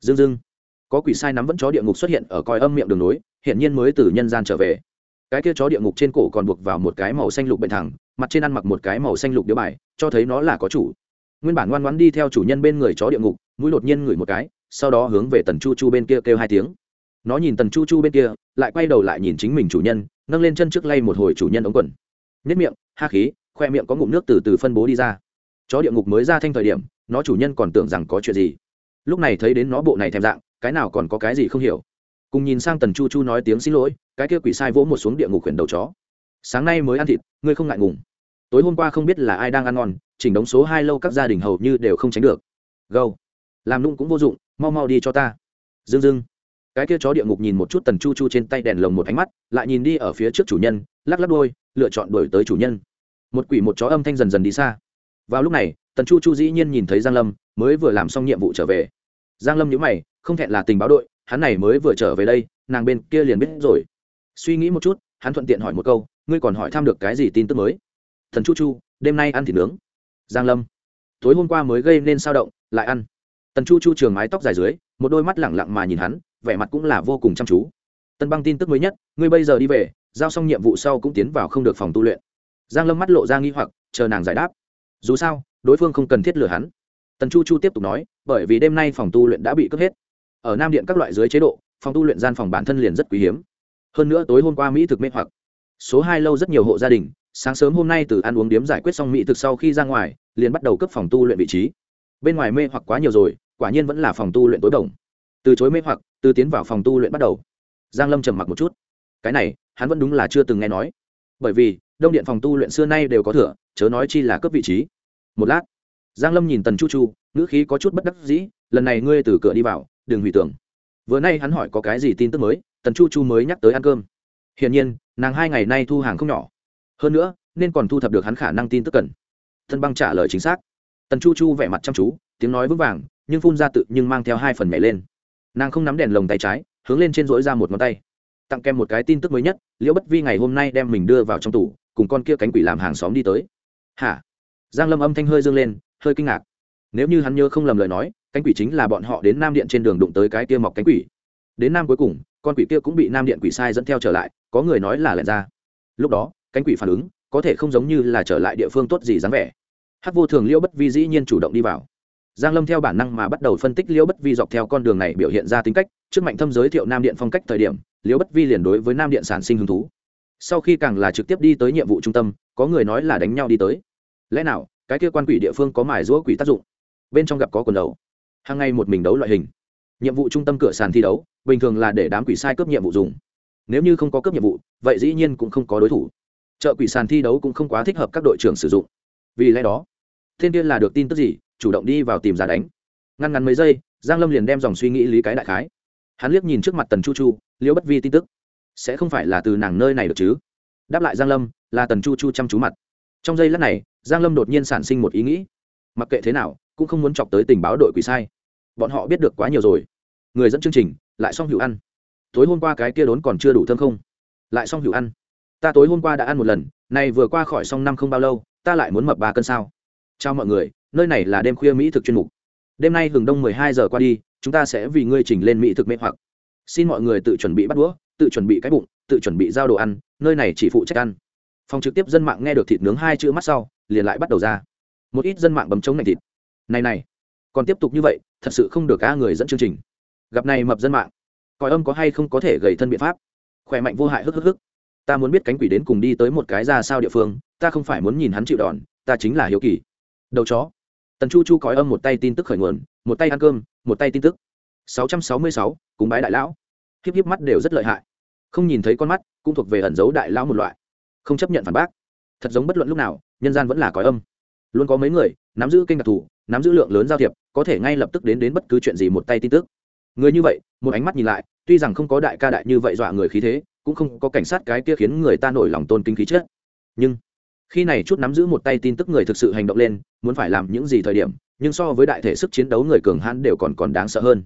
dương dưng có quỷ sai nắm vẫn chó địa ngục xuất hiện ở coi âm miệng đường núi, hiển nhiên mới từ nhân gian trở về. Cái kia chó địa ngục trên cổ còn buộc vào một cái màu xanh lục bệnh thẳng mặt trên ăn mặc một cái màu xanh lục đĩa bài cho thấy nó là có chủ. Nguyên bản ngoan ngoãn đi theo chủ nhân bên người chó địa ngục mũi đột nhiên ngửi một cái sau đó hướng về tần chu chu bên kia kêu hai tiếng. Nó nhìn tần chu chu bên kia lại quay đầu lại nhìn chính mình chủ nhân nâng lên chân trước lay một hồi chủ nhân ống quần. Nhất miệng ha khí khoe miệng có ngụm nước từ từ phân bố đi ra. Chó địa ngục mới ra thanh thời điểm nó chủ nhân còn tưởng rằng có chuyện gì lúc này thấy đến nó bộ này thèm dạng, cái nào còn có cái gì không hiểu. Cùng nhìn sang tần chu chu nói tiếng xin lỗi, cái kia quỷ sai vỗ một xuống địa ngục khuyển đầu chó. Sáng nay mới ăn thịt, ngươi không ngại ngùng. Tối hôm qua không biết là ai đang ăn ngon, chỉnh đống số hai lâu các gia đình hầu như đều không tránh được. Gâu. Làm nung cũng vô dụng, mau mau đi cho ta. Dưng dưng cái kia chó địa ngục nhìn một chút tần chu chu trên tay đèn lồng một ánh mắt, lại nhìn đi ở phía trước chủ nhân, lắc lắc đôi lựa chọn đổi tới chủ nhân. Một quỷ một chó âm thanh dần dần đi xa. Vào lúc này, tần chu chu dĩ nhiên nhìn thấy giang lâm, mới vừa làm xong nhiệm vụ trở về giang lâm nhíu mày, không thẹn là tình báo đội, hắn này mới vừa trở về đây, nàng bên kia liền biết rồi. Suy nghĩ một chút, hắn thuận tiện hỏi một câu, ngươi còn hỏi thăm được cái gì tin tức mới? Thần chu chu, đêm nay ăn thịt nướng. Giang lâm. Tối hôm qua mới gây nên sao động, lại ăn. Tần chu chu trường mái tóc dài dưới, một đôi mắt lẳng lặng mà nhìn hắn, vẻ mặt cũng là vô cùng chăm chú. Tân băng tin tức mới nhất, ngươi bây giờ đi về, giao xong nhiệm vụ sau cũng tiến vào không được phòng tu luyện. Giang lâm mắt lộ ra nghi hoặc, chờ nàng giải đáp. Dù sao, đối phương không cần thiết lừa hắn tần chu chu tiếp tục nói bởi vì đêm nay phòng tu luyện đã bị cướp hết. Ở nam điện các loại dưới chế độ phòng tu luyện gian phòng bản thân liền rất quý hiếm. Hơn nữa tối hôm qua mỹ thực mê hoặc. Số hai lâu rất nhiều hộ gia đình sáng sớm hôm nay từ ăn uống điếm giải quyết xong mỹ thực sau khi ra ngoài liền bắt đầu cấp phòng tu luyện vị trí. Bên ngoài mê hoặc quá nhiều rồi quả nhiên vẫn là phòng tu luyện tối đồng từ chối mê hoặc từ tiến vào phòng tu luyện bắt đầu. Giang lâm trầm mặc một chút. Cái này hắn vẫn đúng là chưa từng nghe nói. Bởi vì đông điện phòng tu luyện xưa nay đều có thửa, chớ nói chi là cấp vị trí. Một lát giang lâm nhìn tần chu chu, ngữ khí có chút bất đắc dĩ, lần này ngươi từ cửa đi vào, đừng hủy tưởng. Vừa nay hắn hỏi có cái gì tin tức mới, tần chu chu mới nhắc tới ăn cơm. Hiển nhiên, nàng hai ngày nay thu hàng không nhỏ. Hơn nữa, nên còn thu thập được hắn khả năng tin tức cần. Thân băng trả lời chính xác. Tần chu chu vẻ mặt chăm chú, tiếng nói vững vàng, nhưng phun ra tự nhưng mang theo hai phần mẹ lên. Nàng không nắm đèn lồng tay trái, hướng lên trên dỗi ra một ngón tay. Tặng kèm một cái tin tức mới nhất, liễu bất vi ngày hôm nay đem mình đưa vào trong tủ, cùng con kia cánh quỷ làm hàng xóm đi tới. Hả? Giang lâm âm thanh hơi dương lên hơi kinh ngạc. Nếu như hắn nhớ không lầm lời nói, cánh quỷ chính là bọn họ đến nam điện trên đường đụng tới cái kia mọc cánh quỷ. Đến nam cuối cùng, con quỷ kia cũng bị nam điện quỷ sai dẫn theo trở lại, có người nói là lẹn ra. Lúc đó, cánh quỷ phản ứng, có thể không giống như là trở lại địa phương tốt gì dáng vẻ. Hắc vô thường liễu bất vi dĩ nhiên chủ động đi vào. Giang lâm theo bản năng mà bắt đầu phân tích liễu bất vi dọc theo con đường này biểu hiện ra tính cách, trước mạnh thâm giới thiệu nam điện phong cách thời điểm, liễu bất vi liền đối với nam điện sản sinh hứng thú. Sau khi càng là trực tiếp đi tới nhiệm vụ trung tâm, có người nói là đánh nhau đi tới. Lẽ nào cái kia quan quỷ địa phương có mài rũa quỷ tác dụng. Bên trong gặp có quần đấu hàng ngày một mình đấu loại hình. Nhiệm vụ trung tâm cửa sàn thi đấu, bình thường là để đám quỷ sai cướp nhiệm vụ dùng. Nếu như không có cướp nhiệm vụ, vậy dĩ nhiên cũng không có đối thủ. Chợ quỷ sàn thi đấu cũng không quá thích hợp các đội trưởng sử dụng. Vì lẽ đó, thiên tiên là được tin tức gì, chủ động đi vào tìm giả đánh. Ngăn ngắn mấy giây, giang lâm liền đem dòng suy nghĩ lý cái đại khái. Hắn liếc nhìn trước mặt tần chu chu, liễu bất vi tin tức. Sẽ không phải là từ nàng nơi này được chứ? Đáp lại giang lâm, là tần chu chu chăm chú mặt. Trong giây lát này giang lâm đột nhiên sản sinh một ý nghĩ. Mặc kệ thế nào, cũng không muốn chọc tới tình báo đội quỷ sai. Bọn họ biết được quá nhiều rồi. Người dẫn chương trình, lại xong hữu ăn. Tối hôm qua cái kia đốn còn chưa đủ thơm không? Lại xong hữu ăn. Ta tối hôm qua đã ăn một lần, nay vừa qua khỏi xong năm không bao lâu, ta lại muốn mập ba cân sao? Chào mọi người, nơi này là đêm khuya mỹ thực chuyên mục. Đêm nay hừng đông 12 giờ qua đi, chúng ta sẽ vì ngươi chỉnh lên mỹ thực mê hoặc. Xin mọi người tự chuẩn bị bắt đũa, tự chuẩn bị cái bụng, tự chuẩn bị giao đồ ăn, nơi này chỉ phụ trách ăn phòng trực tiếp dân mạng nghe được thịt nướng hai chữ mắt sau liền lại bắt đầu ra. Một ít dân mạng bấm chống ngành thịt. Này này còn tiếp tục như vậy thật sự không được ca người dẫn chương trình. Gặp này mập dân mạng coi âm có hay không có thể gầy thân biện pháp. Khỏe mạnh vô hại hức hức hức. Ta muốn biết cánh quỷ đến cùng đi tới một cái ra sao địa phương ta không phải muốn nhìn hắn chịu đòn ta chính là hiếu kỳ. Đầu chó. Tần chu chu coi âm một tay tin tức khởi nguồn một tay ăn cơm một tay tin tức. 666, cúng bái đại lão. Hiếp hiếp mắt đều rất lợi hại. Không nhìn thấy con mắt cũng thuộc về ẩn dấu đại lão một loại không chấp nhận phản bác. Thật giống bất luận lúc nào, nhân gian vẫn là cõi âm. Luôn có mấy người, nắm giữ kênh đặc thù, nắm giữ lượng lớn giao thiệp, có thể ngay lập tức đến đến bất cứ chuyện gì một tay tin tức. Người như vậy, một ánh mắt nhìn lại, tuy rằng không có đại ca đại như vậy dọa người khí thế, cũng không có cảnh sát cái kia khiến người ta nổi lòng tôn kính khí chết nhưng, khi này chút nắm giữ một tay tin tức người thực sự hành động lên, muốn phải làm những gì thời điểm, nhưng so với đại thể sức chiến đấu người cường hãn đều còn còn đáng sợ hơn.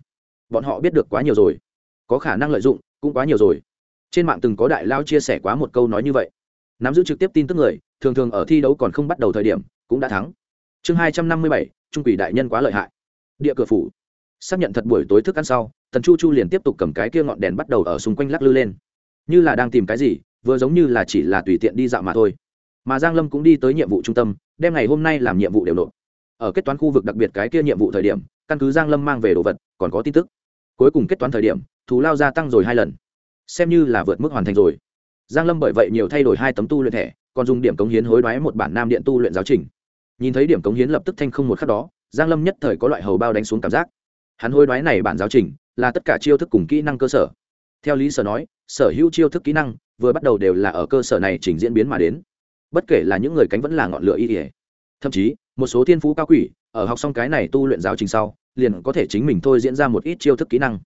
Bọn họ biết được quá nhiều rồi. Có khả năng lợi dụng, cũng quá nhiều rồi. Trên mạng từng có đại lao chia sẻ quá một câu nói như vậy nắm giữ trực tiếp tin tức người, thường thường ở thi đấu còn không bắt đầu thời điểm, cũng đã thắng. Chương hai trăm năm mươi bảy, trung quỷ đại nhân quá lợi hại. Địa cửa phủ. Xác nhận thật buổi tối thức ăn sau, tần chu chu liền tiếp tục cầm cái kia ngọn đèn bắt đầu ở xung quanh lắc lư lên. Như là đang tìm cái gì, vừa giống như là chỉ là tùy tiện đi dạo mà thôi. Mà giang lâm cũng đi tới nhiệm vụ trung tâm, đem ngày hôm nay làm nhiệm vụ đều nộp. Ở kết toán khu vực đặc biệt cái kia nhiệm vụ thời điểm, căn cứ giang lâm mang về đồ vật, còn có tin tức. Cuối cùng kết toán thời điểm, thù lao gia tăng rồi hai lần. Xem như là vượt mức hoàn thành rồi giang lâm bởi vậy nhiều thay đổi hai tấm tu luyện thẻ, còn dùng điểm cống hiến hối đoái một bản nam điện tu luyện giáo trình. Nhìn thấy điểm cống hiến lập tức thanh không một khắc đó, giang lâm nhất thời có loại hầu bao đánh xuống cảm giác. Hắn hối đoái này bản giáo trình là tất cả chiêu thức cùng kỹ năng cơ sở. Theo lý sở nói, sở hữu chiêu thức kỹ năng vừa bắt đầu đều là ở cơ sở này chỉnh diễn biến mà đến. Bất kể là những người cánh vẫn là ngọn lửa y ỉa thậm chí, một số thiên phú cao quỷ, ở học xong cái này tu luyện giáo trình sau, liền có thể chính mình thôi diễn ra một ít chiêu thức kỹ năng.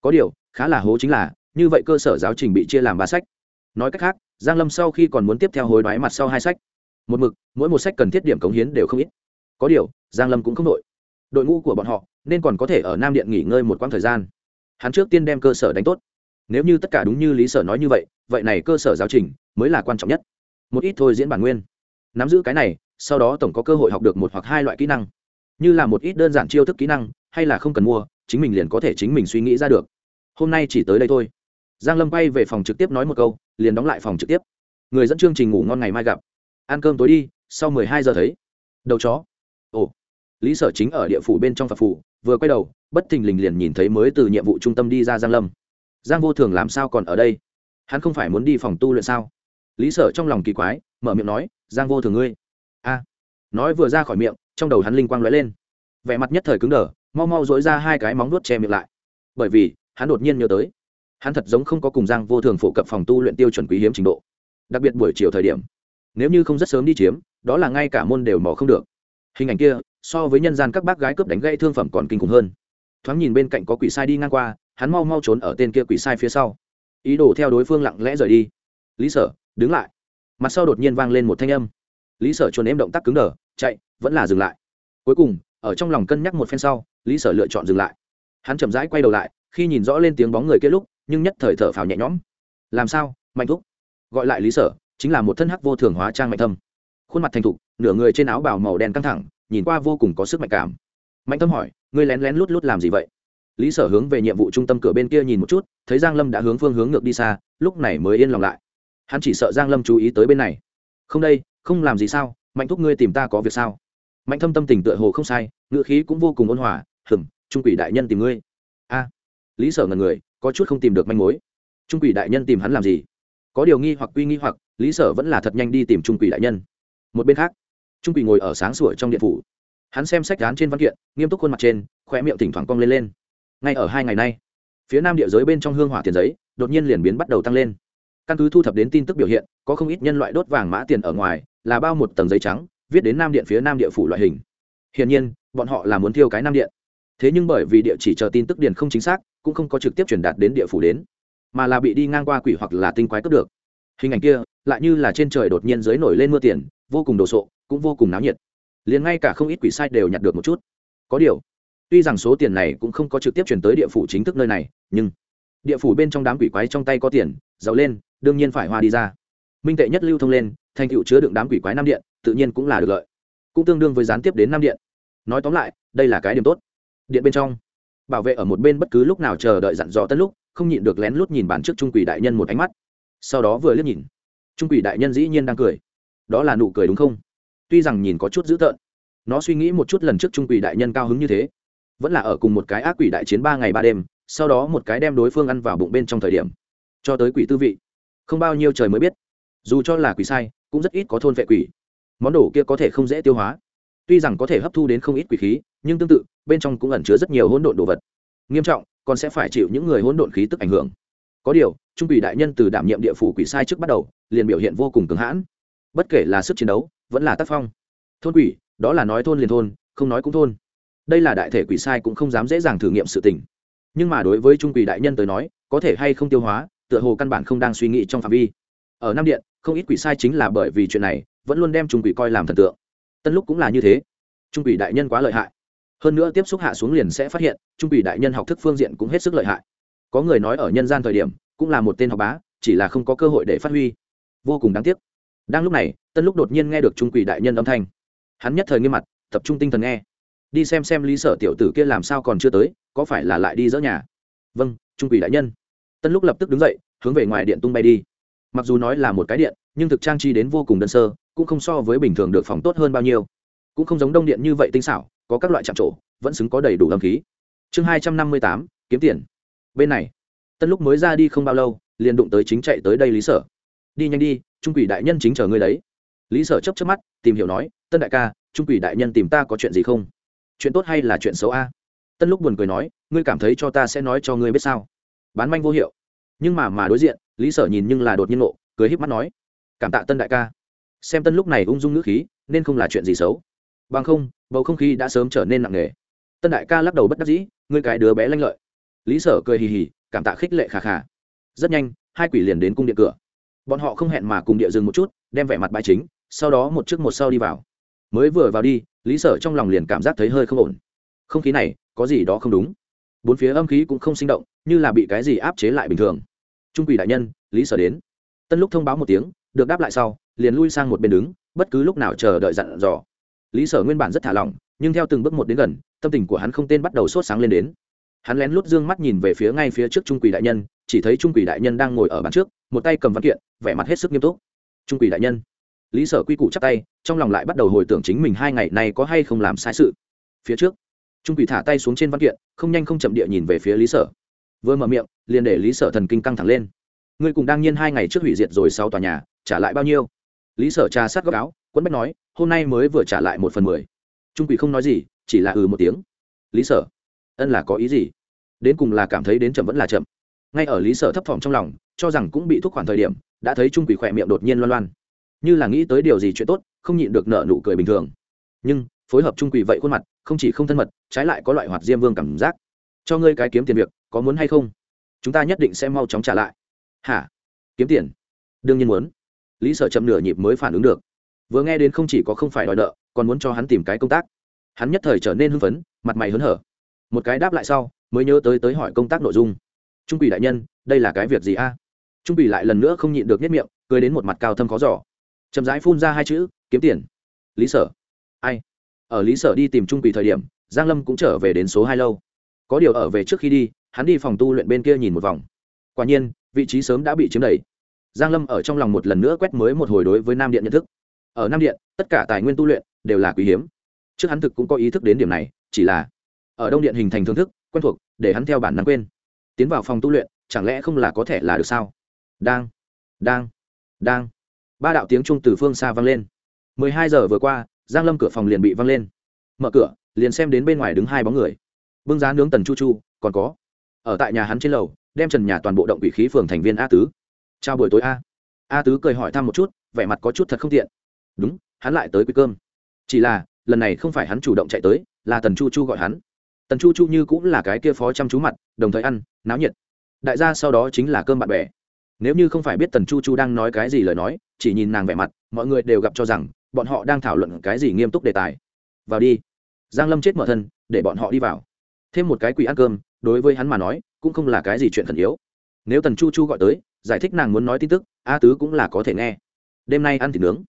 Có điều, khá là hố chính là, như vậy cơ sở giáo trình bị chia làm ba sách nói cách khác, giang lâm sau khi còn muốn tiếp theo hối đoái mặt sau hai sách, một mực, mỗi một sách cần thiết điểm cống hiến đều không ít. Có điều, giang lâm cũng không đội đội ngũ của bọn họ, nên còn có thể ở nam điện nghỉ ngơi một quãng thời gian. Hắn trước tiên đem cơ sở đánh tốt. Nếu như tất cả đúng như lý sở nói như vậy vậy này cơ sở giáo trình mới là quan trọng nhất. Một ít thôi diễn bản nguyên. Nắm giữ cái này, sau đó tổng có cơ hội học được một hoặc hai loại kỹ năng. Như là một ít đơn giản chiêu thức kỹ năng, hay là không cần mua, chính mình liền có thể chính mình suy nghĩ ra được. Hôm nay chỉ tới đây thôi. Giang lâm bay về phòng trực tiếp nói một câu liền đóng lại phòng trực tiếp. Người dẫn chương trình ngủ ngon ngày mai gặp. Ăn cơm tối đi, sau 12 giờ thấy. Đầu chó. Ồ. Lý sở chính ở địa phủ bên trong phật phủ, vừa quay đầu, bất thình lình liền nhìn thấy mới từ nhiệm vụ trung tâm đi ra giang lâm. Giang vô thường làm sao còn ở đây? Hắn không phải muốn đi phòng tu luyện sao? Lý sở trong lòng kỳ quái, mở miệng nói, giang vô thường ngươi a. Nói vừa ra khỏi miệng, trong đầu hắn linh quang lóe lên. Vẻ mặt nhất thời cứng đờ, mau mau dỗi ra hai cái móng nuốt che miệng lại. Bởi vì, hắn đột nhiên nhớ tới hắn thật giống không có cùng giang vô thường phổ cập phòng tu luyện tiêu chuẩn quý hiếm trình độ. Đặc biệt buổi chiều thời điểm, nếu như không rất sớm đi chiếm, đó là ngay cả môn đều mò không được. Hình ảnh kia, so với nhân gian các bác gái cướp đánh gây thương phẩm còn kinh khủng hơn. Thoáng nhìn bên cạnh có quỷ sai đi ngang qua, hắn mau mau trốn ở tên kia quỷ sai phía sau. Ý đồ theo đối phương lặng lẽ rời đi. Lý sở, đứng lại. Mặt sau đột nhiên vang lên một thanh âm. Lý sở chuồn em động tác cứng đờ, chạy, vẫn là dừng lại. Cuối cùng, ở trong lòng cân nhắc một phen sau, lý sở lựa chọn dừng lại. Hắn chậm rãi quay đầu lại, khi nhìn rõ lên tiếng bóng người kia lúc nhưng nhất thời thở phào nhẹ nhõm. Làm sao? Mạnh thúc. Gọi lại lý sở, chính là một thân hắc vô thường hóa trang mạnh thâm. Khuôn mặt thành thục, nửa người trên áo bào màu đen căng thẳng, nhìn qua vô cùng có sức mạnh cảm. Mạnh thâm hỏi, ngươi lén lén lút lút làm gì vậy? Lý sở hướng về nhiệm vụ trung tâm cửa bên kia nhìn một chút, thấy giang lâm đã hướng phương hướng ngược đi xa, lúc này mới yên lòng lại. Hắn chỉ sợ giang lâm chú ý tới bên này. Không đây, không làm gì sao? Mạnh thúc ngươi tìm ta có việc sao? Mạnh thâm tâm tình tựa hồ không sai ngựa khí cũng vô cùng ôn hòa, hừm, trung quỷ đại nhân tìm ngươi. A. Lý sở ngần người có chút không tìm được manh mối. Trung quỷ đại nhân tìm hắn làm gì? Có điều nghi hoặc quy nghi hoặc, lý sở vẫn là thật nhanh đi tìm trung quỷ đại nhân. Một bên khác, trung quỷ ngồi ở sáng sủa trong điện phủ. Hắn xem sách án trên văn kiện, nghiêm túc khuôn mặt trên khoe miệng thỉnh thoảng cong lên lên. Ngay ở hai ngày nay, phía nam địa giới bên trong hương hỏa tiền giấy đột nhiên liền biến bắt đầu tăng lên. Căn cứ thu thập đến tin tức biểu hiện, có không ít nhân loại đốt vàng mã tiền ở ngoài, là bao một tầng giấy trắng, viết đến nam điện phía nam địa phủ loại hình. Hiển nhiên, bọn họ là muốn thiêu cái nam điện thế nhưng bởi vì địa chỉ chờ tin tức điền không chính xác, cũng không có trực tiếp truyền đạt đến địa phủ đến, mà là bị đi ngang qua quỷ hoặc là tinh quái cướp được. Hình ảnh kia lại như là trên trời đột nhiên dưới nổi lên mưa tiền, vô cùng đồ sộ, cũng vô cùng náo nhiệt. Liền ngay cả không ít quỷ sai đều nhặt được một chút. Có điều, tuy rằng số tiền này cũng không có trực tiếp chuyển tới địa phủ chính thức nơi này, nhưng địa phủ bên trong đám quỷ quái trong tay có tiền, giàu lên, đương nhiên phải hoa đi ra. Minh tệ nhất lưu thông lên, thành tựu chứa đựng đám quỷ quái nam điện, tự nhiên cũng là được lợi. Cũng tương đương với gián tiếp đến nam điện. Nói tóm lại, đây là cái điểm tốt điện bên trong. Bảo vệ ở một bên bất cứ lúc nào chờ đợi dặn dò tân lúc không nhịn được lén lút nhìn bản trước trung quỷ đại nhân một ánh mắt. Sau đó vừa liếc nhìn, trung quỷ đại nhân dĩ nhiên đang cười. Đó là nụ cười đúng không? Tuy rằng nhìn có chút dữ tợn, nó suy nghĩ một chút lần trước trung quỷ đại nhân cao hứng như thế. Vẫn là ở cùng một cái ác quỷ đại chiến ba ngày ba đêm, sau đó một cái đem đối phương ăn vào bụng bên trong thời điểm. Cho tới quỷ tư vị, không bao nhiêu trời mới biết. Dù cho là quỷ sai, cũng rất ít có thôn vệ quỷ. Món đồ kia có thể không dễ tiêu hóa. Tuy rằng có thể hấp thu đến không ít quỷ khí nhưng tương tự, bên trong cũng ẩn chứa rất nhiều hỗn độn đồ vật. Nghiêm trọng, còn sẽ phải chịu những người hỗn độn khí tức ảnh hưởng. Có điều, trung quỷ đại nhân từ đảm nhiệm địa phủ quỷ sai trước bắt đầu, liền biểu hiện vô cùng cứng hãn. Bất kể là sức chiến đấu, vẫn là tác phong. Thôn quỷ, đó là nói thôn liền thôn, không nói cũng thôn. Đây là đại thể quỷ sai cũng không dám dễ dàng thử nghiệm sự tình. Nhưng mà đối với trung quỷ đại nhân tới nói, có thể hay không tiêu hóa, tựa hồ căn bản không đang suy nghĩ trong phạm vi. Ở nam điện, không ít quỷ sai chính là bởi vì chuyện này, vẫn luôn đem trung quỷ coi làm thần tượng. Tân lúc cũng là như thế. Trung quỷ đại nhân quá lợi hại hơn nữa tiếp xúc hạ xuống liền sẽ phát hiện, trung quỷ đại nhân học thức phương diện cũng hết sức lợi hại. Có người nói ở nhân gian thời điểm, cũng là một tên học bá, chỉ là không có cơ hội để phát huy. Vô cùng đáng tiếc. Đang lúc này, tân lúc đột nhiên nghe được trung quỷ đại nhân âm thanh. Hắn nhất thời nghiêm mặt, tập trung tinh thần nghe. Đi xem xem lý sở tiểu tử kia làm sao còn chưa tới, có phải là lại đi dỡ nhà? Vâng trung quỷ đại nhân. Tân lúc lập tức đứng dậy, hướng về ngoài điện tung bay đi. Mặc dù nói là một cái điện, nhưng thực trang chi đến vô cùng đơn sơ, cũng không so với bình thường được phòng tốt hơn bao nhiêu. Cũng không giống đông điện như vậy tinh xảo có các loại chạm trổ, vẫn xứng có đầy đủ âm khí. Chương hai trăm năm mươi tám, kiếm tiền. Bên này, tân lúc mới ra đi không bao lâu, liền đụng tới chính chạy tới đây lý sở. Đi nhanh đi, trung quỷ đại nhân chính chờ ngươi đấy. Lý sở chấp chấp mắt, tìm hiểu nói, tân đại ca, trung quỷ đại nhân tìm ta có chuyện gì không? Chuyện tốt hay là chuyện xấu a? Tân lúc buồn cười nói, ngươi cảm thấy cho ta sẽ nói cho ngươi biết sao? Bán manh vô hiệu. Nhưng mà mà đối diện, lý sở nhìn nhưng là đột nhiên nộ cười híp mắt nói, cảm tạ tân đại ca. Xem tân lúc này ung dung ngữ khí, nên không là chuyện gì xấu. Bằng không bầu không khí đã sớm trở nên nặng nề. Tân đại ca lắc đầu bất đắc dĩ, ngươi cái đứa bé lanh lợi. Lý sở cười hì hì, cảm tạ khích lệ khà khà. Rất nhanh, hai quỷ liền đến cung điện cửa. Bọn họ không hẹn mà cùng địa dừng một chút, đem vẻ mặt bài chính, sau đó một trước một sau đi vào. Mới vừa vào đi, lý sở trong lòng liền cảm giác thấy hơi không ổn. Không khí này, có gì đó không đúng. Bốn phía âm khí cũng không sinh động, như là bị cái gì áp chế lại bình thường. Trung quỷ đại nhân, lý sở đến. Tân lúc thông báo một tiếng, được đáp lại sau, liền lui sang một bên đứng, bất cứ lúc nào chờ đợi dặn dò lý sở nguyên bản rất thả lỏng, nhưng theo từng bước một đến gần, tâm tình của hắn không tên bắt đầu sốt sáng lên đến. Hắn lén lút d ư ơ n g mắt nhìn về phía ngay phía trước trung quỷ đại nhân, chỉ thấy trung quỷ đại nhân đang ngồi ở bàn trước, một tay cầm văn kiện, vẻ mặt hết sức nghiêm túc. Trung quỷ đại nhân. Lý sở quy củ chắc tay, trong lòng lại bắt đầu hồi tưởng chính mình hai ngày nay có hay không làm sai sự. Phía trước, trung quỷ thả tay xuống trên văn kiện, không nhanh không chậm địa nhìn về phía lý sở. Vừa mở miệng, liền để lý sở thần kinh căng thẳng lên. Ngươi cùng đang nhiên hai ngày trước hủy diệt rồi sau tòa nhà, trả lại bao nhiêu? Lý sở trà sát góc áo, quấn bách nói hôm nay mới vừa trả lại một phần mười. Trung quỷ không nói gì, chỉ là ừ một tiếng. Lý sở, ân là có ý gì? Đến cùng là cảm thấy đến chậm vẫn là chậm. Ngay ở lý sở thấp thỏm trong lòng, cho rằng cũng bị thúc khoản thời điểm, đã thấy trung quỷ khỏe miệng đột nhiên loan loan. Như là nghĩ tới điều gì chuyện tốt, không nhịn được nợ nụ cười bình thường. Nhưng, phối hợp trung quỷ vậy khuôn mặt, không chỉ không thân mật, trái lại có loại hoạt diêm vương cảm giác. Cho ngươi cái kiếm tiền việc, có muốn hay không? Chúng ta nhất định sẽ mau chóng trả lại. Hả? Kiếm tiền? Đương nhiên muốn. Lý sở chậm nửa nhịp mới phản ứng được vừa nghe đến không chỉ có không phải đòi nợ, còn muốn cho hắn tìm cái công tác. Hắn nhất thời trở nên hưng phấn, mặt mày hớn hở. Một cái đáp lại sau, mới nhớ tới tới hỏi công tác nội dung. Trung quỷ đại nhân, đây là cái việc gì a? Trung quỷ lại lần nữa không nhịn được nhất miệng, cười đến một mặt cao thâm khó giỏ chậm rãi phun ra hai chữ, kiếm tiền. Lý sở. Ai? Ở lý sở đi tìm trung quỷ thời điểm, giang lâm cũng trở về đến số hai lâu. Có điều ở về trước khi đi, hắn đi phòng tu luyện bên kia nhìn một vòng. Quả nhiên, vị trí sớm đã bị chiếm đầy. Giang lâm ở trong lòng một lần nữa quét mới một hồi đối với nam điện nhận thức ở nam điện, tất cả tài nguyên tu luyện đều là quý hiếm. Trước hắn thực cũng có ý thức đến điểm này, chỉ là ở đông điện hình thành thương thức, quen thuộc, để hắn theo bản năng quên. Tiến vào phòng tu luyện, chẳng lẽ không là có thể là được sao? Đang đang đang. Ba đạo tiếng trung từ phương xa vang lên. Mười hai giờ vừa qua, giang lâm cửa phòng liền bị văng lên. Mở cửa, liền xem đến bên ngoài đứng hai bóng người. Bưng giá nướng tần chu chu, còn có, ở tại nhà hắn trên lầu, đem trần nhà toàn bộ động quỷ khí phường thành viên a tứ. Chào buổi tối a. A tứ cười hỏi thăm một chút, vẻ mặt có chút thật không tiện đúng, hắn lại tới quý cơm. Chỉ là, lần này không phải hắn chủ động chạy tới, là tần chu chu gọi hắn. Tần chu chu như cũng là cái kia phó chăm chú mặt, đồng thời ăn, náo nhiệt. Đại gia sau đó chính là cơm bạn bè. Nếu như không phải biết tần chu chu đang nói cái gì lời nói, chỉ nhìn nàng vẻ mặt, mọi người đều gặp cho rằng, bọn họ đang thảo luận cái gì nghiêm túc đề tài. Vào đi. Giang lâm chết mở thân, để bọn họ đi vào. Thêm một cái quỷ ăn cơm, đối với hắn mà nói, cũng không là cái gì chuyện khẩn yếu. Nếu tần chu chu gọi tới, giải thích nàng muốn nói tin tức, a tứ cũng là có thể nghe. Đêm nay ăn thịt nướng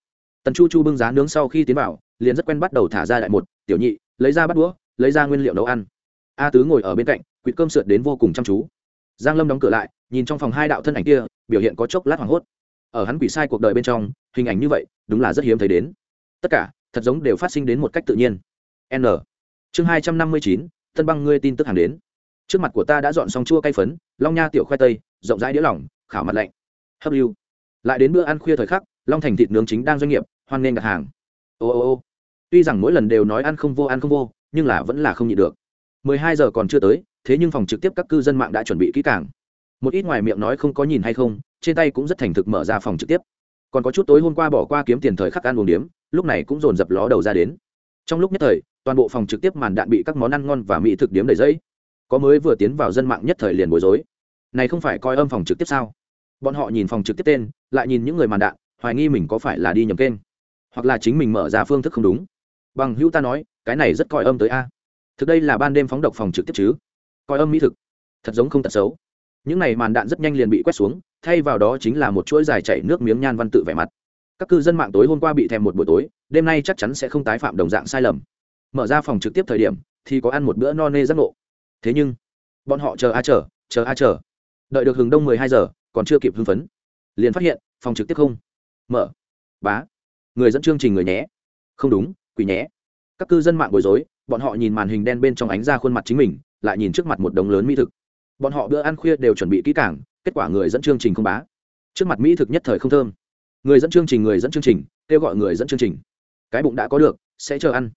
tần chu chu bưng giá nướng sau khi tiến vào, liền rất quen bắt đầu thả ra đại một, tiểu nhị, lấy ra bắt đũa, lấy ra nguyên liệu nấu ăn. A tứ ngồi ở bên cạnh quýt cơm sượt đến vô cùng chăm chú. Giang lâm đóng cửa lại, nhìn trong phòng hai đạo thân ảnh kia, biểu hiện có chốc lát hoảng hốt. Ở hắn quỷ sai cuộc đời bên trong, hình ảnh như vậy, đúng là rất hiếm thấy đến. Tất cả, thật giống đều phát sinh đến một cách tự nhiên. N. Chương hai trăm năm mươi chín, thân băng ngươi tin tức hàng đến. Trước mặt của ta đã dọn xong chua cay phấn, long nha tiểu khoai tây, rộng rãi đĩa lỏng, khảo mặt lạnh. Hấp lưu. Lại đến bữa ăn khuya thời khắc long thành thịt nướng chính đang doanh nghiệp, hoan nghênh đặt hàng. Ô ô ô. Tuy rằng mỗi lần đều nói ăn không vô, ăn không vô, nhưng là vẫn là không nhịn được. Mười hai giờ còn chưa tới, thế nhưng phòng trực tiếp các cư dân mạng đã chuẩn bị kỹ càng. Một ít ngoài miệng nói không có nhìn hay không, trên tay cũng rất thành thực mở ra phòng trực tiếp. Còn có chút tối hôm qua bỏ qua kiếm tiền thời khắc ăn uống điếm, lúc này cũng dồn dập ló đầu ra đến. Trong lúc nhất thời, toàn bộ phòng trực tiếp màn đạn bị các món ăn ngon và mỹ thực điếm đầy dẫy có mới vừa tiến vào dân mạng nhất thời liền bối rối. Này không phải coi âm phòng trực tiếp sao? Bọn họ nhìn phòng trực tiếp tên, lại nhìn những người màn đạn hoài nghi mình có phải là đi nhầm kênh, hoặc là chính mình mở ra phương thức không đúng. Bằng hữu ta nói, cái này rất coi âm tới a. Thực đây là ban đêm phóng độc phòng trực tiếp chứ. Coi âm mỹ thực, thật giống không tật xấu. Những này màn đạn rất nhanh liền bị quét xuống, thay vào đó chính là một chuỗi dài chảy nước miếng nhan văn tự vẻ mặt. Các cư dân mạng tối hôm qua bị thèm một buổi tối, đêm nay chắc chắn sẽ không tái phạm đồng dạng sai lầm. Mở ra phòng trực tiếp thời điểm, thì có ăn một bữa no nê giác ngộ. Thế nhưng, bọn họ chờ a chờ chờ a chờ. Đợi được hừng đông mười hai giờ, còn chưa kịp hưng phấn. Liền phát hiện, phòng trực tiếp không mở. Bá. Người dẫn chương trình người nhé. Không đúng, quỷ nhé. Các cư dân mạng bối rối, bọn họ nhìn màn hình đen bên trong ánh ra khuôn mặt chính mình, lại nhìn trước mặt một đống lớn mỹ thực. Bọn họ bữa ăn khuya đều chuẩn bị kỹ càng, kết quả người dẫn chương trình không bá. Trước mặt mỹ thực nhất thời không thơm. Người dẫn chương trình, người dẫn chương trình, kêu gọi người dẫn chương trình. Cái bụng đã có được, sẽ chờ ăn.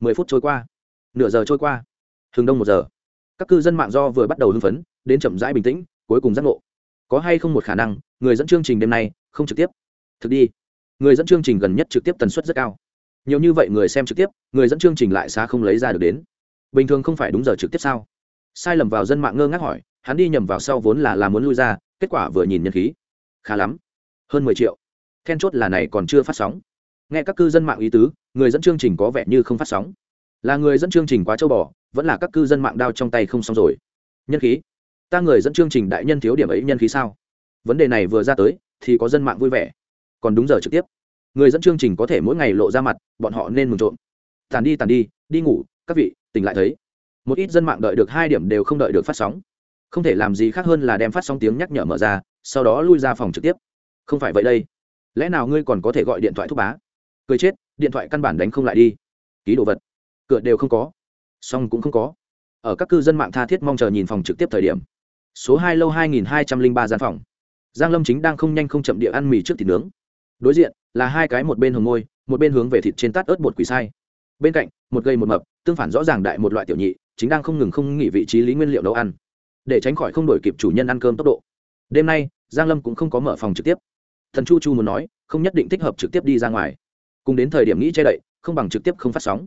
Mười phút trôi qua. Nửa giờ trôi qua. Thường đông một giờ. Các cư dân mạng do vừa bắt đầu hưng phấn, đến chậm rãi bình tĩnh, cuối cùng giác ngộ. Có hay không một khả năng, người dẫn chương trình đêm nay không trực tiếp? Thực đi. Người dẫn chương trình gần nhất trực tiếp tần suất rất cao. Nhiều như vậy người xem trực tiếp, người dẫn chương trình lại xa không lấy ra được đến. Bình thường không phải đúng giờ trực tiếp sao? Sai lầm vào dân mạng ngơ ngác hỏi, hắn đi nhầm vào sau vốn là là muốn lui ra, kết quả vừa nhìn nhân khí. Khá lắm. Hơn mười triệu. Then chốt là này còn chưa phát sóng. Nghe các cư dân mạng ý tứ, người dẫn chương trình có vẻ như không phát sóng. Là người dẫn chương trình quá châu bò, vẫn là các cư dân mạng đao trong tay không xong rồi. Nhân khí. Ta người dẫn chương trình đại nhân thiếu điểm ấy nhân khí sao? Vấn đề này vừa ra tới, thì có dân mạng vui vẻ còn đúng giờ trực tiếp. Người dẫn chương trình có thể mỗi ngày lộ ra mặt, bọn họ nên mừng trộm. Tàn đi tàn đi đi ngủ, các vị, tỉnh lại thấy. Một ít dân mạng đợi được hai điểm đều không đợi được phát sóng. Không thể làm gì khác hơn là đem phát sóng tiếng nhắc nhở mở ra, sau đó lui ra phòng trực tiếp. Không phải vậy đây. Lẽ nào ngươi còn có thể gọi điện thoại thúc bá? Cười chết, điện thoại căn bản đánh không lại đi. Ký đồ vật. Cửa đều không có. Song cũng không có. Ở các cư dân mạng tha thiết mong chờ nhìn phòng trực tiếp thời điểm. Số hai lâu hai nghìn hai trăm linh ba gian phòng. Giang lâm chính đang không nhanh không chậm địa ăn mì trước thịt nướng đối diện là hai cái một bên hồng môi, một bên hướng về thịt trên tát ớt bột quỷ sai. Bên cạnh, một gây một mập, tương phản rõ ràng đại một loại tiểu nhị, chính đang không ngừng không nghỉ vị trí lý nguyên liệu nấu ăn. Để tránh khỏi không đổi kịp chủ nhân ăn cơm tốc độ. Đêm nay, giang lâm cũng không có mở phòng trực tiếp. Thần chu chu muốn nói, không nhất định thích hợp trực tiếp đi ra ngoài. Cùng đến thời điểm nghĩ che đậy, không bằng trực tiếp không phát sóng.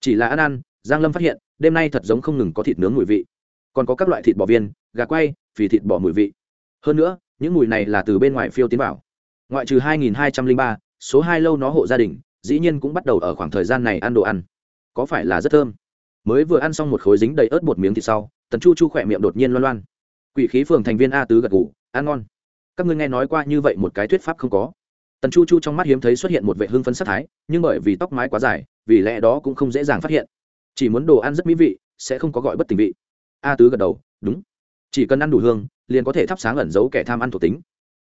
Chỉ là ăn ăn, giang lâm phát hiện, đêm nay thật giống không ngừng có thịt nướng mùi vị. Còn có các loại thịt bò viên, gà quay, phì thịt bò mùi vị. Hơn nữa, những mùi này là từ bên ngoài phiêu tiến vào ngoại trừ 2203, số hai lâu nó hộ gia đình dĩ nhiên cũng bắt đầu ở khoảng thời gian này ăn đồ ăn. Có phải là rất thơm? Mới vừa ăn xong một khối dính đầy ớt bột miếng thịt sau tần chu chu khỏe miệng đột nhiên loan loan. Quỷ khí phường thành viên a tứ gật gù ăn ngon. Các ngươi nghe nói qua như vậy một cái thuyết pháp không có? Tần chu chu trong mắt hiếm thấy xuất hiện một vệ hương phấn sắc thái nhưng bởi vì tóc mái quá dài vì lẽ đó cũng không dễ dàng phát hiện. Chỉ muốn đồ ăn rất mỹ vị sẽ không có gọi bất tình vị. A tứ gật đầu đúng. Chỉ cần ăn đủ hương liền có thể thắp sáng ẩn giấu kẻ tham ăn thuộc tính.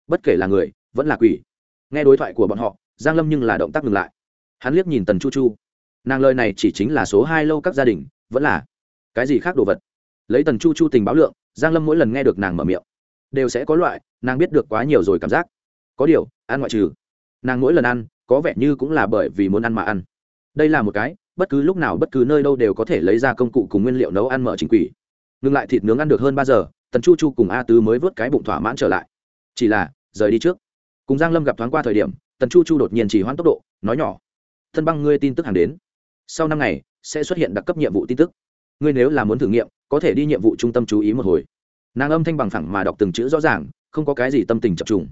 Bất kể là người vẫn là quỷ. Nghe đối thoại của bọn họ, giang lâm nhưng là động tác ngừng lại. Hắn liếc nhìn tần chu chu. Nàng lời này chỉ chính là số hai lâu các gia đình, vẫn là cái gì khác đồ vật? Lấy tần chu chu tình báo lượng, giang lâm mỗi lần nghe được nàng mở miệng, đều sẽ có loại, nàng biết được quá nhiều rồi cảm giác. Có điều, ăn ngoại trừ, nàng mỗi lần ăn, có vẻ như cũng là bởi vì muốn ăn mà ăn. Đây là một cái, bất cứ lúc nào bất cứ nơi đâu đều có thể lấy ra công cụ cùng nguyên liệu nấu ăn mở chính quỷ. Ngừng lại thịt nướng ăn được hơn ba giờ, tần chu chu cùng a tứ mới vớt cái bụng thỏa mãn trở lại. Chỉ là, rời đi trước cùng giang lâm gặp thoáng qua thời điểm, tần chu chu đột nhiên chỉ hoãn tốc độ, nói nhỏ, thân băng ngươi tin tức hàng đến. Sau năm ngày, sẽ xuất hiện đặc cấp nhiệm vụ tin tức. Ngươi nếu là muốn thử nghiệm, có thể đi nhiệm vụ trung tâm chú ý một hồi. Nàng âm thanh bằng phẳng mà đọc từng chữ rõ ràng, không có cái gì tâm tình chập trùng.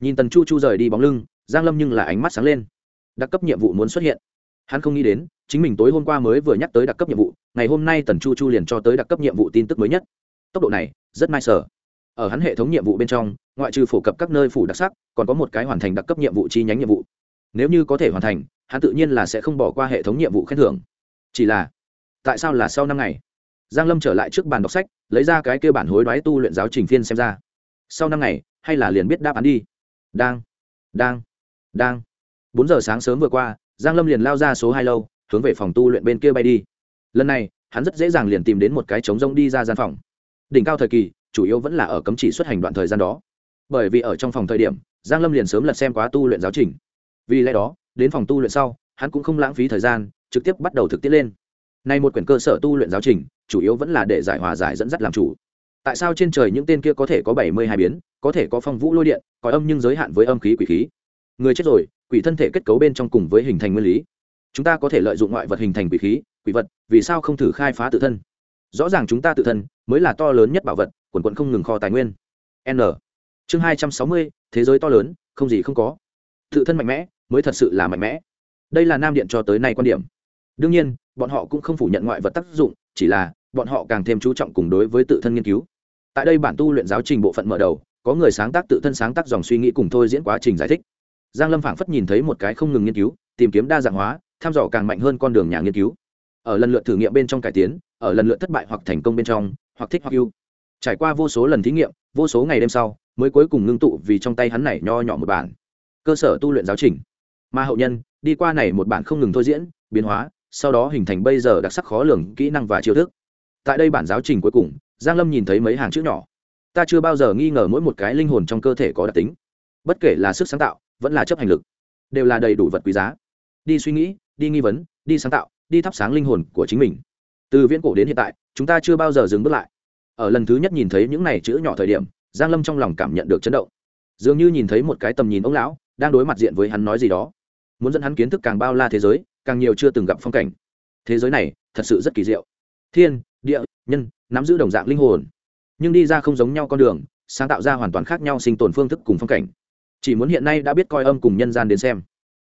Nhìn tần chu chu rời đi bóng lưng, giang lâm nhưng là ánh mắt sáng lên. Đặc cấp nhiệm vụ muốn xuất hiện. Hắn không nghĩ đến, chính mình tối hôm qua mới vừa nhắc tới đặc cấp nhiệm vụ, ngày hôm nay tần chu chu liền cho tới đặc cấp nhiệm vụ tin tức mới nhất. Tốc độ này, rất mai sở ở hắn hệ thống nhiệm vụ bên trong, ngoại trừ phổ cập các nơi phủ đặc sắc, còn có một cái hoàn thành đặc cấp nhiệm vụ chi nhánh nhiệm vụ. Nếu như có thể hoàn thành, hắn tự nhiên là sẽ không bỏ qua hệ thống nhiệm vụ khen thưởng. Chỉ là, tại sao là sau năm ngày? Giang lâm trở lại trước bàn đọc sách, lấy ra cái kêu bản hối đoái tu luyện giáo trình phiên xem ra. Sau năm ngày, hay là liền biết đáp án đi. Đang đang đang. Bốn giờ sáng sớm vừa qua, giang lâm liền lao ra số hai lâu, hướng về phòng tu luyện bên kia bay đi. Lần này, hắn rất dễ dàng liền tìm đến một cái trống rông đi ra gian phòng. Đỉnh cao thời kỳ chủ yếu vẫn là ở cấm chỉ xuất hành đoạn thời gian đó. Bởi vì ở trong phòng thời điểm, giang lâm liền sớm lật xem quá tu luyện giáo trình. Vì lẽ đó, đến phòng tu luyện sau, hắn cũng không lãng phí thời gian, trực tiếp bắt đầu thực tiễn lên. Nay một quyển cơ sở tu luyện giáo trình, chủ yếu vẫn là để giải hòa giải dẫn dắt làm chủ. Tại sao trên trời những tên kia có thể có bảy mươi hai biến, có thể có phong vũ lôi điện, có âm nhưng giới hạn với âm khí quỷ khí? Người chết rồi, quỷ thân thể kết cấu bên trong cùng với hình thành nguyên lý. Chúng ta có thể lợi dụng ngoại vật hình thành quỷ khí, quỷ vật, vì sao không thử khai phá tự thân? Rõ ràng chúng ta tự thân mới là to lớn nhất bảo vật quần quận không ngừng kho tài nguyên. N. Chương hai trăm sáu mươi, thế giới to lớn, không gì không có. Tự thân mạnh mẽ, mới thật sự là mạnh mẽ. Đây là nam điện cho tới nay quan điểm. Đương nhiên, bọn họ cũng không phủ nhận ngoại vật tác dụng, chỉ là, bọn họ càng thêm chú trọng cùng đối với tự thân nghiên cứu. Tại đây bản tu luyện giáo trình bộ phận mở đầu, có người sáng tác tự thân sáng tác dòng suy nghĩ cùng thôi diễn quá trình giải thích. Giang lâm phảng phất nhìn thấy một cái không ngừng nghiên cứu, tìm kiếm đa dạng hóa, tham dò càng mạnh hơn con đường nhà nghiên cứu. Ở lần lượt thử nghiệm bên trong cải tiến, ở lần lượt thất bại hoặc thành công bên trong, hoặc thích hoặc yêu trải qua vô số lần thí nghiệm, vô số ngày đêm sau, mới cuối cùng ngưng tụ vì trong tay hắn này nho nhỏ một bản. Cơ sở tu luyện giáo trình. Mà hậu nhân, đi qua này một bản không ngừng thôi diễn, biến hóa, sau đó hình thành bây giờ đặc sắc khó lường, kỹ năng và chiêu thức. Tại đây bản giáo trình cuối cùng, giang lâm nhìn thấy mấy hàng chữ nhỏ. Ta chưa bao giờ nghi ngờ mỗi một cái linh hồn trong cơ thể có đặc tính. Bất kể là sức sáng tạo, vẫn là chấp hành lực, đều là đầy đủ vật quý giá. Đi suy nghĩ, đi nghi vấn, đi sáng tạo, đi thắp sáng linh hồn của chính mình. Từ viễn cổ đến hiện tại, chúng ta chưa bao giờ dừng bước lại ở lần thứ nhất nhìn thấy những này chữ nhỏ thời điểm, giang lâm trong lòng cảm nhận được chấn động. Dường như nhìn thấy một cái tầm nhìn ông lão, đang đối mặt diện với hắn nói gì đó. Muốn dẫn hắn kiến thức càng bao la thế giới, càng nhiều chưa từng gặp phong cảnh. Thế giới này, thật sự rất kỳ diệu. Thiên, địa, nhân, nắm giữ đồng dạng linh hồn. Nhưng đi ra không giống nhau con đường, sáng tạo ra hoàn toàn khác nhau sinh tồn phương thức cùng phong cảnh. Chỉ muốn hiện nay đã biết coi âm cùng nhân gian đến xem.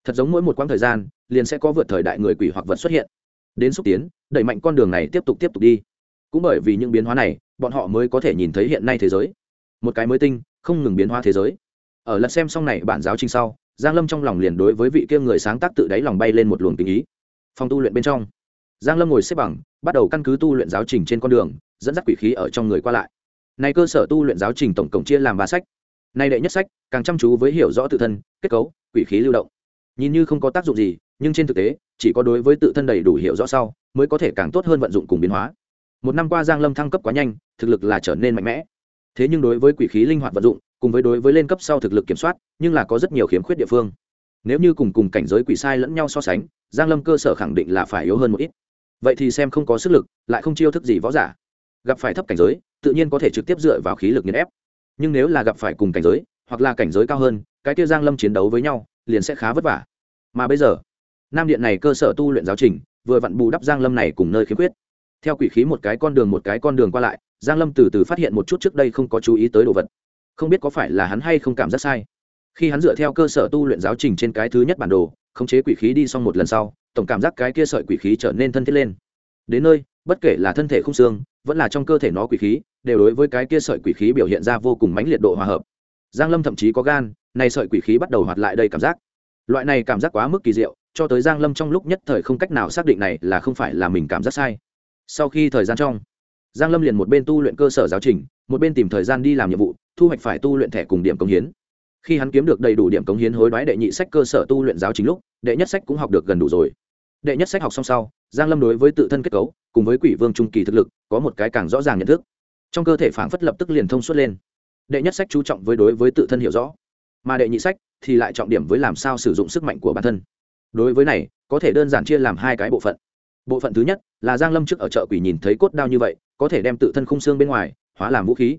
Thật giống mỗi một quãng thời gian, liền sẽ có vượt thời đại người quỷ hoặc vật xuất hiện. Đến xúc tiến, đẩy mạnh con đường này tiếp tục tiếp tục đi. Cũng bởi vì những biến hóa này bọn họ mới có thể nhìn thấy hiện nay thế giới. Một cái mới tinh, không ngừng biến hóa thế giới. Ở lần xem xong này, bản giáo trình sau, giang lâm trong lòng liền đối với vị kia người sáng tác tự đáy lòng bay lên một luồng tình ý. Phòng tu luyện bên trong, giang lâm ngồi xếp bằng, bắt đầu căn cứ tu luyện giáo trình trên con đường, dẫn dắt quỷ khí ở trong người qua lại. Này cơ sở tu luyện giáo trình tổng cộng chia làm ba sách. Này đệ nhất sách, càng chăm chú với hiểu rõ tự thân, kết cấu, quỷ khí lưu động. Nhìn như không có tác dụng gì, nhưng trên thực tế, chỉ có đối với tự thân đầy đủ hiểu rõ sau, mới có thể càng tốt hơn vận dụng cùng biến hóa một năm qua giang lâm thăng cấp quá nhanh, thực lực là trở nên mạnh mẽ. Thế nhưng đối với quỷ khí linh hoạt vận dụng, cùng với đối với lên cấp sau thực lực kiểm soát, nhưng là có rất nhiều khiếm khuyết địa phương. Nếu như cùng cùng cảnh giới quỷ sai lẫn nhau so sánh, giang lâm cơ sở khẳng định là phải yếu hơn một ít. Vậy thì xem không có sức lực, lại không chiêu thức gì võ giả. Gặp phải thấp cảnh giới, tự nhiên có thể trực tiếp dựa vào khí lực nghiền ép. Nhưng nếu là gặp phải cùng cảnh giới, hoặc là cảnh giới cao hơn, cái kia giang lâm chiến đấu với nhau, liền sẽ khá vất vả. Mà bây giờ, nam điện này cơ sở tu luyện giáo trình, vừa vặn bù đắp giang lâm này cùng nơi khiếm khuyết theo quỷ khí một cái con đường một cái con đường qua lại, giang lâm từ từ phát hiện một chút trước đây không có chú ý tới đồ vật. Không biết có phải là hắn hay không cảm giác sai. Khi hắn dựa theo cơ sở tu luyện giáo trình trên cái thứ nhất bản đồ, khống chế quỷ khí đi xong một lần sau, tổng cảm giác cái kia sợi quỷ khí trở nên thân thiết lên. Đến nơi, bất kể là thân thể không xương, vẫn là trong cơ thể nó quỷ khí, đều đối với cái kia sợi quỷ khí biểu hiện ra vô cùng mãnh liệt độ hòa hợp. Giang lâm thậm chí có gan, này sợi quỷ khí bắt đầu hoạt lại đây cảm giác. Loại này cảm giác quá mức kỳ diệu, cho tới giang lâm trong lúc nhất thời không cách nào xác định này là không phải là mình cảm giác sai sau khi thời gian trong, giang lâm liền một bên tu luyện cơ sở giáo trình, một bên tìm thời gian đi làm nhiệm vụ, thu hoạch phải tu luyện thẻ cùng điểm công hiến. Khi hắn kiếm được đầy đủ điểm cống hiến hối đoái đệ nhị sách cơ sở tu luyện giáo chính lúc, đệ nhất sách cũng học được gần đủ rồi. Đệ nhất sách học xong sau, giang lâm đối với tự thân kết cấu, cùng với quỷ vương trung kỳ thực lực, có một cái càng rõ ràng nhận thức. Trong cơ thể phản phất lập tức liền thông suốt lên. Đệ nhất sách chú trọng với đối với tự thân hiểu rõ, mà đệ nhị sách thì lại trọng điểm với làm sao sử dụng sức mạnh của bản thân. Đối với này, có thể đơn giản chia làm hai cái bộ phận bộ phận thứ nhất là giang lâm trước ở chợ quỷ nhìn thấy cốt đao như vậy, có thể đem tự thân khung xương bên ngoài hóa làm vũ khí,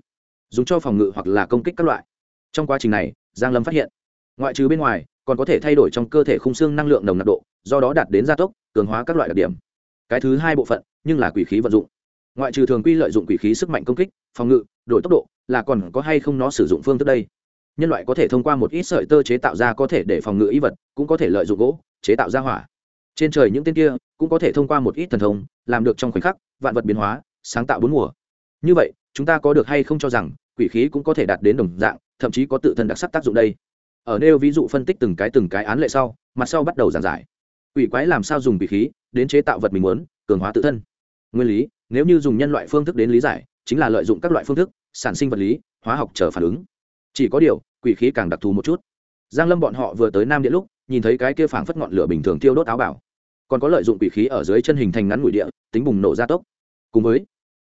dùng cho phòng ngự hoặc là công kích các loại. Trong quá trình này, giang lâm phát hiện, ngoại trừ bên ngoài, còn có thể thay đổi trong cơ thể khung xương năng lượng nồng nặc độ, do đó đạt đến gia tốc, cường hóa các loại đặc điểm. Cái thứ hai bộ phận, nhưng là quỷ khí vận dụng. Ngoại trừ thường quy lợi dụng quỷ khí sức mạnh công kích, phòng ngự, đổi tốc độ, là còn có hay không nó sử dụng phương thức đây? Nhân loại có thể thông qua một ít sợi tơ chế tạo ra có thể để phòng ngự ý vật, cũng có thể lợi dụng gỗ, chế tạo ra hỏa trên trời những tên kia cũng có thể thông qua một ít thần thông, làm được trong khoảnh khắc, vạn vật biến hóa, sáng tạo bốn mùa. Như vậy, chúng ta có được hay không cho rằng, quỷ khí cũng có thể đạt đến đồng dạng, thậm chí có tự thân đặc sắc tác dụng đây. Ở nêu ví dụ phân tích từng cái từng cái án lệ sau, mặt sau bắt đầu giảng giải. Quỷ quái làm sao dùng quỷ khí đến chế tạo vật mình muốn, cường hóa tự thân? Nguyên lý, nếu như dùng nhân loại phương thức đến lý giải, chính là lợi dụng các loại phương thức, sản sinh vật lý, hóa học chờ phản ứng. Chỉ có điều, quỷ khí càng đặc thù một chút. Giang lâm bọn họ vừa tới nam địa lúc, nhìn thấy cái kia phảng phất ngọn lửa bình thường tiêu đốt áo bảo còn có lợi dụng quỷ khí ở dưới chân hình thành ngắn mũi địa, tính bùng nổ gia tốc. Cùng với,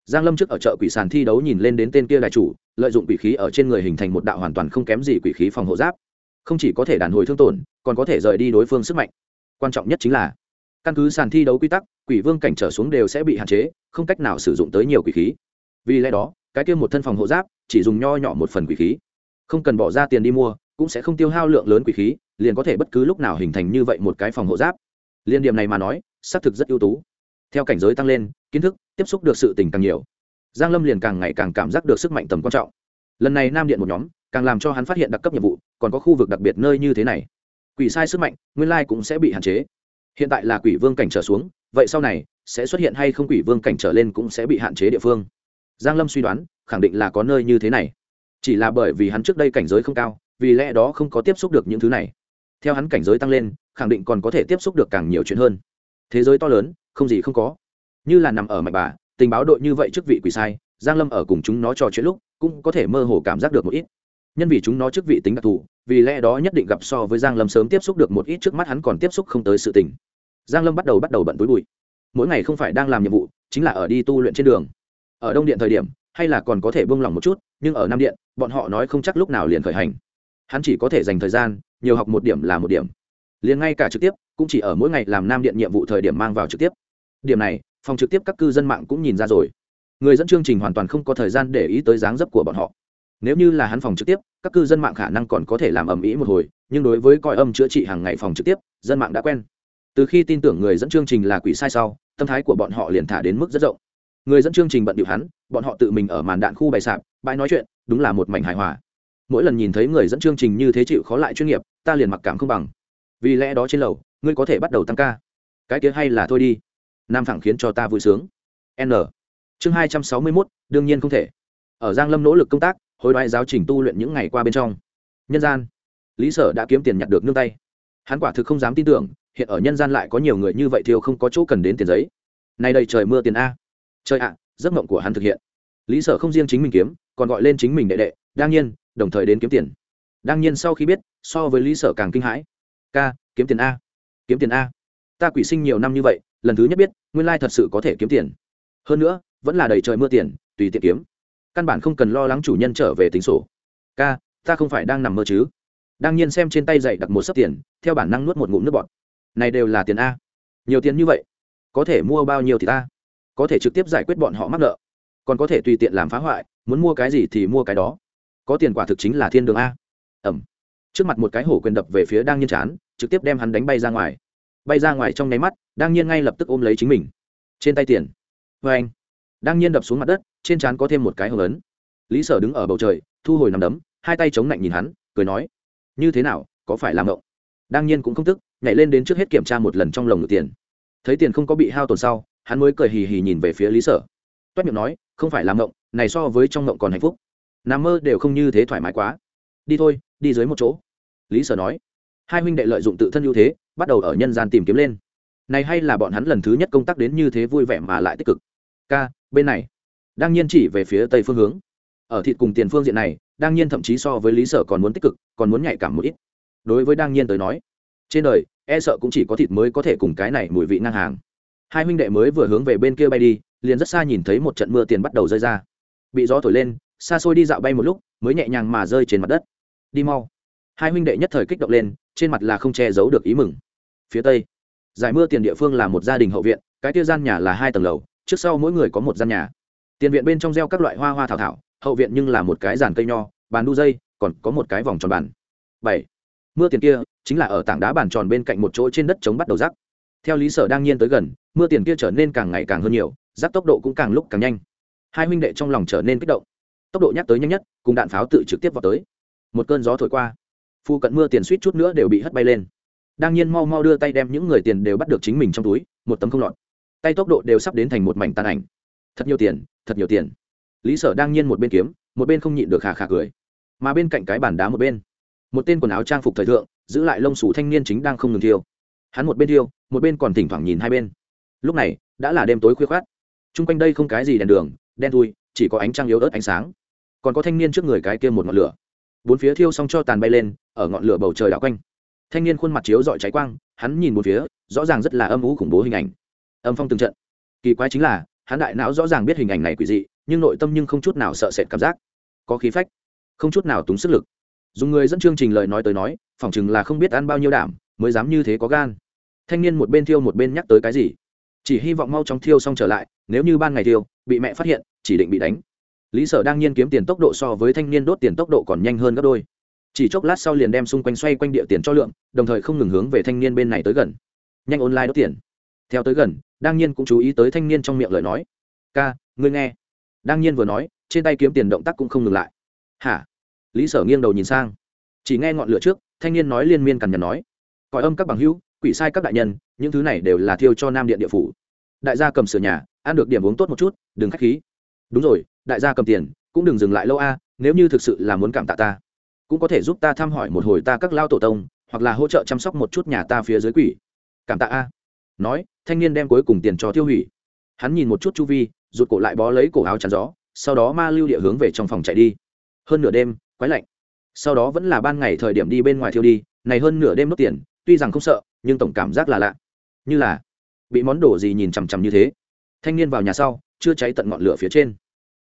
giang lâm trước ở chợ quỷ sàn thi đấu nhìn lên đến tên kia đại chủ, lợi dụng quỷ khí ở trên người hình thành một đạo hoàn toàn không kém gì quỷ khí phòng hộ giáp. Không chỉ có thể đàn hồi thương tổn, còn có thể rời đi đối phương sức mạnh. Quan trọng nhất chính là, căn cứ sàn thi đấu quy tắc, quỷ vương cảnh trở xuống đều sẽ bị hạn chế, không cách nào sử dụng tới nhiều quỷ khí. Vì lẽ đó, cái kia một thân phòng hộ giáp, chỉ dùng nho nhỏ một phần quỷ khí. Không cần bỏ ra tiền đi mua, cũng sẽ không tiêu hao lượng lớn quỷ khí, liền có thể bất cứ lúc nào hình thành như vậy một cái phòng hộ giáp liên điểm này mà nói, xác thực rất ưu tú. Theo cảnh giới tăng lên, kiến thức, tiếp xúc được sự tình càng nhiều. Giang lâm liền càng ngày càng cảm giác được sức mạnh tầm quan trọng. Lần này nam điện một nhóm, càng làm cho hắn phát hiện đặc cấp nhiệm vụ, còn có khu vực đặc biệt nơi như thế này. Quỷ sai sức mạnh, nguyên lai cũng sẽ bị hạn chế. Hiện tại là quỷ vương cảnh trở xuống, vậy sau này, sẽ xuất hiện hay không quỷ vương cảnh trở lên cũng sẽ bị hạn chế địa phương. Giang lâm suy đoán, khẳng định là có nơi như thế này. Chỉ là bởi vì hắn trước đây cảnh giới không cao, vì lẽ đó không có tiếp xúc được những thứ này. Theo hắn cảnh giới tăng lên khẳng định còn có thể tiếp xúc được càng nhiều chuyện hơn. Thế giới to lớn, không gì không có. Như là nằm ở mạch bà, tình báo đội như vậy trước vị quỷ sai, giang lâm ở cùng chúng nó trò chuyện lúc, cũng có thể mơ hồ cảm giác được một ít. Nhân vì chúng nó chức vị tính đặc thù, vì lẽ đó nhất định gặp so với giang lâm sớm tiếp xúc được một ít trước mắt hắn còn tiếp xúc không tới sự tình. Giang lâm bắt đầu bắt đầu bận túi bụi. Mỗi ngày không phải đang làm nhiệm vụ, chính là ở đi tu luyện trên đường. Ở đông điện thời điểm, hay là còn có thể buông lỏng một chút, nhưng ở nam điện, bọn họ nói không chắc lúc nào liền khởi hành. Hắn chỉ có thể dành thời gian, nhiều học một điểm là một điểm liền ngay cả trực tiếp, cũng chỉ ở mỗi ngày làm nam điện nhiệm vụ thời điểm mang vào trực tiếp. Điểm này, phòng trực tiếp các cư dân mạng cũng nhìn ra rồi. Người dẫn chương trình hoàn toàn không có thời gian để ý tới dáng dấp của bọn họ. Nếu như là hắn phòng trực tiếp, các cư dân mạng khả năng còn có thể làm ầm ĩ một hồi, nhưng đối với coi âm chữa trị hàng ngày phòng trực tiếp, dân mạng đã quen. Từ khi tin tưởng người dẫn chương trình là quỷ sai sau, tâm thái của bọn họ liền thả đến mức rất rộng. Người dẫn chương trình bận điệu hắn, bọn họ tự mình ở màn đạn khu bày sạp, bãi nói chuyện, đúng là một mảnh hài hòa. Mỗi lần nhìn thấy người dẫn chương trình như thế chịu khó lại chuyên nghiệp, ta liền mặc cảm không bằng vì lẽ đó trên lầu, ngươi có thể bắt đầu tăng ca. Cái kia hay là thôi đi. Nam thẳng khiến cho ta vui sướng. N. Chương hai trăm sáu mươi mốt, đương nhiên không thể. Ở giang lâm nỗ lực công tác hồi đoái giáo trình tu luyện những ngày qua bên trong. Nhân gian. Lý sở đã kiếm tiền nhặt được nương tay. Hắn quả thực không dám tin tưởng, hiện ở nhân gian lại có nhiều người như vậy thiêu không có chỗ cần đến tiền giấy. Nay đây trời mưa tiền a. Trời ạ, giấc mộng của hắn thực hiện. Lý sở không riêng chính mình kiếm, còn gọi lên chính mình đệ đệ, đương nhiên, đồng thời đến kiếm tiền. Đương nhiên sau khi biết, so với lý sở càng kinh hãi ca, kiếm tiền a. Kiếm tiền a. Ta quỷ sinh nhiều năm như vậy, lần thứ nhất biết, nguyên lai thật sự có thể kiếm tiền. Hơn nữa, vẫn là đầy trời mưa tiền, tùy tiện kiếm. Căn bản không cần lo lắng chủ nhân trở về tính sổ. Ca, ta không phải đang nằm mơ chứ? Đang nhiên xem trên tay dậy đặt một sấp tiền, theo bản năng nuốt một ngụm nước bọt. Này đều là tiền a. Nhiều tiền như vậy, có thể mua bao nhiêu thì ta. Có thể trực tiếp giải quyết bọn họ mắc nợ. Còn có thể tùy tiện làm phá hoại, muốn mua cái gì thì mua cái đó. Có tiền quả thực chính là thiên đường a. Ẩm. Trước mặt một cái hổ quyền đập về phía đang nhiên chán trực tiếp đem hắn đánh bay ra ngoài. Bay ra ngoài trong nháy mắt đang nhiên ngay lập tức ôm lấy chính mình. Trên tay tiền. Vê anh. Đang nhiên đập xuống mặt đất, trên trán có thêm một cái hồng ấn. Lý sở đứng ở bầu trời, thu hồi nằm đấm, hai tay chống lạnh nhìn hắn, cười nói, như thế nào, có phải làm ngộng? Đang nhiên cũng không tức, nhảy lên đến trước hết kiểm tra một lần trong lồng ngực tiền. Thấy tiền không có bị hao tồn sau, hắn mới cười hì hì nhìn về phía lý sở. Toét miệng nói, không phải làm ngộng, này so với trong ngộng còn hạnh phúc. Nằm mơ đều không như thế thoải mái quá. Đi thôi, đi dưới một chỗ. Lý sở nói hai huynh đệ lợi dụng tự thân ưu thế, bắt đầu ở nhân gian tìm kiếm lên. Này hay là bọn hắn lần thứ nhất công tác đến như thế vui vẻ mà lại tích cực. K bên này. Đang nhiên chỉ về phía tây phương hướng. Ở thịt cùng tiền phương diện này đang nhiên thậm chí so với lý sở còn muốn tích cực, còn muốn nhạy cảm một ít. Đối với đang nhiên tới nói, trên đời e sợ cũng chỉ có thịt mới có thể cùng cái này mùi vị ngang hàng. Hai huynh đệ mới vừa hướng về bên kia bay đi, liền rất xa nhìn thấy một trận mưa tiền bắt đầu rơi ra. Bị gió thổi lên, xa xôi đi dạo bay một lúc, mới nhẹ nhàng mà rơi trên mặt đất. Đi mau. Hai huynh đệ nhất thời kích động lên trên mặt là không che giấu được ý mừng. Phía tây, giải mưa tiền địa phương là một gia đình hậu viện, cái kia gian nhà là hai tầng lầu, trước sau mỗi người có một gian nhà. Tiền viện bên trong gieo các loại hoa hoa thảo thảo, hậu viện nhưng là một cái giàn cây nho, bàn đu dây, còn có một cái vòng tròn bàn. Bảy, mưa tiền kia chính là ở tảng đá bàn tròn bên cạnh một chỗ trên đất chống bắt đầu rắc. Theo lý sở đang nhiên tới gần, mưa tiền kia trở nên càng ngày càng hơn nhiều, rắc tốc độ cũng càng lúc càng nhanh. Hai huynh đệ trong lòng trở nên kích động. Tốc độ nhắc tới nhanh nhất, cùng đạn pháo tự trực tiếp vào tới. Một cơn gió thổi qua phu cận mưa tiền suýt chút nữa đều bị hất bay lên. Đang nhiên mau mau đưa tay đem những người tiền đều bắt được chính mình trong túi, một tấm không lọt. Tay tốc độ đều sắp đến thành một mảnh tàn ảnh. Thật nhiều tiền, thật nhiều tiền. Lý sở đang nhiên một bên kiếm, một bên không nhịn được khà khà cười. Mà bên cạnh cái bàn đá một bên, một tên quần áo trang phục thời thượng, giữ lại lông sủ thanh niên chính đang không ngừng thiêu. Hắn một bên thiêu, một bên còn thỉnh thoảng nhìn hai bên. Lúc này, đã là đêm tối khuya khoát. Chung quanh đây không cái gì đèn đường, đen thui, chỉ có ánh trăng yếu ớt ánh sáng. Còn có thanh niên trước người cái kia một ngọn lửa bốn phía thiêu xong cho tàn bay lên, ở ngọn lửa bầu trời đảo quanh. Thanh niên khuôn mặt chiếu dọi cháy quang, hắn nhìn một phía, rõ ràng rất là âm ú khủng bố hình ảnh. Âm phong từng trận. Kỳ quái chính là, hắn đại não rõ ràng biết hình ảnh này quỷ dị, nhưng nội tâm nhưng không chút nào sợ sệt cảm giác. Có khí phách, không chút nào túng sức lực. Dùng người dẫn chương trình lời nói tới nói, phỏng chừng là không biết ăn bao nhiêu đảm, mới dám như thế có gan. Thanh niên một bên thiêu một bên nhắc tới cái gì? Chỉ hy vọng mau chóng thiêu xong trở lại, nếu như ban ngày thiêu, bị mẹ phát hiện, chỉ định bị đánh lý sở đang nhiên kiếm tiền tốc độ so với thanh niên đốt tiền tốc độ còn nhanh hơn gấp đôi. Chỉ chốc lát sau liền đem xung quanh xoay quanh địa tiền cho lượng, đồng thời không ngừng hướng về thanh niên bên này tới gần. Nhanh online đốt tiền. Theo tới gần đang nhiên cũng chú ý tới thanh niên trong miệng lời nói. Ca, ngươi nghe. Đang nhiên vừa nói, trên tay kiếm tiền động tác cũng không ngừng lại. Hả? Lý sở nghiêng đầu nhìn sang. Chỉ nghe ngọn lửa trước, thanh niên nói liên miên cằn nhằn nói. Còi âm các bằng hữu, quỷ sai các đại nhân, những thứ này đều là thiêu cho nam điện địa phủ. Đại gia cầm sửa nhà, ăn được điểm uống tốt một chút, đừng k h á c h khí. Đúng rồi đại gia cầm tiền, cũng đừng dừng lại lâu a, nếu như thực sự là muốn cảm tạ ta, cũng có thể giúp ta thăm hỏi một hồi ta các lao tổ tông, hoặc là hỗ trợ chăm sóc một chút nhà ta phía dưới quỷ. Cảm tạ a. Nói, thanh niên đem cuối cùng tiền cho tiêu hủy. Hắn nhìn một chút chu vi, rụt cổ lại bó lấy cổ áo chắn gió, sau đó ma lưu địa hướng về trong phòng chạy đi. Hơn nửa đêm, quái lạnh. Sau đó vẫn là ban ngày thời điểm đi bên ngoài thiêu đi, này hơn nửa đêm mất tiền, tuy rằng không sợ, nhưng tổng cảm giác là lạ. Như là bị món đồ gì nhìn chằm chằm như thế. Thanh niên vào nhà sau, chưa cháy tận ngọn lửa phía trên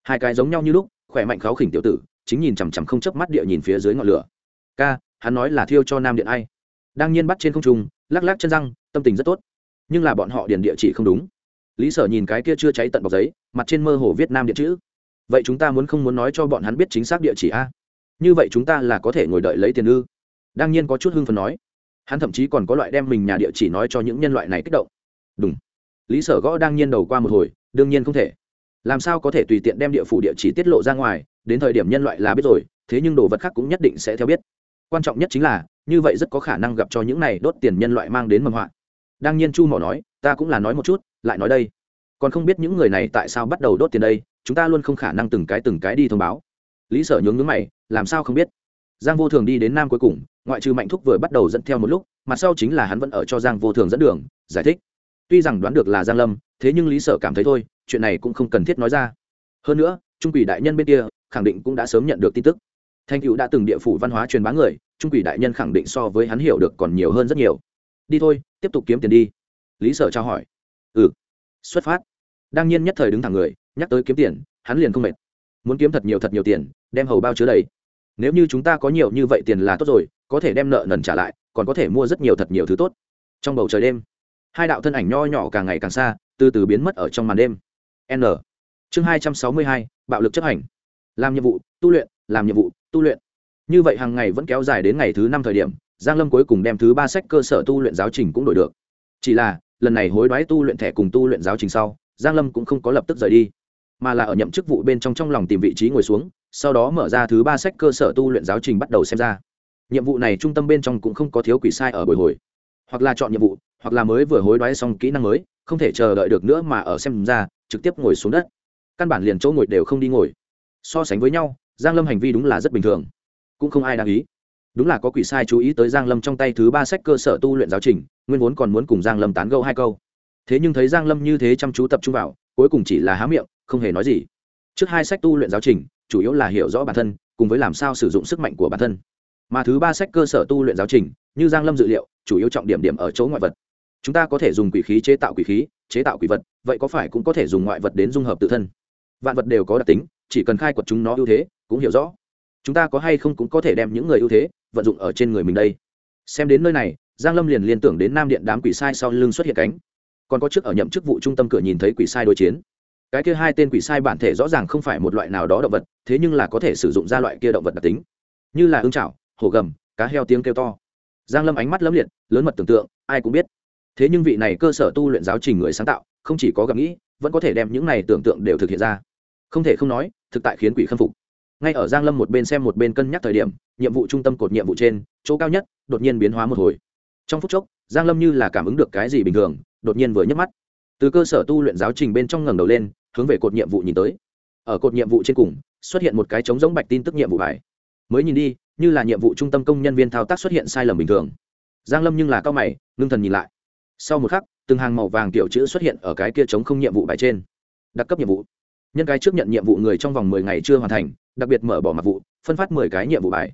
hai cái giống nhau như lúc, khỏe mạnh kháo khỉnh tiểu tử, chính nhìn chằm chằm không chớp mắt địa nhìn phía dưới ngọn lửa. Ca, hắn nói là thiêu cho nam điện ai? Đang nhiên bắt trên không trung, lắc lắc chân răng, tâm tình rất tốt. Nhưng là bọn họ điền địa chỉ không đúng. Lý sở nhìn cái kia chưa cháy tận bọc giấy, mặt trên mơ hồ viết nam điện chữ. Vậy chúng ta muốn không muốn nói cho bọn hắn biết chính xác địa chỉ a? Như vậy chúng ta là có thể ngồi đợi lấy tiền ư? Đương nhiên có chút hưng phần nói. Hắn thậm chí còn có loại đem mình nhà địa chỉ nói cho những nhân loại này kích động. Đúng lý sở gõ đang nhiên đầu qua một hồi, đương nhiên không thể làm sao có thể tùy tiện đem địa phủ địa chỉ tiết lộ ra ngoài, đến thời điểm nhân loại là biết rồi, thế nhưng đồ vật khác cũng nhất định sẽ theo biết. Quan trọng nhất chính là, như vậy rất có khả năng gặp cho những này đốt tiền nhân loại mang đến mầm họa. Đương nhiên chu mỏ nói, ta cũng là nói một chút, lại nói đây. Còn không biết những người này tại sao bắt đầu đốt tiền đây, chúng ta luôn không khả năng từng cái từng cái đi thông báo. Lý sở nhướng nhướng mày, làm sao không biết? Giang vô thường đi đến nam cuối cùng, ngoại trừ mạnh thúc vừa bắt đầu dẫn theo một lúc, mặt sau chính là hắn vẫn ở cho giang vô thường dẫn đường, giải thích tuy rằng đoán được là giang lâm, thế nhưng lý sở cảm thấy thôi, chuyện này cũng không cần thiết nói ra. Hơn nữa, trung quỷ đại nhân bên kia, khẳng định cũng đã sớm nhận được tin tức. Thanh cựu đã từng địa phủ văn hóa truyền bá người, trung quỷ đại nhân khẳng định so với hắn hiểu được còn nhiều hơn rất nhiều. Đi thôi, tiếp tục kiếm tiền đi. Lý sở trao hỏi. Ừ. Xuất phát. Đương nhiên nhất thời đứng thẳng người, nhắc tới kiếm tiền, hắn liền không mệt. Muốn kiếm thật nhiều thật nhiều tiền, đem hầu bao chứa đầy. Nếu như chúng ta có nhiều như vậy tiền là tốt rồi, có thể đem nợ nần trả lại, còn có thể mua rất nhiều thật nhiều thứ tốt. Trong bầu trời đêm hai đạo thân ảnh nho nhỏ càng ngày càng xa, từ từ biến mất ở trong màn đêm. N. Chương hai trăm sáu mươi hai, bạo lực chấp hành. Làm nhiệm vụ, tu luyện, làm nhiệm vụ, tu luyện. Như vậy hàng ngày vẫn kéo dài đến ngày thứ năm thời điểm, giang lâm cuối cùng đem thứ ba sách cơ sở tu luyện giáo trình cũng đổi được. Chỉ là, lần này hối đoái tu luyện thẻ cùng tu luyện giáo trình sau, giang lâm cũng không có lập tức rời đi, mà là ở nhậm chức vụ bên trong trong lòng tìm vị trí ngồi xuống, sau đó mở ra thứ ba sách cơ sở tu luyện giáo trình bắt đầu xem ra. Nhiệm vụ này trung tâm bên trong cũng không có thiếu quỷ sai ở buổi hồi, hoặc là chọn nhiệm vụ hoặc là mới vừa hối đoái xong kỹ năng mới, không thể chờ đợi được nữa mà ở xem ra, trực tiếp ngồi xuống đất. Căn bản liền chỗ ngồi đều không đi ngồi. So sánh với nhau, giang lâm hành vi đúng là rất bình thường. Cũng không ai đáng ý. Đúng là có quỷ sai chú ý tới giang lâm trong tay thứ ba sách cơ sở tu luyện giáo trình, nguyên vốn còn muốn cùng giang lâm tán gẫu hai câu. Thế nhưng thấy giang lâm như thế chăm chú tập trung vào, cuối cùng chỉ là há miệng, không hề nói gì. Trước hai sách tu luyện giáo trình, chủ yếu là hiểu rõ bản thân, cùng với làm sao sử dụng sức mạnh của bản thân. Mà thứ ba sách cơ sở tu luyện giáo trình, như giang lâm dự liệu, chủ yếu trọng điểm điểm ở chỗ ngoại vật chúng ta có thể dùng quỷ khí chế tạo quỷ khí chế tạo quỷ vật vậy có phải cũng có thể dùng ngoại vật đến dung hợp tự thân? Vạn vật đều có đặc tính chỉ cần khai quật chúng nó ưu thế cũng hiểu rõ. Chúng ta có hay không cũng có thể đem những người ưu thế vận dụng ở trên người mình đây. Xem đến nơi này giang lâm liền liên tưởng đến nam điện đám quỷ sai sau lưng xuất hiện cánh. Còn có trước ở nhậm chức vụ trung tâm cửa nhìn thấy quỷ sai đối chiến. Cái kia hai tên quỷ sai bản thể rõ ràng không phải một loại nào đó động vật thế nhưng là có thể sử dụng ra loại kia động vật đặc tính. Như là ương chảo, hổ gầm cá heo tiếng kêu to. Giang lâm ánh mắt lấm liệt lớn mật tưởng tượng ai cũng biết thế nhưng vị này cơ sở tu luyện giáo trình người sáng tạo, không chỉ có gặp nghĩ, vẫn có thể đem những này tưởng tượng đều thực hiện ra. Không thể không nói, thực tại khiến quỷ khâm phục. Ngay ở giang lâm một bên xem một bên cân nhắc thời điểm, nhiệm vụ trung tâm cột nhiệm vụ trên, chỗ cao nhất, đột nhiên biến hóa một hồi. Trong phút chốc, giang lâm như là cảm ứng được cái gì bình thường, đột nhiên vừa nhấc mắt. Từ cơ sở tu luyện giáo trình bên trong ngẩng đầu lên, hướng về cột nhiệm vụ nhìn tới. Ở cột nhiệm vụ trên cùng, xuất hiện một cái trống giống bạch tin tức nhiệm vụ bài. Mới nhìn đi, như là nhiệm vụ trung tâm công nhân viên thao tác xuất hiện sai lầm bình thường. Giang lâm nhưng là cao mày, ngưng thần nhìn lại sau một khắc, từng hàng màu vàng tiểu chữ xuất hiện ở cái kia chống không nhiệm vụ bài trên. Đặc cấp nhiệm vụ. Nhân cái trước nhận nhiệm vụ người trong vòng 10 ngày chưa hoàn thành, đặc biệt mở bỏ mặt vụ, phân phát 10 cái nhiệm vụ bài.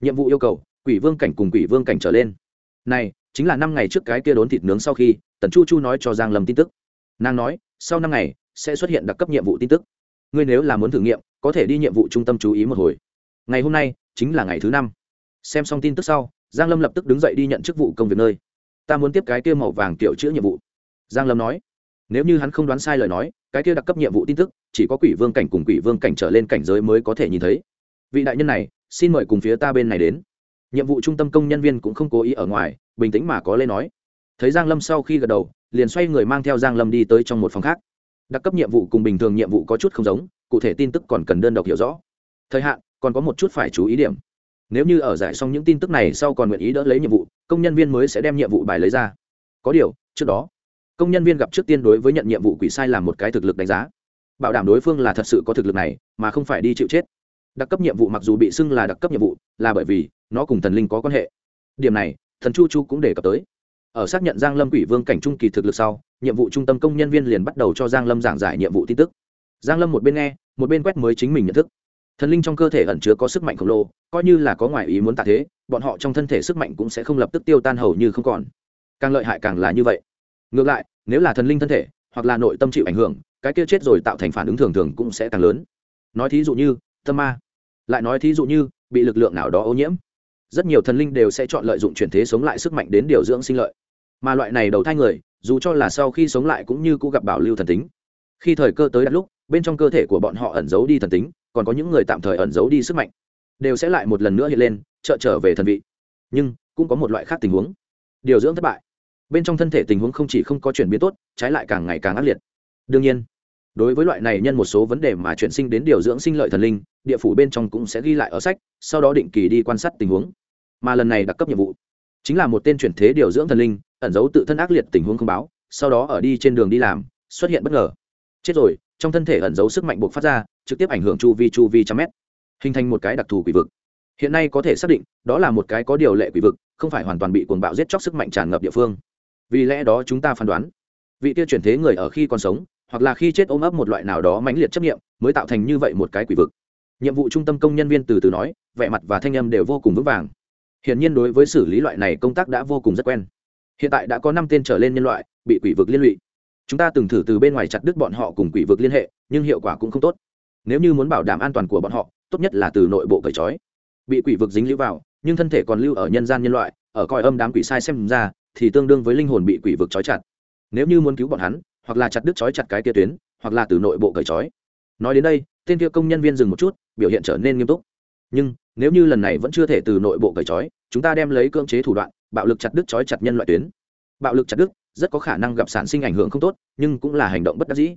Nhiệm vụ yêu cầu, quỷ vương cảnh cùng quỷ vương cảnh trở lên. Này, chính là năm ngày trước cái kia đốn thịt nướng sau khi, tần chu chu nói cho giang lâm tin tức. Nàng nói, sau năm ngày, sẽ xuất hiện đặc cấp nhiệm vụ tin tức. Ngươi nếu là muốn thử nghiệm, có thể đi nhiệm vụ trung tâm chú ý một hồi. Ngày hôm nay, chính là ngày thứ năm. Xem xong tin tức sau, giang lâm lập tức đứng dậy đi nhận chức vụ công việc nơi ta muốn tiếp cái kia màu vàng tiểu chữ nhiệm vụ. Giang lâm nói. Nếu như hắn không đoán sai lời nói, cái kia đặc cấp nhiệm vụ tin tức, chỉ có quỷ vương cảnh cùng quỷ vương cảnh trở lên cảnh giới mới có thể nhìn thấy. Vị đại nhân này, xin mời cùng phía ta bên này đến. Nhiệm vụ trung tâm công nhân viên cũng không cố ý ở ngoài, bình tĩnh mà có lên nói. Thấy giang lâm sau khi gật đầu, liền xoay người mang theo giang lâm đi tới trong một phòng khác. Đặc cấp nhiệm vụ cùng bình thường nhiệm vụ có chút không giống, cụ thể tin tức còn cần đơn độc hiểu rõ. Thời hạn, còn có một chút phải chú ý điểm nếu như ở giải xong những tin tức này sau còn nguyện ý đỡ lấy nhiệm vụ, công nhân viên mới sẽ đem nhiệm vụ bài lấy ra. Có điều, trước đó, công nhân viên gặp trước tiên đối với nhận nhiệm vụ quỷ sai làm một cái thực lực đánh giá. Bảo đảm đối phương là thật sự có thực lực này, mà không phải đi chịu chết. Đặc cấp nhiệm vụ mặc dù bị xưng là đặc cấp nhiệm vụ, là bởi vì nó cùng thần linh có quan hệ. Điểm này, thần chu chu cũng đề cập tới. Ở xác nhận giang lâm quỷ vương cảnh trung kỳ thực lực sau, nhiệm vụ trung tâm công nhân viên liền bắt đầu cho giang lâm giảng giải nhiệm vụ tin tức. Giang lâm một bên nghe, một bên quét mới chính mình nhận thức thần linh trong cơ thể ẩn chứa có sức mạnh khổng lồ, coi như là có ngoại ý muốn tạ thế, bọn họ trong thân thể sức mạnh cũng sẽ không lập tức tiêu tan hầu như không còn. Càng lợi hại càng là như vậy. Ngược lại, nếu là thần linh thân thể, hoặc là nội tâm chịu ảnh hưởng, cái kia chết rồi tạo thành phản ứng thường thường cũng sẽ càng lớn. Nói thí dụ như, tâm ma. Lại nói thí dụ như, bị lực lượng nào đó ô nhiễm. Rất nhiều thần linh đều sẽ chọn lợi dụng chuyển thế sống lại sức mạnh đến điều dưỡng sinh lợi. Mà loại này đầu thai người, dù cho là sau khi sống lại cũng như cũ gặp bảo lưu thần tính. Khi thời cơ tới đặt lúc, bên trong cơ thể của bọn họ ẩn giấu đi thần tính còn có những người tạm thời ẩn giấu đi sức mạnh, đều sẽ lại một lần nữa hiện lên, trợ trở về thần vị. Nhưng, cũng có một loại khác tình huống. Điều dưỡng thất bại. Bên trong thân thể tình huống không chỉ không có chuyển biến tốt, trái lại càng ngày càng ác liệt. Đương nhiên, đối với loại này nhân một số vấn đề mà chuyển sinh đến điều dưỡng sinh lợi thần linh, địa phủ bên trong cũng sẽ ghi lại ở sách, sau đó định kỳ đi quan sát tình huống. Mà lần này đặc cấp nhiệm vụ chính là một tên chuyển thế điều dưỡng thần linh, ẩn giấu tự thân ác liệt tình huống không báo, sau đó ở đi trên đường đi làm, xuất hiện bất ngờ. Chết rồi, trong thân thể ẩn giấu sức mạnh buộc phát ra trực tiếp ảnh hưởng chu vi chu vi trăm mét, hình thành một cái đặc thù quỷ vực. Hiện nay có thể xác định, đó là một cái có điều lệ quỷ vực, không phải hoàn toàn bị cuồng bạo giết chóc sức mạnh tràn ngập địa phương. Vì lẽ đó chúng ta phán đoán, vị tiêu chuyển thế người ở khi còn sống, hoặc là khi chết ôm ấp một loại nào đó mãnh liệt chấp nghiệm mới tạo thành như vậy một cái quỷ vực. Nhiệm vụ trung tâm công nhân viên từ từ nói, vẻ mặt và thanh âm đều vô cùng vững vàng. Hiển nhiên đối với xử lý loại này công tác đã vô cùng rất quen. Hiện tại đã có năm tên trở lên nhân loại, bị quỷ vực liên lụy. Chúng ta từng thử từ bên ngoài chặt đứt bọn họ cùng quỷ vực liên hệ, nhưng hiệu quả cũng không tốt nếu như muốn bảo đảm an toàn của bọn họ, tốt nhất là từ nội bộ cởi trói. Bị quỷ vực dính lưu vào, nhưng thân thể còn lưu ở nhân gian nhân loại, ở coi âm đám quỷ sai xem ra, thì tương đương với linh hồn bị quỷ vực trói chặt. Nếu như muốn cứu bọn hắn, hoặc là chặt đứt trói chặt cái kia tuyến, hoặc là từ nội bộ cởi trói. Nói đến đây, tên kia công nhân viên dừng một chút, biểu hiện trở nên nghiêm túc. Nhưng, nếu như lần này vẫn chưa thể từ nội bộ cởi trói, chúng ta đem lấy cưỡng chế thủ đoạn, bạo lực chặt đứt trói chặt nhân loại tuyến. Bạo lực chặt đứt, rất có khả năng gặp sản sinh ảnh hưởng không tốt, nhưng cũng là hành động bất đắc dĩ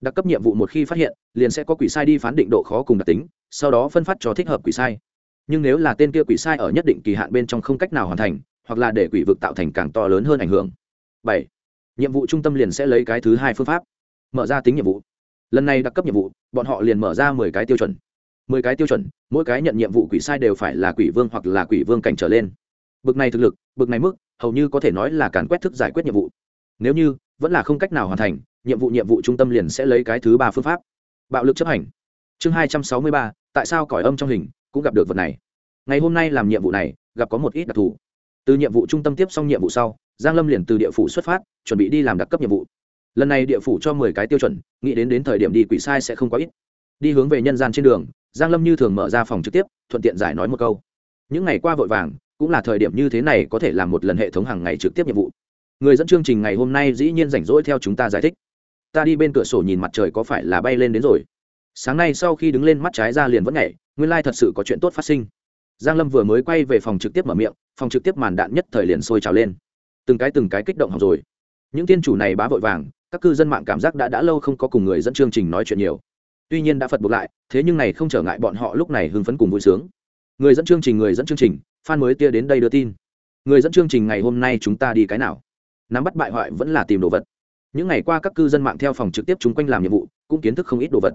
đặc cấp nhiệm vụ một khi phát hiện, liền sẽ có quỷ sai đi phán định độ khó cùng đặc tính, sau đó phân phát cho thích hợp quỷ sai. Nhưng nếu là tên kia quỷ sai ở nhất định kỳ hạn bên trong không cách nào hoàn thành, hoặc là để quỷ vực tạo thành càng to lớn hơn ảnh hưởng. Bảy, nhiệm vụ trung tâm liền sẽ lấy cái thứ hai phương pháp. Mở ra tính nhiệm vụ. Lần này đặc cấp nhiệm vụ, bọn họ liền mở ra mười cái tiêu chuẩn. Mười cái tiêu chuẩn, mỗi cái nhận nhiệm vụ quỷ sai đều phải là quỷ vương hoặc là quỷ vương cảnh trở lên. Bực này thực lực, bực này mức, hầu như có thể nói là càn quét thức giải quyết nhiệm vụ. Nếu như, vẫn là không cách nào hoàn thành nhiệm vụ nhiệm vụ trung tâm liền sẽ lấy cái thứ ba phương pháp. Bạo lực chấp hành. Chương hai trăm sáu mươi ba, tại sao cõi âm trong hình cũng gặp được vật này? Ngày hôm nay làm nhiệm vụ này, gặp có một ít đặc thù. Từ nhiệm vụ trung tâm tiếp xong nhiệm vụ sau, giang lâm liền từ địa phủ xuất phát, chuẩn bị đi làm đặc cấp nhiệm vụ. Lần này địa phủ cho mười cái tiêu chuẩn, nghĩ đến đến thời điểm đi quỷ sai sẽ không quá ít. Đi hướng về nhân gian trên đường, giang lâm như thường mở ra phòng trực tiếp, thuận tiện giải nói một câu. Những ngày qua vội vàng, cũng là thời điểm như thế này có thể làm một lần hệ thống hàng ngày trực tiếp nhiệm vụ. Người dẫn chương trình ngày hôm nay dĩ nhiên rảnh rỗi theo chúng ta giải thích ta đi bên cửa sổ nhìn mặt trời có phải là bay lên đến rồi. Sáng nay sau khi đứng lên mắt trái ra liền vẫn nhảy, nguyên lai thật sự có chuyện tốt phát sinh. Giang lâm vừa mới quay về phòng trực tiếp mở miệng, phòng trực tiếp màn đạn nhất thời liền sôi trào lên. Từng cái từng cái kích động học rồi. Những tiên chủ này bá vội vàng, các cư dân mạng cảm giác đã đã lâu không có cùng người dẫn chương trình nói chuyện nhiều. Tuy nhiên đã phật buộc lại, thế nhưng này không trở ngại bọn họ lúc này hưng phấn cùng vui sướng. Người dẫn chương trình, người dẫn chương trình, fan mới tia đến đây đưa tin. Người dẫn chương trình ngày hôm nay chúng ta đi cái nào? Nắm bắt bại hoại vẫn là tìm đồ vật những ngày qua các cư dân mạng theo phòng trực tiếp chúng quanh làm nhiệm vụ, cũng kiến thức không ít đồ vật.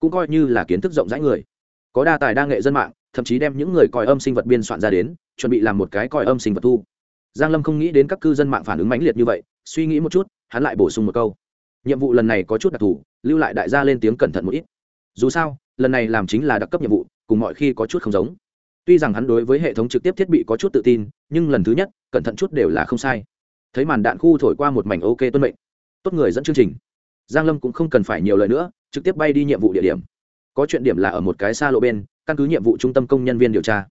Cũng coi như là kiến thức rộng rãi người. Có đa tài đa nghệ dân mạng, thậm chí đem những người coi âm sinh vật biên soạn ra đến, chuẩn bị làm một cái coi âm sinh vật thu. Giang lâm không nghĩ đến các cư dân mạng phản ứng mãnh liệt như vậy, suy nghĩ một chút, hắn lại bổ sung một câu. Nhiệm vụ lần này có chút đặc thù, lưu lại đại gia lên tiếng cẩn thận một ít. Dù sao, lần này làm chính là đặc cấp nhiệm vụ, cùng mọi khi có chút không giống. Tuy rằng hắn đối với hệ thống trực tiếp thiết bị có chút tự tin, nhưng lần thứ nhất, cẩn thận chút đều là không sai. Thấy màn đạn khu thổi qua một mảnh ok tuân mệnh tốt người dẫn chương trình. Giang lâm cũng không cần phải nhiều lời nữa, trực tiếp bay đi nhiệm vụ địa điểm. Có chuyện điểm là ở một cái xa lộ bên, căn cứ nhiệm vụ trung tâm công nhân viên điều tra.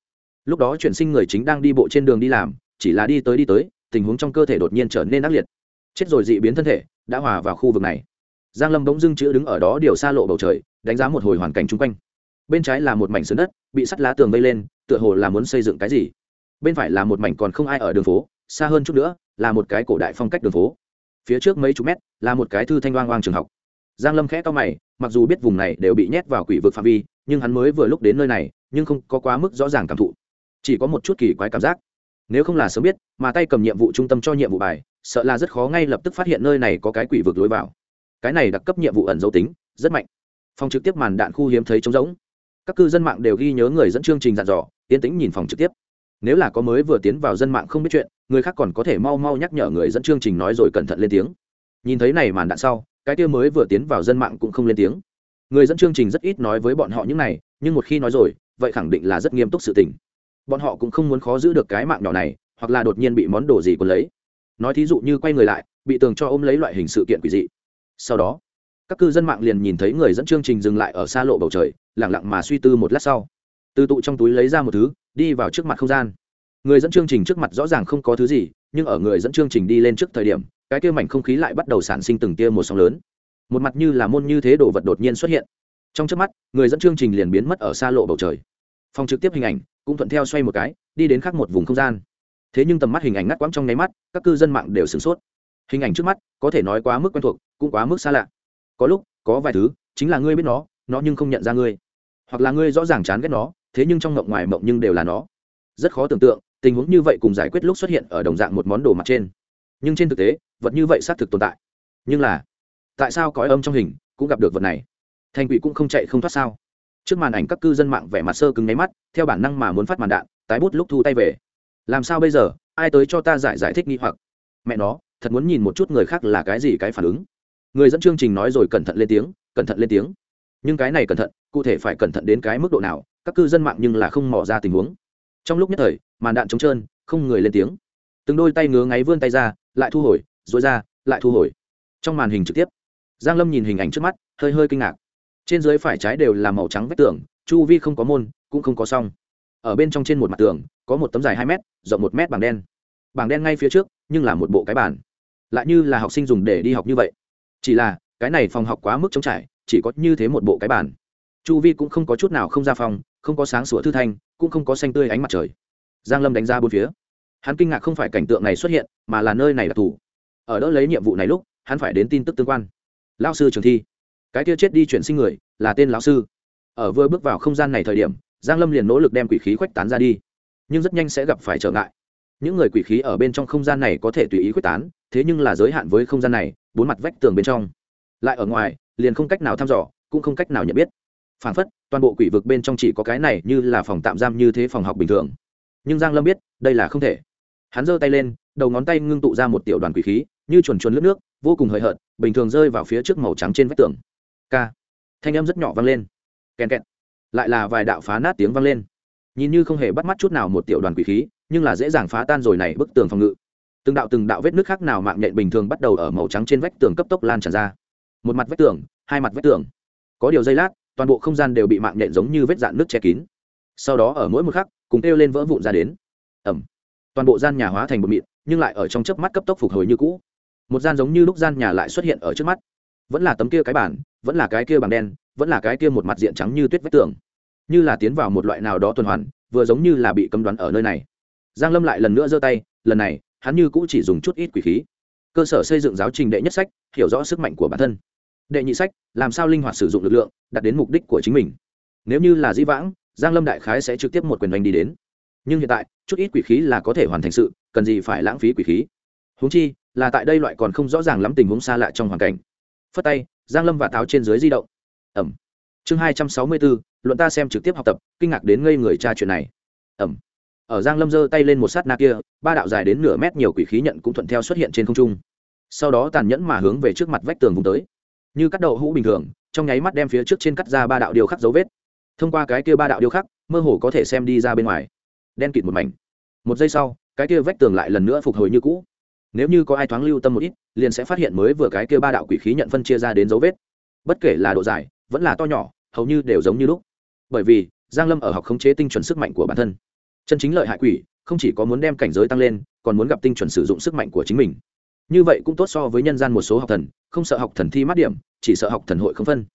Lúc đó chuyển sinh người chính đang đi bộ trên đường đi làm, chỉ là đi tới đi tới, tình huống trong cơ thể đột nhiên trở nên ác liệt. Chết rồi dị biến thân thể, đã hòa vào khu vực này. Giang lâm bỗng dưng chữ đứng ở đó điều xa lộ bầu trời, đánh giá một hồi hoàn cảnh chung quanh. Bên trái là một mảnh sườn đất, bị sắt lá tường vây lên, tựa hồ là muốn xây dựng cái gì. Bên phải là một mảnh còn không ai ở đường phố, xa hơn chút nữa, là một cái cổ đại phong cách đường phố phía trước mấy chục mét, là một cái thư thanh oang oang trường học. Giang lâm khẽ to mày, mặc dù biết vùng này đều bị nhét vào quỷ vực phạm vi, nhưng hắn mới vừa lúc đến nơi này, nhưng không có quá mức rõ ràng cảm thụ. Chỉ có một chút kỳ quái cảm giác. Nếu không là sớm biết, mà tay cầm nhiệm vụ trung tâm cho nhiệm vụ bài, sợ là rất khó ngay lập tức phát hiện nơi này có cái quỷ vực lối vào. Cái này đặc cấp nhiệm vụ ẩn dấu tính, rất mạnh. Phòng trực tiếp màn đạn khu hiếm thấy trống rỗng. Các cư dân mạng đều ghi nhớ người dẫn chương trình dặn dò, yên tĩnh nhìn phòng trực tiếp nếu là có mới vừa tiến vào dân mạng không biết chuyện, người khác còn có thể mau mau nhắc nhở người dẫn chương trình nói rồi cẩn thận lên tiếng. Nhìn thấy này màn đạn sau, cái kia mới vừa tiến vào dân mạng cũng không lên tiếng. Người dẫn chương trình rất ít nói với bọn họ những này, nhưng một khi nói rồi, vậy khẳng định là rất nghiêm túc sự tình. Bọn họ cũng không muốn khó giữ được cái mạng nhỏ này, hoặc là đột nhiên bị món đồ gì còn lấy. Nói thí dụ như quay người lại, bị tường cho ôm lấy loại hình sự kiện quỷ dị. Sau đó, các cư dân mạng liền nhìn thấy người dẫn chương trình dừng lại ở xa lộ bầu trời lẳng lặng mà suy tư một lát sau. Từ tụ trong túi lấy ra một thứ đi vào trước mặt không gian. Người dẫn chương trình trước mặt rõ ràng không có thứ gì, nhưng ở người dẫn chương trình đi lên trước thời điểm, cái kia mảnh không khí lại bắt đầu sản sinh từng tia một sóng lớn. Một mặt như là môn như thế đồ vật đột nhiên xuất hiện. Trong trước mắt, người dẫn chương trình liền biến mất ở xa lộ bầu trời. Phòng trực tiếp hình ảnh cũng thuận theo xoay một cái, đi đến khác một vùng không gian. Thế nhưng tầm mắt hình ảnh ngắt quãng trong nháy mắt, các cư dân mạng đều sửng sốt. Hình ảnh trước mắt, có thể nói quá mức quen thuộc, cũng quá mức xa lạ. Có lúc, có vài thứ, chính là ngươi biết nó nó nhưng không nhận ra ngươi. Hoặc là ngươi rõ ràng chán ghét nó thế nhưng trong mộng ngoài mộng nhưng đều là nó. Rất khó tưởng tượng, tình huống như vậy cùng giải quyết lúc xuất hiện ở đồng dạng một món đồ mặt trên. Nhưng trên thực tế, vật như vậy xác thực tồn tại. Nhưng là, tại sao cõi âm trong hình cũng gặp được vật này? Thành quỷ cũng không chạy không thoát sao? Trước màn ảnh các cư dân mạng vẻ mặt sơ cứng nháy mắt, theo bản năng mà muốn phát màn đạn, tái bút lúc thu tay về. Làm sao bây giờ? Ai tới cho ta giải giải thích nghi hoặc? Mẹ nó, thật muốn nhìn một chút người khác là cái gì cái phản ứng. Người dẫn chương trình nói rồi cẩn thận lên tiếng, cẩn thận lên tiếng. Nhưng cái này cẩn thận, cụ thể phải cẩn thận đến cái mức độ nào? Các cư dân mạng nhưng là không mò ra tình huống. Trong lúc nhất thời, màn đạn trống trơn, không người lên tiếng. Từng đôi tay ngứa ngáy vươn tay ra, lại thu hồi dối ra, lại thu hồi. Trong màn hình trực tiếp, giang lâm nhìn hình ảnh trước mắt, hơi hơi kinh ngạc. Trên dưới phải trái đều là màu trắng vách tường, chu vi không có môn, cũng không có song. Ở bên trong trên một mặt tường, có một tấm dài hai m rộng một m bảng đen. Bảng đen ngay phía trước, nhưng là một bộ cái bàn. lại như là học sinh dùng để đi học như vậy. Chỉ là, cái này phòng học quá mức trống trải, chỉ có như thế một bộ cái bàn. chu vi cũng không có chút nào không ra phòng không có sáng sủa thư thanh, cũng không có xanh tươi ánh mặt trời. Giang lâm đánh ra bốn phía. Hắn kinh ngạc không phải cảnh tượng này xuất hiện, mà là nơi này là thủ. Ở đỡ lấy nhiệm vụ này lúc, hắn phải đến tin tức tương quan. Lao sư trường thi. Cái kia chết đi chuyển sinh người, là tên lão sư. Ở vừa bước vào không gian này thời điểm, giang lâm liền nỗ lực đem quỷ khí khuếch tán ra đi. Nhưng rất nhanh sẽ gặp phải trở ngại. Những người quỷ khí ở bên trong không gian này có thể tùy ý khuếch tán, thế nhưng là giới hạn với không gian này, bốn mặt vách tường bên trong. Lại ở ngoài, liền không cách nào thăm dò, cũng không cách nào nhận biết phản phất, toàn bộ quỷ vực bên trong chỉ có cái này như là phòng tạm giam như thế phòng học bình thường. Nhưng giang lâm biết, đây là không thể. Hắn giơ tay lên, đầu ngón tay ngưng tụ ra một tiểu đoàn quỷ khí, như chuồn chuồn lướt nước, vô cùng hời hợt, bình thường rơi vào phía trước màu trắng trên vách tường. K thanh âm rất nhỏ vang lên. Kèn kẹt. Lại là vài đạo phá nát tiếng vang lên. Nhìn như không hề bắt mắt chút nào một tiểu đoàn quỷ khí, nhưng là dễ dàng phá tan rồi này bức tường phòng ngự. Từng đạo từng đạo vết nước khác nào mạng nhện bình thường bắt đầu ở màu trắng trên vách tường cấp tốc lan tràn ra. Một mặt vách tường, hai mặt vách tường. Có điều giây lát toàn bộ không gian đều bị mạng nhện giống như vết dạn nước che kín. Sau đó ở mỗi một khắc, cùng kêu lên vỡ vụn ra đến. Ẩm. Toàn bộ gian nhà hóa thành một mịn, nhưng lại ở trong chớp mắt cấp tốc phục hồi như cũ. Một gian giống như lúc gian nhà lại xuất hiện ở trước mắt. Vẫn là tấm kia cái bản vẫn là cái kia bằng đen, vẫn là cái kia một mặt diện trắng như tuyết vách tường. Như là tiến vào một loại nào đó tuần hoàn, vừa giống như là bị cấm đoán ở nơi này. Giang lâm lại lần nữa giơ tay, lần này, hắn như cũ chỉ dùng chút ít quỷ khí. Cơ sở xây dựng giáo trình đệ nhất sách, hiểu rõ sức mạnh của bản thân đệ nhị sách, làm sao linh hoạt sử dụng lực lượng, đạt đến mục đích của chính mình. Nếu như là di vãng, giang lâm đại khái sẽ trực tiếp một quyền đánh đi đến. Nhưng hiện tại, chút ít quỷ khí là có thể hoàn thành sự, cần gì phải lãng phí quỷ khí. Huống chi, là tại đây loại còn không rõ ràng lắm tình huống xa lạ trong hoàn cảnh. Phất tay, giang lâm và táo trên dưới di động. Ẩm. Chương hai trăm sáu mươi bốn luận ta xem trực tiếp học tập, kinh ngạc đến ngây người cha chuyện này. Ẩm. Ở giang lâm giơ tay lên một sát na kia, ba đạo dài đến nửa mét nhiều quỷ khí nhận cũng thuận theo xuất hiện trên không trung. Sau đó tàn nhẫn mà hướng về trước mặt vách tường vùng tới như cắt đậu hũ bình thường, trong nháy mắt đem phía trước trên cắt ra ba đạo điêu khắc dấu vết. Thông qua cái kia ba đạo điêu khắc, mơ hồ có thể xem đi ra bên ngoài. Đen kịt một mảnh. Một giây sau, cái kia vách tường lại lần nữa phục hồi như cũ. Nếu như có ai thoáng lưu tâm một ít, liền sẽ phát hiện mới vừa cái kia ba đạo quỷ khí nhận phân chia ra đến dấu vết. Bất kể là độ dài, vẫn là to nhỏ, hầu như đều giống như lúc. Bởi vì, giang lâm ở học khống chế tinh chuẩn sức mạnh của bản thân. Chân chính lợi hại quỷ, không chỉ có muốn đem cảnh giới tăng lên, còn muốn gặp tinh chuẩn sử dụng sức mạnh của chính mình như vậy cũng tốt so với nhân gian một số học thần, không sợ học thần thi mát điểm, chỉ sợ học thần hội không phân.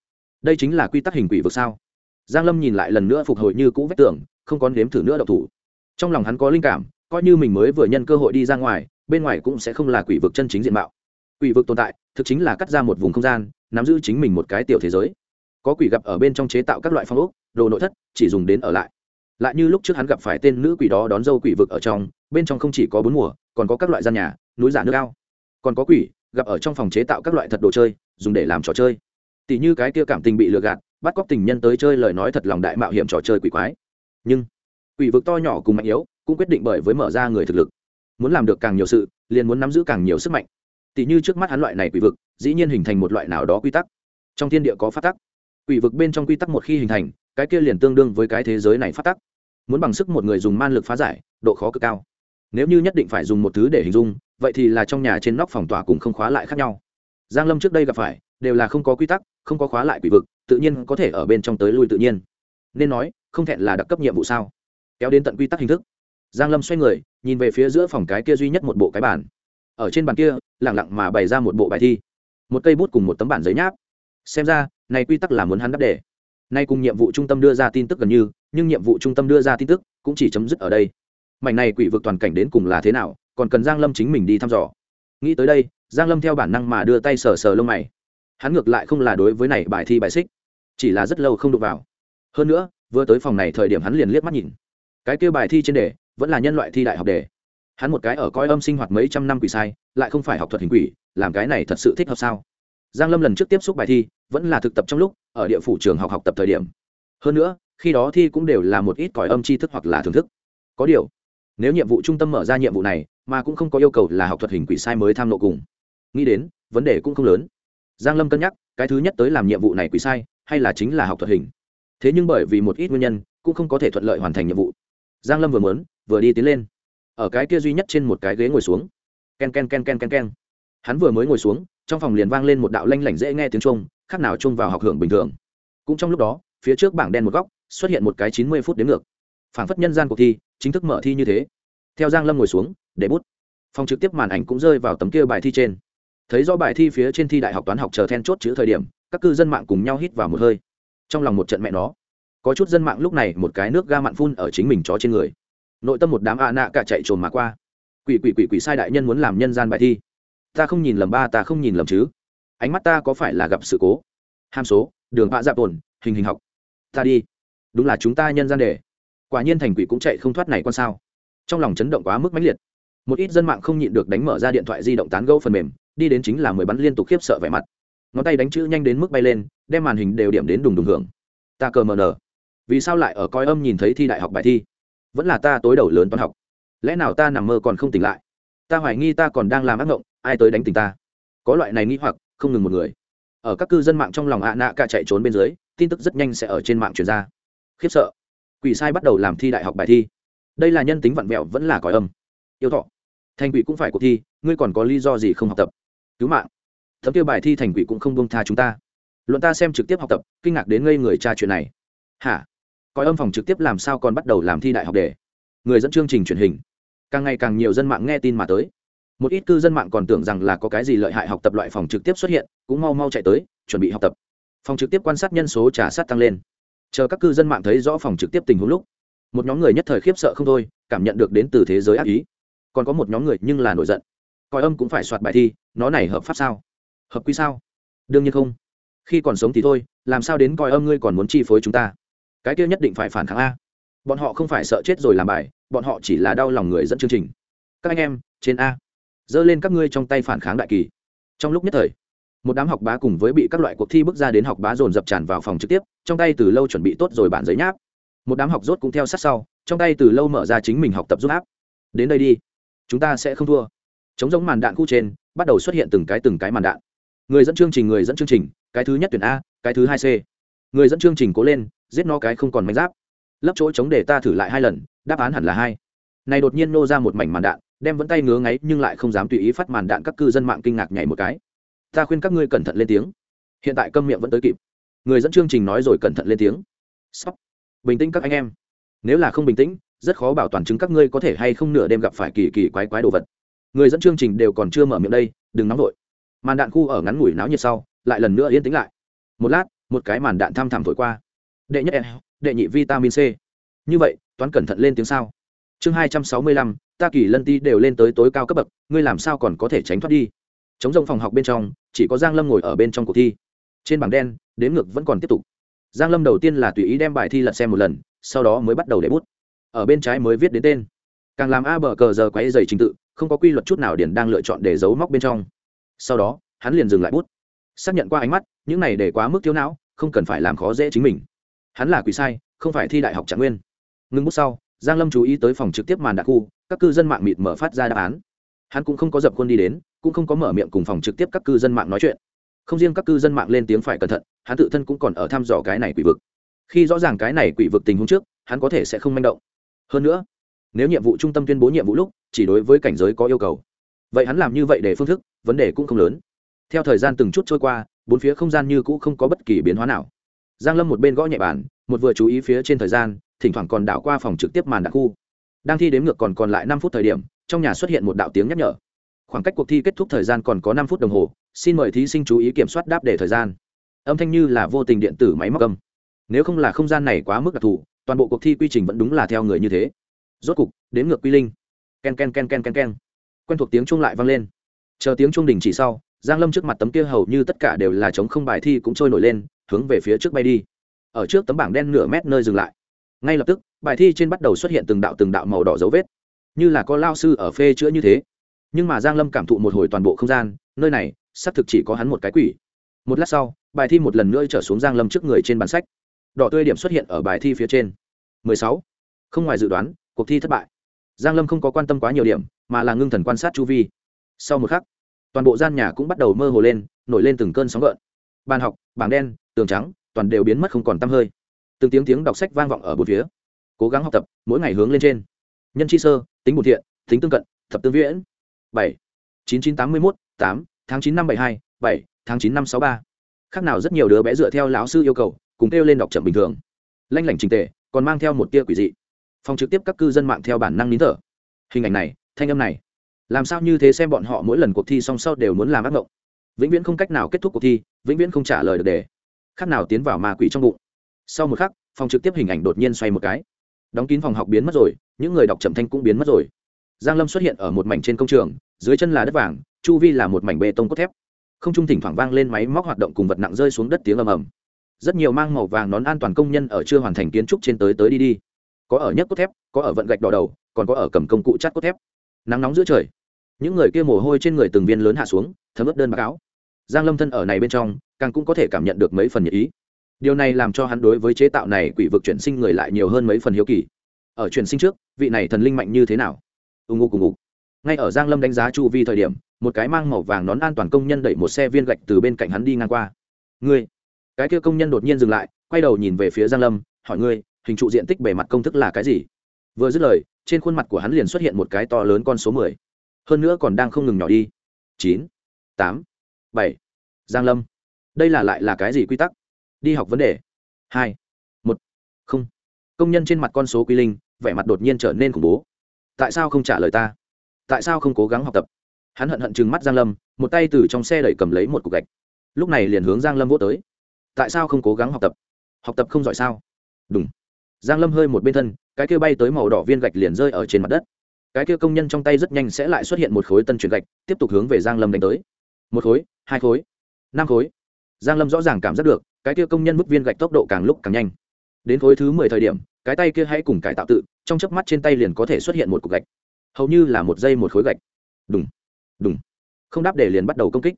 Đây chính là quy tắc hình quỷ vực sao? Giang lâm nhìn lại lần nữa phục hồi như cũ vết tưởng không còn nếm thử nữa độc thủ. Trong lòng hắn có linh cảm, coi như mình mới vừa nhân cơ hội đi ra ngoài, bên ngoài cũng sẽ không là quỷ vực chân chính diện mạo. Quỷ vực tồn tại, thực chính là cắt ra một vùng không gian, nắm giữ chính mình một cái tiểu thế giới. Có quỷ gặp ở bên trong chế tạo các loại phong ốc, đồ nội thất, chỉ dùng đến ở lại. Lại như lúc trước hắn gặp phải tên nữ quỷ đó đón dâu quỷ vực ở trong, bên trong không chỉ có bốn mùa, còn có các loại gian nhà, núi giả nước cao còn có quỷ, gặp ở trong phòng chế tạo các loại thật đồ chơi, dùng để làm trò chơi. Tỷ như cái kia cảm tình bị lừa gạt, bắt cóc tình nhân tới chơi lời nói thật lòng đại mạo hiểm trò chơi quỷ quái. Nhưng, quỷ vực to nhỏ cùng mạnh yếu, cũng quyết định bởi với mở ra người thực lực. Muốn làm được càng nhiều sự, liền muốn nắm giữ càng nhiều sức mạnh. Tỷ như trước mắt hắn loại này quỷ vực, dĩ nhiên hình thành một loại nào đó quy tắc. Trong thiên địa có phát tắc. Quỷ vực bên trong quy tắc một khi hình thành, cái kia liền tương đương với cái thế giới này phát tắc. Muốn bằng sức một người dùng man lực phá giải, độ khó cực cao. Nếu như nhất định phải dùng một thứ để hình dung vậy thì là trong nhà trên nóc phòng tỏa cùng không khóa lại khác nhau. Giang lâm trước đây gặp phải, đều là không có quy tắc, không có khóa lại quỷ vực, tự nhiên có thể ở bên trong tới lui tự nhiên. Nên nói, không thẹn là đặc cấp nhiệm vụ sao? Kéo đến tận quy tắc hình thức. Giang lâm xoay người, nhìn về phía giữa phòng cái kia duy nhất một bộ cái bàn. Ở trên bàn kia lẳng lặng mà bày ra một bộ bài thi. Một cây bút cùng một tấm bản giấy nháp. Xem ra, này quy tắc là muốn hắn đáp đề. Nay cùng nhiệm vụ trung tâm đưa ra tin tức gần như, nhưng nhiệm vụ trung tâm đưa ra tin tức cũng chỉ chấm dứt ở đây. Mảnh này quỷ vực toàn cảnh đến cùng là thế nào còn cần giang lâm chính mình đi thăm dò. Nghĩ tới đây, giang lâm theo bản năng mà đưa tay sờ sờ lông mày. Hắn ngược lại không là đối với này bài thi bài xích, chỉ là rất lâu không đụng vào. Hơn nữa, vừa tới phòng này thời điểm hắn liền liếc mắt nhìn. Cái kia bài thi trên đề vẫn là nhân loại thi đại học đề. Hắn một cái ở coi âm sinh hoạt mấy trăm năm quỷ sai, lại không phải học thuật hình quỷ, làm cái này thật sự thích hợp sao? Giang lâm lần trước tiếp xúc bài thi vẫn là thực tập trong lúc, ở địa phủ trường học học tập thời điểm. Hơn nữa, khi đó thi cũng đều là một ít còi âm tri thức hoặc là thưởng thức. Có điều, nếu nhiệm vụ trung tâm mở ra nhiệm vụ này mà cũng không có yêu cầu là học thuật hình quỷ sai mới tham lộ cùng. Nghĩ đến, vấn đề cũng không lớn. Giang lâm cân nhắc, cái thứ nhất tới làm nhiệm vụ này quỷ sai, hay là chính là học thuật hình. Thế nhưng bởi vì một ít nguyên nhân, cũng không có thể thuận lợi hoàn thành nhiệm vụ. Giang lâm vừa muốn, vừa đi tiến lên. Ở cái kia duy nhất trên một cái ghế ngồi xuống. Ken ken ken ken ken ken. Hắn vừa mới ngồi xuống, trong phòng liền vang lên một đạo lanh lảnh dễ nghe tiếng trung khác nào chung vào học hưởng bình thường. Cũng trong lúc đó, phía trước bảng đen một góc, xuất hiện một cái chín mươi phút đến ngược. Phảng phất nhân gian cuộc thi, chính thức mở thi như thế theo giang lâm ngồi xuống, để bút. Phòng trực tiếp màn ảnh cũng rơi vào tấm kia bài thi trên. Thấy do bài thi phía trên thi đại học toán học chờ then chốt chữ thời điểm, các cư dân mạng cùng nhau hít vào một hơi. Trong lòng một trận mẹ nó. Có chút dân mạng lúc này một cái nước ga mặn phun ở chính mình chó trên người. Nội tâm một đám ạ nạ cả chạy trồn mà qua. Quỷ quỷ quỷ quỷ sai đại nhân muốn làm nhân gian bài thi. Ta không nhìn lầm ba, ta không nhìn lầm chứ. Ánh mắt ta có phải là gặp sự cố? Ham số, đường bạ dạ tồn hình hình học. Ta đi. Đúng là chúng ta nhân gian đề. Quả nhiên thành quỷ cũng chạy không thoát này con sao trong lòng chấn động quá mức mãnh liệt. Một ít dân mạng không nhịn được đánh mở ra điện thoại di động tán gẫu phần mềm, đi đến chính là mười bắn liên tục khiếp sợ vẻ mặt. Ngón tay đánh chữ nhanh đến mức bay lên, đem màn hình đều điểm đến đùng đùng hưởng. Ta cờ mờ nờ. Vì sao lại ở coi âm nhìn thấy thi đại học bài thi? Vẫn là ta tối đầu lớn toán học. Lẽ nào ta nằm mơ còn không tỉnh lại? Ta hoài nghi ta còn đang làm ác mộng ai tới đánh tỉnh ta? Có loại này nghĩ hoặc, không ngừng một người. Ở các cư dân mạng trong lòng ạ nạ cả chạy trốn bên dưới, tin tức rất nhanh sẽ ở trên mạng truyền ra. Khiếp sợ. Quỷ sai bắt đầu làm thi đại học bài thi đây là nhân tính vặn vẹo vẫn là cõi âm. Yêu thọ. Thành quỷ cũng phải cuộc thi, ngươi còn có lý do gì không học tập? Cứu mạng. Thấm tiêu bài thi thành quỷ cũng không bông tha chúng ta. Luận ta xem trực tiếp học tập, kinh ngạc đến ngây người tra chuyện này. Hả? Cõi âm phòng trực tiếp làm sao còn bắt đầu làm thi đại học đề người dẫn chương trình truyền hình. Càng ngày càng nhiều dân mạng nghe tin mà tới. Một ít cư dân mạng còn tưởng rằng là có cái gì lợi hại học tập loại phòng trực tiếp xuất hiện, cũng mau mau chạy tới, chuẩn bị học tập. Phòng trực tiếp quan sát nhân số trả sát tăng lên. Chờ các cư dân mạng thấy rõ phòng trực tiếp tình huống lúc một nhóm người nhất thời khiếp sợ không thôi, cảm nhận được đến từ thế giới ác ý. Còn có một nhóm người nhưng là nổi giận. Coi âm cũng phải soạt bài thi, nó này hợp pháp sao? Hợp quy sao? Đương nhiên không. Khi còn sống thì thôi, làm sao đến coi âm ngươi còn muốn chi phối chúng ta? Cái kia nhất định phải phản kháng a. Bọn họ không phải sợ chết rồi làm bài, bọn họ chỉ là đau lòng người dẫn chương trình. Các anh em, trên a. Dơ lên các ngươi trong tay phản kháng đại kỳ. Trong lúc nhất thời, một đám học bá cùng với bị các loại cuộc thi bước ra đến học bá dồn dập tràn vào phòng trực tiếp, trong tay từ lâu chuẩn bị tốt rồi bản giấy nháp một đám học rốt cũng theo sát sau, trong tay từ lâu mở ra chính mình học tập giúp áp. Đến đây đi, chúng ta sẽ không thua. Chống giống màn đạn khu trên, bắt đầu xuất hiện từng cái từng cái màn đạn. Người dẫn chương trình, người dẫn chương trình, cái thứ nhất tuyển a, cái thứ hai c. Người dẫn chương trình cố lên, giết nó cái không còn mảnh giáp. Lấp chỗ chống để ta thử lại hai lần, đáp án hẳn là hai. Này đột nhiên nô ra một mảnh màn đạn, đem vẫn tay ngứa ngáy nhưng lại không dám tùy ý phát màn đạn các cư dân mạng kinh ngạc nhảy một cái. Ta khuyên các ngươi cẩn thận lên tiếng. Hiện tại câm miệng vẫn tới kịp. Người dẫn chương trình nói rồi cẩn thận lên tiếng. Sóc bình tĩnh các anh em. Nếu là không bình tĩnh, rất khó bảo toàn chứng các ngươi có thể hay không nửa đêm gặp phải kỳ kỳ quái quái đồ vật. Người dẫn chương trình đều còn chưa mở miệng đây, đừng nóng vội. Màn đạn khu ở ngắn ngủi náo nhiệt sau, lại lần nữa yên tĩnh lại. Một lát, một cái màn đạn thăm thẳm thổi qua. Đệ nhất, đệ nhị vitamin c. Như vậy, toán cẩn thận lên tiếng sao? Chương hai trăm sáu mươi lăm, ta kỳ lân ti đều lên tới tối cao cấp bậc, ngươi làm sao còn có thể tránh thoát đi? Chống rông phòng học bên trong, chỉ có giang lâm ngồi ở bên trong cuộc thi. Trên bảng đen, đếm ngược vẫn còn tiếp tục giang lâm đầu tiên là tùy ý đem bài thi lật xem một lần, sau đó mới bắt đầu để bút. Ở bên trái mới viết đến tên. Càng làm a bờ cờ giờ quấy dày trình tự, không có quy luật chút nào điển đang lựa chọn để giấu móc bên trong. Sau đó, hắn liền dừng lại bút. Xác nhận qua ánh mắt, những này để quá mức thiếu não, không cần phải làm khó dễ chính mình. Hắn là quỷ sai, không phải thi đại học trạng nguyên. Ngưng bút sau, giang lâm chú ý tới phòng trực tiếp màn đặc khu, các cư dân mạng mịt mở phát ra đáp án. Hắn cũng không có dập khuôn đi đến, cũng không có mở miệng cùng phòng trực tiếp các cư dân mạng nói chuyện không riêng các cư dân mạng lên tiếng phải cẩn thận, hắn tự thân cũng còn ở thăm dò cái này quỷ vực. Khi rõ ràng cái này quỷ vực tình huống trước, hắn có thể sẽ không manh động. Hơn nữa, nếu nhiệm vụ trung tâm tuyên bố nhiệm vụ lúc, chỉ đối với cảnh giới có yêu cầu. Vậy hắn làm như vậy để phương thức, vấn đề cũng không lớn. Theo thời gian từng chút trôi qua, bốn phía không gian như cũ không có bất kỳ biến hóa nào. Giang lâm một bên gõ nhẹ bàn, một vừa chú ý phía trên thời gian, thỉnh thoảng còn đảo qua phòng trực tiếp màn đặc khu. Đang thi đếm ngược còn còn lại năm phút thời điểm, trong nhà xuất hiện một đạo tiếng nhắc nhở khoảng cách cuộc thi kết thúc thời gian còn có năm phút đồng hồ, xin mời thí sinh chú ý kiểm soát đáp để thời gian. Âm thanh như là vô tình điện tử máy móc âm. Nếu không là không gian này quá mức đặc thù, toàn bộ cuộc thi quy trình vẫn đúng là theo người như thế. Rốt cục, đến ngược quy linh. Ken ken ken ken ken ken. Quen thuộc tiếng chuông lại vang lên. Chờ tiếng chuông đình chỉ sau, giang lâm trước mặt tấm kia hầu như tất cả đều là chống không bài thi cũng trôi nổi lên, hướng về phía trước bay đi. Ở trước tấm bảng đen nửa mét nơi dừng lại. Ngay lập tức, bài thi trên bắt đầu xuất hiện từng đạo từng đạo màu đỏ dấu vết. Như là có lao sư ở phê chữa như thế nhưng mà giang lâm cảm thụ một hồi toàn bộ không gian, nơi này, xác thực chỉ có hắn một cái quỷ. Một lát sau, bài thi một lần nữa trở xuống giang lâm trước người trên bản sách. Đỏ tươi điểm xuất hiện ở bài thi phía trên. 16. không ngoài dự đoán, cuộc thi thất bại. Giang lâm không có quan tâm quá nhiều điểm, mà là ngưng thần quan sát chu vi. Sau một khắc, toàn bộ gian nhà cũng bắt đầu mơ hồ lên, nổi lên từng cơn sóng gợn. Bàn học, bảng đen, tường trắng, toàn đều biến mất không còn tăm hơi. Từng tiếng tiếng đọc sách vang vọng ở bốn phía. Cố gắng học tập, mỗi ngày hướng lên trên. Nhân chi sơ, tính bùn thiện, tính tương cận, thập tương viễn bảy, chín chín tám mươi mốt, tám, tháng chín năm bảy hai, bảy, tháng chín năm sáu ba. Khác nào rất nhiều đứa bé dựa theo lão sư yêu cầu, cùng kêu lên đọc chậm bình thường. Lanh lảnh trình tề, còn mang theo một tia quỷ dị. Phòng trực tiếp các cư dân mạng theo bản năng nín thở. Hình ảnh này, thanh âm này, làm sao như thế xem bọn họ mỗi lần cuộc thi song sau đều muốn làm ác mộng? Vĩnh viễn không cách nào kết thúc cuộc thi, vĩnh viễn không trả lời được đề. Khác nào tiến vào ma quỷ trong bụng. Sau một khắc, phòng trực tiếp hình ảnh đột nhiên xoay một cái. Đóng kín phòng học biến mất rồi, những người đọc chậm thanh cũng biến mất rồi giang lâm xuất hiện ở một mảnh trên công trường, dưới chân là đất vàng, chu vi là một mảnh bê tông cốt thép. Không trung thỉnh thoảng vang lên máy móc hoạt động cùng vật nặng rơi xuống đất tiếng ầm ầm. Rất nhiều mang màu vàng nón an toàn công nhân ở chưa hoàn thành kiến trúc trên tới tới đi đi. Có ở nhấc cốt thép, có ở vận gạch đỏ đầu, còn có ở cầm công cụ chắt cốt thép. Nắng nóng giữa trời. Những người kia mồ hôi trên người từng viên lớn hạ xuống, thấm ướt đơn báo cáo giang lâm thân ở này bên trong, càng cũng có thể cảm nhận được mấy phần nhiệt ý. Điều này làm cho hắn đối với chế tạo này quỷ vực chuyển sinh người lại nhiều hơn mấy phần hiếu kỳ. Ở chuyển sinh trước, vị này thần linh mạnh như thế nào? Ùng ục ùng ục ngay ở giang lâm đánh giá chu vi thời điểm, một cái mang màu vàng nón an toàn công nhân đẩy một xe viên gạch từ bên cạnh hắn đi ngang qua. Ngươi. Cái kia công nhân đột nhiên dừng lại, quay đầu nhìn về phía giang lâm, hỏi ngươi, hình trụ diện tích bề mặt công thức là cái gì? Vừa dứt lời, trên khuôn mặt của hắn liền xuất hiện một cái to lớn con số mười. Hơn nữa còn đang không ngừng nhỏ đi. Chín, tám, bảy. Giang lâm. Đây là lại là cái gì quy tắc? Đi học vấn đề. Hai, một, không. Công nhân trên mặt con số quy linh, vẻ mặt đột nhiên trở nên khủng bố tại sao không trả lời ta? Tại sao không cố gắng học tập? Hắn hận hận chừng mắt giang lâm, một tay từ trong xe đẩy cầm lấy một cục gạch. Lúc này liền hướng giang lâm vô tới. Tại sao không cố gắng học tập? Học tập không giỏi sao? Đúng giang lâm hơi một bên thân, cái kia bay tới màu đỏ viên gạch liền rơi ở trên mặt đất. Cái kia công nhân trong tay rất nhanh sẽ lại xuất hiện một khối tân chuyển gạch, tiếp tục hướng về giang lâm đánh tới. Một khối, hai khối, năm khối. Giang lâm rõ ràng cảm giác được, cái kia công nhân mức viên gạch tốc độ càng lúc càng nhanh. Đến khối thứ mười thời điểm cái tay kia hãy cùng cải tạo tự, trong chớp mắt trên tay liền có thể xuất hiện một cục gạch. Hầu như là một giây một khối gạch. Đúng đúng không đáp để liền bắt đầu công kích.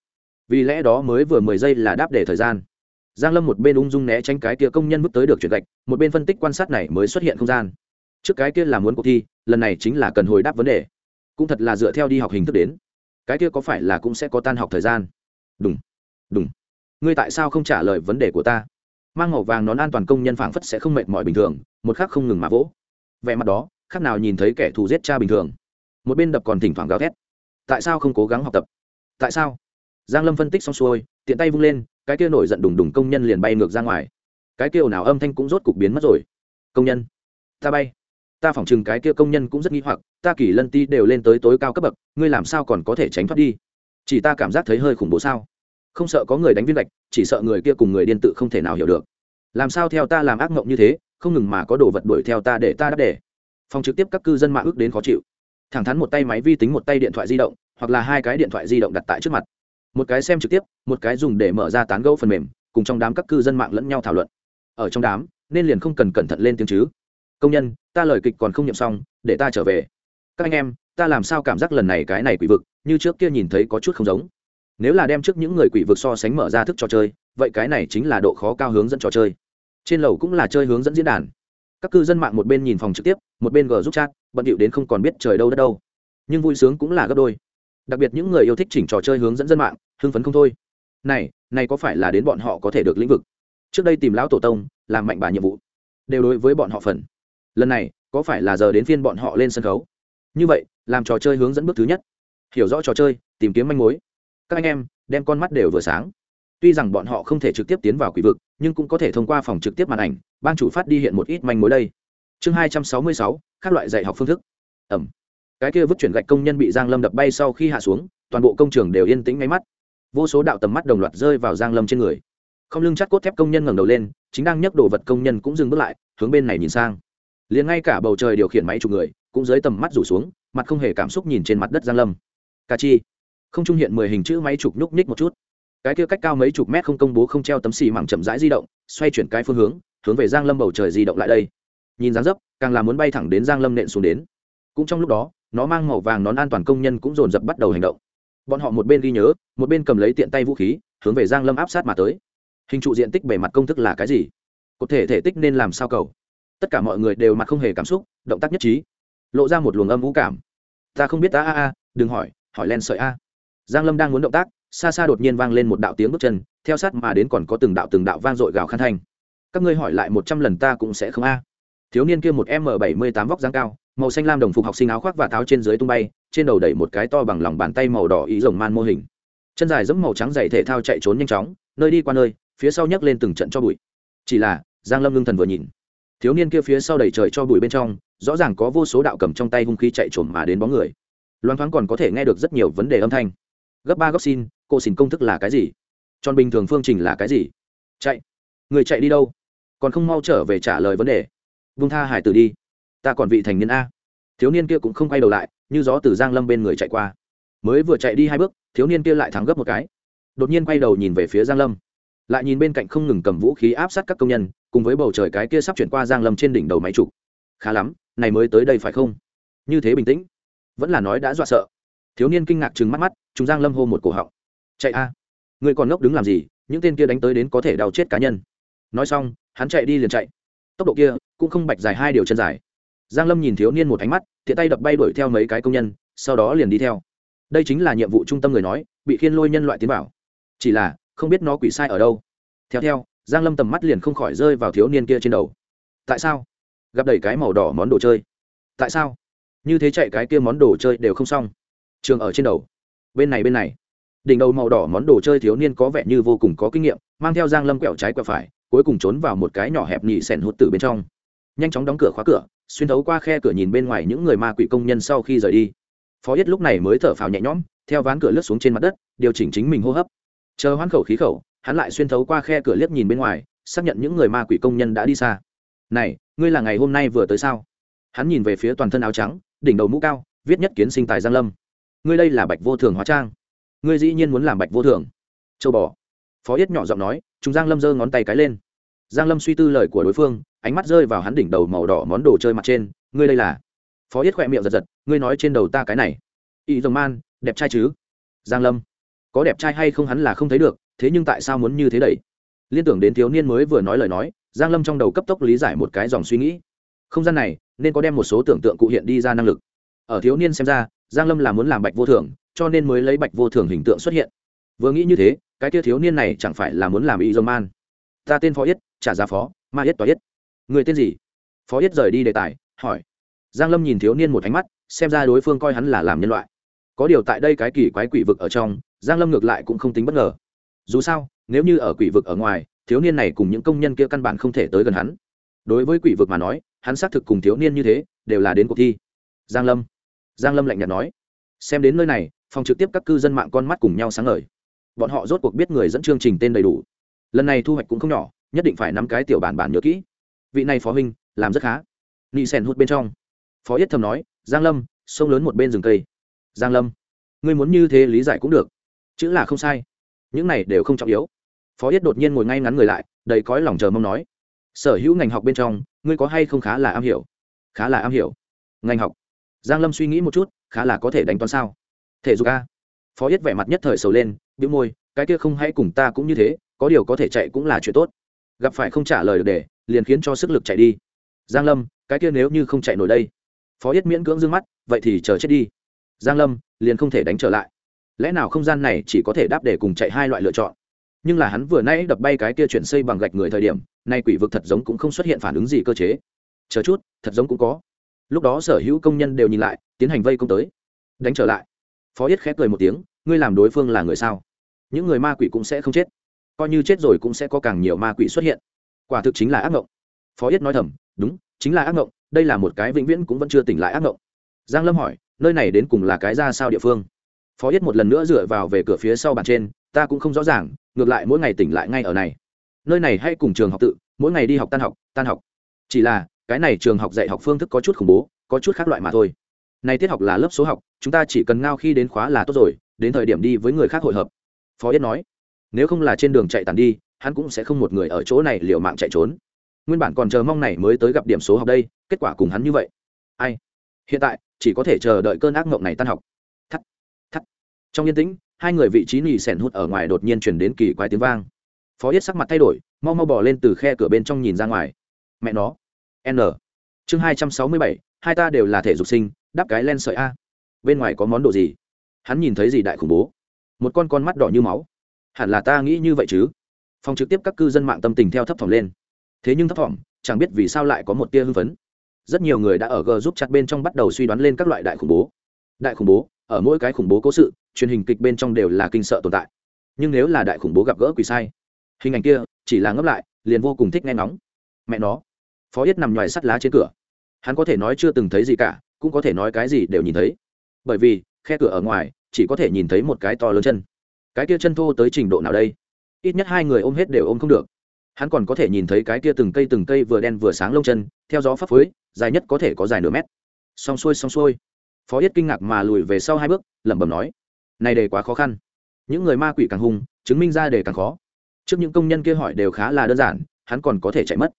Vì lẽ đó mới vừa mười giây là đáp để thời gian. Giang lâm một bên ung dung né tránh cái kia công nhân bước tới được chuyển gạch, một bên phân tích quan sát này mới xuất hiện không gian. Trước cái kia là muốn cuộc thi, lần này chính là cần hồi đáp vấn đề. Cũng thật là dựa theo đi học hình thức đến. Cái kia có phải là cũng sẽ có tan học thời gian? Đúng đúng ngươi tại sao không trả lời vấn đề của ta? Mang màu vàng nón an toàn công nhân phảng phất sẽ không mệt mỏi bình thường, một khắc không ngừng mà vỗ. Vẻ mặt đó khác nào nhìn thấy kẻ thù giết cha bình thường. Một bên đập còn thỉnh thoảng gào thét. Tại sao không cố gắng học tập? Tại sao? Giang lâm phân tích xong xuôi, tiện tay vung lên, cái kia nổi giận đùng đùng công nhân liền bay ngược ra ngoài. Cái kia ồn ào âm thanh cũng rốt cục biến mất rồi. Công nhân, ta bay. Ta phỏng chừng cái kia công nhân cũng rất nghi hoặc, ta kỳ lân ti đều lên tới tối cao cấp bậc, ngươi làm sao còn có thể tránh thoát đi? Chỉ ta cảm giác thấy hơi khủng bố sao? Không sợ có người đánh viên gạch chỉ sợ người kia cùng người điên tự không thể nào hiểu được. Làm sao theo ta làm ác mộng như thế, không ngừng mà có đồ vật đuổi theo ta để ta đáp để phòng trực tiếp các cư dân mạng ước đến khó chịu. Thẳng thắn một tay máy vi tính một tay điện thoại di động, hoặc là hai cái điện thoại di động đặt tại trước mặt. Một cái xem trực tiếp, một cái dùng để mở ra tán gẫu phần mềm, cùng trong đám các cư dân mạng lẫn nhau thảo luận. Ở trong đám, nên liền không cần cẩn thận lên tiếng chứ. Công nhân, ta lời kịch còn không nhậm xong, để ta trở về. Các anh em, ta làm sao cảm giác lần này cái này quỷ vực, như trước kia nhìn thấy có chút không giống nếu là đem trước những người quỷ vực so sánh mở ra thức trò chơi, vậy cái này chính là độ khó cao hướng dẫn trò chơi. Trên lầu cũng là chơi hướng dẫn diễn đàn. Các cư dân mạng một bên nhìn phòng trực tiếp, một bên g giúp chat, bận điệu đến không còn biết trời đâu đất đâu. Nhưng vui sướng cũng là gấp đôi. Đặc biệt những người yêu thích chỉnh trò chơi hướng dẫn dân mạng, hưng phấn không thôi. Này này có phải là đến bọn họ có thể được lĩnh vực? Trước đây tìm lão tổ tông, làm mạnh bà nhiệm vụ, đều đối với bọn họ phần. Lần này, có phải là giờ đến phiên bọn họ lên sân khấu? Như vậy, làm trò chơi hướng dẫn bước thứ nhất. Hiểu rõ trò chơi, tìm kiếm manh mối các anh em, đem con mắt đều vừa sáng. Tuy rằng bọn họ không thể trực tiếp tiến vào quỷ vực, nhưng cũng có thể thông qua phòng trực tiếp màn ảnh ban chủ phát đi hiện một ít manh mối đây. Chương hai trăm sáu mươi sáu, các loại dạy học phương thức. Ẩm. Cái kia vứt chuyển gạch công nhân bị giang lâm đập bay sau khi hạ xuống, toàn bộ công trường đều yên tĩnh ngay mắt. Vô số đạo tầm mắt đồng loạt rơi vào giang lâm trên người. Không lưng chắt cốt thép công nhân ngẩng đầu lên, chính đang nhấc đồ vật công nhân cũng dừng bước lại, hướng bên này nhìn sang. Liền ngay cả bầu trời điều khiển máy chụp người, cũng dưới tầm mắt rủ xuống, mặt không hề cảm xúc nhìn trên mặt đất giang lâm. Ca chi không trung hiện mười hình chữ máy chụp nhúc nhích một chút. Cái kia cách cao mấy chục mét không công bố không treo tấm xì mảng chậm rãi di động, xoay chuyển cái phương hướng hướng về giang lâm bầu trời di động lại đây. Nhìn dáng dấp, càng là muốn bay thẳng đến giang lâm nện xuống đến. Cũng trong lúc đó, nó mang màu vàng nón an toàn công nhân cũng dồn dập bắt đầu hành động. Bọn họ một bên ghi nhớ, một bên cầm lấy tiện tay vũ khí, hướng về giang lâm áp sát mà tới. Hình trụ diện tích bề mặt công thức là cái gì? Cụ thể thể tích nên làm sao cầu? Tất cả mọi người đều mặt không hề cảm xúc, động tác nhất trí. Lộ ra một luồng âm vũ cảm. Ta không biết ta a a, đừng hỏi hỏi len sợi a giang lâm đang muốn động tác, xa xa đột nhiên vang lên một đạo tiếng bước chân, theo sát mà đến còn có từng đạo từng đạo vang dội gào khăn thanh. Các ngươi hỏi lại một trăm lần ta cũng sẽ không a. Thiếu niên kia một m bảy mươi tám vóc dáng cao, màu xanh lam đồng phục học sinh áo khoác và tháo trên dưới tung bay, trên đầu đẩy một cái to bằng lòng bàn tay màu đỏ ý rồng man mô hình. Chân dài dẫm màu trắng dày thể thao chạy trốn nhanh chóng, nơi đi qua nơi, phía sau nhấc lên từng trận cho bụi. Chỉ là, giang lâm lương thần vừa nhìn. Thiếu niên kia phía sau đẩy trời cho bụi bên trong, rõ ràng có vô số đạo cầm trong tay hung khí chạy trộm mà đến bóng người. Loan thoáng còn có thể nghe được rất nhiều vấn đề âm thanh gấp ba góc xin, cô xin công thức là cái gì? Tròn bình thường phương trình là cái gì? Chạy. Người chạy đi đâu? Còn không mau trở về trả lời vấn đề. Vung tha hải tử đi. Ta còn vị thành niên a. Thiếu niên kia cũng không quay đầu lại, như gió từ giang lâm bên người chạy qua. Mới vừa chạy đi hai bước, thiếu niên kia lại thắng gấp một cái. Đột nhiên quay đầu nhìn về phía giang lâm. Lại nhìn bên cạnh không ngừng cầm vũ khí áp sát các công nhân, cùng với bầu trời cái kia sắp chuyển qua giang lâm trên đỉnh đầu máy trục khá lắm, này mới tới đây phải không? Như thế bình tĩnh. Vẫn là nói đã dọa sợ. Thiếu niên kinh ngạc chừng mắt mắt chúng giang lâm hô một cổ họng. Chạy a. Người còn ngốc đứng làm gì? Những tên kia đánh tới đến có thể đau chết cá nhân. Nói xong, hắn chạy đi liền chạy. Tốc độ kia cũng không bạch dài hai điều chân dài. Giang lâm nhìn thiếu niên một ánh mắt thiện tay đập bay đuổi theo mấy cái công nhân, sau đó liền đi theo. Đây chính là nhiệm vụ trung tâm người nói, bị khiên lôi nhân loại tiến bảo. chỉ là, không biết nó quỷ sai ở đâu. Theo theo, giang lâm tầm mắt liền không khỏi rơi vào thiếu niên kia trên đầu. Tại sao? Gặp đầy cái màu đỏ món đồ chơi. Tại sao? Như thế chạy cái kia món đồ chơi đều không xong. Trường ở trên đầu bên này bên này. Đỉnh đầu màu đỏ món đồ chơi thiếu niên có vẻ như vô cùng có kinh nghiệm, mang theo giang lâm quẹo trái quẹo phải, cuối cùng trốn vào một cái nhỏ hẹp nhị sẻn hụt từ bên trong. Nhanh chóng đóng cửa khóa cửa, xuyên thấu qua khe cửa nhìn bên ngoài những người ma quỷ công nhân sau khi rời đi. Phó yết lúc này mới thở phào nhẹ nhõm, theo ván cửa lướt xuống trên mặt đất, điều chỉnh chính mình hô hấp. Chờ hoán khẩu khí khẩu, hắn lại xuyên thấu qua khe cửa liếc nhìn bên ngoài, xác nhận những người ma quỷ công nhân đã đi xa. Này, ngươi là ngày hôm nay vừa tới sao? Hắn nhìn về phía toàn thân áo trắng, đỉnh đầu mũ cao, viết nhất kiến sinh tài giang lâm ngươi đây là bạch vô thường hóa trang. Ngươi dĩ nhiên muốn làm bạch vô thường. Châu bò. Phó yết nhỏ giọng nói chúng giang lâm giơ ngón tay cái lên. Giang lâm suy tư lời của đối phương, ánh mắt rơi vào hắn đỉnh đầu màu đỏ món đồ chơi mặt trên. Ngươi đây là? Phó yết khỏe miệng giật giật, ngươi nói trên đầu ta cái này. Y dòng man, đẹp trai chứ? Giang lâm. Có đẹp trai hay không hắn là không thấy được, thế nhưng tại sao muốn như thế đẩy? Liên tưởng đến thiếu niên mới vừa nói lời nói, giang lâm trong đầu cấp tốc lý giải một cái dòng suy nghĩ. Không gian này, nên có đem một số tưởng tượng cụ hiện đi ra năng lực. Ở thiếu niên xem ra giang lâm là muốn làm bạch vô thường cho nên mới lấy bạch vô thường hình tượng xuất hiện. Vừa nghĩ như thế, cái kia thiếu niên này chẳng phải là muốn làm y dơ man ta tên phó yết trả giá phó, ma yết tòa yết. Người tên gì? Phó yết rời đi đề tài, hỏi. Giang lâm nhìn thiếu niên một ánh mắt, xem ra đối phương coi hắn là làm nhân loại. Có điều tại đây cái kỳ quái quỷ vực ở trong, giang lâm ngược lại cũng không tính bất ngờ. Dù sao, nếu như ở quỷ vực ở ngoài, thiếu niên này cùng những công nhân kia căn bản không thể tới gần hắn. Đối với quỷ vực mà nói, hắn xác thực cùng thiếu niên như thế, đều là đến cuộc thi. Giang lâm giang lâm lạnh nhạt nói, xem đến nơi này, phòng trực tiếp các cư dân mạng con mắt cùng nhau sáng ngời. Bọn họ rốt cuộc biết người dẫn chương trình tên đầy đủ. Lần này thu hoạch cũng không nhỏ, nhất định phải nắm cái tiểu bản bản nhớ kỹ. Vị này phó huynh, làm rất khá. Nị sen hút bên trong. Phó yết thầm nói, giang lâm, sông lớn một bên rừng cây. Giang lâm, ngươi muốn như thế lý giải cũng được, chữ là không sai, những này đều không trọng yếu. Phó yết đột nhiên ngồi ngay ngắn người lại, đầy cõi lòng chờ mong nói, sở hữu ngành học bên trong, ngươi có hay không khá là am hiểu? Khá là am hiểu. Ngành học? Giang lâm suy nghĩ một chút, khá là có thể đánh toán sao? Thể dục a? Phó yết vẻ mặt nhất thời sầu lên, bĩu môi, cái kia không hay cùng ta cũng như thế, có điều có thể chạy cũng là chuyện tốt. Gặp phải không trả lời được để, liền khiến cho sức lực chạy đi. Giang lâm, cái kia nếu như không chạy nổi đây. Phó yết miễn cưỡng dương mắt, vậy thì chờ chết đi. Giang lâm, liền không thể đánh trở lại. Lẽ nào không gian này chỉ có thể đáp để cùng chạy hai loại lựa chọn? Nhưng là hắn vừa nãy đập bay cái kia chuyển xây bằng gạch người thời điểm, nay quỷ vực thật giống cũng không xuất hiện phản ứng gì cơ chế. Chờ chút, thật giống cũng có lúc đó sở hữu công nhân đều nhìn lại, tiến hành vây công tới. Đánh trở lại. Phó yết khép cười một tiếng, ngươi làm đối phương là người sao? Những người ma quỷ cũng sẽ không chết. Coi như chết rồi cũng sẽ có càng nhiều ma quỷ xuất hiện. Quả thực chính là ác mộng phó yết nói thầm, đúng, chính là ác mộng đây là một cái vĩnh viễn cũng vẫn chưa tỉnh lại ác mộng giang lâm hỏi, nơi này đến cùng là cái ra sao địa phương? Phó yết một lần nữa dựa vào về cửa phía sau bàn trên, ta cũng không rõ ràng, ngược lại mỗi ngày tỉnh lại ngay ở này. Nơi này hay cùng trường học tự, mỗi ngày đi học tan học tan học. Chỉ là cái này trường học dạy học phương thức có chút khủng bố, có chút khác loại mà thôi. Này tiết học là lớp số học, chúng ta chỉ cần ngao khi đến khóa là tốt rồi, đến thời điểm đi với người khác hội hợp. Phó yết nói. Nếu không là trên đường chạy tàn đi, hắn cũng sẽ không một người ở chỗ này liều mạng chạy trốn. Nguyên bản còn chờ mong này mới tới gặp điểm số học đây, kết quả cùng hắn như vậy. Ai? Hiện tại, chỉ có thể chờ đợi cơn ác mộng này tan học. Thắt thắt. Trong yên tĩnh, hai người vị trí nỉ sẻn hút ở ngoài đột nhiên chuyển đến kỳ quái tiếng vang. Phó yết sắc mặt thay đổi, mau mau bỏ lên từ khe cửa bên trong nhìn ra ngoài. Mẹ nó n. Chương hai trăm sáu mươi bảy, hai ta đều là thể dục sinh đắp cái len sợi a. Bên ngoài có món đồ gì? Hắn nhìn thấy gì đại khủng bố? Một con con mắt đỏ như máu. Hẳn là ta nghĩ như vậy chứ? Phòng trực tiếp các cư dân mạng tâm tình theo thấp thỏm lên. Thế nhưng thấp thỏm, chẳng biết vì sao lại có một tia hưng phấn. Rất nhiều người đã ở g giúp chặt bên trong bắt đầu suy đoán lên các loại đại khủng bố. Đại khủng bố, ở mỗi cái khủng bố cố sự, truyền hình kịch bên trong đều là kinh sợ tồn tại. Nhưng nếu là đại khủng bố gặp gỡ quỷ sai, hình ảnh kia chỉ là ngấp lại, liền vô cùng thích nghe nóng mẹ nó phó yết nằm ngoài sắt lá trên cửa. Hắn có thể nói chưa từng thấy gì cả, cũng có thể nói cái gì đều nhìn thấy. Bởi vì, khe cửa ở ngoài, chỉ có thể nhìn thấy một cái to lớn chân. Cái kia chân thô tới trình độ nào đây? Ít nhất hai người ôm hết đều ôm không được. Hắn còn có thể nhìn thấy cái kia từng cây từng cây vừa đen vừa sáng lông chân, theo gió phấp phới, dài nhất có thể có dài nửa mét. Xong xuôi xong xuôi. Phó yết kinh ngạc mà lùi về sau hai bước, lẩm bẩm nói, này đề quá khó khăn. Những người ma quỷ càng hung, chứng minh ra đề càng khó. Trước những công nhân kia hỏi đều khá là đơn giản, hắn còn có thể chạy mất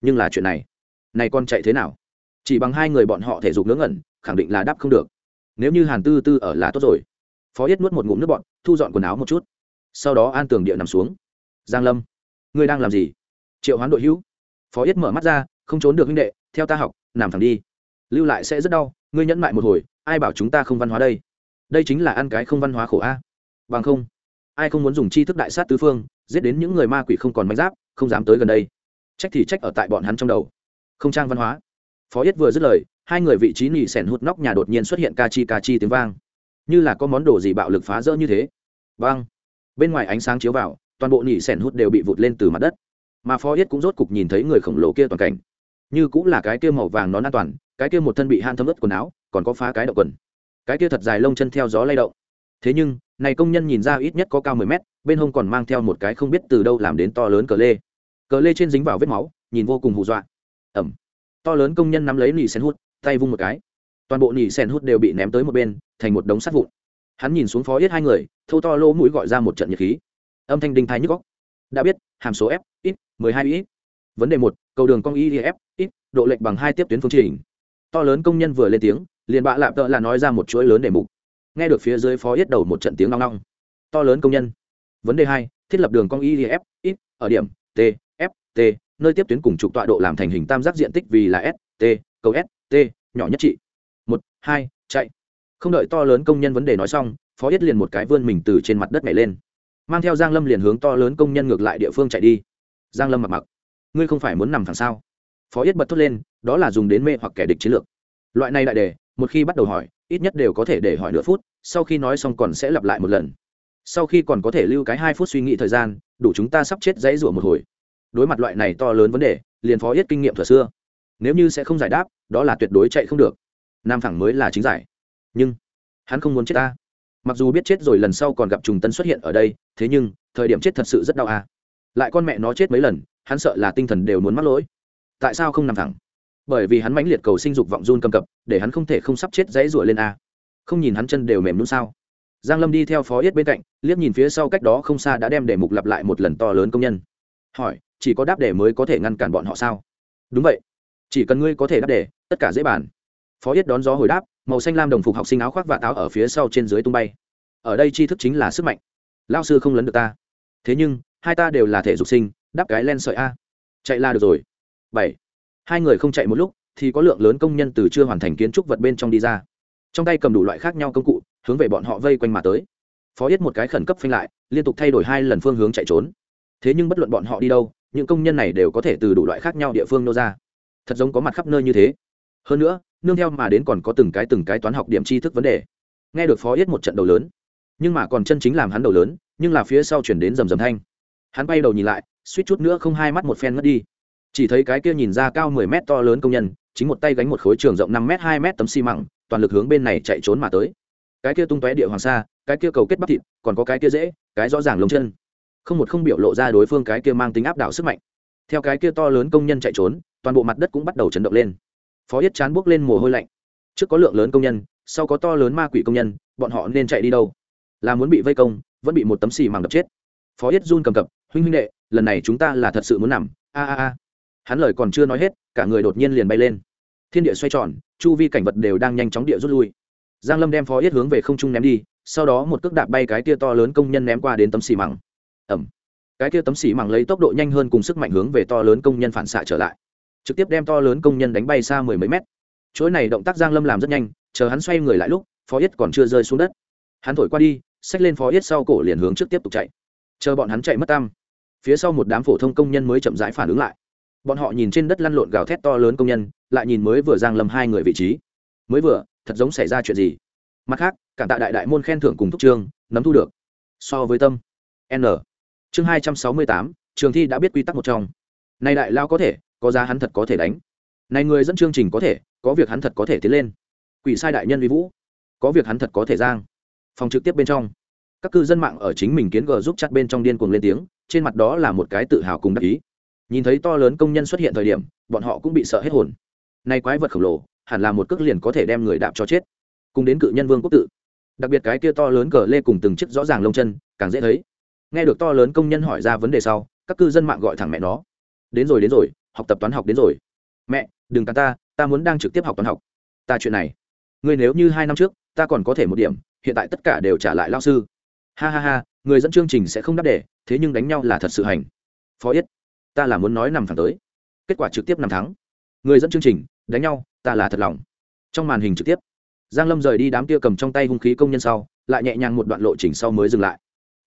nhưng là chuyện này. Này con chạy thế nào? Chỉ bằng hai người bọn họ thể dục ngớ ngẩn, khẳng định là đáp không được. Nếu như hàn tư tư ở là tốt rồi. Phó yết nuốt một ngụm nước bọn thu dọn quần áo một chút. Sau đó an tường địa nằm xuống. Giang lâm, ngươi đang làm gì? Triệu hoán đội hữu. Phó yết mở mắt ra, không trốn được huynh đệ, theo ta học, nằm thẳng đi. Lưu lại sẽ rất đau, ngươi nhẫn mại một hồi, ai bảo chúng ta không văn hóa đây? Đây chính là ăn cái không văn hóa khổ a. Bằng không, ai không muốn dùng chi thức đại sát tứ phương, giết đến những người ma quỷ không còn manh giáp, không dám tới gần đây trách thì trách ở tại bọn hắn trong đầu. Không trang văn hóa. Phó yết vừa dứt lời, hai người vị trí nỉ sẻn hút nóc nhà đột nhiên xuất hiện ca chi ca chi tiếng vang. Như là có món đồ gì bạo lực phá rỡ như thế. Vang. Bên ngoài ánh sáng chiếu vào, toàn bộ nỉ sẻn hút đều bị vụt lên từ mặt đất. Mà phó yết cũng rốt cục nhìn thấy người khổng lồ kia toàn cảnh. Như cũng là cái kia màu vàng nón an toàn, cái kia một thân bị han thấm ướt quần áo, còn có phá cái đậu quần. Cái kia thật dài lông chân theo gió lay động. Thế nhưng, này công nhân nhìn ra ít nhất có cao mười mét, bên hông còn mang theo một cái không biết từ đâu làm đến to lớn cờ lê cờ lê trên dính vào vết máu, nhìn vô cùng hù dọa. Ẩm. To lớn công nhân nắm lấy nỉ sen hút, tay vung một cái. Toàn bộ nỉ sen hút đều bị ném tới một bên, thành một đống sắt vụn. Hắn nhìn xuống phó yết hai người, thâu to lỗ mũi gọi ra một trận nhiệt khí. Âm thanh đinh thái nhức góc đã biết, hàm số f ít mười hai ít vấn đề một, cầu đường cong y f ít độ lệch bằng hai tiếp tuyến phương trình. To lớn công nhân vừa lên tiếng, liền bạ lạp tợ là nói ra một chuỗi lớn đề mục. Nghe được phía dưới phó yết đầu một trận tiếng long long. To lớn công nhân. Vấn đề hai, thiết lập đường cong y f ít ở điểm, t t, nơi tiếp tuyến cùng trục tọa độ làm thành hình tam giác diện tích vì là s, t, cầu s, t, nhỏ nhất trị một, hai, chạy. Không đợi to lớn công nhân vấn đề nói xong, phó yết liền một cái vươn mình từ trên mặt đất nhảy lên. Mang theo giang lâm liền hướng to lớn công nhân ngược lại địa phương chạy đi. Giang lâm mặc mặc. Ngươi không phải muốn nằm thẳng sao? Phó yết bật thốt lên, đó là dùng đến mê hoặc kẻ địch chiến lược. Loại này đại đề, một khi bắt đầu hỏi, ít nhất đều có thể để hỏi nửa phút, sau khi nói xong còn sẽ lặp lại một lần. Sau khi còn có thể lưu cái hai phút suy nghĩ thời gian, đủ chúng ta sắp chết dãy rủa một hồi đối mặt loại này to lớn vấn đề, liền phó yết kinh nghiệm thừa xưa. Nếu như sẽ không giải đáp, đó là tuyệt đối chạy không được. Nam thẳng mới là chính giải. Nhưng, hắn không muốn chết ta. Mặc dù biết chết rồi lần sau còn gặp trùng tân xuất hiện ở đây, thế nhưng, thời điểm chết thật sự rất đau à. Lại con mẹ nó chết mấy lần, hắn sợ là tinh thần đều muốn mắc lỗi. Tại sao không nằm thẳng? Bởi vì hắn mãnh liệt cầu sinh dục vọng run cầm cập, để hắn không thể không sắp chết dãy rủa lên a. Không nhìn hắn chân đều mềm luôn sao? Giang lâm đi theo phó yết bên cạnh, liếc nhìn phía sau cách đó không xa đã đem đề mục lặp lại một lần to lớn công nhân. Hỏi chỉ có đáp đề mới có thể ngăn cản bọn họ sao? Đúng vậy. Chỉ cần ngươi có thể đáp đề, tất cả dễ bàn. Phó yết đón gió hồi đáp, màu xanh lam đồng phục học sinh áo khoác và táo ở phía sau trên dưới tung bay. Ở đây tri thức chính là sức mạnh. Lao sư không lấn được ta. Thế nhưng, hai ta đều là thể dục sinh, đáp cái len sợi a. Chạy la được rồi. Bảy. Hai người không chạy một lúc, thì có lượng lớn công nhân từ chưa hoàn thành kiến trúc vật bên trong đi ra. Trong tay cầm đủ loại khác nhau công cụ, hướng về bọn họ vây quanh mà tới. Phó yết một cái khẩn cấp phanh lại, liên tục thay đổi hai lần phương hướng chạy trốn. Thế nhưng bất luận bọn họ đi đâu những công nhân này đều có thể từ đủ loại khác nhau địa phương nô ra. Thật giống có mặt khắp nơi như thế. Hơn nữa, nương theo mà đến còn có từng cái từng cái toán học điểm tri thức vấn đề. Nghe được phó yết một trận đầu lớn, nhưng mà còn chân chính làm hắn đầu lớn, nhưng là phía sau chuyển đến rầm rầm thanh. Hắn bay đầu nhìn lại, suýt chút nữa không hai mắt một phen ngất đi. Chỉ thấy cái kia nhìn ra cao mười mét to lớn công nhân, chính một tay gánh một khối trường rộng năm m hai m tấm xi măng, toàn lực hướng bên này chạy trốn mà tới. Cái kia tung tóe địa hoàng sa, cái kia cầu kết bắp thịt, còn có cái kia dễ, cái rõ ràng lông chân không một không biểu lộ ra đối phương cái kia mang tính áp đảo sức mạnh. Theo cái kia to lớn công nhân chạy trốn, toàn bộ mặt đất cũng bắt đầu chấn động lên. Phó yết chán buốc lên mồ hôi lạnh. Trước có lượng lớn công nhân, sau có to lớn ma quỷ công nhân, bọn họ nên chạy đi đâu? Là muốn bị vây công, vẫn bị một tấm xì màng đập chết. Phó yết run cầm cập, huynh huynh đệ, lần này chúng ta là thật sự muốn nằm. A a a. Hắn lời còn chưa nói hết, cả người đột nhiên liền bay lên. Thiên địa xoay tròn, chu vi cảnh vật đều đang nhanh chóng địa rút lui. Giang lâm đem phó yết hướng về không trung ném đi, sau đó một cước đạp bay cái kia to lớn công nhân ném qua đến tấm xì màng ẩm. Cái kia tấm xì măng lấy tốc độ nhanh hơn cùng sức mạnh hướng về to lớn công nhân phản xạ trở lại. Trực tiếp đem to lớn công nhân đánh bay xa mười mấy mét. Chuỗi này động tác giang lâm làm rất nhanh, chờ hắn xoay người lại lúc, phó yết còn chưa rơi xuống đất. Hắn thổi qua đi, xách lên phó yết sau cổ liền hướng trước tiếp tục chạy. Chờ bọn hắn chạy mất tam phía sau một đám phổ thông công nhân mới chậm rãi phản ứng lại. Bọn họ nhìn trên đất lăn lộn gào thét to lớn công nhân, lại nhìn mới vừa giang lâm hai người vị trí. Mới vừa, thật giống xảy ra chuyện gì? Mặt khác, cảm tạ đại đại môn khen thưởng cùng thúc trương, nắm thu được. So với tâm, n chương hai trăm sáu mươi tám, trường thi đã biết quy tắc một trong. Này đại lao có thể, có giá hắn thật có thể đánh. Này người dẫn chương trình có thể, có việc hắn thật có thể tiến lên. Quỷ sai đại nhân vi vũ, có việc hắn thật có thể giang. Phòng trực tiếp bên trong. Các cư dân mạng ở chính mình kiến g giúp chặt bên trong điên cuồng lên tiếng, trên mặt đó là một cái tự hào cùng đắc ý. Nhìn thấy to lớn công nhân xuất hiện thời điểm, bọn họ cũng bị sợ hết hồn. Nay quái vật khổng lồ, hẳn là một cước liền có thể đem người đạp cho chết. Cùng đến cự nhân vương quốc tự. Đặc biệt cái kia to lớn cờ lê cùng từng chiếc rõ ràng lông chân, càng dễ thấy nghe được to lớn công nhân hỏi ra vấn đề sau, các cư dân mạng gọi thẳng mẹ nó. Đến rồi đến rồi, học tập toán học đến rồi. Mẹ, đừng cắn ta ta muốn đang trực tiếp học toán học. Ta chuyện này người nếu như hai năm trước, ta còn có thể một điểm, hiện tại tất cả đều trả lại lao sư. Ha ha ha, người dẫn chương trình sẽ không đáp đề, thế nhưng đánh nhau là thật sự hành. Phó yết, ta là muốn nói nằm thẳng tới. Kết quả trực tiếp nằm thắng. Người dẫn chương trình, đánh nhau, ta là thật lòng. Trong màn hình trực tiếp, giang lâm rời đi đám kia cầm trong tay hung khí công nhân sau, lại nhẹ nhàng một đoạn lộ trình sau mới dừng lại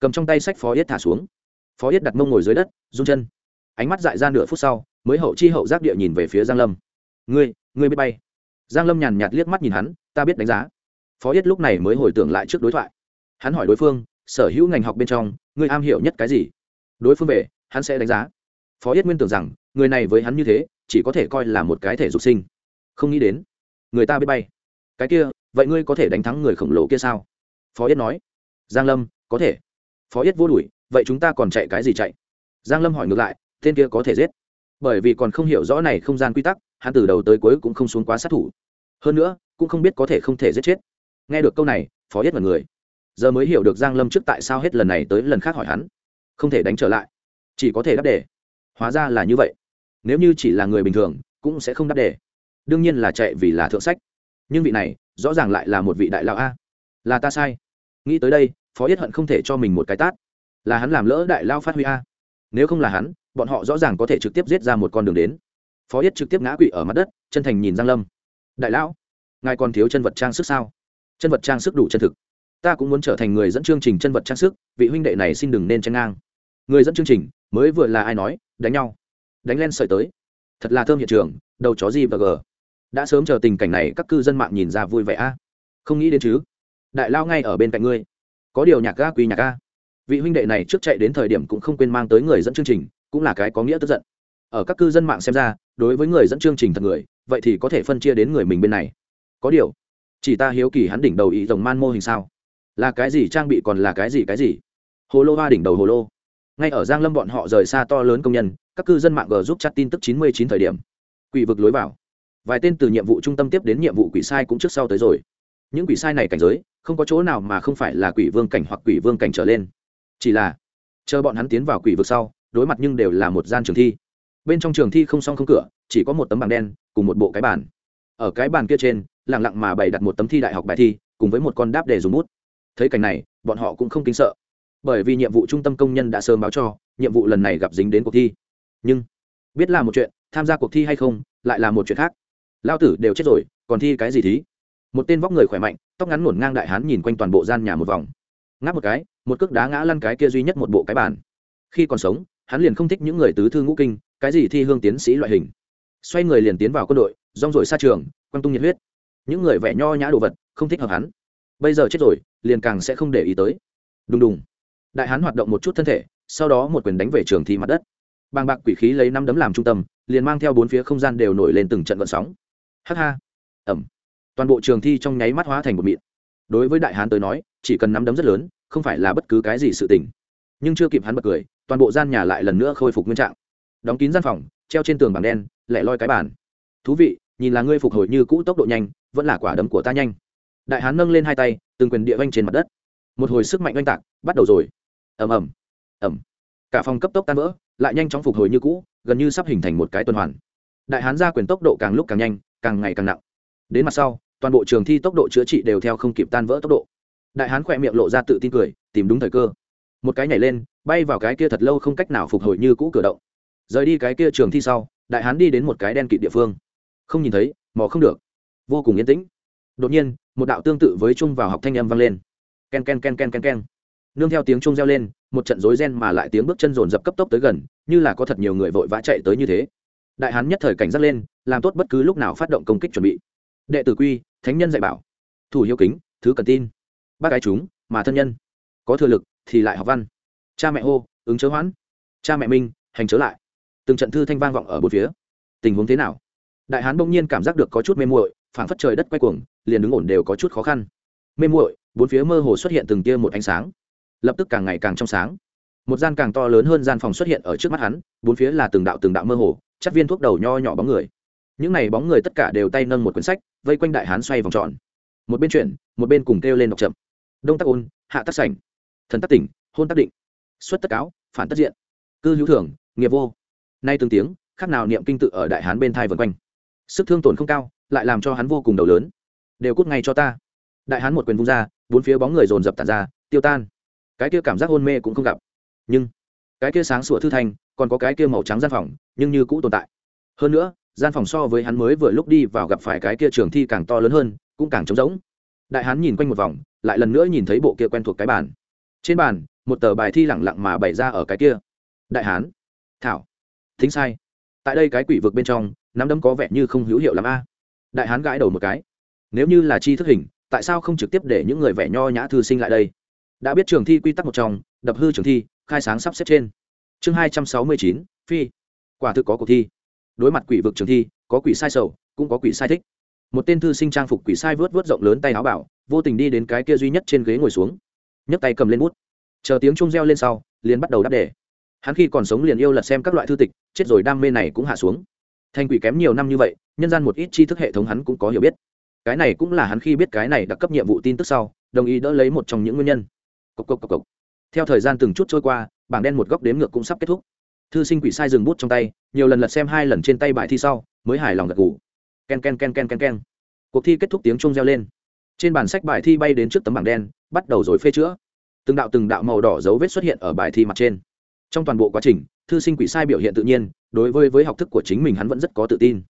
cầm trong tay sách phó yết thả xuống. Phó yết đặt mông ngồi dưới đất, run chân. Ánh mắt dại ra nửa phút sau, mới hậu chi hậu giác địa nhìn về phía giang lâm. Ngươi ngươi biết bay. Giang lâm nhàn nhạt liếc mắt nhìn hắn, ta biết đánh giá. Phó yết lúc này mới hồi tưởng lại trước đối thoại. Hắn hỏi đối phương, sở hữu ngành học bên trong, ngươi am hiểu nhất cái gì? Đối phương về, hắn sẽ đánh giá. Phó yết nguyên tưởng rằng, người này với hắn như thế, chỉ có thể coi là một cái thể dục sinh. Không nghĩ đến, người ta biết bay. Cái kia, vậy ngươi có thể đánh thắng người khổng lồ kia sao? Phó yết nói. Giang lâm, có thể phó yết vô đuổi, vậy chúng ta còn chạy cái gì chạy? Giang lâm hỏi ngược lại, tên kia có thể giết. Bởi vì còn không hiểu rõ này không gian quy tắc, hắn từ đầu tới cuối cũng không xuống quá sát thủ. Hơn nữa, cũng không biết có thể không thể giết chết. Nghe được câu này, phó yết mật người. Giờ mới hiểu được giang lâm trước tại sao hết lần này tới lần khác hỏi hắn. Không thể đánh trở lại. Chỉ có thể đáp đề. Hóa ra là như vậy. Nếu như chỉ là người bình thường, cũng sẽ không đáp đề. Đương nhiên là chạy vì là thượng sách. Nhưng vị này, rõ ràng lại là một vị đại lão a. Là ta sai. Nghĩ tới đây phó yết hận không thể cho mình một cái tát. Là hắn làm lỡ đại lao phát huy a. Nếu không là hắn, bọn họ rõ ràng có thể trực tiếp giết ra một con đường đến. Phó yết trực tiếp ngã quỵ ở mặt đất, chân thành nhìn giang lâm. Đại lão, ngài còn thiếu chân vật trang sức sao? Chân vật trang sức đủ chân thực. Ta cũng muốn trở thành người dẫn chương trình chân vật trang sức, vị huynh đệ này xin đừng nên tranh ngang. Người dẫn chương trình, mới vừa là ai nói, đánh nhau. Đánh len sợi tới. Thật là thơm hiện trường, đầu chó gì và g đã sớm chờ tình cảnh này, các cư dân mạng nhìn ra vui vẻ a. Không nghĩ đến chứ. Đại lao ngay ở bên cạnh ngươi có điều nhạc ga quý nhạc ga. Vị huynh đệ này trước chạy đến thời điểm cũng không quên mang tới người dẫn chương trình, cũng là cái có nghĩa tức giận. Ở các cư dân mạng xem ra, đối với người dẫn chương trình thật người, vậy thì có thể phân chia đến người mình bên này. Có điều, chỉ ta hiếu kỳ hắn đỉnh đầu ý rồng man mô hình sao? Là cái gì trang bị còn là cái gì cái gì? Hồ lô hoa đỉnh đầu hồ lô. Ngay ở giang lâm bọn họ rời xa to lớn công nhân, các cư dân mạng g giúp chặt tin tức chín mươi chín thời điểm. Quỷ vực lối vào. Vài tên từ nhiệm vụ trung tâm tiếp đến nhiệm vụ quỷ sai cũng trước sau tới rồi. Những quỷ sai này cảnh giới không có chỗ nào mà không phải là quỷ vương cảnh hoặc quỷ vương cảnh trở lên. Chỉ là, chờ bọn hắn tiến vào quỷ vực sau, đối mặt nhưng đều là một gian trường thi. Bên trong trường thi không song không cửa, chỉ có một tấm bảng đen, cùng một bộ cái bàn. Ở cái bàn kia trên lẳng lặng mà bày đặt một tấm thi đại học bài thi, cùng với một con đáp để dùng bút. Thấy cảnh này, bọn họ cũng không kính sợ. Bởi vì nhiệm vụ trung tâm công nhân đã sớm báo cho, nhiệm vụ lần này gặp dính đến cuộc thi. Nhưng, biết là một chuyện, tham gia cuộc thi hay không, lại là một chuyện khác. Lao tử đều chết rồi, còn thi cái gì thí? Một tên vóc người khỏe mạnh tóc ngắn ngổn ngang đại hán nhìn quanh toàn bộ gian nhà một vòng. Ngáp một cái, một cước đá ngã lăn cái kia duy nhất một bộ cái bàn. Khi còn sống, hắn liền không thích những người tứ thư ngũ kinh, cái gì thi hương tiến sĩ loại hình. Xoay người liền tiến vào quân đội, rong rồi xa trường, quăng tung nhiệt huyết. Những người vẻ nho nhã đồ vật, không thích hợp hắn. Bây giờ chết rồi, liền càng sẽ không để ý tới. Đùng đùng. Đại hán hoạt động một chút thân thể, sau đó một quyền đánh về trường thi mặt đất. Bàng bạc quỷ khí lấy năm đấm làm trung tâm, liền mang theo bốn phía không gian đều nổi lên từng trận vận sóng. Hắc ha. Ẩm toàn bộ trường thi trong nháy mắt hóa thành một mịn. Đối với đại hán tới nói, chỉ cần nắm đấm rất lớn, không phải là bất cứ cái gì sự tình. Nhưng chưa kịp hắn bật cười, toàn bộ gian nhà lại lần nữa khôi phục nguyên trạng. Đóng kín gian phòng, treo trên tường bảng đen, lẻ loi cái bàn. Thú vị, nhìn là ngươi phục hồi như cũ tốc độ nhanh, vẫn là quả đấm của ta nhanh. Đại hán nâng lên hai tay, từng quyền địa vanh trên mặt đất. Một hồi sức mạnh oanh tạc, bắt đầu rồi. Ầm ầm. Ầm. Cả phòng cấp tốc tan vỡ, lại nhanh chóng phục hồi như cũ, gần như sắp hình thành một cái tuần hoàn. Đại hán ra quyền tốc độ càng lúc càng nhanh, càng ngày càng nặng. Đến mặt sau toàn bộ trường thi tốc độ chữa trị đều theo không kịp tan vỡ tốc độ. Đại hán khỏe miệng lộ ra tự tin cười, tìm đúng thời cơ. Một cái nhảy lên, bay vào cái kia thật lâu không cách nào phục hồi như cũ cửa động. Rời đi cái kia trường thi sau, đại hán đi đến một cái đen kịt địa phương. Không nhìn thấy, mò không được. Vô cùng yên tĩnh. Đột nhiên, một đạo tương tự với chung vào học thanh âm vang lên. K e n k e n k e n k e n k e n k e n nương theo tiếng chung reo lên, một trận rối ren mà lại tiếng bước chân rồn dập cấp tốc tới gần, như là có thật nhiều người vội vã chạy tới như thế. Đại hán nhất thời cảnh giác lên, làm tốt bất cứ lúc nào phát động công kích chuẩn bị. Đệ tử quy thánh nhân dạy bảo, thủ hiếu kính, thứ cần tin. Bác gái chúng, mà thân nhân, có thừa lực thì lại học văn. Cha mẹ hô, ứng chớ hoãn. Cha mẹ minh, hành chớ lại. Từng trận thư thanh vang vọng ở bốn phía. Tình huống thế nào? Đại hán bỗng nhiên cảm giác được có chút mê muội, phảng phất trời đất quay cuồng, liền đứng ổn đều có chút khó khăn. Mê muội, bốn phía mơ hồ xuất hiện từng tia một ánh sáng. Lập tức càng ngày càng trong sáng. Một gian càng to lớn hơn gian phòng xuất hiện ở trước mắt hắn, bốn phía là từng đạo từng đạo mơ hồ, chắc viên thuốc đầu nho nhỏ bóng người. Những này bóng người tất cả đều tay nâng một quyển sách vây quanh đại hán xoay vòng tròn. Một bên chuyển, một bên cùng kêu lên đọc chậm. Đông tắc ôn, hạ tắc sảnh. Thần tắc tỉnh, hôn tắc định. Xuất tất cáo, phản tất diện. Cư hữu thường, nghiệp vô. Nay từng tiếng, khác nào niệm kinh tự ở đại hán bên thai vân quanh. Sức thương tổn không cao, lại làm cho hắn vô cùng đầu lớn. Đều cút ngay cho ta. Đại hán một quyền vung ra, bốn phía bóng người dồn dập tàn ra, tiêu tan. Cái kia cảm giác hôn mê cũng không gặp. Nhưng, cái kia sáng sủa thư thanh còn có cái kia màu trắng gian phòng, nhưng như cũ tồn tại. Hơn nữa gian phòng so với hắn mới vừa lúc đi vào gặp phải cái kia trường thi càng to lớn hơn, cũng càng trống rỗng. Đại hán nhìn quanh một vòng, lại lần nữa nhìn thấy bộ kia quen thuộc cái bàn. Trên bàn, một tờ bài thi lẳng lặng mà bày ra ở cái kia. Đại hán. Thảo. Thính sai. Tại đây cái quỷ vực bên trong, nắm đấm có vẻ như không hữu hiệu l a. Đại hán gãi đầu một cái. Nếu như là chi thức hình, tại sao không trực tiếp để những người vẻ nho nhã thư sinh lại đây? Đã biết trường thi quy tắc một trong, đập hư trường thi, khai sáng sắp xếp trên. Chương hai trăm sáu mươi chín, phi. Quả thực có cuộc thi đối mặt quỷ vực trường thi, có quỷ sai sầu, cũng có quỷ sai thích. Một tên thư sinh trang phục quỷ sai vớt vớt rộng lớn tay áo bảo, vô tình đi đến cái kia duy nhất trên ghế ngồi xuống. Nhấc tay cầm lên bút. Chờ tiếng trung reo lên sau, liền bắt đầu đáp đề. Hắn khi còn sống liền yêu lật xem các loại thư tịch, chết rồi đam mê này cũng hạ xuống. Thành quỷ kém nhiều năm như vậy, nhân gian một ít tri thức hệ thống hắn cũng có hiểu biết. Cái này cũng là hắn khi biết cái này đặc cấp nhiệm vụ tin tức sau, đồng ý đỡ lấy một trong những nguyên nhân. Cốc cốc cốc cốc. theo thời gian từng chút trôi qua, bảng đen một góc đếm ngược cũng sắp kết thúc thư sinh quỷ sai dừng bút trong tay, nhiều lần lật xem hai lần trên tay bài thi sau, mới hài lòng gật ngủ ken ken ken ken ken ken. Cuộc thi kết thúc tiếng chuông reo lên. Trên bản sách bài thi bay đến trước tấm bảng đen, bắt đầu rồi phê chữa. Từng đạo từng đạo màu đỏ dấu vết xuất hiện ở bài thi mặt trên. Trong toàn bộ quá trình, thư sinh quỷ sai biểu hiện tự nhiên, đối với với học thức của chính mình hắn vẫn rất có tự tin.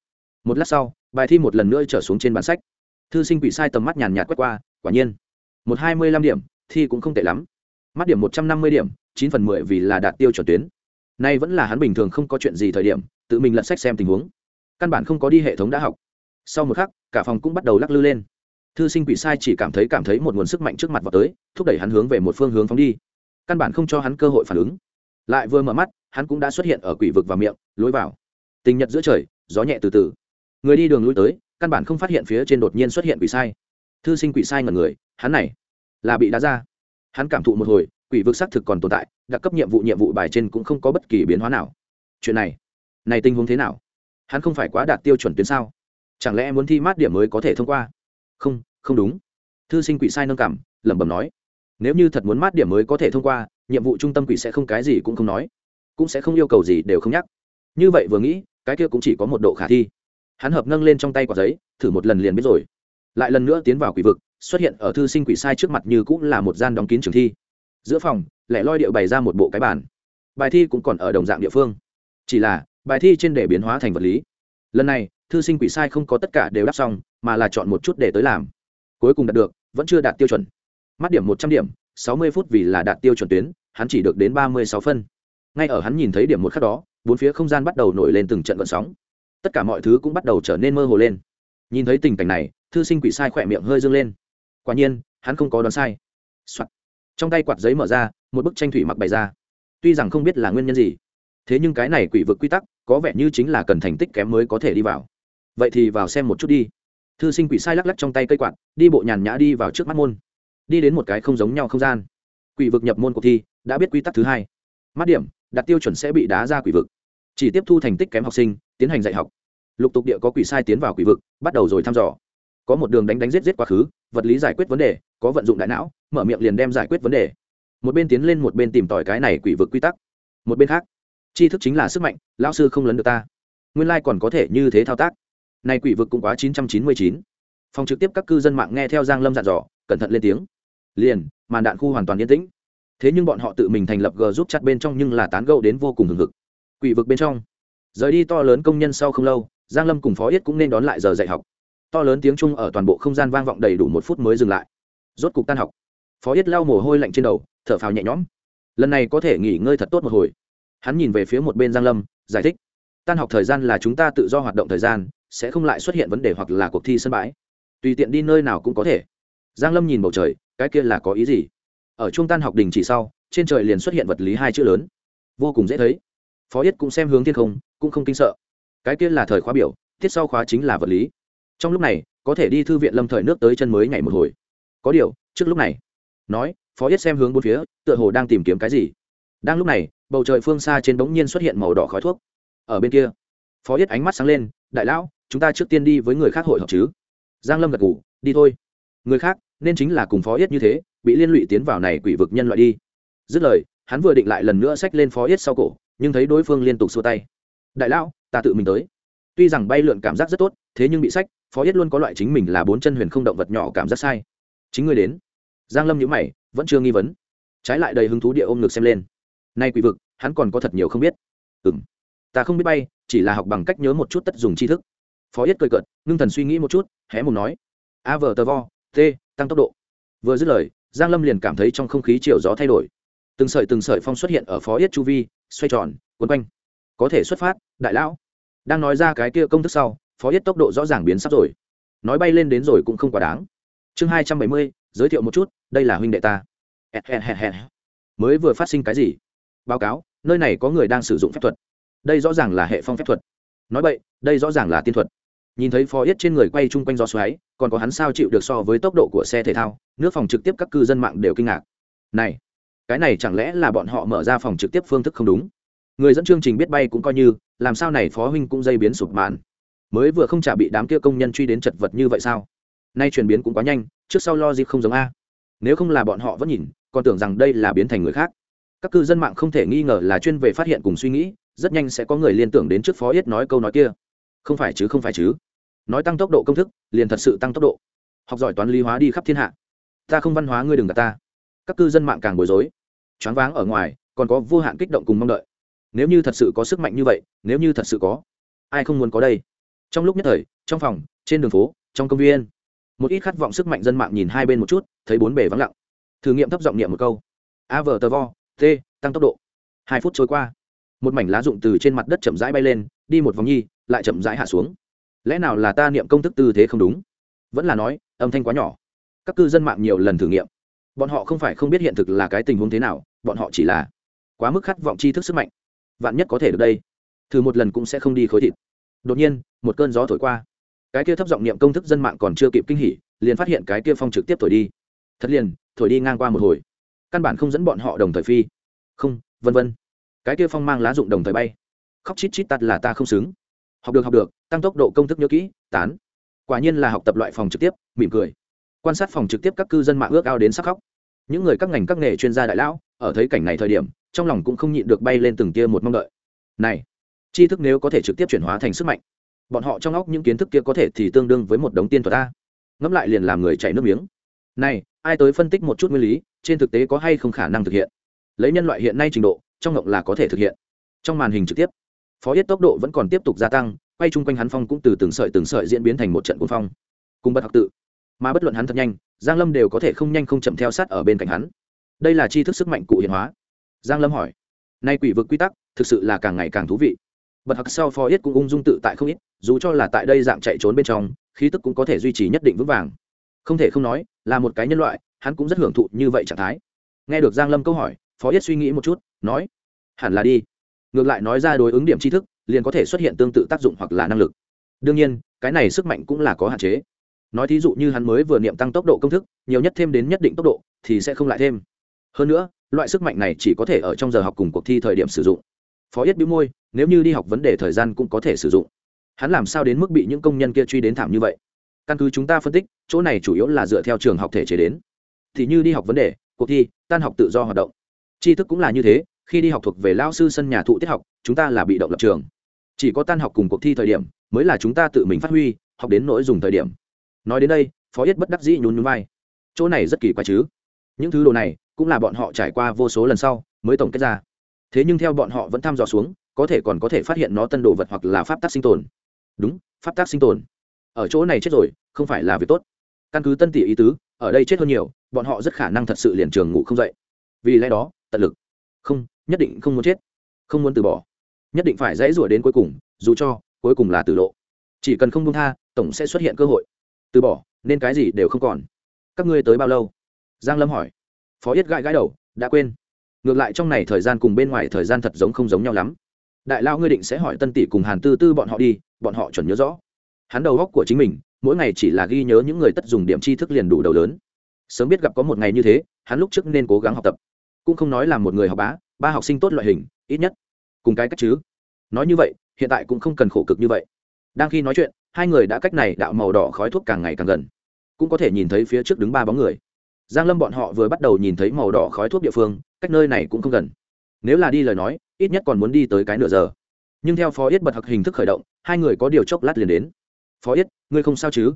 Một lát sau, bài thi một lần nữa trở xuống trên bản sách. Thư sinh quỷ sai tầm mắt nhàn nhạt quét qua, quả nhiên. Một hai mươi lăm điểm, thi cũng không tệ lắm. Mắt điểm một trăm năm mươi điểm, chín phần mười vì là đạt tiêu chuẩn tuyến nay vẫn là hắn bình thường không có chuyện gì thời điểm, tự mình lật sách xem tình huống. Căn bản không có đi hệ thống đã học. Sau một khắc, cả phòng cũng bắt đầu lắc lư lên. Thư sinh quỷ sai chỉ cảm thấy cảm thấy một nguồn sức mạnh trước mặt vào tới, thúc đẩy hắn hướng về một phương hướng phóng đi. Căn bản không cho hắn cơ hội phản ứng. Lại vừa mở mắt, hắn cũng đã xuất hiện ở quỷ vực và miệng, lối vào. Tình nhật giữa trời, gió nhẹ từ từ. Người đi đường lui tới, căn bản không phát hiện phía trên đột nhiên xuất hiện quỷ sai. Thư sinh quỷ sai ngẩn người, hắn này là bị đá ra. Hắn cảm thụ một hồi quỷ vực xác thực còn tồn tại, đặc cấp nhiệm vụ nhiệm vụ bài trên cũng không có bất kỳ biến hóa nào. Chuyện này này tình huống thế nào? Hắn không phải quá đạt tiêu chuẩn tuyến sao? Chẳng lẽ muốn thi mát điểm mới có thể thông qua? Không không đúng. Thư sinh quỷ sai nâng cảm, lẩm bẩm nói. Nếu như thật muốn mát điểm mới có thể thông qua, nhiệm vụ trung tâm quỷ sẽ không cái gì cũng không nói. Cũng sẽ không yêu cầu gì đều không nhắc. Như vậy vừa nghĩ, cái kia cũng chỉ có một độ khả thi. Hắn hợp nâng lên trong tay quả giấy, thử một lần liền biết rồi. Lại lần nữa tiến vào quỷ vực, xuất hiện ở thư sinh quỷ sai trước mặt như cũng là một gian đóng kín trường thi giữa phòng, lẻ loi điệu bày ra một bộ cái bản. bài thi cũng còn ở đồng dạng địa phương. Chỉ là, bài thi trên để biến hóa thành vật lý. Lần này, thư sinh quỷ sai không có tất cả đều đáp xong, mà là chọn một chút để tới làm. Cuối cùng đạt được, vẫn chưa đạt tiêu chuẩn. Mắt điểm một trăm điểm, sáu mươi phút vì là đạt tiêu chuẩn tuyến, hắn chỉ được đến ba mươi sáu phân. Ngay ở hắn nhìn thấy điểm một khắc đó, bốn phía không gian bắt đầu nổi lên từng trận vận sóng. Tất cả mọi thứ cũng bắt đầu trở nên mơ hồ lên. Nhìn thấy tình cảnh này, thư sinh quỷ sai khỏe miệng hơi dâng lên. Quả nhiên, hắn không có đoán sai、Soạn trong tay quạt giấy mở ra, một bức tranh thủy mặc bày ra. Tuy rằng không biết là nguyên nhân gì, thế nhưng cái này quỷ vực quy tắc, có vẻ như chính là cần thành tích kém mới có thể đi vào. Vậy thì vào xem một chút đi. Thư sinh quỷ sai lắc lắc trong tay cây quạt, đi bộ nhàn nhã đi vào trước mắt môn. Đi đến một cái không giống nhau không gian. Quỷ vực nhập môn cuộc thi, đã biết quy tắc thứ hai. Mắt điểm, đặt tiêu chuẩn sẽ bị đá ra quỷ vực. Chỉ tiếp thu thành tích kém học sinh, tiến hành dạy học. Lục tục địa có quỷ sai tiến vào quỷ vực, bắt đầu rồi thăm dò. Có một đường đánh đánh giết giết quá khứ, vật lý giải quyết vấn đề, có vận dụng đại não mở miệng liền đem giải quyết vấn đề. Một bên tiến lên, một bên tìm tòi cái này quỷ vực quy tắc. Một bên khác, tri thức chính là sức mạnh, lão sư không lấn được ta. Nguyên lai、like、còn có thể như thế thao tác. Này quỷ vực cũng quá chín trăm chín mươi chín. Phòng trực tiếp các cư dân mạng nghe theo giang lâm dặn dò, cẩn thận lên tiếng. Liền, màn đạn khu hoàn toàn yên tĩnh. Thế nhưng bọn họ tự mình thành lập g giúp chặt bên trong nhưng là tán gẫu đến vô cùng hừng hực. Quỷ vực bên trong, rời đi to lớn công nhân sau không lâu, giang lâm cùng phó yết cũng nên đón lại giờ dạy học. To lớn tiếng trung ở toàn bộ không gian vang vọng đầy đủ một phút mới dừng lại. Rốt cục tan học phó yết lau mồ hôi lạnh trên đầu, thở phào nhẹ nhõm. Lần này có thể nghỉ ngơi thật tốt một hồi. Hắn nhìn về phía một bên giang lâm, giải thích. Tan học thời gian là chúng ta tự do hoạt động thời gian, sẽ không lại xuất hiện vấn đề hoặc là cuộc thi sân bãi. Tùy tiện đi nơi nào cũng có thể. Giang lâm nhìn bầu trời, cái kia là có ý gì? Ở trung tan học đình chỉ sau, trên trời liền xuất hiện vật lý hai chữ lớn. Vô cùng dễ thấy. Phó yết cũng xem hướng thiên không, cũng không kinh sợ. Cái kia là thời khóa biểu, tiết sau khóa chính là vật lý. Trong lúc này, có thể đi thư viện lâm thời nước tới chân mới ngày một hồi. Có điều, trước lúc này nói, phó yết xem hướng bốn phía, tựa hồ đang tìm kiếm cái gì. Đang lúc này, bầu trời phương xa trên bỗng nhiên xuất hiện màu đỏ khói thuốc. Ở bên kia, phó yết ánh mắt sáng lên, đại lão, chúng ta trước tiên đi với người khác hội họp chứ? Giang lâm gật ngủ đi thôi. Người khác, nên chính là cùng phó yết như thế, bị liên lụy tiến vào này quỷ vực nhân loại đi. Dứt lời, hắn vừa định lại lần nữa xách lên phó yết sau cổ, nhưng thấy đối phương liên tục xua tay. Đại lão, ta tự mình tới. Tuy rằng bay lượn cảm giác rất tốt, thế nhưng bị sách phó yết luôn có loại chính mình là bốn chân huyền không động vật nhỏ cảm giác sai. Chính người đến giang lâm nhíu mày, vẫn chưa nghi vấn. Trái lại đầy hứng thú địa ôm ngực xem lên. Nay quỷ vực, hắn còn có thật nhiều không biết. Ừm, ta không biết bay, chỉ là học bằng cách nhớ một chút tất dùng tri thức. Phó yết cười cợt, ngưng thần suy nghĩ một chút, hé mồm nói, a vờ tờ vo, t, tăng tốc độ. Vừa dứt lời, giang lâm liền cảm thấy trong không khí chiều gió thay đổi. Từng sợi từng sợi phong xuất hiện ở phó yết chu vi, xoay tròn, quấn quanh. Có thể xuất phát, đại lão. Đang nói ra cái kia công thức sau, phó yết tốc độ rõ ràng biến sắp rồi. Nói bay lên đến rồi cũng không quá đáng. Chương hai trăm bảy mươi giới thiệu một chút, đây là huynh đệ ta. Mới vừa phát sinh cái gì? Báo cáo, nơi này có người đang sử dụng phép thuật. Đây rõ ràng là hệ phong phép thuật. Nói vậy đây rõ ràng là tiên thuật. Nhìn thấy phó yết trên người quay chung quanh gió xoáy, còn có hắn sao chịu được so với tốc độ của xe thể thao, nước phòng trực tiếp các cư dân mạng đều kinh ngạc. Này, cái này chẳng lẽ là bọn họ mở ra phòng trực tiếp phương thức không đúng? Người dẫn chương trình biết bay cũng coi như, làm sao này phó huynh cũng dây biến sụp màn? Mới vừa không trả bị đám kia công nhân truy đến chật vật như vậy sao? Nay chuyển biến cũng quá nhanh, trước sau lo gì không giống a. Nếu không là bọn họ vẫn nhìn, còn tưởng rằng đây là biến thành người khác. Các cư dân mạng không thể nghi ngờ là chuyên về phát hiện cùng suy nghĩ, rất nhanh sẽ có người liên tưởng đến trước phó yết nói câu nói kia. Không phải chứ, không phải chứ. Nói tăng tốc độ công thức, liền thật sự tăng tốc độ. Học giỏi toán lý hóa đi khắp thiên hạ. Ta không văn hóa, ngươi đừng gạt ta. Các cư dân mạng càng bối rối. Choáng váng ở ngoài, còn có vô hạn kích động cùng mong đợi. Nếu như thật sự có sức mạnh như vậy, nếu như thật sự có, ai không muốn có đây? Trong lúc nhất thời, trong phòng, trên đường phố, trong công viên một ít khát vọng sức mạnh dân mạng nhìn hai bên một chút, thấy bốn bề vắng lặng. Thử nghiệm thấp giọng niệm một câu. A vờ tờ vo, t, tăng tốc độ. Hai phút trôi qua. Một mảnh lá rụng từ trên mặt đất chậm rãi bay lên, đi một vòng nhi, lại chậm rãi hạ xuống. Lẽ nào là ta niệm công thức tư thế không đúng? Vẫn là nói, âm thanh quá nhỏ. Các cư dân mạng nhiều lần thử nghiệm. Bọn họ không phải không biết hiện thực là cái tình huống thế nào, bọn họ chỉ là quá mức khát vọng tri thức sức mạnh. Vạn nhất có thể được đây, thử một lần cũng sẽ không đi khối thịt. Đột nhiên, một cơn gió thổi qua cái kia thấp giọng niệm công thức dân mạng còn chưa kịp kinh hỉ, liền phát hiện cái kia phong trực tiếp thổi đi. Thật liền, thổi đi ngang qua một hồi. Căn bản không dẫn bọn họ đồng thời phi. Không, vân vân. Cái kia phong mang lá dụng đồng thời bay. Khóc chít chít tắt là ta không xứng. Học được học được, tăng tốc độ công thức nhớ kỹ, tán. Quả nhiên là học tập loại phòng trực tiếp, mỉm cười. Quan sát phòng trực tiếp các cư dân mạng ước ao đến sắc khóc. Những người các ngành các nghề chuyên gia đại lão, ở thấy cảnh này thời điểm, trong lòng cũng không nhịn được bay lên từng tia một mong đợi. Này, tri thức nếu có thể trực tiếp chuyển hóa thành sức mạnh bọn họ trong óc những kiến thức kia có thể thì tương đương với một đống tiên thuật ta ngẫm lại liền làm người chảy nước miếng. Này, ai tới phân tích một chút nguyên lý, trên thực tế có hay không khả năng thực hiện? Lấy nhân loại hiện nay trình độ, trong ngộng là có thể thực hiện. Trong màn hình trực tiếp, phó yết tốc độ vẫn còn tiếp tục gia tăng, quay chung quanh hắn phong cũng từ từng sợi từng sợi diễn biến thành một trận cuồng phong. Cùng bất học tự. Mà bất luận hắn thật nhanh, giang lâm đều có thể không nhanh không chậm theo sát ở bên cạnh hắn. Đây là chi thức sức mạnh cụ hiện hóa. Giang lâm hỏi nay quỷ vực quy tắc, thực sự là càng ngày càng thú vị bật hặc sau phó yết cũng ung dung tự tại không ít, dù cho là tại đây dạng chạy trốn bên trong, khí tức cũng có thể duy trì nhất định vững vàng. Không thể không nói, là một cái nhân loại, hắn cũng rất hưởng thụ như vậy trạng thái. Nghe được giang lâm câu hỏi phó yết suy nghĩ một chút, nói, hẳn là đi. Ngược lại nói ra đối ứng điểm tri thức, liền có thể xuất hiện tương tự tác dụng hoặc là năng lực. Đương nhiên, cái này sức mạnh cũng là có hạn chế. Nói thí dụ như hắn mới vừa niệm tăng tốc độ công thức, nhiều nhất thêm đến nhất định tốc độ, thì sẽ không lại thêm. Hơn nữa, loại sức mạnh này chỉ có thể ở trong giờ học cùng cuộc thi thời điểm sử dụng phó yết bĩu môi, nếu như đi học vấn đề thời gian cũng có thể sử dụng. Hắn làm sao đến mức bị những công nhân kia truy đến thảm như vậy? Căn cứ chúng ta phân tích, chỗ này chủ yếu là dựa theo trường học thể chế đến. Thì như đi học vấn đề, cuộc thi, tan học tự do hoạt động. Tri thức cũng là như thế, khi đi học thuộc về lao sư sân nhà thụ tiết học, chúng ta là bị động lập trường. Chỉ có tan học cùng cuộc thi thời điểm, mới là chúng ta tự mình phát huy, học đến nỗi dùng thời điểm. Nói đến đây, phó yết bất đắc dĩ nhún nhún vai. Chỗ này rất kỳ quái chứ? Những thứ đồ này, cũng là bọn họ trải qua vô số lần sau, mới tổng kết ra thế nhưng theo bọn họ vẫn thăm dò xuống, có thể còn có thể phát hiện nó tân đồ vật hoặc là pháp tác sinh tồn. Đúng, pháp tác sinh tồn. Ở chỗ này chết rồi, không phải là việc tốt. Căn cứ tân tỷ ý tứ, ở đây chết hơn nhiều, bọn họ rất khả năng thật sự liền trường ngủ không dậy. Vì lẽ đó, tận lực. Không, nhất định không muốn chết. Không muốn từ bỏ. Nhất định phải dãy rủa đến cuối cùng, dù cho, cuối cùng là từ lộ. Chỉ cần không buông tha, tổng sẽ xuất hiện cơ hội. Từ bỏ, nên cái gì đều không còn. Các ngươi tới bao lâu? Giang lâm hỏi. Phó yết gãi gãi đầu, đã quên ngược lại trong này thời gian cùng bên ngoài thời gian thật giống không giống nhau lắm. Đại lao ngươi định sẽ hỏi tân tỷ cùng hàn tư tư bọn họ đi, bọn họ chuẩn nhớ rõ. Hắn đầu góc của chính mình, mỗi ngày chỉ là ghi nhớ những người tất dùng điểm tri thức liền đủ đầu lớn. Sớm biết gặp có một ngày như thế, hắn lúc trước nên cố gắng học tập. Cũng không nói là một người học bá, ba học sinh tốt loại hình, ít nhất. Cùng cái cách chứ. Nói như vậy, hiện tại cũng không cần khổ cực như vậy. Đang khi nói chuyện, hai người đã cách này đạo màu đỏ khói thuốc càng ngày càng gần. Cũng có thể nhìn thấy phía trước đứng ba bóng người. Giang lâm bọn họ vừa bắt đầu nhìn thấy màu đỏ khói thuốc địa phương cách nơi này cũng không gần. Nếu là đi lời nói, ít nhất còn muốn đi tới cái nửa giờ. Nhưng theo phó yết bật hặc hình thức khởi động, hai người có điều chốc lát liền đến. Phó yết, ngươi không sao chứ?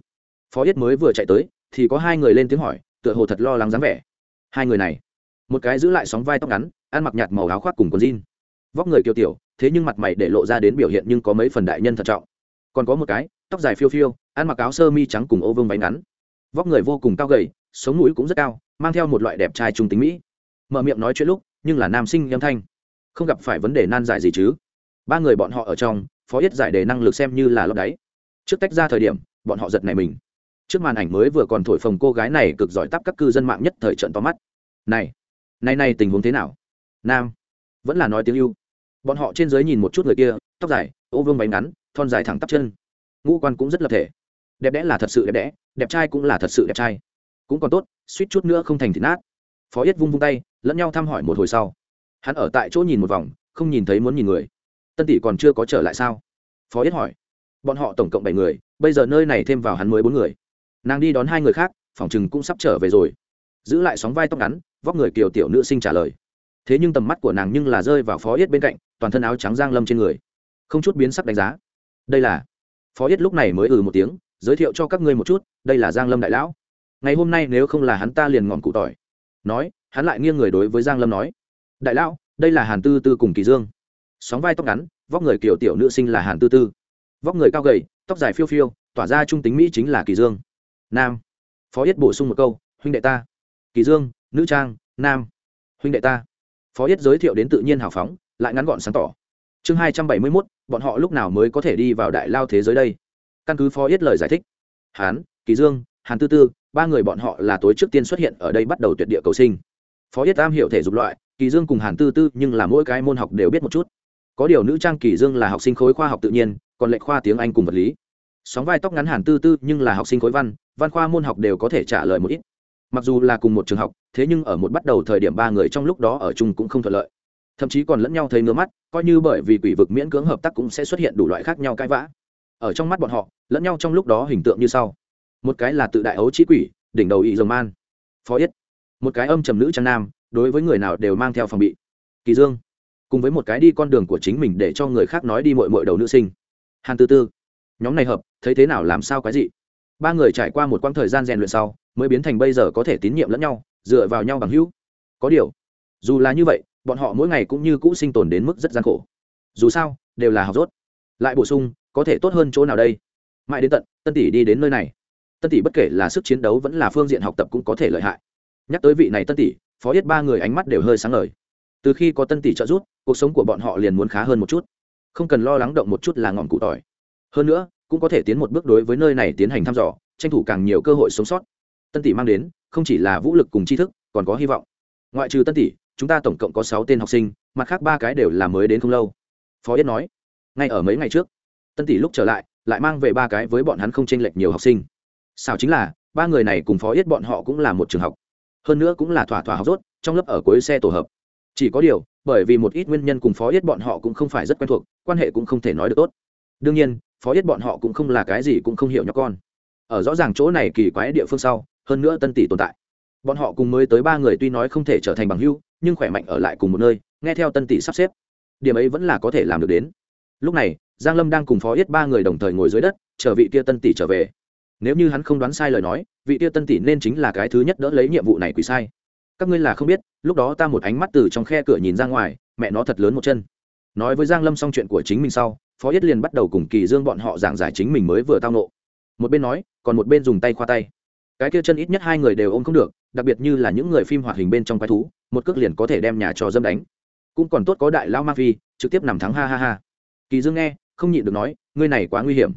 Phó yết mới vừa chạy tới, thì có hai người lên tiếng hỏi, tựa hồ thật lo lắng dáng vẻ. Hai người này, một cái giữ lại sóng vai tóc ngắn, ăn mặc nhạt màu áo khoác cùng quần jean. Vóc người kiêu tiểu, thế nhưng mặt mày để lộ ra đến biểu hiện nhưng có mấy phần đại nhân thận trọng. Còn có một cái, tóc dài phiêu phiêu, ăn mặc áo sơ mi trắng cùng ô vương váy ngắn. Vóc người vô cùng cao gầy, sống mũi cũng rất cao, mang theo một loại đẹp trai trung tính mỹ mở miệng nói chuyện lúc, nhưng là nam sinh âm thanh. Không gặp phải vấn đề nan giải gì chứ? Ba người bọn họ ở trong, phó yết giải đề năng lực xem như là lấp đáy. Trước tách ra thời điểm, bọn họ giật này mình. Trước màn ảnh mới vừa còn thổi phồng cô gái này cực giỏi tắp các cư dân mạng nhất thời trận to mắt. Này này này tình huống thế nào? Nam, vẫn là nói tiếng yêu. Bọn họ trên dưới nhìn một chút người kia, tóc dài, ô vương bánh ngắn, thon dài thẳng tắp chân. Ngũ quan cũng rất lập thể. Đẹp đẽ là thật sự đẹp đẽ, đẹp trai cũng là thật sự đẹp trai. Cũng còn tốt, suýt chút nữa không thành thịt nát. Phó yết vung vung tay lẫn nhau thăm hỏi một hồi sau. Hắn ở tại chỗ nhìn một vòng, không nhìn thấy muốn nhìn người. Tân tỷ còn chưa có trở lại sao? Phó yết hỏi. Bọn họ tổng cộng bảy người, bây giờ nơi này thêm vào hắn mới bốn người. Nàng đi đón hai người khác, phòng chừng cũng sắp trở về rồi. Giữ lại sóng vai tóc ngắn, vóc người kiều tiểu nữ sinh trả lời. Thế nhưng tầm mắt của nàng nhưng là rơi vào phó yết bên cạnh, toàn thân áo trắng giang lâm trên người. Không chút biến sắc đánh giá. Đây là phó yết lúc này mới ừ một tiếng, giới thiệu cho các ngươi một chút, đây là giang lâm đại lão. Ngày hôm nay nếu không là hắn ta liền ngọn cụ tỏi. Nói hắn lại nghiêng người đối với giang lâm nói, đại lão, đây là hàn tư tư cùng kỳ dương. Sóng vai tóc ngắn, vóc người kiểu tiểu nữ sinh là hàn tư tư. Vóc người cao gầy, tóc dài phiêu phiêu, tỏa ra trung tính mỹ chính là kỳ dương. Nam. Phó yết bổ sung một câu, huynh đệ ta. Kỳ dương, nữ trang, nam. Huynh đệ ta. Phó yết giới thiệu đến tự nhiên hào phóng, lại ngắn gọn sáng tỏ. Chương hai trăm bảy mươi mốt, bọn họ lúc nào mới có thể đi vào đại lao thế giới đây? Căn cứ phó yết lời giải thích hán kỳ dương, hàn tư tư, ba người bọn họ là tối trước tiên xuất hiện ở đây bắt đầu tuyệt địa cầu sinh phó yết Tam hiểu thể dục loại, kỳ dương cùng hàn tư tư nhưng là mỗi cái môn học đều biết một chút. Có điều nữ trang kỳ dương là học sinh khối khoa học tự nhiên, còn lệ khoa tiếng anh cùng vật lý. Sóng vai tóc ngắn hàn tư tư nhưng là học sinh khối văn văn khoa môn học đều có thể trả lời một ít. Mặc dù là cùng một trường học, thế nhưng ở một bắt đầu thời điểm ba người trong lúc đó ở chung cũng không thuận lợi. Thậm chí còn lẫn nhau thấy ngứa mắt, coi như bởi vì quỷ vực miễn cưỡng hợp tác cũng sẽ xuất hiện đủ loại khác nhau cãi vã. Ở trong mắt bọn họ, lẫn nhau trong lúc đó hình tượng như sau. Một cái là tự đại ấu trí quỷ, đỉnh đầu ỵ dầu man. Phó yết một cái âm trầm nữ trang nam, đối với người nào đều mang theo phòng bị. Kỳ dương, cùng với một cái đi con đường của chính mình để cho người khác nói đi mội mội đầu nữ sinh. Hàn tư tư, nhóm này hợp, thấy thế nào làm sao cái gì ba người trải qua một quãng thời gian rèn luyện sau, mới biến thành bây giờ có thể tín nhiệm lẫn nhau, dựa vào nhau bằng hữu. Có điều, dù là như vậy, bọn họ mỗi ngày cũng như cũ sinh tồn đến mức rất gian khổ. Dù sao, đều là học rốt. Lại bổ sung, có thể tốt hơn chỗ nào đây? Mãi đến tận tân tỷ đi đến nơi này. Tân tỷ bất kể là sức chiến đấu vẫn là phương diện học tập cũng có thể lợi hại nhắc tới vị này tân tỷ, phó yết ba người ánh mắt đều hơi sáng lời từ khi có tân tỷ trợ giúp, cuộc sống của bọn họ liền muốn khá hơn một chút. Không cần lo lắng động một chút là ngọn cụ tỏi. Hơn nữa, cũng có thể tiến một bước đối với nơi này tiến hành thăm dò, tranh thủ càng nhiều cơ hội sống sót. Tân tỷ mang đến, không chỉ là vũ lực cùng tri thức, còn có hy vọng. Ngoại trừ tân tỷ, chúng ta tổng cộng có sáu tên học sinh, mặt khác ba cái đều là mới đến không lâu. Phó yết nói, ngay ở mấy ngày trước, tân tỷ lúc trở lại lại mang về ba cái với bọn hắn không chênh lệch nhiều học sinh. Sao chính là, ba người này cùng phó yết bọn họ cũng là một trường học hơn nữa cũng là thỏa thỏa học rốt, trong lớp ở cuối xe tổ hợp. Chỉ có điều, bởi vì một ít nguyên nhân cùng phó yết bọn họ cũng không phải rất quen thuộc, quan hệ cũng không thể nói được tốt. Đương nhiên, phó yết bọn họ cũng không là cái gì cũng không hiểu nhóc con. Ở rõ ràng chỗ này kỳ quái địa phương sau, hơn nữa tân tỷ tồn tại. Bọn họ cùng mới tới ba người tuy nói không thể trở thành bằng hưu nhưng khỏe mạnh ở lại cùng một nơi, nghe theo tân tỷ sắp xếp, điểm ấy vẫn là có thể làm được đến. Lúc này, giang lâm đang cùng phó yết ba người đồng thời ngồi dưới đất, chờ vị kia tân tỷ trở về nếu như hắn không đoán sai lời nói, vị Tiêu tân tỷ nên chính là cái thứ nhất đỡ lấy nhiệm vụ này quỷ sai. Các ngươi là không biết, lúc đó ta một ánh mắt từ trong khe cửa nhìn ra ngoài, mẹ nó thật lớn một chân. Nói với giang lâm xong chuyện của chính mình sau, phó yết liền bắt đầu cùng kỳ dương bọn họ giảng giải chính mình mới vừa tao nộ. Một bên nói, còn một bên dùng tay khoa tay. Cái kia chân ít nhất hai người đều ôm không được, đặc biệt như là những người phim hoạt hình bên trong quái thú, một cước liền có thể đem nhà trò dâm đánh. Cũng còn tốt có đại lao ma phi, trực tiếp nằm thắng ha ha ha. Kỳ dương nghe, không nhịn được nói, ngươi này quá nguy hiểm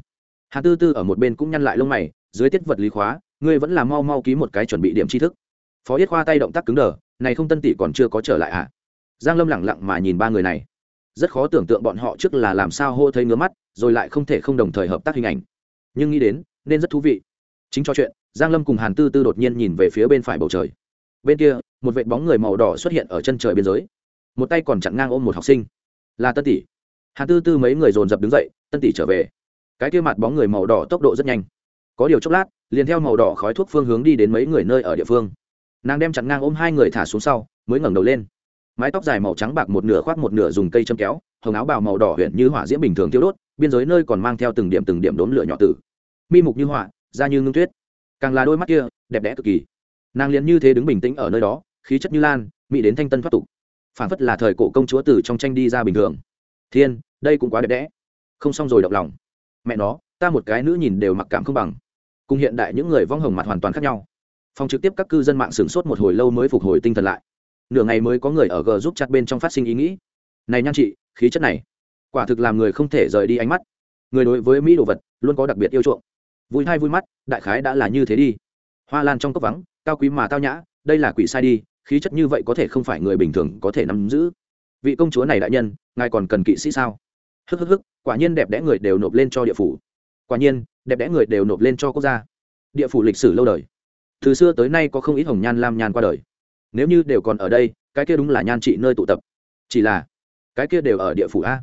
hà tư tư ở một bên cũng nhăn lại lông mày, dưới tiết vật lý khóa, ngươi vẫn là mau mau ký một cái chuẩn bị điểm tri thức. Phó yết khoa tay động tác cứng đờ, này không tân tỷ còn chưa có trở lại à? Giang lâm lẳng lặng mà nhìn ba người này. Rất khó tưởng tượng bọn họ trước là làm sao hô thấy ngứa mắt, rồi lại không thể không đồng thời hợp tác hình ảnh. Nhưng nghĩ đến, nên rất thú vị. Chính cho chuyện, giang lâm cùng hàn tư tư đột nhiên nhìn về phía bên phải bầu trời. Bên kia, một vệ bóng người màu đỏ xuất hiện ở chân trời biên giới. Một tay còn chặn ngang ôm một học sinh. Là tân tỷ. Hàn tư tư mấy người dồn dập đứng dậy, tân tỷ trở về cái kia mặt bóng người màu đỏ tốc độ rất nhanh. Có điều chốc lát, liền theo màu đỏ khói thuốc phương hướng đi đến mấy người nơi ở địa phương. Nàng đem chặn ngang ôm hai người thả xuống sau, mới ngẩng đầu lên. Mái tóc dài màu trắng bạc một nửa khoác một nửa dùng cây châm kéo, hồng áo bào màu đỏ huyện như hỏa diễm bình thường tiêu đốt, biên giới nơi còn mang theo từng điểm từng điểm đốn lửa nhỏ tử. Mi mục như họa, da như ngưng tuyết. Càng là đôi mắt kia, đẹp đẽ cực kỳ. Nàng liền như thế đứng bình tĩnh ở nơi đó, khí chất như lan, mỹ đến thanh tân thoát tục. Phản phất là thời cổ công chúa từ trong tranh đi ra bình thường. Thiên, đây cũng quá đẹp đẽ. Không xong rồi động lòng mẹ nó, ta một cái nữ nhìn đều mặc cảm không bằng. Cùng hiện đại những người vong hồng mặt hoàn toàn khác nhau. Phòng trực tiếp các cư dân mạng sửng sốt một hồi lâu mới phục hồi tinh thần lại. Nửa ngày mới có người ở g giúp chặt bên trong phát sinh ý nghĩ. Này nhan chị, khí chất này, quả thực làm người không thể rời đi ánh mắt. Người đối với mỹ đồ vật luôn có đặc biệt yêu chuộng. Vui hay vui mắt, đại khái đã là như thế đi. Hoa lan trong cốc vắng, cao quý mà tao nhã, đây là quỷ sai đi, khí chất như vậy có thể không phải người bình thường có thể nắm giữ. Vị công chúa này đại nhân, ngài còn cần kỵ sĩ sao? Hức hức hức, quả nhiên đẹp đẽ người đều nộp lên cho địa phủ. Quả nhiên, đẹp đẽ người đều nộp lên cho quốc gia. Địa phủ lịch sử lâu đời. Từ xưa tới nay có không ít hồng nhan lam nhan qua đời. Nếu như đều còn ở đây, cái kia đúng là nhan trị nơi tụ tập. Chỉ là, cái kia đều ở địa phủ a.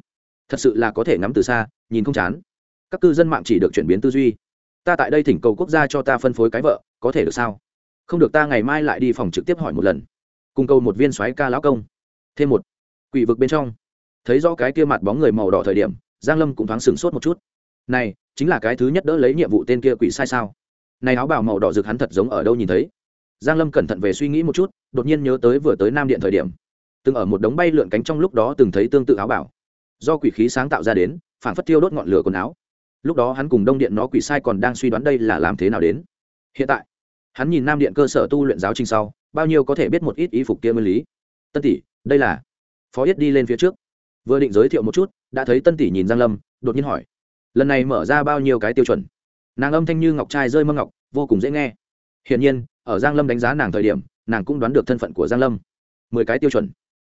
Thật sự là có thể ngắm từ xa, nhìn không chán. Các cư dân mạng chỉ được chuyển biến tư duy. Ta tại đây thỉnh cầu quốc gia cho ta phân phối cái vợ, có thể được sao? Không được ta ngày mai lại đi phòng trực tiếp hỏi một lần. Cung cầu một viên xoáy ca lão công. Thêm một. Quỷ vực bên trong thấy rõ cái kia mặt bóng người màu đỏ thời điểm, giang lâm cũng thoáng sửng sốt một chút. Này, chính là cái thứ nhất đỡ lấy nhiệm vụ tên kia quỷ sai sao? Này áo bào màu đỏ rực hắn thật giống ở đâu nhìn thấy? Giang lâm cẩn thận về suy nghĩ một chút, đột nhiên nhớ tới vừa tới nam điện thời điểm. Từng ở một đống bay lượn cánh trong lúc đó từng thấy tương tự áo bảo do quỷ khí sáng tạo ra đến phản phất tiêu đốt ngọn lửa quần áo. Lúc đó hắn cùng đông điện nó quỷ sai còn đang suy đoán đây là làm thế nào đến. Hiện tại, hắn nhìn nam điện cơ sở tu luyện giáo trình sau, bao nhiêu có thể biết một ít ý phục kia nguyên lý. Tân tỷ, đây là phó yết đi lên phía trước vừa định giới thiệu một chút, đã thấy tân tỷ nhìn giang lâm, đột nhiên hỏi, lần này mở ra bao nhiêu cái tiêu chuẩn? Nàng âm thanh như ngọc trai rơi mâm ngọc, vô cùng dễ nghe. Hiển nhiên, ở giang lâm đánh giá nàng thời điểm, nàng cũng đoán được thân phận của giang lâm. Mười cái tiêu chuẩn.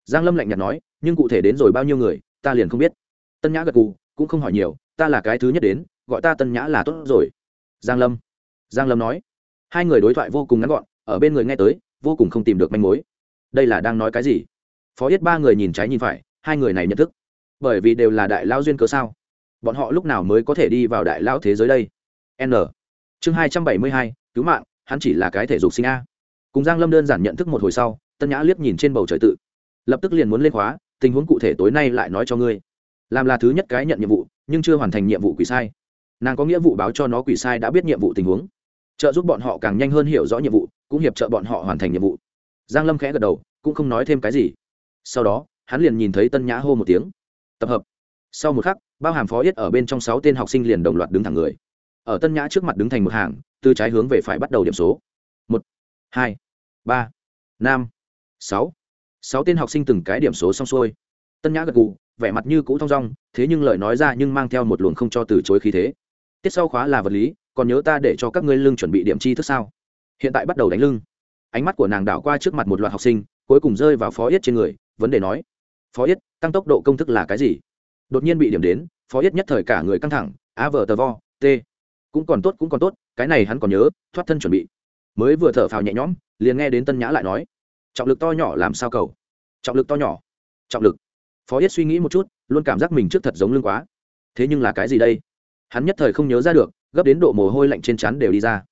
Giang lâm lạnh nhạt nói, nhưng cụ thể đến rồi bao nhiêu người, ta liền không biết. Tân nhã gật cù cũng không hỏi nhiều, ta là cái thứ nhất đến, gọi ta tân nhã là tốt rồi. Giang lâm. Giang lâm nói, hai người đối thoại vô cùng ngắn gọn, ở bên người nghe tới, vô cùng không tìm được manh mối. Đây là đang nói cái gì? Phó yết ba người nhìn trái nhìn phải hai người này nhận thức. Bởi vì đều là đại lao duyên cớ sao? Bọn họ lúc nào mới có thể đi vào đại lao thế giới đây? N. Chương hai trăm bảy mươi hai, cứu mạng, hắn chỉ là cái thể dục sinh a. Cùng giang lâm đơn giản nhận thức một hồi sau, tân nhã liếc nhìn trên bầu trời tự. Lập tức liền muốn lên khóa, tình huống cụ thể tối nay lại nói cho ngươi. Làm là thứ nhất cái nhận nhiệm vụ, nhưng chưa hoàn thành nhiệm vụ quỷ sai. Nàng có nghĩa vụ báo cho nó quỷ sai đã biết nhiệm vụ tình huống. Trợ giúp bọn họ càng nhanh hơn hiểu rõ nhiệm vụ, cũng hiệp trợ bọn họ hoàn thành nhiệm vụ. Giang lâm khẽ gật đầu, cũng không nói thêm cái gì. Sau đó hắn liền nhìn thấy tân nhã hô một tiếng tập hợp sau một khắc bao hàm phó yết ở bên trong sáu tên học sinh liền đồng loạt đứng thẳng người ở tân nhã trước mặt đứng thành một hàng từ trái hướng về phải bắt đầu điểm số một hai ba năm sáu sáu tên học sinh từng cái điểm số xong xuôi tân nhã gật gù vẻ mặt như cũ thong dong thế nhưng lời nói ra nhưng mang theo một luồng không cho từ chối khí thế tiết sau khóa là vật lý còn nhớ ta để cho các ngươi lưng chuẩn bị điểm chi thức sao hiện tại bắt đầu đánh lưng ánh mắt của nàng đảo qua trước mặt một loạt học sinh cuối cùng rơi vào phó yết trên người vấn đề nói phó yết tăng tốc độ công thức là cái gì? Đột nhiên bị điểm đến, phó yết nhất thời cả người căng thẳng a vờ tờ vo t cũng còn tốt, cũng còn tốt, cái này hắn còn nhớ, thoát thân chuẩn bị. Mới vừa thở phào nhẹ nhõm, liền nghe đến tân nhã lại nói, trọng lực to nhỏ làm sao cầu? Trọng lực to nhỏ, trọng lực. Phó yết suy nghĩ một chút, luôn cảm giác mình trước thật giống lưng quá. Thế nhưng là cái gì đây? Hắn nhất thời không nhớ ra được, gấp đến độ mồ hôi lạnh trên chắn đều đi ra.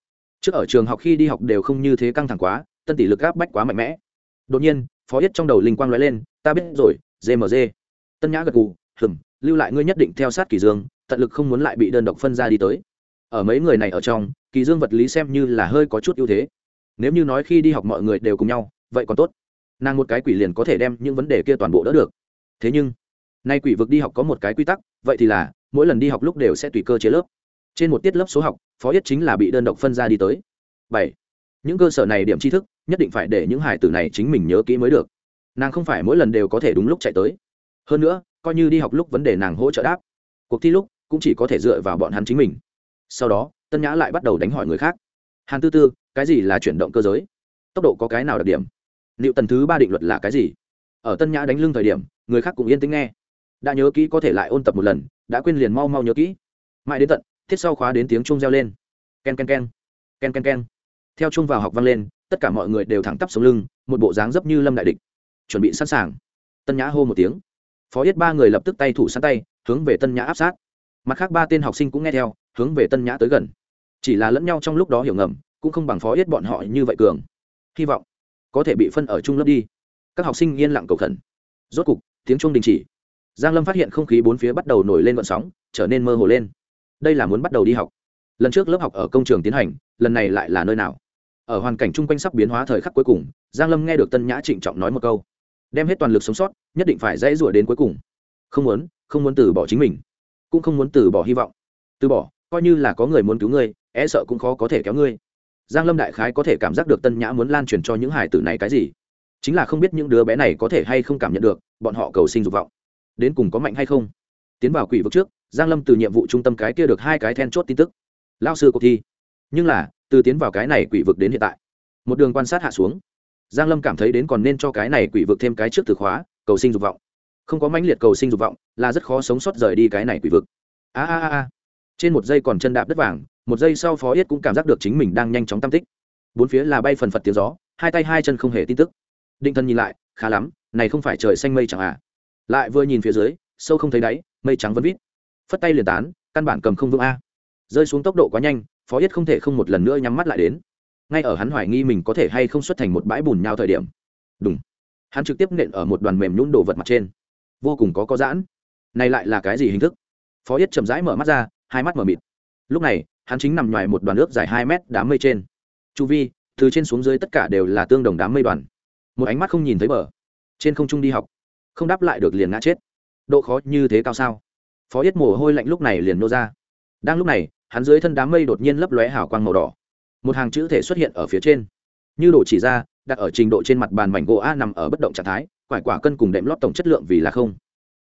Trước ở trường học khi đi học đều không như thế căng thẳng quá, tân tỷ lực áp bách quá mạnh mẽ. Đột nhiên, phó yết trong đầu linh quang nói lên, ta biết rồi gmg tân nhã gật gù, hừm, lưu lại ngươi nhất định theo sát kỳ dương, tận lực không muốn lại bị đơn độc phân ra đi tới. Ở mấy người này ở trong, kỳ dương vật lý xem như là hơi có chút ưu thế. Nếu như nói khi đi học mọi người đều cùng nhau, vậy còn tốt. Nàng một cái quỷ liền có thể đem những vấn đề kia toàn bộ đỡ được. Thế nhưng, nay quỷ vực đi học có một cái quy tắc, vậy thì là, mỗi lần đi học lúc đều sẽ tùy cơ chế lớp. Trên một tiết lớp số học, phó nhất chính là bị đơn độc phân ra đi tới. Bảy, những cơ sở này điểm tri thức, nhất định phải để những hải tử này chính mình nhớ kỹ mới được nàng không phải mỗi lần đều có thể đúng lúc chạy tới. Hơn nữa, coi như đi học lúc vấn đề nàng hỗ trợ đáp, cuộc thi lúc cũng chỉ có thể dựa vào bọn hắn chính mình. Sau đó, tân nhã lại bắt đầu đánh hỏi người khác. Hàn tư tư, cái gì là chuyển động cơ giới? Tốc độ có cái nào đặc điểm? Liệu tần thứ ba định luật là cái gì? Ở tân nhã đánh lưng thời điểm, người khác cũng yên tĩnh nghe. Đã nhớ kỹ có thể lại ôn tập một lần, đã quên liền mau mau nhớ kỹ. Mãi đến tận, thiết sau khóa đến tiếng chuông reo lên. K e n k e n k e n k e n k e n k e n theo chuông vào học vang lên, tất cả mọi người đều thẳng tắp sống lưng, một bộ dáng dấp như lâm đại địch chuẩn bị sẵn sàng. Tân nhã hô một tiếng. Phó yết ba người lập tức tay thủ sẵn tay, hướng về tân nhã áp sát. Mặt khác ba tên học sinh cũng nghe theo, hướng về tân nhã tới gần. Chỉ là lẫn nhau trong lúc đó hiểu ngầm, cũng không bằng phó yết bọn họ như vậy cường. Hy vọng có thể bị phân ở chung lớp đi. Các học sinh yên lặng cầu khẩn. Rốt cục, tiếng chuông đình chỉ. Giang lâm phát hiện không khí bốn phía bắt đầu nổi lên vận sóng, trở nên mơ hồ lên. Đây là muốn bắt đầu đi học. Lần trước lớp học ở công trường tiến hành, lần này lại là nơi nào? Ở hoàn cảnh chung quanh sắp biến hóa thời khắc cuối cùng, giang lâm nghe được tân nhã trịnh trọng nói một câu đem hết toàn lực sống sót, nhất định phải dãy rủa đến cuối cùng. Không muốn không muốn từ bỏ chính mình, cũng không muốn từ bỏ hy vọng. Từ bỏ, coi như là có người muốn cứu ngươi e sợ cũng khó có thể kéo ngươi. Giang lâm đại khái có thể cảm giác được tân nhã muốn lan truyền cho những hải tử này cái gì. Chính là không biết những đứa bé này có thể hay không cảm nhận được, bọn họ cầu sinh dục vọng. Đến cùng có mạnh hay không? Tiến vào quỷ vực trước, giang lâm từ nhiệm vụ trung tâm cái kia được hai cái then chốt tin tức. Lao sư cuộc thi. Nhưng là, từ tiến vào cái này quỷ vực đến hiện tại, một đường quan sát hạ xuống giang lâm cảm thấy đến còn nên cho cái này quỷ vực thêm cái trước từ khóa, cầu sinh dục vọng. Không có mãnh liệt cầu sinh dục vọng, là rất khó sống sót rời đi cái này quỷ vực. A a a trên một giây còn chân đạp đất vàng, một giây sau phó yết cũng cảm giác được chính mình đang nhanh chóng tam tích. Bốn phía là bay phần phật tiếng gió, hai tay hai chân không hề tin tức. Định thân nhìn lại, khá lắm, này không phải trời xanh mây chẳng à. Lại vừa nhìn phía dưới, sâu không thấy đáy, mây trắng vẫn vít. Phất tay liền tán, căn bản cầm không vững a. Rơi xuống tốc độ quá nhanh, phó yết không thể không một lần nữa nhắm mắt lại đến ngay ở hắn hoài nghi mình có thể hay không xuất thành một bãi bùn nhau thời điểm. Đúng. Hắn trực tiếp nện ở một đoàn mềm nhún đồ vật mặt trên. Vô cùng có có giãn. Này lại là cái gì hình thức? Phó yết chậm rãi mở mắt ra, hai mắt mở mịt. Lúc này, hắn chính nằm ngoài một đoàn nước dài hai mét đám mây trên. Chu vi, từ trên xuống dưới tất cả đều là tương đồng đám mây đoàn. Một ánh mắt không nhìn thấy bờ. Trên không trung đi học. Không đáp lại được liền ngã chết. Độ khó như thế cao sao? Phó yết mồ hôi lạnh lúc này liền nô ra. Đang lúc này, hắn dưới thân đám mây đột nhiên lấp lóe hào quang màu đỏ một hàng chữ thể xuất hiện ở phía trên. Như đổ chỉ ra, đặt ở trình độ trên mặt bàn mảnh gỗ a nằm ở bất động trạng thái, quải quả cân cùng đệm lót tổng chất lượng vì là không.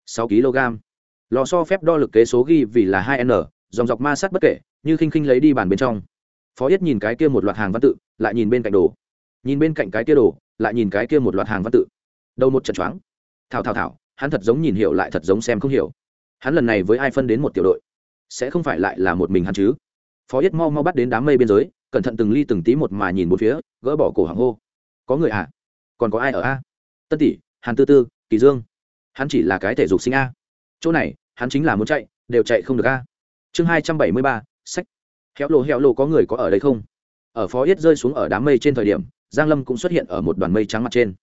Sáu kg. Lò so phép đo lực kế số ghi vì là hai n, dòng dọc ma sát bất kể, như khinh khinh lấy đi bàn bên trong. Phó yết nhìn cái kia một loạt hàng văn tự, lại nhìn bên cạnh đồ. Nhìn bên cạnh cái kia đồ, lại nhìn cái kia một loạt hàng văn tự. Đầu một trận choáng. Thảo thảo thảo, hắn thật giống nhìn hiểu lại thật giống xem không hiểu. Hắn lần này với ai phân đến một tiểu đội? Sẽ không phải lại là một mình hắn chứ? Phó yết mau mau bắt đến đám mây biên giới cẩn thận từng ly từng tí một mà nhìn một phía, gỡ bỏ cổ hàng hô. Có người à? Còn có ai ở a? Tân tỷ, hàn tư tư, kỳ dương. Hắn chỉ là cái thể dục sinh a. Chỗ này, hắn chính là muốn chạy, đều chạy không được a. Chương hai trăm bảy mươi ba, sách. Héo lộ héo lộ có người có ở đây không? Ở phó yết rơi xuống ở đám mây trên thời điểm, giang lâm cũng xuất hiện ở một đoàn mây trắng mặt trên.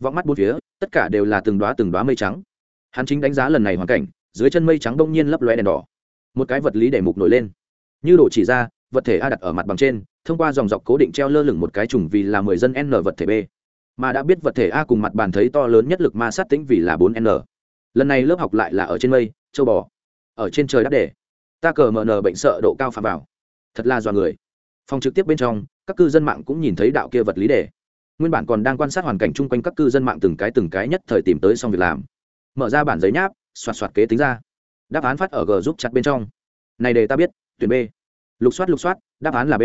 Vọng mắt bốn phía, tất cả đều là từng đóa từng đóa mây trắng. Hắn chính đánh giá lần này hoàn cảnh, dưới chân mây trắng đông nhiên lấp lóe đèn đỏ. Một cái vật lý để mục nổi lên. Như đổ chỉ ra, vật thể a đặt ở mặt bằng trên thông qua dòng dọc cố định treo lơ lửng một cái trùng vì là mười dân n vật thể b. Mà đã biết vật thể a cùng mặt bàn thấy to lớn nhất lực ma sát tính vì là bốn n. Lần này lớp học lại là ở trên mây, châu bò, ở trên trời đáp để ta cờ mờ nờ bệnh sợ độ cao phạm vào. Thật là dọa người. Phòng trực tiếp bên trong, các cư dân mạng cũng nhìn thấy đạo kia vật lý đề. Nguyên bản còn đang quan sát hoàn cảnh chung quanh các cư dân mạng từng cái từng cái nhất thời tìm tới xong việc làm. Mở ra bản giấy nháp, soạt soạt kế tính ra. Đáp án phát ở g giúp chặt bên trong. Này đề ta biết, tuyển b. Lục soát lục soát, đáp án là b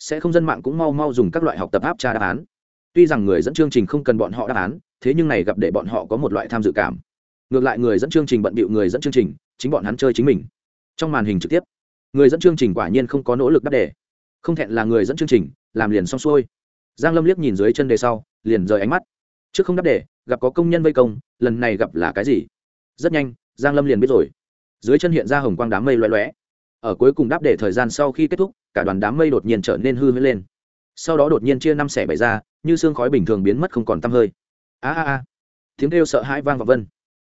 sẽ không dân mạng cũng mau mau dùng các loại học tập áp tra đáp án. Tuy rằng người dẫn chương trình không cần bọn họ đáp án, thế nhưng này gặp để bọn họ có một loại tham dự cảm. Ngược lại người dẫn chương trình bận bịu người dẫn chương trình, chính bọn hắn chơi chính mình. Trong màn hình trực tiếp, người dẫn chương trình quả nhiên không có nỗ lực đáp đề. Không thẹn là người dẫn chương trình, làm liền xong xuôi. Giang lâm liếc nhìn dưới chân đề sau, liền rời ánh mắt. Trước không đáp đề, gặp có công nhân vây công, lần này gặp là cái gì? Rất nhanh, giang lâm liền biết rồi. Dưới chân hiện ra hồng quang đám mây loé loé ở cuối cùng đáp để thời gian sau khi kết thúc, cả đoàn đám mây đột nhiên trở nên hư huyễn lên. Sau đó đột nhiên chia năm xẻ bảy ra, như xương khói bình thường biến mất không còn tăm hơi. A a a. Tiếng kêu sợ hãi vang vào vân.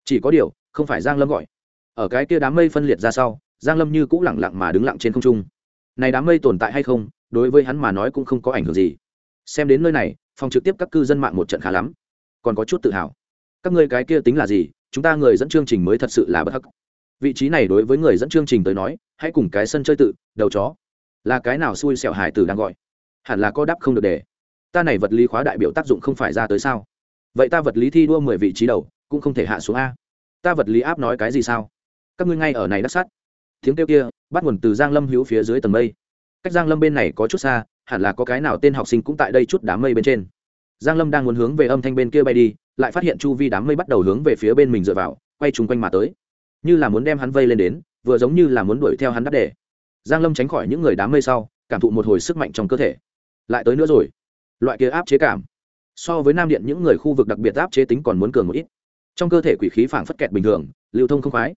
Chỉ có điều, không phải giang lâm gọi. Ở cái kia đám mây phân liệt ra sau, giang lâm như cũng lặng lặng mà đứng lặng trên không trung. Này đám mây tồn tại hay không, đối với hắn mà nói cũng không có ảnh hưởng gì. Xem đến nơi này, phòng trực tiếp các cư dân mạng một trận khá lắm. Còn có chút tự hào. Các ngươi cái kia tính là gì, chúng ta người dẫn chương trình mới thật sự là bất hắc vị trí này đối với người dẫn chương trình tới nói, hãy cùng cái sân chơi tự, đầu chó. Là cái nào xui xẻo hải tử đang gọi? Hẳn là có đáp không được để. Ta này vật lý khóa đại biểu tác dụng không phải ra tới sao? Vậy ta vật lý thi đua mười vị trí đầu, cũng không thể hạ xuống a. Ta vật lý áp nói cái gì sao? Các ngươi ngay ở này đắc sát. Tiếng kêu kia, bắt nguồn từ giang lâm hữu phía dưới tầng mây. Cách giang lâm bên này có chút xa, hẳn là có cái nào tên học sinh cũng tại đây chút đám mây bên trên. Giang lâm đang muốn hướng về âm thanh bên kia bay đi, lại phát hiện chu vi đám mây bắt đầu hướng về phía bên mình dựa vào, quay chung quanh mà tới như là muốn đem hắn vây lên đến, vừa giống như là muốn đuổi theo hắn đắp đề. Giang lâm tránh khỏi những người đám mây sau, cảm thụ một hồi sức mạnh trong cơ thể. Lại tới nữa rồi. Loại kia áp chế cảm. So với nam điện, những người khu vực đặc biệt áp chế tính còn muốn cường một ít. Trong cơ thể quỷ khí phảng phất kẹt bình thường, lưu thông không khoái.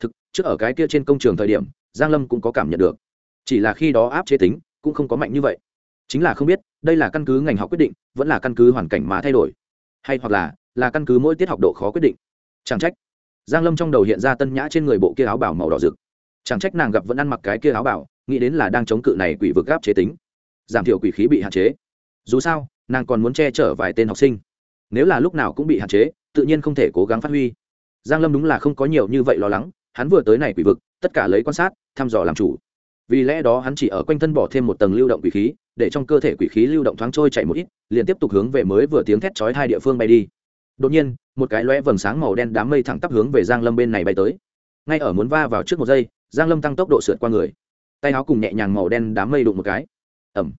Thực, trước ở cái kia trên công trường thời điểm, giang lâm cũng có cảm nhận được. Chỉ là khi đó áp chế tính cũng không có mạnh như vậy. Chính là không biết, đây là căn cứ ngành học quyết định, vẫn là căn cứ hoàn cảnh mà thay đổi. Hay hoặc là là căn cứ mỗi tiết học độ khó quyết định. Chẳng trách giang lâm trong đầu hiện ra tân nhã trên người bộ kia áo bảo màu đỏ rực. Chẳng trách nàng gặp vẫn ăn mặc cái kia áo bảo nghĩ đến là đang chống cự này quỷ vực áp chế tính. Giảm thiểu quỷ khí bị hạn chế. Dù sao, nàng còn muốn che chở vài tên học sinh. Nếu là lúc nào cũng bị hạn chế, tự nhiên không thể cố gắng phát huy. Giang lâm đúng là không có nhiều như vậy lo lắng, hắn vừa tới này quỷ vực, tất cả lấy quan sát, thăm dò làm chủ. Vì lẽ đó hắn chỉ ở quanh thân bỏ thêm một tầng lưu động quỷ khí, để trong cơ thể quỷ khí lưu động thoáng trôi chạy một ít, liền tiếp tục hướng về mới vừa tiếng thét chói hai địa phương bay đi đột nhiên, một cái lóe vầng sáng màu đen đám mây thẳng tắp hướng về giang lâm bên này bay tới. Ngay ở muốn va vào trước một giây, giang lâm tăng tốc độ sượt qua người. Tay áo cùng nhẹ nhàng màu đen đám mây đụng một cái. Ẩm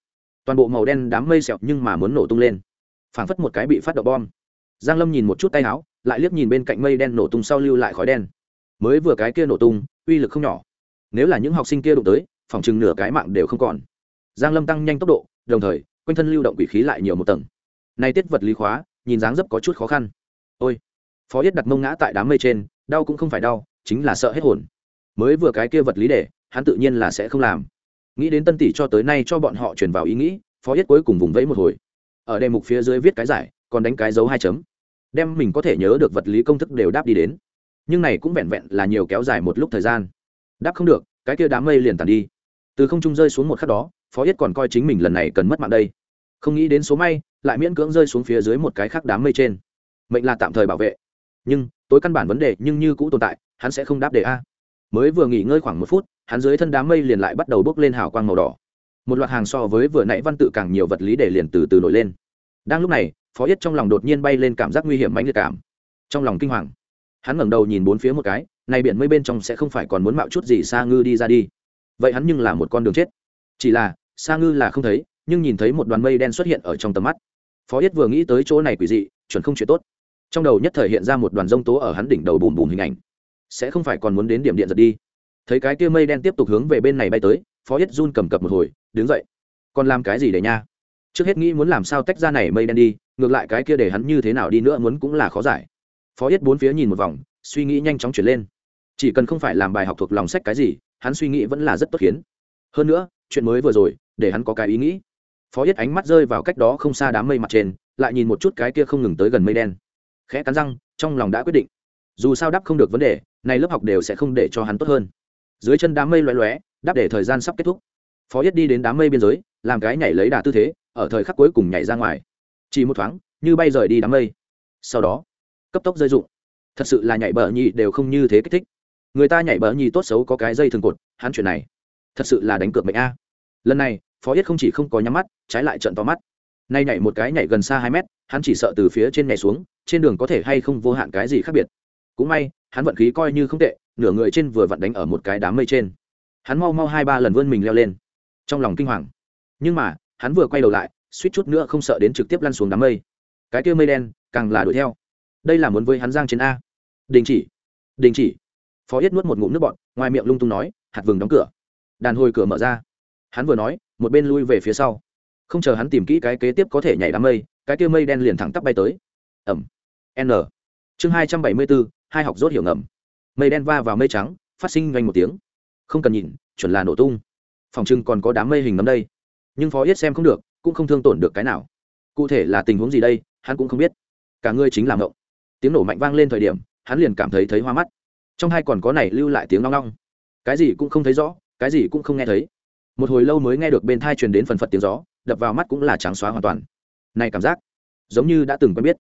toàn bộ màu đen đám mây sẹo nhưng mà muốn nổ tung lên. Phảng phất một cái bị phát động bom. Giang lâm nhìn một chút tay áo, lại liếc nhìn bên cạnh mây đen nổ tung sau lưu lại khói đen. Mới vừa cái kia nổ tung, uy lực không nhỏ. Nếu là những học sinh kia đụng tới, phòng chừng nửa cái mạng đều không còn. Giang lâm tăng nhanh tốc độ, đồng thời, quanh thân lưu động quỷ khí lại nhiều một tầng. Nay tiết vật lý khóa nhìn dáng dấp có chút khó khăn. Ôi, phó yết đặt mông ngã tại đám mây trên, đau cũng không phải đau, chính là sợ hết hồn. Mới vừa cái kia vật lý để, hắn tự nhiên là sẽ không làm. Nghĩ đến tân tỷ cho tới nay cho bọn họ truyền vào ý nghĩ, phó yết cuối cùng vùng vẫy một hồi. Ở đề mục phía dưới viết cái giải, còn đánh cái dấu hai chấm. Đem mình có thể nhớ được vật lý công thức đều đáp đi đến. Nhưng này cũng vẹn vẹn là nhiều kéo dài một lúc thời gian. Đáp không được, cái kia đám mây liền tàn đi. Từ không trung rơi xuống một khắc đó, phó yết còn coi chính mình lần này cần mất mạng đây. Không nghĩ đến số may lại miễn cưỡng rơi xuống phía dưới một cái khác đám mây trên. Mệnh là tạm thời bảo vệ. Nhưng, tối căn bản vấn đề nhưng như cũ tồn tại, hắn sẽ không đáp đề a. Mới vừa nghỉ ngơi khoảng một phút, hắn dưới thân đám mây liền lại bắt đầu bốc lên hào quang màu đỏ. Một loạt hàng so với vừa nãy văn tự càng nhiều vật lý để liền từ từ nổi lên. Đang lúc này, phó yết trong lòng đột nhiên bay lên cảm giác nguy hiểm mãnh liệt cảm. Trong lòng kinh hoàng. Hắn ngẩng đầu nhìn bốn phía một cái, này biển mây bên trong sẽ không phải còn muốn mạo chút gì xa ngư đi ra đi. Vậy hắn nhưng là một con đường chết. Chỉ là xa ngư là không thấy, nhưng nhìn thấy một đoàn mây đen xuất hiện ở trong tầm mắt phó yết vừa nghĩ tới chỗ này quỷ dị, chuẩn không chuyện tốt. Trong đầu nhất thời hiện ra một đoàn rông tố ở hắn đỉnh đầu bùm bùm hình ảnh. Sẽ không phải còn muốn đến điểm điện giật đi. Thấy cái kia mây đen tiếp tục hướng về bên này bay tới, phó yết run cầm cập một hồi, đứng dậy. Còn làm cái gì để nha? Trước hết nghĩ muốn làm sao tách ra này mây đen đi, ngược lại cái kia để hắn như thế nào đi nữa muốn cũng là khó giải. Phó yết bốn phía nhìn một vòng, suy nghĩ nhanh chóng chuyển lên. Chỉ cần không phải làm bài học thuộc lòng sách cái gì, hắn suy nghĩ vẫn là rất tốt khiến. Hơn nữa, chuyện mới vừa rồi, để hắn có cái ý nghĩ phó yết ánh mắt rơi vào cách đó không xa đám mây mặt trên, lại nhìn một chút cái kia không ngừng tới gần mây đen. Khẽ cắn răng, trong lòng đã quyết định. Dù sao đáp không được vấn đề, này lớp học đều sẽ không để cho hắn tốt hơn. Dưới chân đám mây loé loé đáp để thời gian sắp kết thúc. Phó yết đi đến đám mây biên giới, làm cái nhảy lấy đà tư thế, ở thời khắc cuối cùng nhảy ra ngoài. Chỉ một thoáng, như bay rời đi đám mây. Sau đó, cấp tốc rơi rụng. Thật sự là nhảy bờ nhị đều không như thế kích thích. Người ta nhảy bờ nhì tốt xấu có cái dây thường cột, hắn chuyện này thật sự là đánh cược mệnh a. Lần này phó yết không chỉ không có nhắm mắt, trái lại trận to mắt. Nay nhảy một cái nhảy gần xa hai mét, hắn chỉ sợ từ phía trên nhảy xuống, trên đường có thể hay không vô hạn cái gì khác biệt. Cũng may, hắn vận khí coi như không tệ, nửa người trên vừa vặn đánh ở một cái đám mây trên. Hắn mau mau hai ba lần vươn mình leo lên. Trong lòng kinh hoàng. Nhưng mà, hắn vừa quay đầu lại, suýt chút nữa không sợ đến trực tiếp lăn xuống đám mây. Cái kia mây đen, càng là đuổi theo. Đây là muốn với hắn giang trên a. Đình chỉ. Đình chỉ. Phó yết nuốt một ngụm nước bọt, ngoài miệng lung tung nói, hạt vừng đóng cửa. Đàn hồi cửa mở ra. Hắn vừa nói một bên lui về phía sau. Không chờ hắn tìm kỹ cái kế tiếp có thể nhảy đám mây, cái kia mây đen liền thẳng tắp bay tới. Ẩm. N. Chương hai trăm bảy mươi bốn hai học rốt hiểu ngầm. Mây đen va vào mây trắng, phát sinh doanh một tiếng. Không cần nhìn, chuẩn là nổ tung. Phòng trưng còn có đám mây hình nấm đây. Nhưng phó yết xem không được, cũng không thương tổn được cái nào. Cụ thể là tình huống gì đây, hắn cũng không biết. Cả ngươi chính là ngộng. Tiếng nổ mạnh vang lên thời điểm, hắn liền cảm thấy thấy hoa mắt. Trong hai còn có này lưu lại tiếng long long cái gì cũng không thấy rõ, cái gì cũng không nghe thấy một hồi lâu mới nghe được bên thai truyền đến phần phật tiếng gió, đập vào mắt cũng là trắng xóa hoàn toàn. Này cảm giác, giống như đã từng quen biết.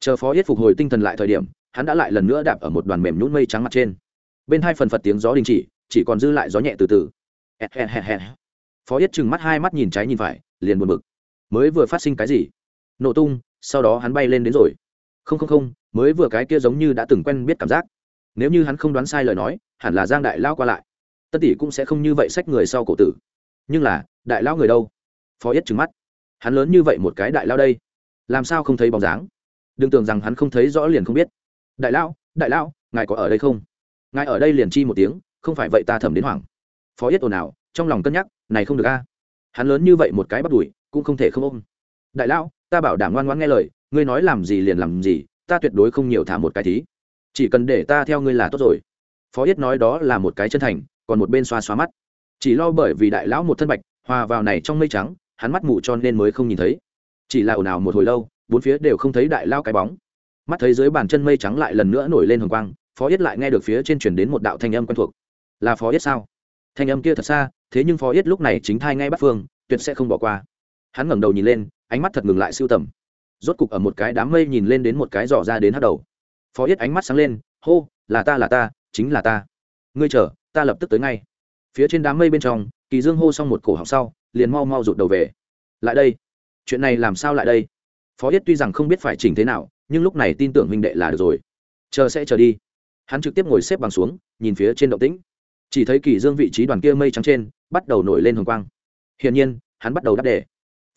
Chờ phó yết phục hồi tinh thần lại thời điểm, hắn đã lại lần nữa đạp ở một đoàn mềm nhún mây trắng mặt trên. Bên hai phần phật tiếng gió đình chỉ chỉ còn dư lại gió nhẹ từ từ. Phó yết chừng mắt hai mắt nhìn trái nhìn phải, liền buồn bực. Mới vừa phát sinh cái gì? Nổ tung, sau đó hắn bay lên đến rồi. Không không không, mới vừa cái kia giống như đã từng quen biết cảm giác. Nếu như hắn không đoán sai lời nói, hẳn là giang đại lao qua lại. Tân tỷ cũng sẽ không như vậy sách người sau cổ tử nhưng là, đại lao người đâu? Phó yết trừng mắt. Hắn lớn như vậy một cái đại lao đây, làm sao không thấy bóng dáng? Đừng tưởng rằng hắn không thấy rõ liền không biết. Đại lao đại lao ngài có ở đây không? Ngài ở đây liền chi một tiếng, không phải vậy ta thẩm đến hoảng. Phó yết ồn ào, trong lòng cân nhắc, này không được a. Hắn lớn như vậy một cái bắt đuổi, cũng không thể không ôm. Đại lão, ta bảo đảm ngoan ngoãn nghe lời, ngươi nói làm gì liền làm gì, ta tuyệt đối không nhiều thả một cái thí. Chỉ cần để ta theo ngươi là tốt rồi. Phó yết nói đó là một cái chân thành, còn một bên xoa xoa mắt chỉ lo bởi vì đại lão một thân bạch, hòa vào này trong mây trắng, hắn mắt mù cho nên mới không nhìn thấy. Chỉ là ồn ào một hồi lâu, bốn phía đều không thấy đại lao cái bóng. Mắt thấy dưới bàn chân mây trắng lại lần nữa nổi lên hồng quang, phó yết lại nghe được phía trên chuyển đến một đạo thanh âm quen thuộc. Là phó yết sao? Thanh âm kia thật xa, thế nhưng phó yết lúc này chính thai ngay bắt phương, tuyệt sẽ không bỏ qua. Hắn ngẩng đầu nhìn lên, ánh mắt thật ngừng lại siêu tầm. Rốt cục ở một cái đám mây nhìn lên đến một cái giỏ ra đến hắt đầu. Phó yết ánh mắt sáng lên, hô, là ta là ta, chính là ta. Ngươi chờ, ta lập tức tới ngay phía trên đám mây bên trong, kỳ dương hô xong một cổ họng sau, liền mau mau rụt đầu về. Lại đây. Chuyện này làm sao lại đây? Phó yết tuy rằng không biết phải chỉnh thế nào, nhưng lúc này tin tưởng huynh đệ là được rồi. Chờ sẽ chờ đi. Hắn trực tiếp ngồi xếp bằng xuống, nhìn phía trên động tĩnh. Chỉ thấy kỳ dương vị trí đoàn kia mây trắng trên, bắt đầu nổi lên hồng quang. Hiển nhiên, hắn bắt đầu đáp đề.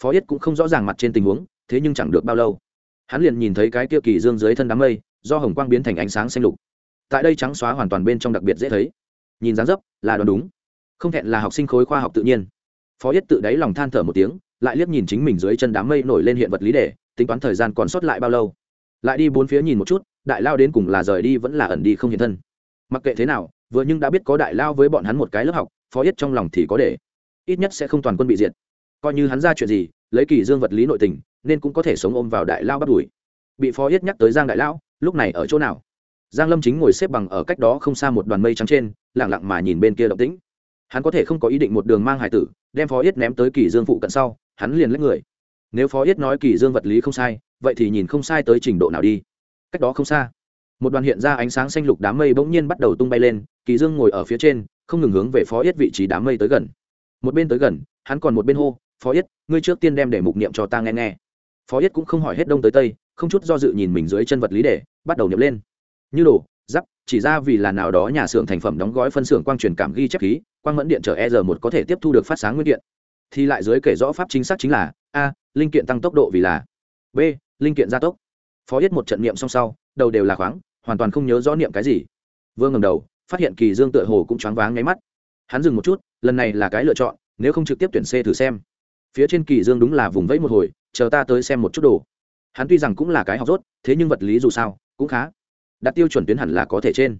Phó yết cũng không rõ ràng mặt trên tình huống, thế nhưng chẳng được bao lâu. Hắn liền nhìn thấy cái kia kỳ dương dưới thân đám mây, do hồng quang biến thành ánh sáng xanh lục. Tại đây trắng xóa hoàn toàn bên trong đặc biệt dễ thấy. Nhìn dáng dấp, là đoán đúng không thẹn là học sinh khối khoa học tự nhiên. Phó yết tự đáy lòng than thở một tiếng, lại liếc nhìn chính mình dưới chân đám mây nổi lên hiện vật lý để tính toán thời gian còn sót lại bao lâu. Lại đi bốn phía nhìn một chút, đại lao đến cùng là rời đi vẫn là ẩn đi không hiện thân. Mặc kệ thế nào, vừa nhưng đã biết có đại lao với bọn hắn một cái lớp học, phó yết trong lòng thì có để. Ít nhất sẽ không toàn quân bị diệt. Coi như hắn ra chuyện gì, lấy kỳ dương vật lý nội tình, nên cũng có thể sống ôm vào đại lao bắt đuổi bị phó yết nhắc tới giang đại lão, lúc này ở chỗ nào? Giang lâm chính ngồi xếp bằng ở cách đó không xa một đoàn mây trắng trên, lặng lặng mà nhìn bên kia động tĩnh hắn có thể không có ý định một đường mang hải tử, đem phó yết ném tới kỳ dương phụ cận sau, hắn liền lấy người. Nếu phó yết nói kỳ dương vật lý không sai, vậy thì nhìn không sai tới trình độ nào đi. Cách đó không xa, một đoàn hiện ra ánh sáng xanh lục đám mây bỗng nhiên bắt đầu tung bay lên, kỳ dương ngồi ở phía trên, không ngừng hướng về phó yết vị trí đám mây tới gần. Một bên tới gần, hắn còn một bên hô, phó yết, ngươi trước tiên đem để mục niệm cho ta nghe nghe. Phó yết cũng không hỏi hết đông tới tây, không chút do dự nhìn mình dưới chân vật lý để, bắt đầu niệm lên. Như đồ chỉ ra vì là nào đó nhà xưởng thành phẩm đóng gói phân xưởng quang truyền cảm ghi chép khí, quang mẫn điện trở e r một có thể tiếp thu được phát sáng nguyên điện. Thì lại dưới kể rõ pháp chính xác chính là a, linh kiện tăng tốc độ vì là b, linh kiện gia tốc. Phó yết một trận niệm song sau, đầu đều là khoáng, hoàn toàn không nhớ rõ niệm cái gì. Vương ngầm đầu, phát hiện kỳ dương tựa hồ cũng choáng váng nháy mắt. Hắn dừng một chút, lần này là cái lựa chọn, nếu không trực tiếp tuyển c thử xem. Phía trên kỳ dương đúng là vùng vẫy một hồi, chờ ta tới xem một chút đồ. Hắn tuy rằng cũng là cái học rốt, thế nhưng vật lý dù sao, cũng khá đạt tiêu chuẩn tuyến hẳn là có thể trên.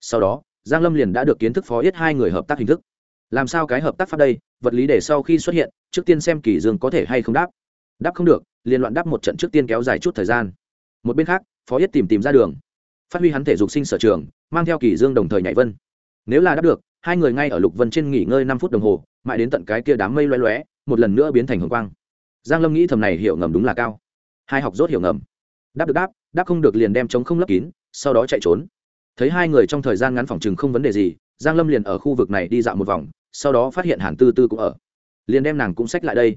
Sau đó, giang lâm liền đã được kiến thức phó yết hai người hợp tác hình thức. Làm sao cái hợp tác pháp đây? Vật lý để sau khi xuất hiện, trước tiên xem kỳ dương có thể hay không đáp. Đáp không được, liền loạn đáp một trận trước tiên kéo dài chút thời gian. Một bên khác, phó yết tìm tìm ra đường. Phát huy hắn thể dục sinh sở trường, mang theo kỳ dương đồng thời nhảy vân. Nếu là đáp được, hai người ngay ở lục vân trên nghỉ ngơi năm phút đồng hồ, mãi đến tận cái kia đám mây loé loé, một lần nữa biến thành hồng quang. Giang lâm nghĩ thầm này hiểu ngầm đúng là cao. Hai học rốt hiểu ngầm. Đáp được đáp đáp không được liền đem chống không lấp kín sau đó chạy trốn. Thấy hai người trong thời gian ngắn phòng chừng không vấn đề gì, giang lâm liền ở khu vực này đi dạo một vòng, sau đó phát hiện hàn tư tư cũng ở. Liền đem nàng cũng xách lại đây,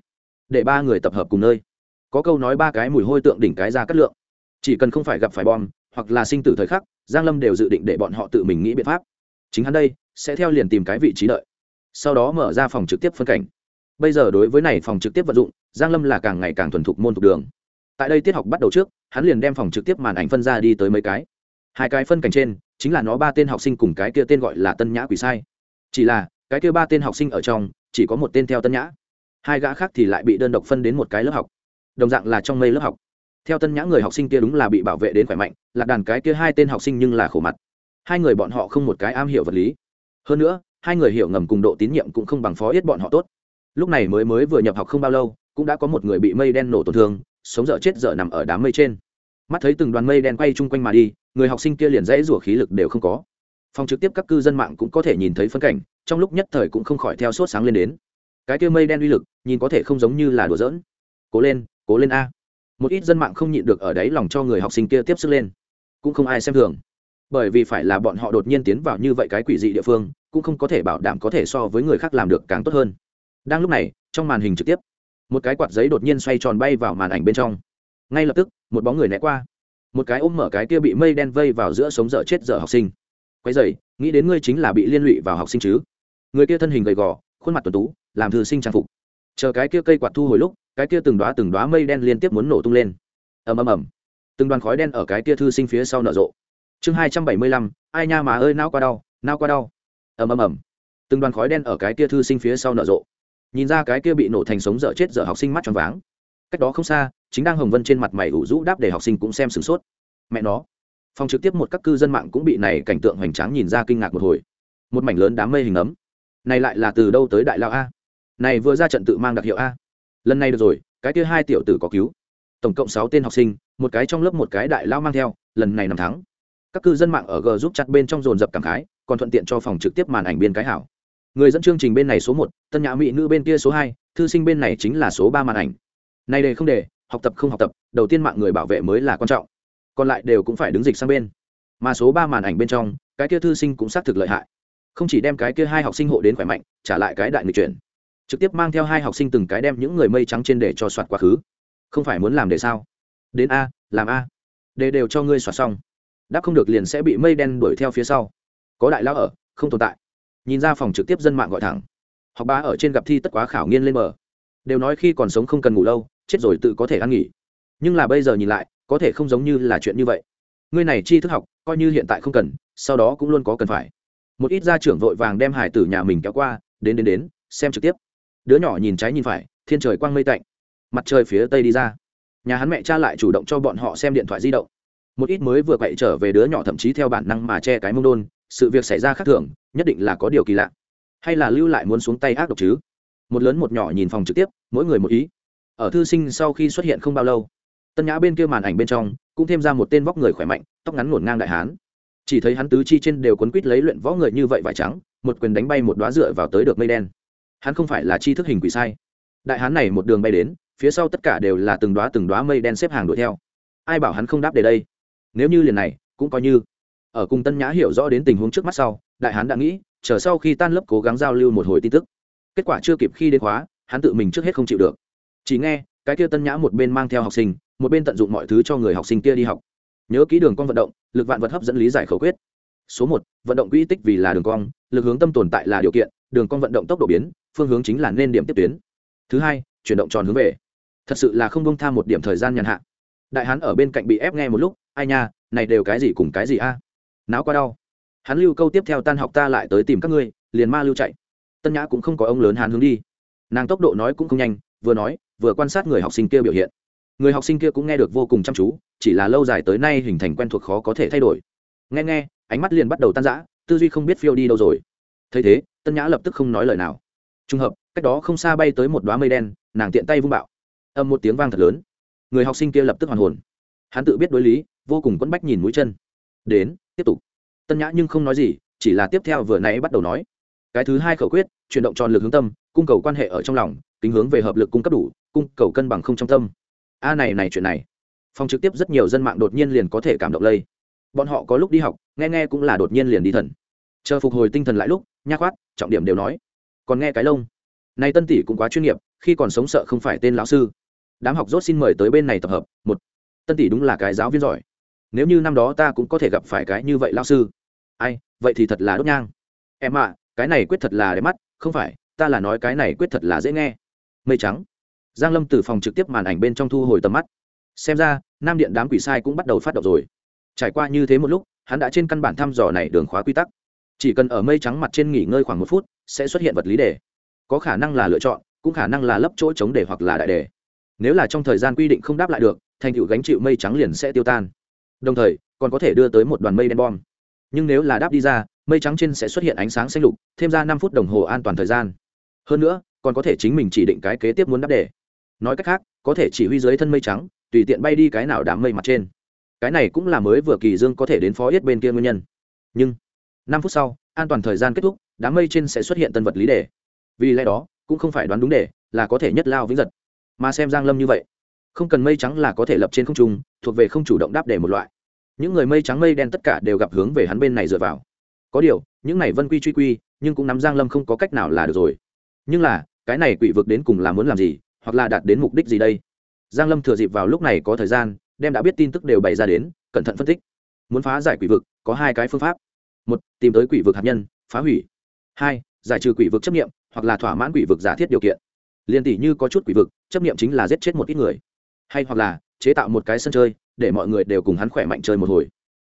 để ba người tập hợp cùng nơi. Có câu nói ba cái mùi hôi tượng đỉnh cái ra cắt lượng. Chỉ cần không phải gặp phải bom, hoặc là sinh tử thời khắc, giang lâm đều dự định để bọn họ tự mình nghĩ biện pháp. Chính hắn đây, sẽ theo liền tìm cái vị trí đợi. Sau đó mở ra phòng trực tiếp phân cảnh. Bây giờ đối với này phòng trực tiếp vận dụng, giang lâm là càng ngày càng thuần thục môn thuộc đường. Tại đây tiết học bắt đầu trước, hắn liền đem phòng trực tiếp màn ảnh phân ra đi tới mấy cái hai cái phân cảnh trên, chính là nó ba tên học sinh cùng cái kia tên gọi là tân nhã quỷ sai. Chỉ là, cái kia ba tên học sinh ở trong, chỉ có một tên theo tân nhã. Hai gã khác thì lại bị đơn độc phân đến một cái lớp học. Đồng dạng là trong mây lớp học. Theo tân nhã người học sinh kia đúng là bị bảo vệ đến khỏe mạnh, lạc đàn cái kia hai tên học sinh nhưng là khổ mặt. Hai người bọn họ không một cái am hiểu vật lý. Hơn nữa, hai người hiểu ngầm cùng độ tín nhiệm cũng không bằng phó yết bọn họ tốt. Lúc này mới mới vừa nhập học không bao lâu, cũng đã có một người bị mây đen nổ tổn thương, sống dở chết dở nằm ở đám mây trên. Mắt thấy từng đoàn mây đen quay chung quanh mà đi người học sinh kia liền dãy rủa khí lực đều không có. Phòng trực tiếp các cư dân mạng cũng có thể nhìn thấy phân cảnh, trong lúc nhất thời cũng không khỏi theo sốt sáng lên đến. Cái kia mây đen uy lực, nhìn có thể không giống như là đùa giỡn. Cố lên cố lên a. Một ít dân mạng không nhịn được ở đấy lòng cho người học sinh kia tiếp sức lên. Cũng không ai xem thường. Bởi vì phải là bọn họ đột nhiên tiến vào như vậy cái quỷ dị địa phương, cũng không có thể bảo đảm có thể so với người khác làm được càng tốt hơn. Đang lúc này, trong màn hình trực tiếp, một cái quạt giấy đột nhiên xoay tròn bay vào màn ảnh bên trong. Ngay lập tức, một bóng người né qua một cái ôm mở cái kia bị mây đen vây vào giữa sống dở chết dở học sinh. Quay dày nghĩ đến ngươi chính là bị liên lụy vào học sinh chứ? Người kia thân hình gầy gò, khuôn mặt tuần tú, làm thư sinh trang phục. Chờ cái kia cây quạt thu hồi lúc, cái kia từng đoá từng đoá mây đen liên tiếp muốn nổ tung lên. Ầm ầm ầm. Từng đoàn khói đen ở cái kia thư sinh phía sau nở rộ. Chương hai trăm bảy mươi lăm, ai nha mà ơi nao qua đau nao qua đau. Ầm ầm ầm. Từng đoàn khói đen ở cái kia thư sinh phía sau nở rộ. Nhìn ra cái kia bị nổ thành sống dở chết dở học sinh mắt tròn váng. Cách đó không xa chính đang hồng vân trên mặt mày ủ rũ đáp để học sinh cũng xem sửng sốt. Mẹ nó, phòng trực tiếp một các cư dân mạng cũng bị này cảnh tượng hoành tráng nhìn ra kinh ngạc một hồi. Một mảnh lớn đám mây hình ấm. Này lại là từ đâu tới đại lao a? Này vừa ra trận tự mang đặc hiệu a. Lần này được rồi, cái kia hai tiểu tử có cứu. Tổng cộng sáu tên học sinh, một cái trong lớp một cái đại lao mang theo, lần này nằm thắng. Các cư dân mạng ở g giúp chặt bên trong dồn dập cảm khái, còn thuận tiện cho phòng trực tiếp màn ảnh biên cái hảo. Người dẫn chương trình bên này số một, tân nhã mỹ nữ bên kia số hai, thư sinh bên này chính là số ba màn ảnh. Này đề không để học tập không học tập, đầu tiên mạng người bảo vệ mới là quan trọng. Còn lại đều cũng phải đứng dịch sang bên. Mà số ba màn ảnh bên trong, cái kia thư sinh cũng xác thực lợi hại. Không chỉ đem cái kia hai học sinh hộ đến khỏe mạnh, trả lại cái đại người chuyển. Trực tiếp mang theo hai học sinh từng cái đem những người mây trắng trên để cho soạt quá khứ. Không phải muốn làm để sao? Đến a, làm a. Để đều cho ngươi soạt xong. Đáp không được liền sẽ bị mây đen đuổi theo phía sau. Có đại lão ở, không tồn tại. Nhìn ra phòng trực tiếp dân mạng gọi thẳng. Học bá ở trên gặp thi tất quá khảo nghiên lên bờ. Đều nói khi còn sống không cần ngủ lâu chết rồi tự có thể ăn nghỉ. Nhưng là bây giờ nhìn lại, có thể không giống như là chuyện như vậy. Ngươi này chi thức học, coi như hiện tại không cần, sau đó cũng luôn có cần phải. Một ít gia trưởng vội vàng đem hải tử nhà mình kéo qua, đến đến đến, xem trực tiếp. Đứa nhỏ nhìn trái nhìn phải, thiên trời quang mây tạnh. Mặt trời phía tây đi ra. Nhà hắn mẹ cha lại chủ động cho bọn họ xem điện thoại di động. Một ít mới vừa quậy trở về đứa nhỏ thậm chí theo bản năng mà che cái mông đôn, sự việc xảy ra khác thường, nhất định là có điều kỳ lạ. Hay là lưu lại muốn xuống tay ác độc chứ? Một lớn một nhỏ nhìn phòng trực tiếp, mỗi người một ý ở thư sinh sau khi xuất hiện không bao lâu, tân nhã bên kia màn ảnh bên trong cũng thêm ra một tên vóc người khỏe mạnh, tóc ngắn ngổn ngang đại hán. Chỉ thấy hắn tứ chi trên đều quấn quít lấy luyện võ người như vậy vải trắng, một quyền đánh bay một đoá dựa vào tới được mây đen. Hắn không phải là chi thức hình quỷ sai. Đại hán này một đường bay đến, phía sau tất cả đều là từng đoá từng đoá mây đen xếp hàng đuổi theo. Ai bảo hắn không đáp để đây? Nếu như liền này, cũng coi như. Ở cùng tân nhã hiểu rõ đến tình huống trước mắt sau, đại hán đã nghĩ, chờ sau khi tan lớp cố gắng giao lưu một hồi tin tức. Kết quả chưa kịp khi đến khóa, hắn tự mình trước hết không chịu được chỉ nghe, cái kia tân nhã một bên mang theo học sinh, một bên tận dụng mọi thứ cho người học sinh kia đi học. Nhớ kỹ đường cong vận động, lực vạn vật hấp dẫn lý giải khẩu quyết. Số một, vận động quỹ tích vì là đường cong, lực hướng tâm tồn tại là điều kiện, đường cong vận động tốc độ biến, phương hướng chính là nên điểm tiếp tuyến. Thứ hai, chuyển động tròn hướng về. Thật sự là không bông tham một điểm thời gian nhàn hạ. Đại hán ở bên cạnh bị ép nghe một lúc, ai nha, này đều cái gì cùng cái gì a? À? não quá đau. Hắn lưu câu tiếp theo tan học ta lại tới tìm các ngươi, liền ma lưu chạy. Tân nhã cũng không có ông lớn hán hướng đi. Nàng tốc độ nói cũng không nhanh, vừa nói vừa quan sát người học sinh kia biểu hiện. Người học sinh kia cũng nghe được vô cùng chăm chú, chỉ là lâu dài tới nay hình thành quen thuộc khó có thể thay đổi. Nghe nghe, ánh mắt liền bắt đầu tan rã, tư duy không biết phiêu đi đâu rồi. Thấy thế, tân nhã lập tức không nói lời nào. Trùng hợp, cách đó không xa bay tới một đoá mây đen, nàng tiện tay vung bạo. Âm một tiếng vang thật lớn. Người học sinh kia lập tức hoàn hồn. Hắn tự biết đối lý, vô cùng quẫn bách nhìn mũi chân. Đến, tiếp tục. Tân nhã nhưng không nói gì, chỉ là tiếp theo vừa nãy bắt đầu nói. Cái thứ hai khẩu quyết, chuyển động tròn lực hướng tâm, cung cầu quan hệ ở trong lòng tính hướng về hợp lực cung cấp đủ cung cầu cân bằng không trong tâm. A này này chuyện này. Phòng trực tiếp rất nhiều dân mạng đột nhiên liền có thể cảm động lây. Bọn họ có lúc đi học, nghe nghe cũng là đột nhiên liền đi thần. Chờ phục hồi tinh thần lại lúc nhắc khoát, trọng điểm đều nói. Còn nghe cái lông. Nay tân tỷ cũng quá chuyên nghiệp, khi còn sống sợ không phải tên lão sư. Đám học rốt xin mời tới bên này tập hợp, một. Tân tỷ đúng là cái giáo viên giỏi. Nếu như năm đó ta cũng có thể gặp phải cái như vậy lão sư. Ai, vậy thì thật là đốt nhang. Em ạ, cái này quyết thật là đẹp mắt, không phải, ta là nói cái này quyết thật là dễ nghe. Mây trắng giang lâm từ phòng trực tiếp màn ảnh bên trong thu hồi tầm mắt. Xem ra, nam điện đám quỷ sai cũng bắt đầu phát động rồi. Trải qua như thế một lúc, hắn đã trên căn bản thăm dò này đường khóa quy tắc. Chỉ cần ở mây trắng mặt trên nghỉ ngơi khoảng một phút, sẽ xuất hiện vật lý đề. Có khả năng là lựa chọn, cũng khả năng là lấp chỗ chống đề hoặc là đại đề. Nếu là trong thời gian quy định không đáp lại được, thành tựu gánh chịu mây trắng liền sẽ tiêu tan. Đồng thời, còn có thể đưa tới một đoàn mây đen bom. Nhưng nếu là đáp đi ra, mây trắng trên sẽ xuất hiện ánh sáng xanh lục, thêm ra năm phút đồng hồ an toàn thời gian. Hơn nữa, còn có thể chính mình chỉ định cái kế tiếp muốn đáp đề nói cách khác, có thể chỉ huy dưới thân mây trắng, tùy tiện bay đi cái nào đám mây mặt trên. Cái này cũng là mới vừa kỳ dương có thể đến phó yết bên kia nguyên nhân. Nhưng, năm phút sau, an toàn thời gian kết thúc, đám mây trên sẽ xuất hiện tân vật lý đề. Vì lẽ đó, cũng không phải đoán đúng đề, là có thể nhất lao vĩnh giật. Mà xem giang lâm như vậy, không cần mây trắng là có thể lập trên không trung, thuộc về không chủ động đáp đề một loại. Những người mây trắng mây đen tất cả đều gặp hướng về hắn bên này dựa vào. Có điều, những này vân quy truy quy, nhưng cũng nắm giang lâm không có cách nào là được rồi. Nhưng là, cái này quỷ vực đến cùng là muốn làm gì hoặc là đạt đến mục đích gì đây? Giang lâm thừa dịp vào lúc này có thời gian, đem đã biết tin tức đều bày ra đến, cẩn thận phân tích. Muốn phá giải quỷ vực, có hai cái phương pháp. Một, tìm tới quỷ vực hạt nhân, phá hủy. Hai, giải trừ quỷ vực chấp nghiệm hoặc là thỏa mãn quỷ vực giả thiết điều kiện. Liên tỷ như có chút quỷ vực, chấp nghiệm chính là giết chết một ít người. Hay hoặc là chế tạo một cái sân chơi, để mọi người đều cùng hắn khỏe mạnh chơi một hồi.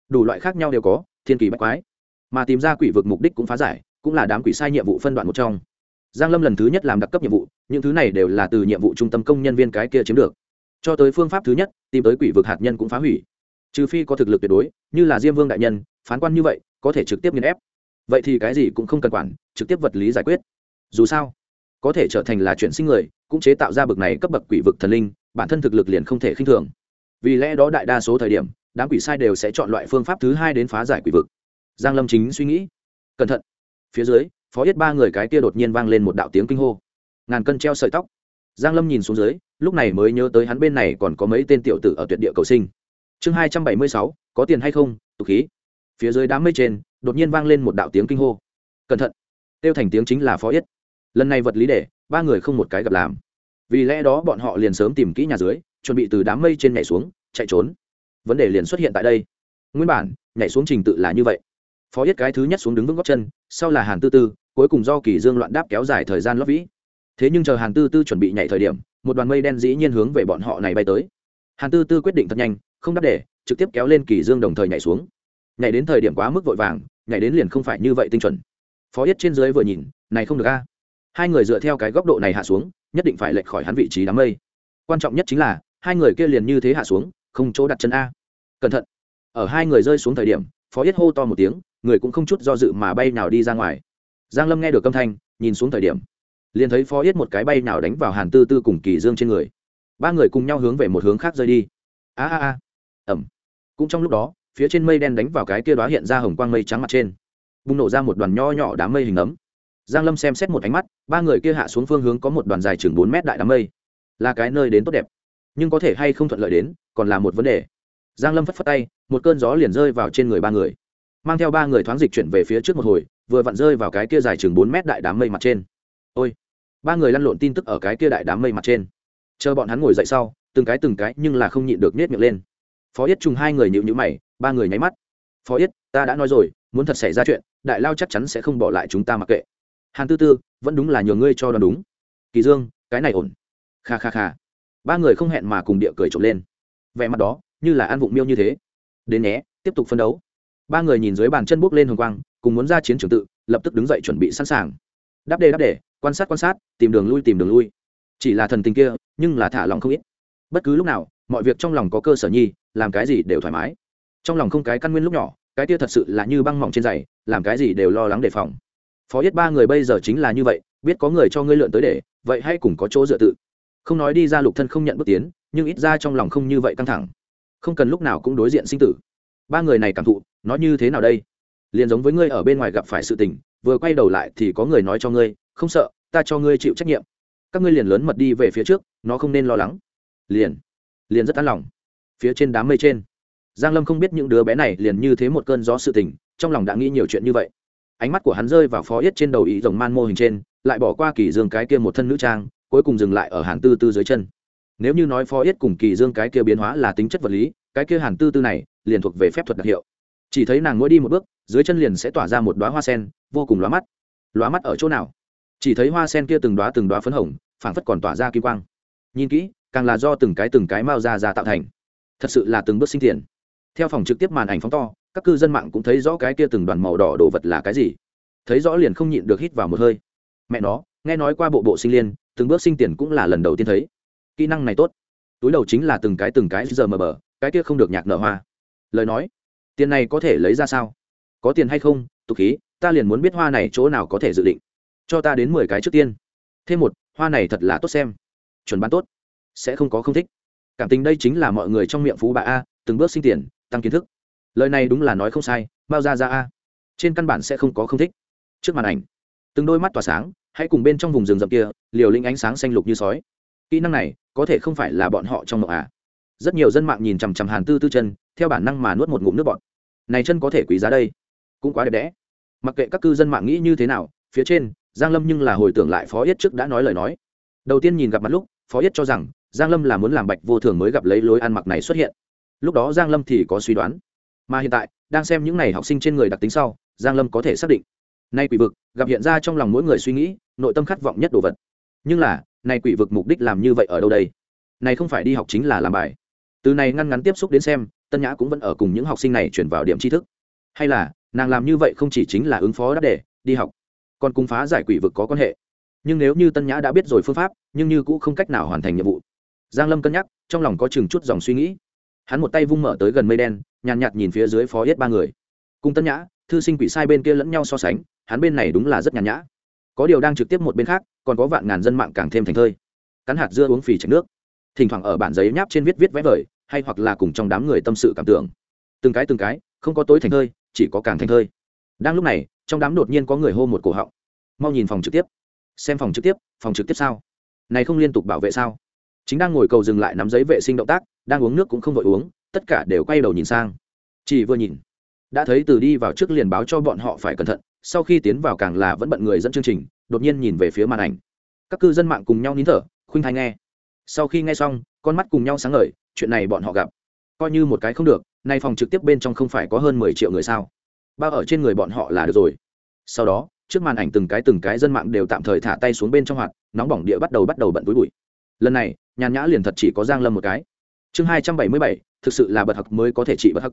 Đủ loại khác nhau đều có, thiên kỳ bách quái. Mà tìm ra quỷ vực mục đích cũng phá giải, cũng là đám quỷ sai nhiệm vụ phân đoạn một trong. Giang lâm lần thứ nhất làm đặc cấp nhiệm vụ những thứ này đều là từ nhiệm vụ trung tâm công nhân viên cái kia chiếm được. Cho tới phương pháp thứ nhất, tìm tới quỷ vực hạt nhân cũng phá hủy. Trừ phi có thực lực tuyệt đối, như là diêm vương đại nhân, phán quan như vậy, có thể trực tiếp nghiền ép. Vậy thì cái gì cũng không cần quản, trực tiếp vật lý giải quyết. Dù sao, có thể trở thành là chuyển sinh người, cũng chế tạo ra bực này cấp bậc quỷ vực thần linh, bản thân thực lực liền không thể khinh thường. Vì lẽ đó đại đa số thời điểm, đám quỷ sai đều sẽ chọn loại phương pháp thứ hai đến phá giải quỷ vực. Giang lâm chính suy nghĩ. Cẩn thận. Phía dưới, phó yết ba người cái kia đột nhiên vang lên một đạo tiếng kinh hô ngàn cân treo sợi tóc. Giang lâm nhìn xuống dưới, lúc này mới nhớ tới hắn bên này còn có mấy tên tiểu tử ở tuyệt địa cầu sinh. Chương hai trăm bảy mươi sáu, có tiền hay không tục khí. Phía dưới đám mây trên, đột nhiên vang lên một đạo tiếng kinh hô. Cẩn thận. Tiêu thành tiếng chính là phó yết. Lần này vật lý để, ba người không một cái gặp làm. Vì lẽ đó bọn họ liền sớm tìm kỹ nhà dưới, chuẩn bị từ đám mây trên nhảy xuống, chạy trốn. Vấn đề liền xuất hiện tại đây. Nguyên bản, nhảy xuống trình tự là như vậy. Phó yết cái thứ nhất xuống đứng vững góc chân, sau là hàn tư tư, cuối cùng do kỳ dương loạn đáp kéo dài thời gian lót vĩ thế nhưng chờ hàn tư tư chuẩn bị nhảy thời điểm, một đoàn mây đen dĩ nhiên hướng về bọn họ này bay tới. Hàn tư tư quyết định thật nhanh, không đáp để, trực tiếp kéo lên kỳ dương đồng thời nhảy xuống. Nhảy đến thời điểm quá mức vội vàng, nhảy đến liền không phải như vậy tinh chuẩn. Phó yết trên dưới vừa nhìn, này không được a. Hai người dựa theo cái góc độ này hạ xuống, nhất định phải lệch khỏi hắn vị trí đám mây. Quan trọng nhất chính là, hai người kia liền như thế hạ xuống, không chỗ đặt chân a. Cẩn thận. Ở hai người rơi xuống thời điểm, phó yết hô to một tiếng, người cũng không chút do dự mà bay nào đi ra ngoài. Giang lâm nghe được âm thanh, nhìn xuống thời điểm liền thấy phó yết một cái bay nào đánh vào hàn tư tư cùng kỳ dương trên người. Ba người cùng nhau hướng về một hướng khác rơi đi. A a a. Ẩm. Cũng trong lúc đó, phía trên mây đen đánh vào cái kia đó hiện ra hồng quang mây trắng mặt trên. Bùng nổ ra một đoàn nho nhỏ đám mây hình ấm. Giang lâm xem xét một ánh mắt, ba người kia hạ xuống phương hướng có một đoàn dài chừng bốn mét đại đám mây. Là cái nơi đến tốt đẹp. Nhưng có thể hay không thuận lợi đến, còn là một vấn đề. Giang lâm phất phất tay, một cơn gió liền rơi vào trên người ba người. Mang theo ba người thoáng dịch chuyển về phía trước một hồi, vừa vặn rơi vào cái kia dài chừng bốn mét đại đám mây mặt trên. Ôi! Ba người lăn lộn tin tức ở cái kia đại đám mây mặt trên. Chờ bọn hắn ngồi dậy sau, từng cái từng cái nhưng là không nhịn được nết miệng lên. Phó yết trùng hai người nhịu nhữ mày, ba người nháy mắt. Phó yết, ta đã nói rồi, muốn thật xảy ra chuyện, đại lao chắc chắn sẽ không bỏ lại chúng ta mặc kệ. Hàn tư tư, vẫn đúng là nhờ ngươi cho đoán đúng. Kỳ dương, cái này ổn. Kha kha kha. Ba người không hẹn mà cùng địa cười trộm lên. Vẻ mặt đó, như là ăn vụng miêu như thế. Đến nhé, tiếp tục phân đấu. Ba người nhìn dưới bàn chân bước lên hồng quang, cùng muốn ra chiến trường tự, lập tức đứng dậy chuẩn bị sẵn sàng. Đáp đề đáp đề quan sát quan sát, tìm đường lui, tìm đường lui. Chỉ là thần tình kia, nhưng là thả lòng không ít. Bất cứ lúc nào, mọi việc trong lòng có cơ sở nhi, làm cái gì đều thoải mái. Trong lòng không cái căn nguyên lúc nhỏ, cái kia thật sự là như băng mỏng trên giày, làm cái gì đều lo lắng đề phòng. Phó yết ba người bây giờ chính là như vậy, biết có người cho ngươi lượn tới để, vậy hay cùng có chỗ dựa tự. Không nói đi ra lục thân không nhận bước tiến, nhưng ít ra trong lòng không như vậy căng thẳng. Không cần lúc nào cũng đối diện sinh tử. Ba người này cảm thụ, nó như thế nào đây? Liền giống với ngươi ở bên ngoài gặp phải sự tình, vừa quay đầu lại thì có người nói cho ngươi không sợ, ta cho ngươi chịu trách nhiệm. Các ngươi liền lớn mật đi về phía trước, nó không nên lo lắng. Liền liền rất an lòng. Phía trên đám mây trên, giang lâm không biết những đứa bé này liền như thế một cơn gió sự tình, trong lòng đã nghĩ nhiều chuyện như vậy. Ánh mắt của hắn rơi vào phó yết trên đầu ý rồng man mô hình trên, lại bỏ qua kỳ dương cái kia một thân nữ trang, cuối cùng dừng lại ở hàn tư tư dưới chân. Nếu như nói phó yết cùng kỳ dương cái kia biến hóa là tính chất vật lý, cái kia hàn tư tư này liền thuộc về phép thuật đặc hiệu. Chỉ thấy nàng mỗi đi một bước, dưới chân liền sẽ tỏa ra một đóa hoa sen, vô cùng lóa mắt. Lóa mắt ở chỗ nào? Chỉ thấy hoa sen kia từng đóa từng đóa phấn hồng, phảng phất còn tỏa ra kim quang. Nhìn kỹ, càng là do từng cái từng cái mao ra ra tạo thành. Thật sự là từng bước sinh tiền. Theo phòng trực tiếp màn ảnh phóng to, các cư dân mạng cũng thấy rõ cái kia từng đoàn màu đỏ đồ vật là cái gì. Thấy rõ liền không nhịn được hít vào một hơi. Mẹ nó, nghe nói qua bộ bộ sinh liên, từng bước sinh tiền cũng là lần đầu tiên thấy. Kỹ năng này tốt. Túi đầu chính là từng cái từng cái giờ mờ bờ, cái kia không được nhạc nở hoa. Lời nói, tiền này có thể lấy ra sao? Có tiền hay không? Tục khí, ta liền muốn biết hoa này chỗ nào có thể dự định cho ta đến mười cái trước tiên. Thêm một, hoa này thật là tốt xem. Chuẩn bán tốt. Sẽ không có không thích. Cảm tình đây chính là mọi người trong miệng phú bà a, từng bước sinh tiền, tăng kiến thức. Lời này đúng là nói không sai, bao ra ra a. Trên căn bản sẽ không có không thích. Trước màn ảnh, từng đôi mắt tỏa sáng, hãy cùng bên trong vùng rừng rậm kia, liều lĩnh ánh sáng xanh lục như sói. Kỹ năng này, có thể không phải là bọn họ trong mộng à rất nhiều dân mạng nhìn chằm chằm hàn tư tư chân, theo bản năng mà nuốt một ngụm nước bọt. Này chân có thể quý giá đây. Cũng quá đẹp đẽ. Mặc kệ các cư dân mạng nghĩ như thế nào, phía trên giang lâm nhưng là hồi tưởng lại phó yết trước đã nói lời nói. Đầu tiên nhìn gặp mặt lúc, phó yết cho rằng, giang lâm là muốn làm bạch vô thường mới gặp lấy lối ăn mặc này xuất hiện. Lúc đó giang lâm thì có suy đoán. Mà hiện tại, đang xem những này học sinh trên người đặc tính sau, giang lâm có thể xác định. Nay quỷ vực, gặp hiện ra trong lòng mỗi người suy nghĩ, nội tâm khát vọng nhất đồ vật. Nhưng là, nay quỷ vực mục đích làm như vậy ở đâu đây? Này không phải đi học chính là làm bài. Từ này ngăn ngắn tiếp xúc đến xem, tân nhã cũng vẫn ở cùng những học sinh này chuyển vào điểm tri thức. Hay là, nàng làm như vậy không chỉ chính là ứng phó đắc đề, đi học còn cùng phá giải quỷ vực có quan hệ. Nhưng nếu như tân nhã đã biết rồi phương pháp nhưng như cũng không cách nào hoàn thành nhiệm vụ. Giang lâm cân nhắc trong lòng có chừng chút dòng suy nghĩ. Hắn một tay vung mở tới gần mây đen nhàn nhạt, nhạt nhìn phía dưới phó yết ba người. Cùng tân nhã thư sinh quỷ sai bên kia lẫn nhau so sánh hắn bên này đúng là rất nhàn nhã. Có điều đang trực tiếp một bên khác còn có vạn ngàn dân mạng càng thêm thành thơi. Cắn hạt dưa uống phì chảy nước. Thỉnh thoảng ở bản giấy nháp trên viết viết vẽ vời hay hoặc là cùng trong đám người tâm sự cảm tưởng. Từng cái từng cái không có tối thành thơi chỉ có càng thành thơi. Đang lúc này trong đám đột nhiên có người hô một cổ họng. Mau nhìn phòng trực tiếp. Xem phòng trực tiếp, phòng trực tiếp sao? Này không liên tục bảo vệ sao? Chính đang ngồi cầu dừng lại nắm giấy vệ sinh động tác, đang uống nước cũng không vội uống, tất cả đều quay đầu nhìn sang. Chỉ vừa nhìn, đã thấy từ đi vào trước liền báo cho bọn họ phải cẩn thận, sau khi tiến vào càng là vẫn bận người dẫn chương trình, đột nhiên nhìn về phía màn ảnh. Các cư dân mạng cùng nhau nín thở, khuynh thai nghe. Sau khi nghe xong, con mắt cùng nhau sáng ngời, chuyện này bọn họ gặp. Coi như một cái không được, nay phòng trực tiếp bên trong không phải có hơn mười triệu người sao? Bao ở trên người bọn họ là được rồi. Sau đó, trước màn ảnh từng cái từng cái dân mạng đều tạm thời thả tay xuống bên trong hoạt, nóng bỏng địa bắt đầu bắt đầu bận túi bụi. Lần này, nhàn nhã liền thật chỉ có giang lâm một cái. Chương hai trăm bảy mươi bảy, thực sự là bật học mới có thể trị bật học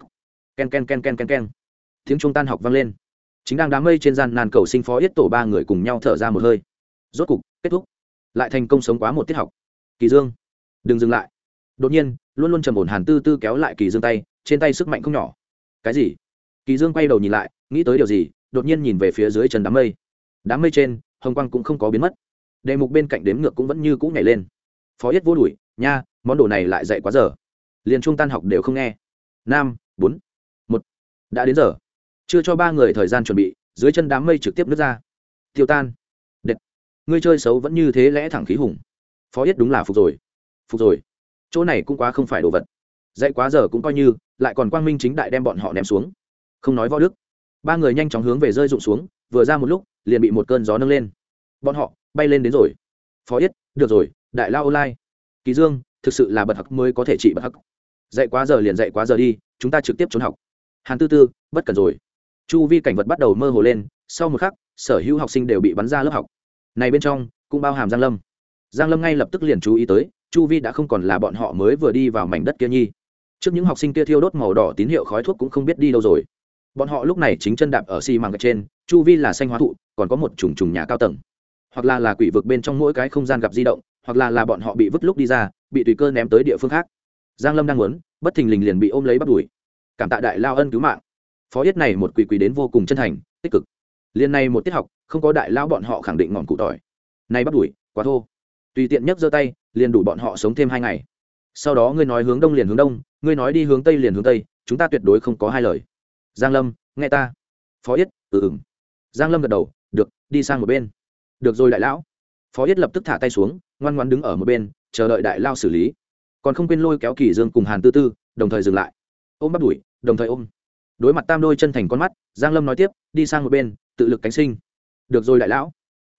ken ken ken ken ken ken. Tiếng trung tan học vang lên. Chính đang đám mây trên gian nàn cầu sinh phó yết tổ ba người cùng nhau thở ra một hơi. Rốt cục, kết thúc. Lại thành công sống quá một tiết học. Kỳ dương, đừng dừng lại. Đột nhiên, luôn luôn trầm ổn hàn tư tư kéo lại kỳ dương tay, trên tay sức mạnh không nhỏ. Cái gì? Kỳ dương quay đầu nhìn lại, nghĩ tới điều gì, đột nhiên nhìn về phía dưới chân đám mây. Đám mây trên, hồng quang cũng không có biến mất. Đề mục bên cạnh đếm ngược cũng vẫn như cũ nhảy lên. Phó yết vô đuổi, nha, món đồ này lại dậy quá giờ liền trung tan học đều không nghe. Năm bốn, một. Đã đến giờ. Chưa cho ba người thời gian chuẩn bị, dưới chân đám mây trực tiếp nước ra. Tiêu tan, đệt. Ngươi chơi xấu vẫn như thế lẽ thẳng khí hùng. Phó yết đúng là phục rồi. Phục rồi. Chỗ này cũng quá không phải đồ vật. Dậy quá giờ cũng coi như, lại còn quang minh chính đại đem bọn họ ném xuống không nói võ đức. Ba người nhanh chóng hướng về rơi rụng xuống, vừa ra một lúc, liền bị một cơn gió nâng lên. Bọn họ bay lên đến rồi. Phó yết, được rồi, đại lao online kỳ dương, thực sự là bật hắc mới có thể trị bật hắc dạy quá giờ liền dạy quá giờ đi, chúng ta trực tiếp trốn học. Hàn tư tư, bất cần rồi. Chu vi cảnh vật bắt đầu mơ hồ lên, sau một khắc, sở hữu học sinh đều bị bắn ra lớp học. Này bên trong, cũng bao hàm giang lâm. Giang lâm ngay lập tức liền chú ý tới, chu vi đã không còn là bọn họ mới vừa đi vào mảnh đất kia nhi. Trước những học sinh kia thiêu đốt màu đỏ tín hiệu khói thuốc cũng không biết đi đâu rồi bọn họ lúc này chính chân đạp ở xi măng gạch trên, chu vi là xanh hóa thụ, còn có một trùng trùng nhà cao tầng. Hoặc là là quỷ vực bên trong mỗi cái không gian gặp di động, hoặc là là bọn họ bị vứt lúc đi ra, bị tùy cơ ném tới địa phương khác. Giang lâm đang muốn, bất thình lình liền bị ôm lấy bắt đuổi. Cảm tạ đại lao ân cứu mạng. Phó yết này một quỷ quỷ đến vô cùng chân thành, tích cực. Liên này một tiết học, không có đại lao bọn họ khẳng định ngọn cụ tỏi. Này bắt đuổi, quá thô. Tùy tiện nhấc giơ tay, liền đủ bọn họ sống thêm hai ngày. Sau đó ngươi nói hướng đông liền hướng đông, ngươi nói đi hướng tây liền hướng tây, chúng ta tuyệt đối không có hai lời giang lâm, nghe ta. Phó yết ừ ừ giang lâm gật đầu, được, đi sang một bên. Được rồi đại lão. Phó yết lập tức thả tay xuống, ngoan ngoan đứng ở một bên, chờ đợi đại lao xử lý. Còn không quên lôi kéo kỳ dương cùng hàn tư tư, đồng thời dừng lại. Ôm bắt đuổi, đồng thời ôm. Đối mặt tam đôi chân thành con mắt, giang lâm nói tiếp, đi sang một bên, tự lực cánh sinh. Được rồi đại lão.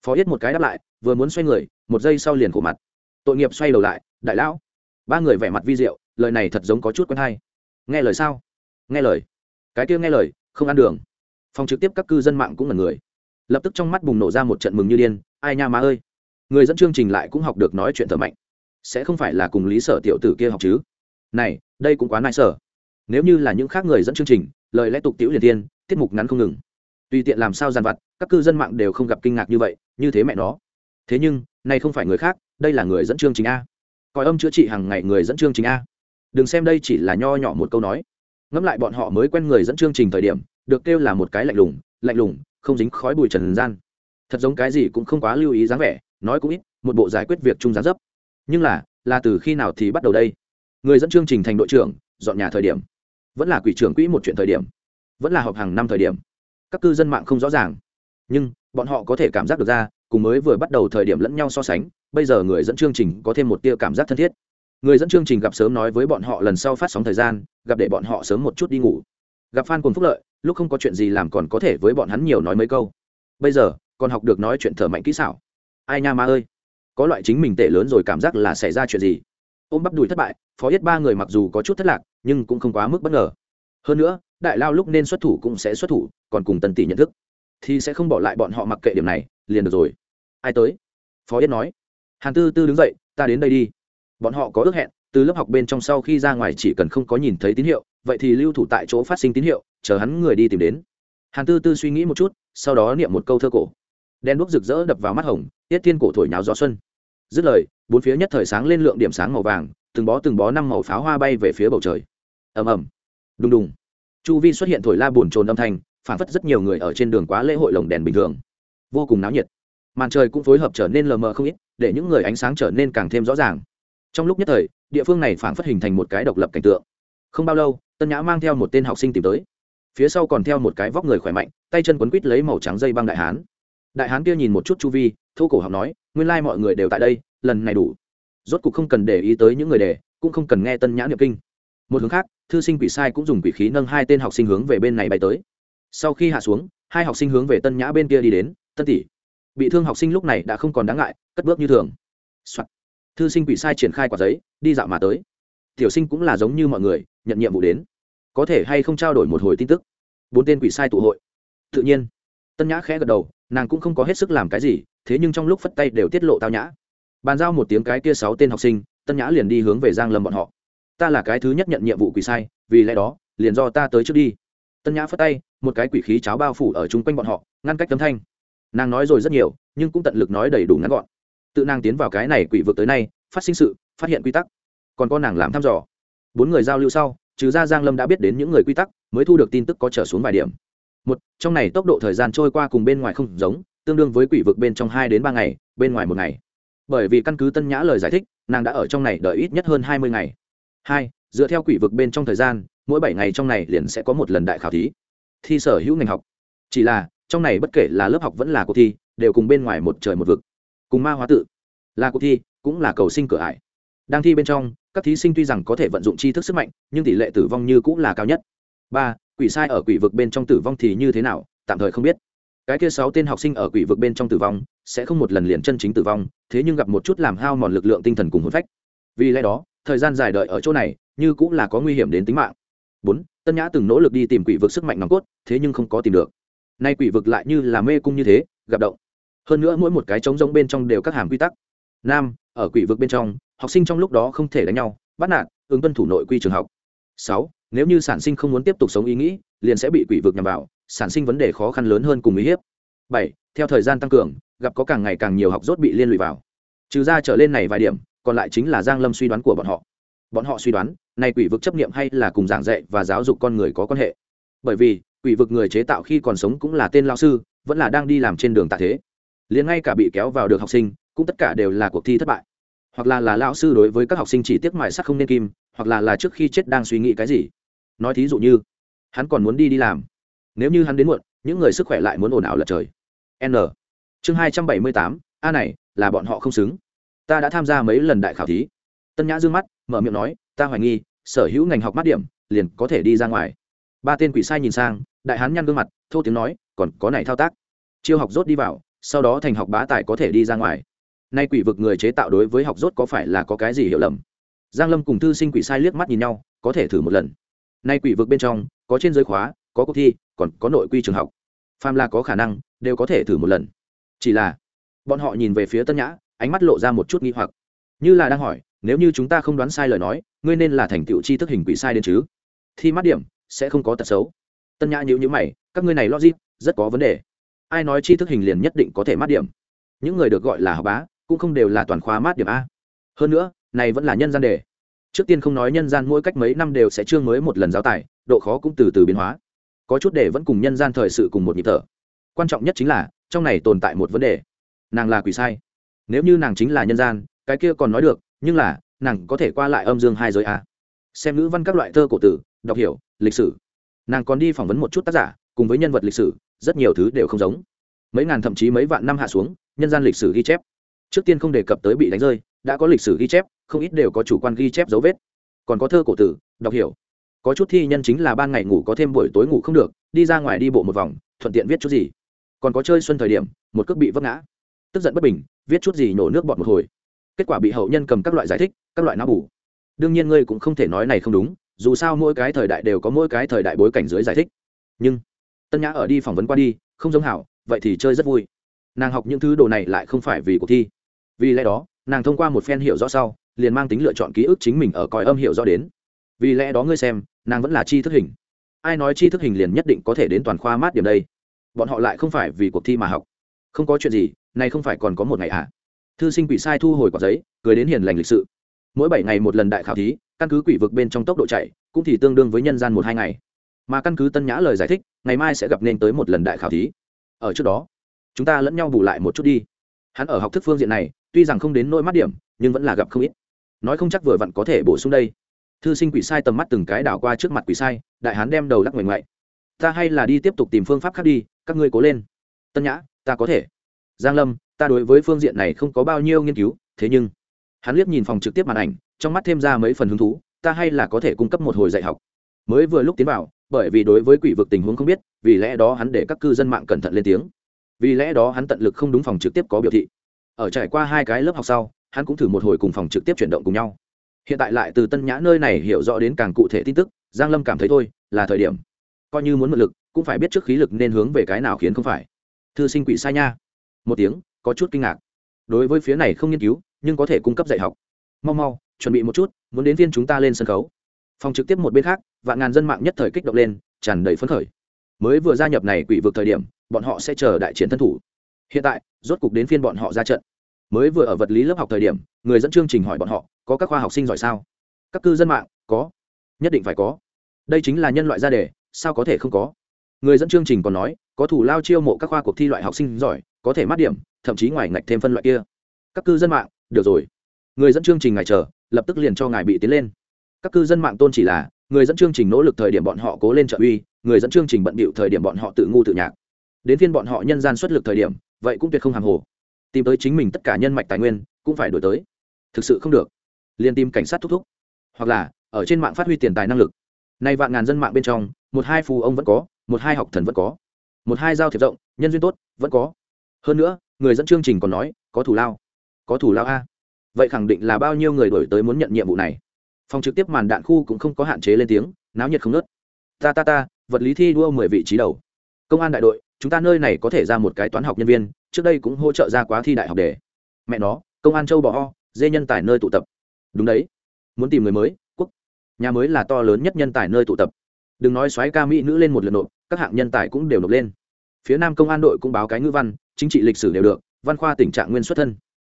Phó yết một cái đáp lại, vừa muốn xoay người, một giây sau liền cổ mặt. Tội nghiệp xoay đầu lại, đại lão. Ba người vẻ mặt vi diệu, lời này thật giống có chút quen hay. Nghe lời sao? Nghe lời cái kia nghe lời, không ăn đường. Phòng trực tiếp các cư dân mạng cũng là người. Lập tức trong mắt bùng nổ ra một trận mừng như điên, ai nha má ơi! Người dẫn chương trình lại cũng học được nói chuyện thở mạnh. Sẽ không phải là cùng lý sở tiểu tử kia học chứ? Này, đây cũng quá nai sở. Nếu như là những khác người dẫn chương trình, lời lẽ tục tiểu liền tiên, tiết mục ngắn không ngừng. Tùy tiện làm sao dàn vặt, các cư dân mạng đều không gặp kinh ngạc như vậy, như thế mẹ nó. Thế nhưng, này không phải người khác, đây là người dẫn chương trình a. Coi âm chữa trị hàng ngày người dẫn chương trình a. Đừng xem đây chỉ là nho nhỏ một câu nói ngẫm lại bọn họ mới quen người dẫn chương trình thời điểm, được kêu là một cái lạnh lùng lạnh lùng, không dính khói bụi trần gian. Thật giống cái gì cũng không quá lưu ý dáng vẻ, nói cũng ít, một bộ giải quyết việc chung gián dấp. Nhưng là là từ khi nào thì bắt đầu đây? Người dẫn chương trình thành đội trưởng, dọn nhà thời điểm. Vẫn là quỷ trưởng quỹ một chuyện thời điểm. Vẫn là họp hàng năm thời điểm. Các cư dân mạng không rõ ràng. Nhưng, bọn họ có thể cảm giác được ra, cùng mới vừa bắt đầu thời điểm lẫn nhau so sánh, bây giờ người dẫn chương trình có thêm một tia cảm giác thân thiết người dẫn chương trình gặp sớm nói với bọn họ lần sau phát sóng thời gian, gặp để bọn họ sớm một chút đi ngủ. Gặp f a n cùng phúc lợi, lúc không có chuyện gì làm còn có thể với bọn hắn nhiều nói mấy câu. Bây giờ, còn học được nói chuyện thở mạnh kỹ xảo. Ai nha ma ơi, có loại chính mình tệ lớn rồi cảm giác là xảy ra chuyện gì? Ôm bắp đùi thất bại, phó yết ba người mặc dù có chút thất lạc, nhưng cũng không quá mức bất ngờ. Hơn nữa, đại lao lúc nên xuất thủ cũng sẽ xuất thủ, còn cùng tần tỷ nhận thức. Thì sẽ không bỏ lại bọn họ mặc kệ điểm này, liền được rồi. Ai tới? Phó yết nói. Hàn tư tư đứng dậy, ta đến đây đi bọn họ có ước hẹn, từ lớp học bên trong sau khi ra ngoài chỉ cần không có nhìn thấy tín hiệu, vậy thì lưu thủ tại chỗ phát sinh tín hiệu, chờ hắn người đi tìm đến. Hàn tư tư suy nghĩ một chút, sau đó niệm một câu thơ cổ. Đen đuốc rực rỡ đập vào mắt hồng, tiết thiên cổ thổi nháo gió xuân. Dứt lời, bốn phía nhất thời sáng lên lượng điểm sáng màu vàng, từng bó từng bó năm màu pháo hoa bay về phía bầu trời. Ầm ầm. Đùng đùng. Chu vi xuất hiện thổi la buồn trồn âm thanh phản phất rất nhiều người ở trên đường quá lễ hội lồng đèn bình thường. Vô cùng náo nhiệt. Màn trời cũng phối hợp trở nên lờ mờ không ít, để những người ánh sáng trở nên càng thêm rõ ràng trong lúc nhất thời, địa phương này phảng phất hình thành một cái độc lập cảnh tượng. Không bao lâu, tân nhã mang theo một tên học sinh tìm tới. Phía sau còn theo một cái vóc người khỏe mạnh, tay chân quấn quít lấy màu trắng dây băng đại hán. Đại hán kia nhìn một chút chu vi, thô cổ học nói, nguyên lai、like、mọi người đều tại đây, lần này đủ. Rốt cuộc không cần để ý tới những người đề, cũng không cần nghe tân nhã niệm kinh. Một hướng khác, thư sinh quỷ sai cũng dùng quỷ khí nâng hai tên học sinh hướng về bên này bay tới. Sau khi hạ xuống, hai học sinh hướng về tân nhã bên kia đi đến, tân tỷ, bị thương học sinh lúc này đã không còn đáng ngại, cất bước như thường、Soạn thư sinh quỷ sai triển khai quả giấy, đi dạo mà tới. Tiểu sinh cũng là giống như mọi người, nhận nhiệm vụ đến. Có thể hay không trao đổi một hồi tin tức? Bốn tên quỷ sai tụ hội. Tự nhiên. Tân nhã khẽ gật đầu, nàng cũng không có hết sức làm cái gì, thế nhưng trong lúc phất tay đều tiết lộ tao nhã. Bàn giao một tiếng cái kia sáu tên học sinh, tân nhã liền đi hướng về giang lâm bọn họ. Ta là cái thứ nhất nhận nhiệm vụ quỷ sai, vì lẽ đó, liền do ta tới trước đi. Tân nhã phất tay, một cái quỷ khí cháo bao phủ ở chung quanh bọn họ, ngăn cách tấm thanh. Nàng nói rồi rất nhiều, nhưng cũng tận lực nói đầy đủ ngắn gọn tự nàng tiến vào cái này quỷ vực tới nay, phát sinh sự, phát hiện quy tắc. Còn con nàng làm thăm dò. Bốn người giao lưu sau, trừ ra giang lâm đã biết đến những người quy tắc, mới thu được tin tức có trở xuống vài điểm. Một, trong này tốc độ thời gian trôi qua cùng bên ngoài không giống, tương đương với quỷ vực bên trong hai đến ba ngày, bên ngoài một ngày. Bởi vì căn cứ tân nhã lời giải thích, nàng đã ở trong này đợi ít nhất hơn hai mươi ngày. Hai, dựa theo quỷ vực bên trong thời gian, mỗi bảy ngày trong này liền sẽ có một lần đại khảo thí. Thi sở hữu ngành học. Chỉ là, trong này bất kể là lớp học vẫn là cuộc thi, đều cùng bên ngoài một trời một vực cùng ma hóa tự. Là cuộc thi, cũng là cầu sinh cửa ải. Đang thi bên trong, các thí sinh tuy rằng có thể vận dụng tri thức sức mạnh, nhưng tỷ lệ tử vong như cũng là cao nhất. Ba, quỷ sai ở quỷ vực bên trong tử vong thì như thế nào, tạm thời không biết. Cái kia sáu tên học sinh ở quỷ vực bên trong tử vong, sẽ không một lần liền chân chính tử vong, thế nhưng gặp một chút làm hao mòn lực lượng tinh thần cùng hôn phách. Vì lẽ đó, thời gian dài đợi ở chỗ này, như cũng là có nguy hiểm đến tính mạng. Bốn, tân nhã từng nỗ lực đi tìm quỷ vực sức mạnh nòng cốt, thế nhưng không có tìm được. Nay quỷ vực lại như là mê cung như thế, gặp động hơn nữa mỗi một cái trống rỗng bên trong đều các hàm quy tắc. Năm ở quỷ vực bên trong, học sinh trong lúc đó không thể đánh nhau, bắt nạt, ứng tuân thủ nội quy trường học. Sáu, nếu như sản sinh không muốn tiếp tục sống ý nghĩ, liền sẽ bị quỷ vực nhằm vào, sản sinh vấn đề khó khăn lớn hơn cùng uy hiếp. Bảy, theo thời gian tăng cường, gặp có càng ngày càng nhiều học rốt bị liên lụy vào. Trừ ra trở lên này vài điểm, còn lại chính là giang lâm suy đoán của bọn họ. Bọn họ suy đoán, này quỷ vực chấp niệm hay là cùng giảng dạy và giáo dục con người có quan hệ. Bởi vì, quỷ vực người chế tạo khi còn sống cũng là tên lao sư, vẫn là đang đi làm trên đường tạ thế liền ngay cả bị kéo vào được học sinh, cũng tất cả đều là cuộc thi thất bại. Hoặc là là lão sư đối với các học sinh chỉ tiếc mài sắc không nên kim, hoặc là là trước khi chết đang suy nghĩ cái gì. Nói thí dụ như, hắn còn muốn đi đi làm. Nếu như hắn đến muộn, những người sức khỏe lại muốn ồn ào lật trời. N. Chương hai trăm bảy mươi tám, a này, là bọn họ không xứng. Ta đã tham gia mấy lần đại khảo thí. Tân nhã d ư ơ n g mắt, mở miệng nói, ta hoài nghi, sở hữu ngành học mát điểm, liền có thể đi ra ngoài. Ba tên quỷ sai nhìn sang, đại hán nhăn gương mặt, thô tiếng nói, còn có này thao tác. Chiêu học rốt đi vào sau đó thành học bá tài có thể đi ra ngoài. Nay quỷ vực người chế tạo đối với học rốt có phải là có cái gì hiểu lầm? Giang lâm cùng thư sinh quỷ sai liếc mắt nhìn nhau, có thể thử một lần. Nay quỷ vực bên trong, có trên giới khóa, có cuộc thi, còn có nội quy trường học. Phàm là có khả năng, đều có thể thử một lần. Chỉ là, bọn họ nhìn về phía tân nhã, ánh mắt lộ ra một chút nghi hoặc. Như là đang hỏi, nếu như chúng ta không đoán sai lời nói, ngươi nên là thành tựu chi thức hình quỷ sai đến chứ? Thi mắt điểm, sẽ không có tật xấu. Tân nhã nhữ nhữ mày, các ngươi này logic, rất có vấn đề ai nói tri thức hình liền nhất định có thể mát điểm. Những người được gọi là học bá cũng không đều là toàn khóa mát điểm a. Hơn nữa, này vẫn là nhân gian đề. Trước tiên không nói nhân gian mỗi cách mấy năm đều sẽ chương mới một lần giáo tài, độ khó cũng từ từ biến hóa. Có chút đề vẫn cùng nhân gian thời sự cùng một nhịp thở. Quan trọng nhất chính là, trong này tồn tại một vấn đề. Nàng là quỷ sai. Nếu như nàng chính là nhân gian, cái kia còn nói được, nhưng là, nàng có thể qua lại âm dương hai giới a. Xem ngữ văn các loại thơ cổ tử, đọc hiểu, lịch sử. Nàng còn đi phỏng vấn một chút tác giả cùng với nhân vật lịch sử, rất nhiều thứ đều không giống. Mấy ngàn thậm chí mấy vạn năm hạ xuống, nhân gian lịch sử ghi chép. Trước tiên không đề cập tới bị đánh rơi, đã có lịch sử ghi chép, không ít đều có chủ quan ghi chép dấu vết. Còn có thơ cổ tử, đọc hiểu. Có chút thi nhân chính là ban ngày ngủ có thêm buổi tối ngủ không được, đi ra ngoài đi bộ một vòng, thuận tiện viết chút gì. Còn có chơi xuân thời điểm, một cước bị vấp ngã. Tức giận bất bình, viết chút gì nổ nước bọt một hồi. Kết quả bị hậu nhân cầm các loại giải thích, các loại não bù. Đương nhiên ngươi cũng không thể nói này không đúng, dù sao mỗi cái thời đại đều có mỗi cái thời đại bối cảnh dưới giải thích. Nhưng tân nhã ở đi phỏng vấn qua đi, không giống hảo, vậy thì chơi rất vui. Nàng học những thứ đồ này lại không phải vì cuộc thi. Vì lẽ đó, nàng thông qua một phen hiểu rõ sau, liền mang tính lựa chọn ký ức chính mình ở còi âm hiểu rõ đến. Vì lẽ đó ngươi xem, nàng vẫn là chi thức hình. Ai nói chi thức hình liền nhất định có thể đến toàn khoa mát điểm đây? Bọn họ lại không phải vì cuộc thi mà học. Không có chuyện gì, này không phải còn có một ngày à? Thư sinh quỷ sai thu hồi quả giấy, cười đến hiền lành lịch sự. Mỗi bảy ngày một lần đại khảo thí, căn cứ quỷ vực bên trong tốc độ chạy, cũng thì tương đương với nhân gian một hai ngày mà căn cứ tân nhã lời giải thích, ngày mai sẽ gặp nên tới một lần đại khảo thí. Ở trước đó, chúng ta lẫn nhau bù lại một chút đi. Hắn ở học thức phương diện này, tuy rằng không đến nỗi mắt điểm, nhưng vẫn là gặp không ít. Nói không chắc vừa vặn có thể bổ sung đây. Thư sinh quỷ sai tầm mắt từng cái đảo qua trước mặt quỷ sai, đại hán đem đầu lắc ngoảnh ngoại. Ta hay là đi tiếp tục tìm phương pháp khác đi, các ngươi cố lên. Tân nhã, ta có thể. Giang lâm, ta đối với phương diện này không có bao nhiêu nghiên cứu, thế nhưng, hắn liếc nhìn phòng trực tiếp màn ảnh, trong mắt thêm ra mấy phần hứng thú, ta hay là có thể cung cấp một hồi dạy học. Mới vừa lúc tiến vào bởi vì đối với quỷ vực tình huống không biết, vì lẽ đó hắn để các cư dân mạng cẩn thận lên tiếng. Vì lẽ đó hắn tận lực không đúng phòng trực tiếp có biểu thị. Ở trải qua hai cái lớp học sau, hắn cũng thử một hồi cùng phòng trực tiếp chuyển động cùng nhau. Hiện tại lại từ tân nhã nơi này hiểu rõ đến càng cụ thể tin tức, giang lâm cảm thấy thôi, là thời điểm. Coi như muốn mượn lực, cũng phải biết trước khí lực nên hướng về cái nào khiến không phải. Thư sinh quỷ sai nha. Một tiếng, có chút kinh ngạc. Đối với phía này không nghiên cứu, nhưng có thể cung cấp dạy học. Mau mau, chuẩn bị một chút, muốn đến viên chúng ta lên sân khấu phòng trực tiếp một bên khác, vạn ngàn dân mạng nhất thời kích động lên, tràn đầy phấn khởi. Mới vừa gia nhập này quỷ vực thời điểm, bọn họ sẽ chờ đại chiến thân thủ. Hiện tại, rốt cục đến phiên bọn họ ra trận. Mới vừa ở vật lý lớp học thời điểm, người dẫn chương trình hỏi bọn họ, có các khoa học sinh giỏi sao? Các cư dân mạng, có. Nhất định phải có. Đây chính là nhân loại ra đề, sao có thể không có? Người dẫn chương trình còn nói, có thủ lao chiêu mộ các khoa cuộc thi loại học sinh giỏi, có thể mát điểm, thậm chí ngoài ngạch thêm phân loại kia. Các cư dân mạng, được rồi. Người dẫn chương trình ngài chờ, lập tức liền cho ngài bị tiến lên các cư dân mạng tôn chỉ là, người dẫn chương trình nỗ lực thời điểm bọn họ cố lên trợ uy, người dẫn chương trình bận bịu thời điểm bọn họ tự ngu tự nhạc. Đến phiên bọn họ nhân gian xuất lực thời điểm, vậy cũng tuyệt không hàng hồ. Tìm tới chính mình tất cả nhân mạch tài nguyên, cũng phải đổi tới. Thực sự không được. Liền tìm cảnh sát thúc thúc. Hoặc là, ở trên mạng phát huy tiền tài năng lực. Nay vạn ngàn dân mạng bên trong, một hai phù ông vẫn có, một hai học thần vẫn có. Một hai giao thiệp rộng, nhân duyên tốt, vẫn có. Hơn nữa, người dẫn chương trình còn nói, có thủ lao. Có thủ lao a. Vậy khẳng định là bao nhiêu người đổi tới muốn nhận nhiệm vụ này? Phòng trực tiếp màn đạn khu cũng không có hạn chế lên tiếng, náo nhiệt không nớt ta ta ta, vật lý thi đua mười vị trí đầu. Công an đại đội, chúng ta nơi này có thể ra một cái toán học nhân viên, trước đây cũng hỗ trợ ra quá thi đại học để. mẹ nó, công an châu bò ho dê nhân tài nơi tụ tập. Đúng đấy. Muốn tìm người mới, quốc. Nhà mới là to lớn nhất nhân tài nơi tụ tập. Đừng nói xoáy ca mỹ nữ lên một lượt nộp, các hạng nhân tài cũng đều nộp lên. Phía nam công an đội cũng báo cái ngữ văn, chính trị lịch sử đều được, văn khoa tình trạng nguyên xuất thân.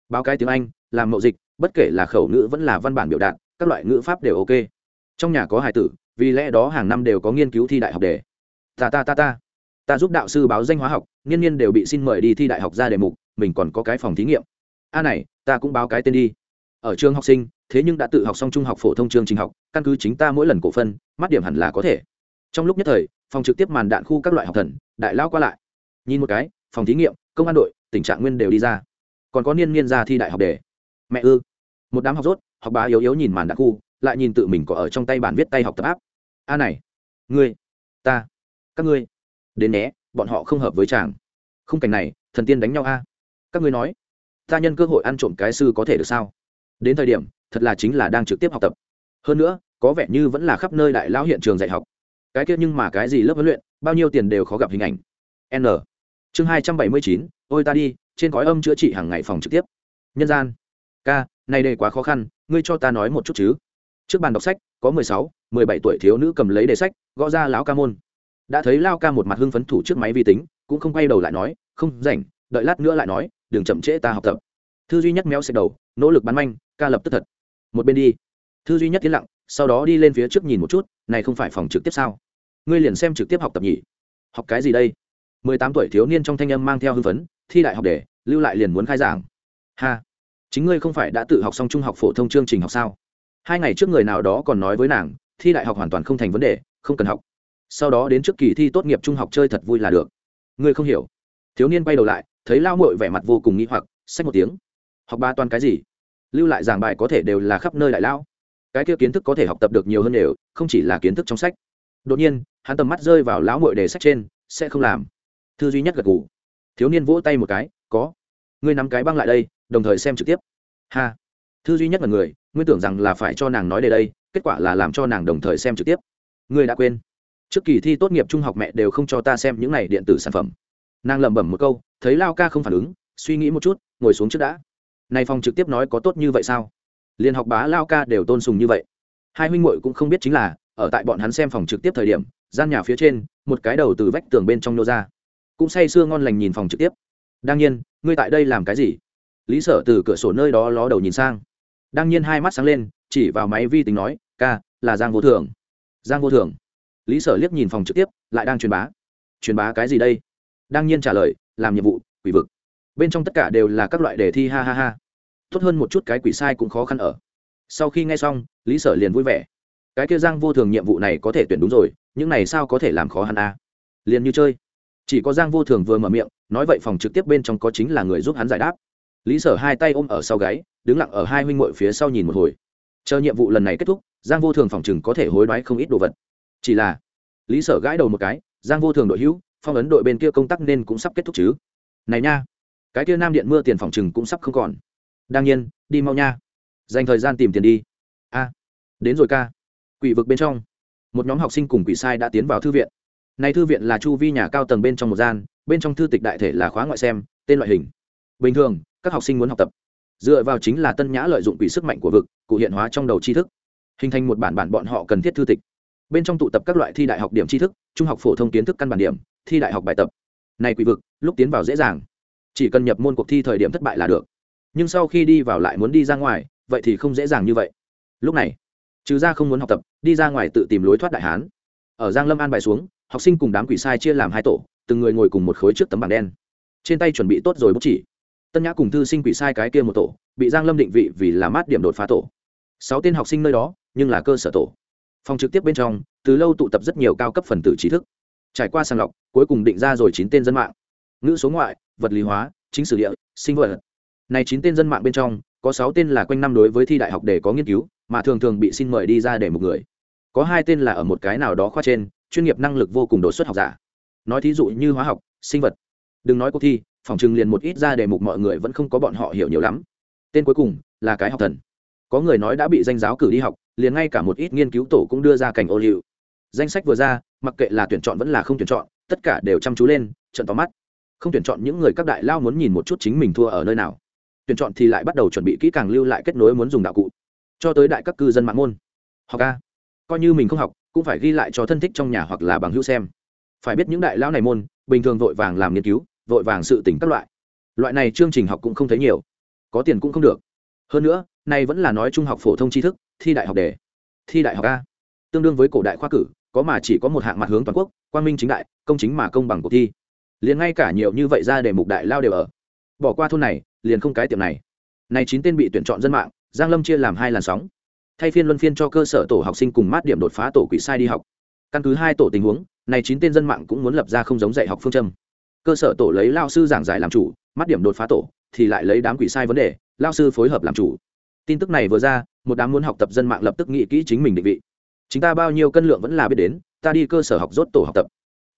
Báo cái tiếng anh, làm mậu dịch, bất kể là khẩu ngữ vẫn là văn bản biểu đạt các loại ngữ pháp đều ok. Trong nhà có hải tử, vì lẽ đó hàng năm đều có nghiên cứu thi đại học đề. Ta ta ta ta. Ta giúp đạo sư báo danh hóa học niên niên đều bị xin mời đi thi đại học ra đề mục, mình còn có cái phòng thí nghiệm. A này, ta cũng báo cái tên đi. Ở trường học sinh, thế nhưng đã tự học xong trung học phổ thông chương trình học, căn cứ chính ta mỗi lần cổ phân, mắt điểm hẳn là có thể. Trong lúc nhất thời, phòng trực tiếp màn đạn khu các loại học thần, đại lao qua lại. Nhìn một cái, phòng thí nghiệm, công an đội, tình trạng nguyên đều đi ra. Còn có niên niên ra thi đại học đề. Mẹ ư. Một đám học rốt học bá yếu yếu nhìn màn đặc khu, lại nhìn tự mình có ở trong tay bản viết tay học tập áp. A này, ngươi, ta, các ngươi, đến nhé, bọn họ không hợp với chàng. Khung cảnh này, thần tiên đánh nhau a. Các ngươi nói, ta nhân cơ hội ăn trộm cái sư có thể được sao? Đến thời điểm, thật là chính là đang trực tiếp học tập. Hơn nữa, có vẻ như vẫn là khắp nơi đại lão hiện trường dạy học. Cái kia nhưng mà cái gì lớp huấn luyện, bao nhiêu tiền đều khó gặp hình ảnh. N. Chương hai trăm bảy mươi chín, ôi ta đi, trên gói âm chữa trị hàng ngày phòng trực tiếp. Nhân gian. K này đề quá khó khăn, ngươi cho ta nói một chút chứ. Trước bàn đọc sách, có mười sáu, mười bảy tuổi thiếu nữ cầm lấy đề sách, gõ ra lão ca môn. Đã thấy lao ca một mặt hưng phấn thủ trước máy vi tính, cũng không quay đầu lại nói, không rảnh, đợi lát nữa lại nói, đừng chậm trễ ta học tập. Thư duy nhất méo xẹt đầu, nỗ lực bắn manh, ca lập tức thật. Một bên đi. Thư duy nhất tiến lặng, sau đó đi lên phía trước nhìn một chút, này không phải phòng trực tiếp sao? Ngươi liền xem trực tiếp học tập nhỉ? Học cái gì đây? Mười tám tuổi thiếu niên trong thanh âm mang theo hưng phấn, thi đại học để, lưu lại liền muốn khai giảng. Ha! Chính ngươi không phải đã tự học xong trung học phổ thông chương trình học sao? Hai ngày trước người nào đó còn nói với nàng, thi đại học hoàn toàn không thành vấn đề, không cần học. Sau đó đến trước kỳ thi tốt nghiệp trung học chơi thật vui là được. Ngươi không hiểu. Thiếu niên quay đầu lại, thấy lao mội vẻ mặt vô cùng nghĩ hoặc, xách một tiếng. Học ba toàn cái gì? Lưu lại giảng bài có thể đều là khắp nơi đại lao cái kia kiến thức có thể học tập được nhiều hơn đều, không chỉ là kiến thức trong sách. Đột nhiên, hắn tầm mắt rơi vào lão mội đề sách trên, sẽ không làm. Thư duy nhất gật ngủ thiếu niên vỗ tay một cái, có. Ngươi nắm cái băng lại đây đồng thời xem trực tiếp. Ha. Thư duy nhất là người, nguyên tưởng rằng là phải cho nàng nói đề đây, kết quả là làm cho nàng đồng thời xem trực tiếp. Ngươi đã quên. Trước kỳ thi tốt nghiệp trung học mẹ đều không cho ta xem những này điện tử sản phẩm. Nàng lẩm bẩm một câu, thấy lao ca không phản ứng, suy nghĩ một chút, ngồi xuống trước đã. Này phòng trực tiếp nói có tốt như vậy sao? Liên học bá lao ca đều tôn sùng như vậy. Hai huynh muội cũng không biết chính là, ở tại bọn hắn xem phòng trực tiếp thời điểm, gian nhà phía trên, một cái đầu từ vách tường bên trong nô ra. Cũng say sưa ngon lành nhìn phòng trực tiếp. Đương nhiên, ngươi tại đây làm cái gì? Lý sở từ cửa sổ nơi đó ló đầu nhìn sang. Đương nhiên hai mắt sáng lên, chỉ vào máy vi tính nói, ca, là giang vô thường. Giang vô thường? Lý sở liếc nhìn phòng trực tiếp, lại đang truyền bá. Truyền bá cái gì đây? Đương nhiên trả lời, làm nhiệm vụ, quỷ vực. Bên trong tất cả đều là các loại đề thi, ha ha ha. Tốt hơn một chút cái quỷ sai cũng khó khăn ở. Sau khi nghe xong, lý sở liền vui vẻ. Cái kia giang vô thường nhiệm vụ này có thể tuyển đúng rồi, những này sao có thể làm khó hắn a à? liền như chơi. Chỉ có giang vô thường vừa mở miệng, nói vậy phòng trực tiếp bên trong có chính là người giúp hắn giải đáp lý sở hai tay ôm ở sau gáy, đứng lặng ở hai huynh mội phía sau nhìn một hồi. Chờ nhiệm vụ lần này kết thúc, giang vô thường phòng chừng có thể hối đoái không ít đồ vật. Chỉ là, lý sở gãi đầu một cái, giang vô thường đội hữu, phong ấn đội bên kia công tác nên cũng sắp kết thúc chứ? Này nha, cái kia nam điện mưa tiền phòng chừng cũng sắp không còn. Đương nhiên, đi mau nha. Dành thời gian tìm tiền đi. A, đến rồi ca. Quỷ vực bên trong, một nhóm học sinh cùng quỷ sai đã tiến vào thư viện. Này thư viện là chu vi nhà cao tầng bên trong một gian, bên trong thư tịch đại thể là khóa ngoại xem, tên loại hình. Bình thường các học sinh muốn học tập. Dựa vào chính là tân nhã lợi dụng quỷ sức mạnh của vực, cụ hiện hóa trong đầu tri thức, hình thành một bản bản bọn họ cần thiết thư tịch. Bên trong tụ tập các loại thi đại học điểm tri thức, trung học phổ thông kiến thức căn bản điểm, thi đại học bài tập. Này quỷ vực, lúc tiến vào dễ dàng. Chỉ cần nhập môn cuộc thi thời điểm thất bại là được. Nhưng sau khi đi vào lại muốn đi ra ngoài, vậy thì không dễ dàng như vậy. Lúc này, trừ ra không muốn học tập, đi ra ngoài tự tìm lối thoát đại hán. Ở giang lâm an bài xuống, học sinh cùng đám quỷ sai chia làm hai tổ, từng người ngồi cùng một khối trước tấm bảng đen. Trên tay chuẩn bị tốt rồi bút chỉ tân nhã cùng thư sinh quỷ sai cái kia một tổ, bị giang lâm định vị vì là mát điểm đột phá tổ. Sáu tên học sinh nơi đó, nhưng là cơ sở tổ. Phòng trực tiếp bên trong, từ lâu tụ tập rất nhiều cao cấp phần tử trí thức. Trải qua sàng lọc, cuối cùng định ra rồi chín tên dân mạng. Ngữ số ngoại, vật lý hóa, chính sử địa, sinh vật. Này chín tên dân mạng bên trong, có sáu tên là quanh năm đối với thi đại học để có nghiên cứu, mà thường thường bị xin mời đi ra để một người. Có hai tên là ở một cái nào đó khoa trên, chuyên nghiệp năng lực vô cùng đột xuất học giả. Nói thí dụ như hóa học, sinh vật. Đừng nói cuộc thi phòng chừng liền một ít ra đề mục mọi người vẫn không có bọn họ hiểu nhiều lắm. Tên cuối cùng là cái học thần. Có người nói đã bị danh giáo cử đi học, liền ngay cả một ít nghiên cứu tổ cũng đưa ra cảnh ô liu. Danh sách vừa ra, mặc kệ là tuyển chọn vẫn là không tuyển chọn, tất cả đều chăm chú lên, trận tóm mắt. Không tuyển chọn những người các đại lao muốn nhìn một chút chính mình thua ở nơi nào. Tuyển chọn thì lại bắt đầu chuẩn bị kỹ càng lưu lại kết nối muốn dùng đạo cụ. Cho tới đại các cư dân mạng môn. Học a. Coi như mình không học, cũng phải ghi lại cho thân thích trong nhà hoặc là bằng hữu xem. Phải biết những đại lão này môn, bình thường vội vàng làm nghiên cứu vội vàng sự tỉnh các loại. Loại này chương trình học cũng không thấy nhiều. Có tiền cũng không được. Hơn nữa, nay vẫn là nói trung học phổ thông tri thức, thi đại học đề. Thi đại học a. Tương đương với cổ đại khoa cử, có mà chỉ có một hạng mặt hướng toàn quốc, quang minh chính đại, công chính mà công bằng cuộc thi. Liền ngay cả nhiều như vậy ra để mục đại lao đều ở. Bỏ qua thôn này, liền không cái tiệm này. Này chín tên bị tuyển chọn dân mạng, giang lâm chia làm hai làn sóng. Thay phiên luân phiên cho cơ sở tổ học sinh cùng mát điểm đột phá tổ quỷ sai đi học. Căn cứ hai tổ tình huống, này chín tên dân mạng cũng muốn lập ra không giống dạy học phương châm cơ sở tổ lấy lao sư giảng giải làm chủ, mắt điểm đột phá tổ, thì lại lấy đám quỷ sai vấn đề, lao sư phối hợp làm chủ. Tin tức này vừa ra, một đám muốn học tập dân mạng lập tức nghĩ kỹ chính mình định vị. Chúng ta bao nhiêu cân lượng vẫn là biết đến, ta đi cơ sở học rốt tổ học tập.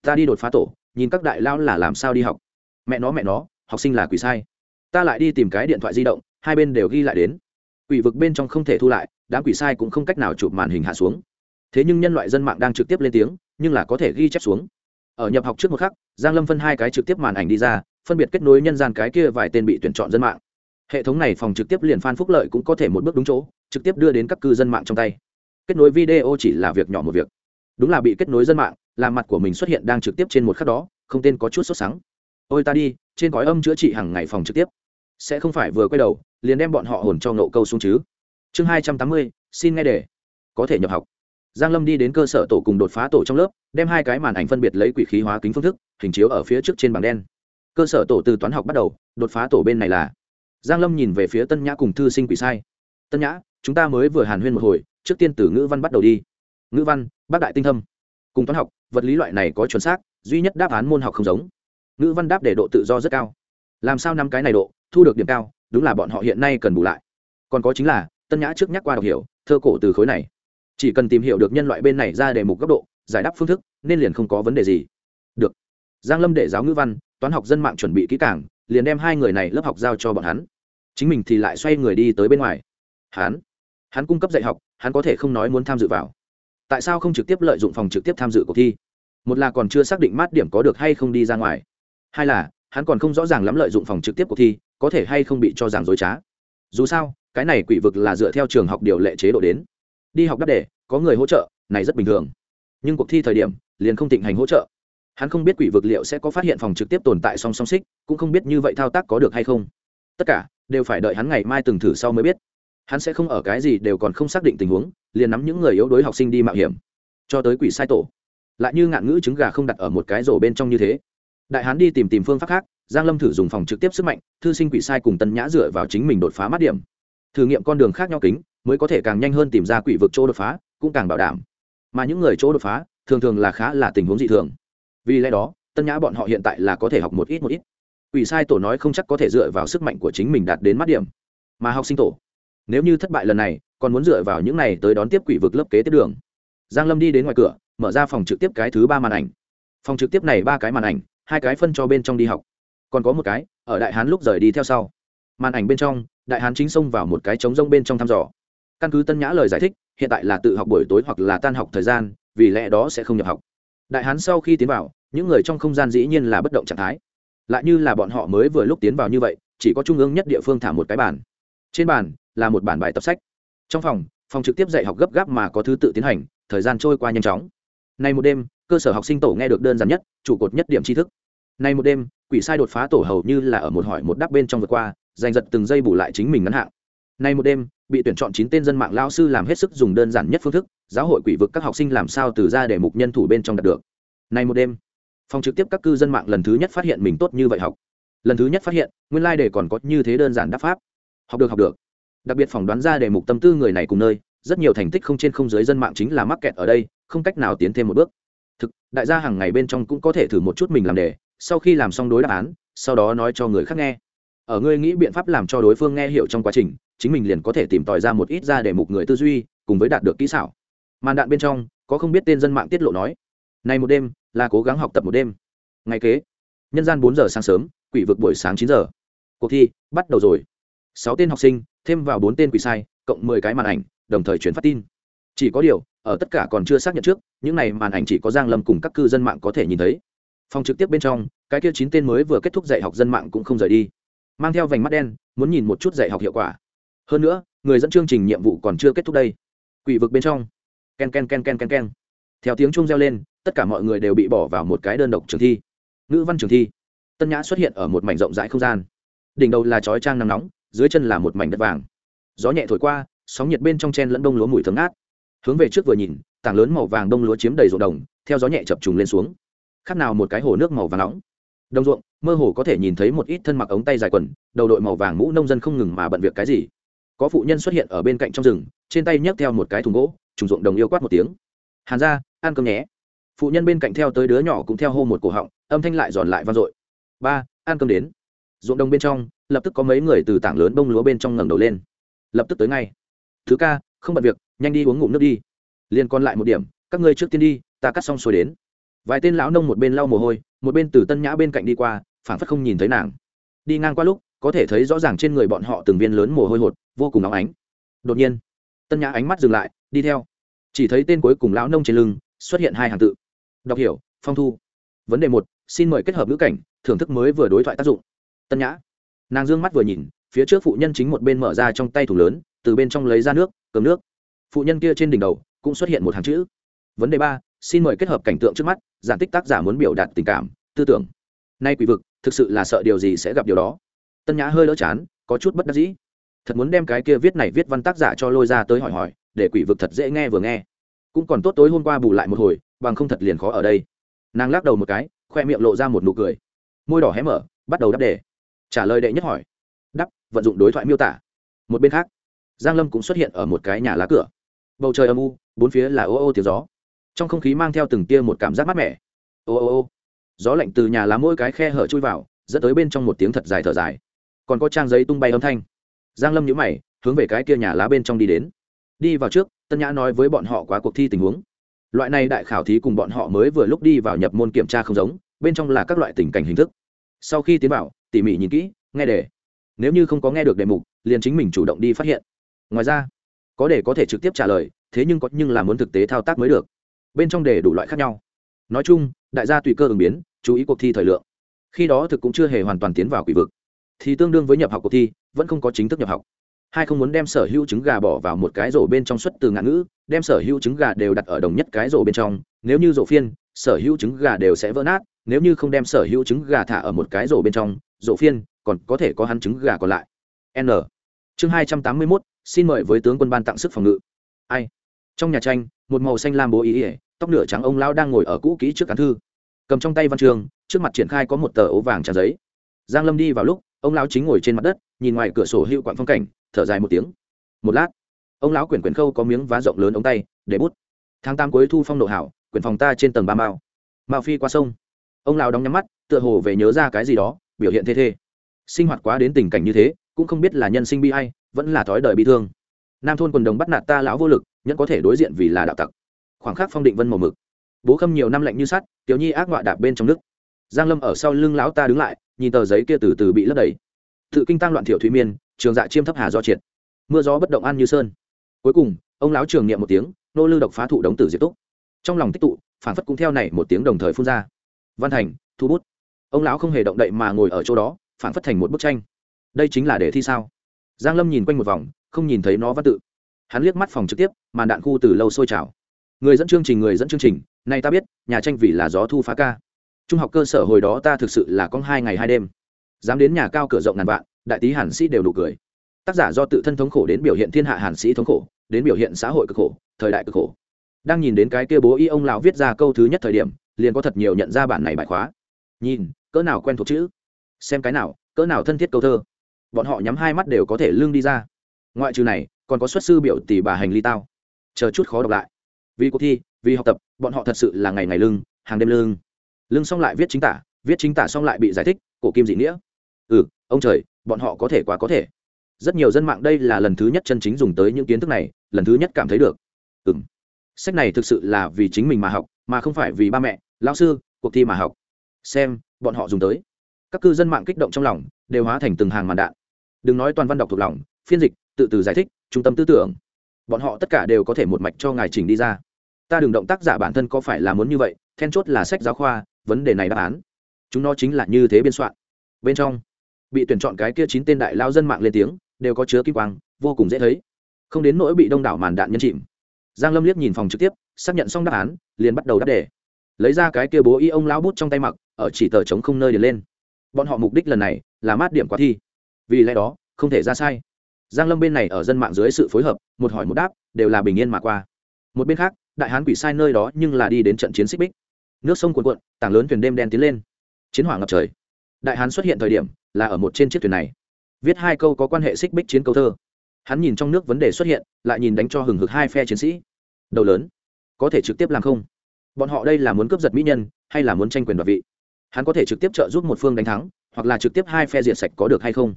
Ta đi đột phá tổ, nhìn các đại lao là làm sao đi học. Mẹ nó mẹ nó, học sinh là quỷ sai. Ta lại đi tìm cái điện thoại di động, hai bên đều ghi lại đến. Quỷ vực bên trong không thể thu lại, đám quỷ sai cũng không cách nào chụp màn hình hạ xuống. Thế nhưng nhân loại dân mạng đang trực tiếp lên tiếng, nhưng là có thể ghi chép xuống ở nhập học trước một khắc, giang lâm phân hai cái trực tiếp màn ảnh đi ra, phân biệt kết nối nhân gian cái kia vài tên bị tuyển chọn dân mạng. Hệ thống này phòng trực tiếp liền phan phúc lợi cũng có thể một bước đúng chỗ, trực tiếp đưa đến các cư dân mạng trong tay. Kết nối video chỉ là việc nhỏ một việc. Đúng là bị kết nối dân mạng làm mặt của mình xuất hiện đang trực tiếp trên một khắc đó, không tên có chút sốt sắng. Ôi ta đi, trên gói âm chữa trị hàng ngày phòng trực tiếp. Sẽ không phải vừa quay đầu, liền đem bọn họ hồn cho nộ câu xuống chứ. Chương hai trăm tám mươi, xin nghe để. Có thể nhập học giang lâm đi đến cơ sở tổ cùng đột phá tổ trong lớp, đem hai cái màn ảnh phân biệt lấy quỷ khí hóa kính phương thức, hình chiếu ở phía trước trên bảng đen. Cơ sở tổ từ toán học bắt đầu, đột phá tổ bên này là giang lâm nhìn về phía tân nhã cùng thư sinh quỷ sai. Tân nhã, chúng ta mới vừa hàn huyên một hồi, trước tiên từ ngữ văn bắt đầu đi. Ngữ văn, bác đại tinh thâm. Cùng toán học, vật lý loại này có chuẩn xác, duy nhất đáp án môn học không giống. Ngữ văn đáp để độ tự do rất cao. Làm sao năm cái này độ, thu được điểm cao, đúng là bọn họ hiện nay cần bù lại. Còn có chính là, tân nhã trước nhắc qua đọc hiểu, thơ cổ từ khối này chỉ cần tìm hiểu được nhân loại bên này ra đề mục góc độ, giải đáp phương thức, nên liền không có vấn đề gì. Được. Giang lâm để giáo ngữ văn, toán học dân mạng chuẩn bị kỹ càng, liền đem hai người này lớp học giao cho bọn hắn. Chính mình thì lại xoay người đi tới bên ngoài. Hắn. Hắn cung cấp dạy học, hắn có thể không nói muốn tham dự vào. Tại sao không trực tiếp lợi dụng phòng trực tiếp tham dự cuộc thi? Một là còn chưa xác định mát điểm có được hay không đi ra ngoài. Hai là, hắn còn không rõ ràng lắm lợi dụng phòng trực tiếp cuộc thi, có thể hay không bị cho rằng dối trá. Dù sao, cái này quỷ vực là dựa theo trường học điều lệ chế độ đến đi học đáp đề, có người hỗ trợ, này rất bình thường. Nhưng cuộc thi thời điểm, liền không thịnh hành hỗ trợ. Hắn không biết quỷ vực liệu sẽ có phát hiện phòng trực tiếp tồn tại song song xích, cũng không biết như vậy thao tác có được hay không. Tất cả, đều phải đợi hắn ngày mai từng thử sau mới biết. Hắn sẽ không ở cái gì đều còn không xác định tình huống, liền nắm những người yếu đuối học sinh đi mạo hiểm. Cho tới quỷ sai tổ. Lại như ngạn ngữ trứng gà không đặt ở một cái rổ bên trong như thế. Đại hán đi tìm tìm phương pháp khác, giang lâm thử dùng phòng trực tiếp sức mạnh, thư sinh quỷ sai cùng tân nhã dựa vào chính mình đột phá mắt điểm. Thử nghiệm con đường khác nhau kính mới có thể càng nhanh hơn tìm ra quỷ vực chỗ đột phá, cũng càng bảo đảm. Mà những người chỗ đột phá, thường thường là khá là tình huống dị thường. Vì lẽ đó, tân nhã bọn họ hiện tại là có thể học một ít một ít. Quỷ sai tổ nói không chắc có thể dựa vào sức mạnh của chính mình đạt đến mắt điểm. Mà học sinh tổ, nếu như thất bại lần này, còn muốn dựa vào những này tới đón tiếp quỷ vực lớp kế tiếp đường. Giang lâm đi đến ngoài cửa, mở ra phòng trực tiếp cái thứ ba màn ảnh. Phòng trực tiếp này ba cái màn ảnh, hai cái phân cho bên trong đi học. Còn có một cái, ở đại hán lúc rời đi theo sau. Màn ảnh bên trong, đại hán chính xông vào một cái trống rông bên trong thăm dò căn cứ tân nhã lời giải thích, hiện tại là tự học buổi tối hoặc là tan học thời gian, vì lẽ đó sẽ không nhập học. Đại hán sau khi tiến vào, những người trong không gian dĩ nhiên là bất động trạng thái. Lại như là bọn họ mới vừa lúc tiến vào như vậy, chỉ có trung ương nhất địa phương thả một cái bàn. Trên bàn là một bản bài tập sách. Trong phòng phòng trực tiếp dạy học gấp gáp mà có thứ tự tiến hành, thời gian trôi qua nhanh chóng. Nay một đêm, cơ sở học sinh tổ nghe được đơn giản nhất, trụ cột nhất điểm tri thức. Nay một đêm, quỷ sai đột phá tổ hầu như là ở một hỏi một đáp bên trong vượt qua, giành giật từng giây bù lại chính mình ngắn hạn. Nay một đêm bị tuyển chọn chín tên dân mạng lao sư làm hết sức dùng đơn giản nhất phương thức, giáo hội quỷ vực các học sinh làm sao từ ra để mục nhân thủ bên trong đạt được. Nay một đêm, phòng trực tiếp các cư dân mạng lần thứ nhất phát hiện mình tốt như vậy học. Lần thứ nhất phát hiện, nguyên lai、like、đề còn có như thế đơn giản đáp pháp. Học được học được. Đặc biệt phỏng đoán ra đề mục tâm tư người này cùng nơi, rất nhiều thành tích không trên không dưới dân mạng chính là mắc kẹt ở đây, không cách nào tiến thêm một bước. Thực, đại gia hàng ngày bên trong cũng có thể thử một chút mình làm đề sau khi làm xong đối đáp án, sau đó nói cho người khác nghe. Ở ngươi nghĩ biện pháp làm cho đối phương nghe hiểu trong quá trình chính mình liền có thể tìm tòi ra một ít ra để mục người tư duy, cùng với đạt được kỹ xảo. Màn đạn bên trong, có không biết tên dân mạng tiết lộ nói, này một đêm, là cố gắng học tập một đêm. Ngày kế, nhân gian bốn giờ sáng sớm, quỷ vực buổi sáng chín giờ. Cuộc thi bắt đầu rồi. Sáu tên học sinh, thêm vào bốn tên quỷ sai, cộng mười cái màn ảnh, đồng thời chuyển phát tin. Chỉ có điều, ở tất cả còn chưa xác nhận trước, những này màn ảnh chỉ có giang lâm cùng các cư dân mạng có thể nhìn thấy. Phòng trực tiếp bên trong, cái kia chín tên mới vừa kết thúc dạy học dân mạng cũng không rời đi. Mang theo vành mắt đen, muốn nhìn một chút dạy học hiệu quả hơn nữa, người dẫn chương trình nhiệm vụ còn chưa kết thúc đây. Quỷ vực bên trong. Ken ken ken ken ken ken. Theo tiếng chuông reo lên, tất cả mọi người đều bị bỏ vào một cái đơn độc trường thi. Ngữ văn trường thi. Tân nhã xuất hiện ở một mảnh rộng rãi không gian. Đỉnh đầu là chói trang nắng nóng, dưới chân là một mảnh đất vàng. Gió nhẹ thổi qua, sóng nhiệt bên trong chen lẫn đông lúa mùi thấm át hướng về trước vừa nhìn, tảng lớn màu vàng đông lúa chiếm đầy ruộng đồng, theo gió nhẹ chập trùng lên xuống. Khác nào một cái hồ nước màu vàng nóng. Đồng ruộng, mơ hồ có thể nhìn thấy một ít thân mặc ống tay dài quần, đầu đội màu vàng mũ nông dân không ngừng mà bận việc cái gì có phụ nhân xuất hiện ở bên cạnh trong rừng, trên tay nhấc theo một cái thùng gỗ, trùng ruộng đồng yêu quát một tiếng. Hàn ra ăn cơm nhé. Phụ nhân bên cạnh theo tới đứa nhỏ cũng theo hô một cổ họng, âm thanh lại giòn lại vang dội. Ba, ăn cơm đến. Ruộng đồng bên trong, lập tức có mấy người từ tảng lớn bông lúa bên trong ngẩng đầu lên. Lập tức tới ngay. Thứ ca, không bận việc, nhanh đi uống ngụm nước đi. Liền còn lại một điểm, các ngươi trước tiên đi, ta cắt xong xuôi đến. Vài tên lão nông một bên lau mồ hôi, một bên từ tân nhã bên cạnh đi qua, phảng phất không nhìn thấy nàng. Đi ngang qua lúc, có thể thấy rõ ràng trên người bọn họ từng viên lớn mồ hôi hột vô cùng óng ánh. Đột nhiên, tân nhã ánh mắt dừng lại, đi theo. Chỉ thấy tên cuối cùng lão nông trên lưng xuất hiện hai hàng tự. Đọc hiểu, phong thu. Vấn đề một, xin mời kết hợp ngữ cảnh, thưởng thức mới vừa đối thoại tác dụng. Tân nhã. Nàng d ư ơ n g mắt vừa nhìn, phía trước phụ nhân chính một bên mở ra trong tay thùng lớn, từ bên trong lấy ra nước cấm nước. Phụ nhân kia trên đỉnh đầu cũng xuất hiện một hàng chữ. Vấn đề ba, xin mời kết hợp cảnh tượng trước mắt, giản tích tác giả muốn biểu đạt tình cảm, tư tưởng. Nay quỷ vực, thực sự là sợ điều gì sẽ gặp điều đó. Tân nhã hơi đỡ chán, có chút bất đắc dĩ thật muốn đem cái kia viết này viết văn tác giả cho lôi ra tới hỏi hỏi, để quỷ vực thật dễ nghe vừa nghe. Cũng còn tốt tối hôm qua bù lại một hồi, bằng không thật liền khó ở đây. Nàng lắc đầu một cái, khoe miệng lộ ra một nụ cười. Môi đỏ hé mở, bắt đầu đáp đề. Trả lời đệ nhất hỏi. Đắp vận dụng đối thoại miêu tả. Một bên khác, giang lâm cũng xuất hiện ở một cái nhà lá cửa. Bầu trời âm u, bốn phía là ô ô tiếng gió. Trong không khí mang theo từng tia một cảm giác mát mẻ. Ô ô ô. Gió lạnh từ nhà lá mỗi cái khe hở chui vào, dẫn tới bên trong một tiếng thật dài thở dài. Còn có trang giấy tung bay âm thanh giang lâm nhíu mày, hướng về cái kia nhà lá bên trong đi đến. Đi vào trước, tân nhã nói với bọn họ quá cuộc thi tình huống. Loại này đại khảo thí cùng bọn họ mới vừa lúc đi vào nhập môn kiểm tra không giống, bên trong là các loại tình cảnh hình thức. Sau khi tiến vào, tỉ mỉ nhìn kỹ, nghe đề nếu như không có nghe được đề mục, liền chính mình chủ động đi phát hiện. Ngoài ra, có đề có thể trực tiếp trả lời, thế nhưng có nhưng là muốn thực tế thao tác mới được. Bên trong đề đủ loại khác nhau. Nói chung, đại gia tùy cơ ứng biến, chú ý cuộc thi thời lượng. Khi đó thực cũng chưa hề hoàn toàn tiến vào quỷ vực thì tương đương với nhập học cuộc thi, vẫn không có chính thức nhập học. Hai không muốn đem sở hữu trứng gà bỏ vào một cái rổ bên trong xuất từ ngạn ngữ, đem sở hữu trứng gà đều đặt ở đồng nhất cái rổ bên trong, nếu như rổ phiên, sở hữu trứng gà đều sẽ vỡ nát, nếu như không đem sở hữu trứng gà thả ở một cái rổ bên trong, rổ phiên, còn có thể có hắn trứng gà còn lại. N. Chương hai trăm tám mươi mốt, xin mời với tướng quân ban tặng sức phòng ngự. Ai? Trong nhà tranh, một màu xanh lam bố ý ỉa tóc nửa trắng ông lao đang ngồi ở cũ kỹ trước cán thư. Cầm trong tay văn trường, trước mặt triển khai có một tờ ố vàng trà giấy. Giang lâm đi vào lúc ông lão chính ngồi trên mặt đất, nhìn ngoài cửa sổ hữu quạng phong cảnh, thở dài một tiếng. Một lát, ông lão quyển quyển khâu có miếng vá rộng lớn ống tay, để bút. Tháng tám cuối thu phong độ hảo, quyển phòng ta trên tầng ba mao. Mao phi qua sông. Ông lão đóng nhắm mắt, tựa hồ về nhớ ra cái gì đó, biểu hiện thê thê. Sinh hoạt quá đến tình cảnh như thế, cũng không biết là nhân sinh bi hay vẫn là thói đời bi thương. Nam thôn quần đồng bắt nạt ta lão vô lực, nhẫn có thể đối diện vì là đạo tặc. Khoảng khắc phong định vân màu mực. Bố khâm nhiều năm lạnh như sắt, tiểu nhi ác ngoại đạp bên trong nước. Giang lâm ở sau lưng lão ta đứng lại nhìn tờ giấy kia từ từ bị lấp đầy. Tự kinh tăng loạn thiểu thúy miên, trường dạ chiêm thấp hà do triệt. Mưa gió bất động an như sơn. Cuối cùng, ông lão trường niệm một tiếng, nô lư độc phá thụ đống tử diệt túc. Trong lòng tích tụ, phản phất cũng theo này một tiếng đồng thời phun ra. Văn thành, thu bút. Ông lão không hề động đậy mà ngồi ở chỗ đó, phản phất thành một bức tranh. Đây chính là đề thi sao? Giang lâm nhìn quanh một vòng, không nhìn thấy nó văn tự. Hắn liếc mắt phòng trực tiếp, màn đạn khu từ lâu sôi trào. Người dẫn chương trình, người dẫn chương trình, nay ta biết, nhà tranh vì là gió thu phá ca trung học cơ sở hồi đó ta thực sự là con hai ngày hai đêm. Dám đến nhà cao cửa rộng ngàn vạn, đại tý hàn sĩ đều đủ cười. Tác giả do tự thân thống khổ đến biểu hiện thiên hạ hàn sĩ thống khổ, đến biểu hiện xã hội cực khổ, thời đại cực khổ. Đang nhìn đến cái kia bố y ông lão viết ra câu thứ nhất thời điểm, liền có thật nhiều nhận ra bản này bài khóa. Nhìn, cỡ nào quen thuộc chữ? Xem cái nào, cỡ nào thân thiết câu thơ. Bọn họ nhắm hai mắt đều có thể lương đi ra. Ngoại trừ này, còn có xuất sư biểu tỷ bà hành ly tao. Chờ chút khó đọc lại. Vì cuộc thi, vì học tập, bọn họ thật sự là ngày ngày lưng, hàng đêm lưng lưng xong lại viết chính tả, viết chính tả xong lại bị giải thích, cổ kim dị nghĩa. Ừ ông trời, bọn họ có thể quá có thể. Rất nhiều dân mạng đây là lần thứ nhất chân chính dùng tới những kiến thức này, lần thứ nhất cảm thấy được. Ừ m sách này thực sự là vì chính mình mà học, mà không phải vì ba mẹ lao sư, cuộc thi mà học. Xem, bọn họ dùng tới. Các cư dân mạng kích động trong lòng, đều hóa thành từng hàng màn đạn. Đừng nói toàn văn đọc thuộc lòng, phiên dịch, tự từ giải thích, trung tâm tư tưởng. Bọn họ tất cả đều có thể một mạch cho ngài trình đi ra. Ta đừng động tác giả bản thân có phải là muốn như vậy, then chốt là sách giáo khoa vấn đề này đáp án. Chúng nó chính là như thế biên soạn. Bên trong, bị tuyển chọn cái kia chín tên đại lao dân mạng lên tiếng, đều có chứa kim quang, vô cùng dễ thấy. Không đến nỗi bị đông đảo màn đạn nhân chìm. Giang lâm liếc nhìn phòng trực tiếp, xác nhận xong đáp án, liền bắt đầu đáp đề. Lấy ra cái kia bố y ông lão bút trong tay mặc, ở chỉ tờ chống không nơi để lên. Bọn họ mục đích lần này là mát điểm quá thi. Vì lẽ đó, không thể ra sai. Giang lâm bên này ở dân mạng dưới sự phối hợp, một hỏi một đáp, đều là bình yên mà qua. Một bên khác, đại hán quỷ sai nơi đó nhưng là đi đến trận chiến xích bích nước sông cuồn cuộn, tảng lớn thuyền đêm đen tiến lên. Chiến hỏa ngập trời. Đại hán xuất hiện thời điểm, là ở một trên chiếc thuyền này. Viết hai câu có quan hệ xích bích chiến câu thơ. Hắn nhìn trong nước vấn đề xuất hiện, lại nhìn đánh cho hừng hực hai phe chiến sĩ. Đầu lớn. Có thể trực tiếp làm không? Bọn họ đây là muốn cướp giật mỹ nhân, hay là muốn tranh quyền đoạt vị? Hắn có thể trực tiếp trợ giúp một phương đánh thắng, hoặc là trực tiếp hai phe diệt sạch có được hay không?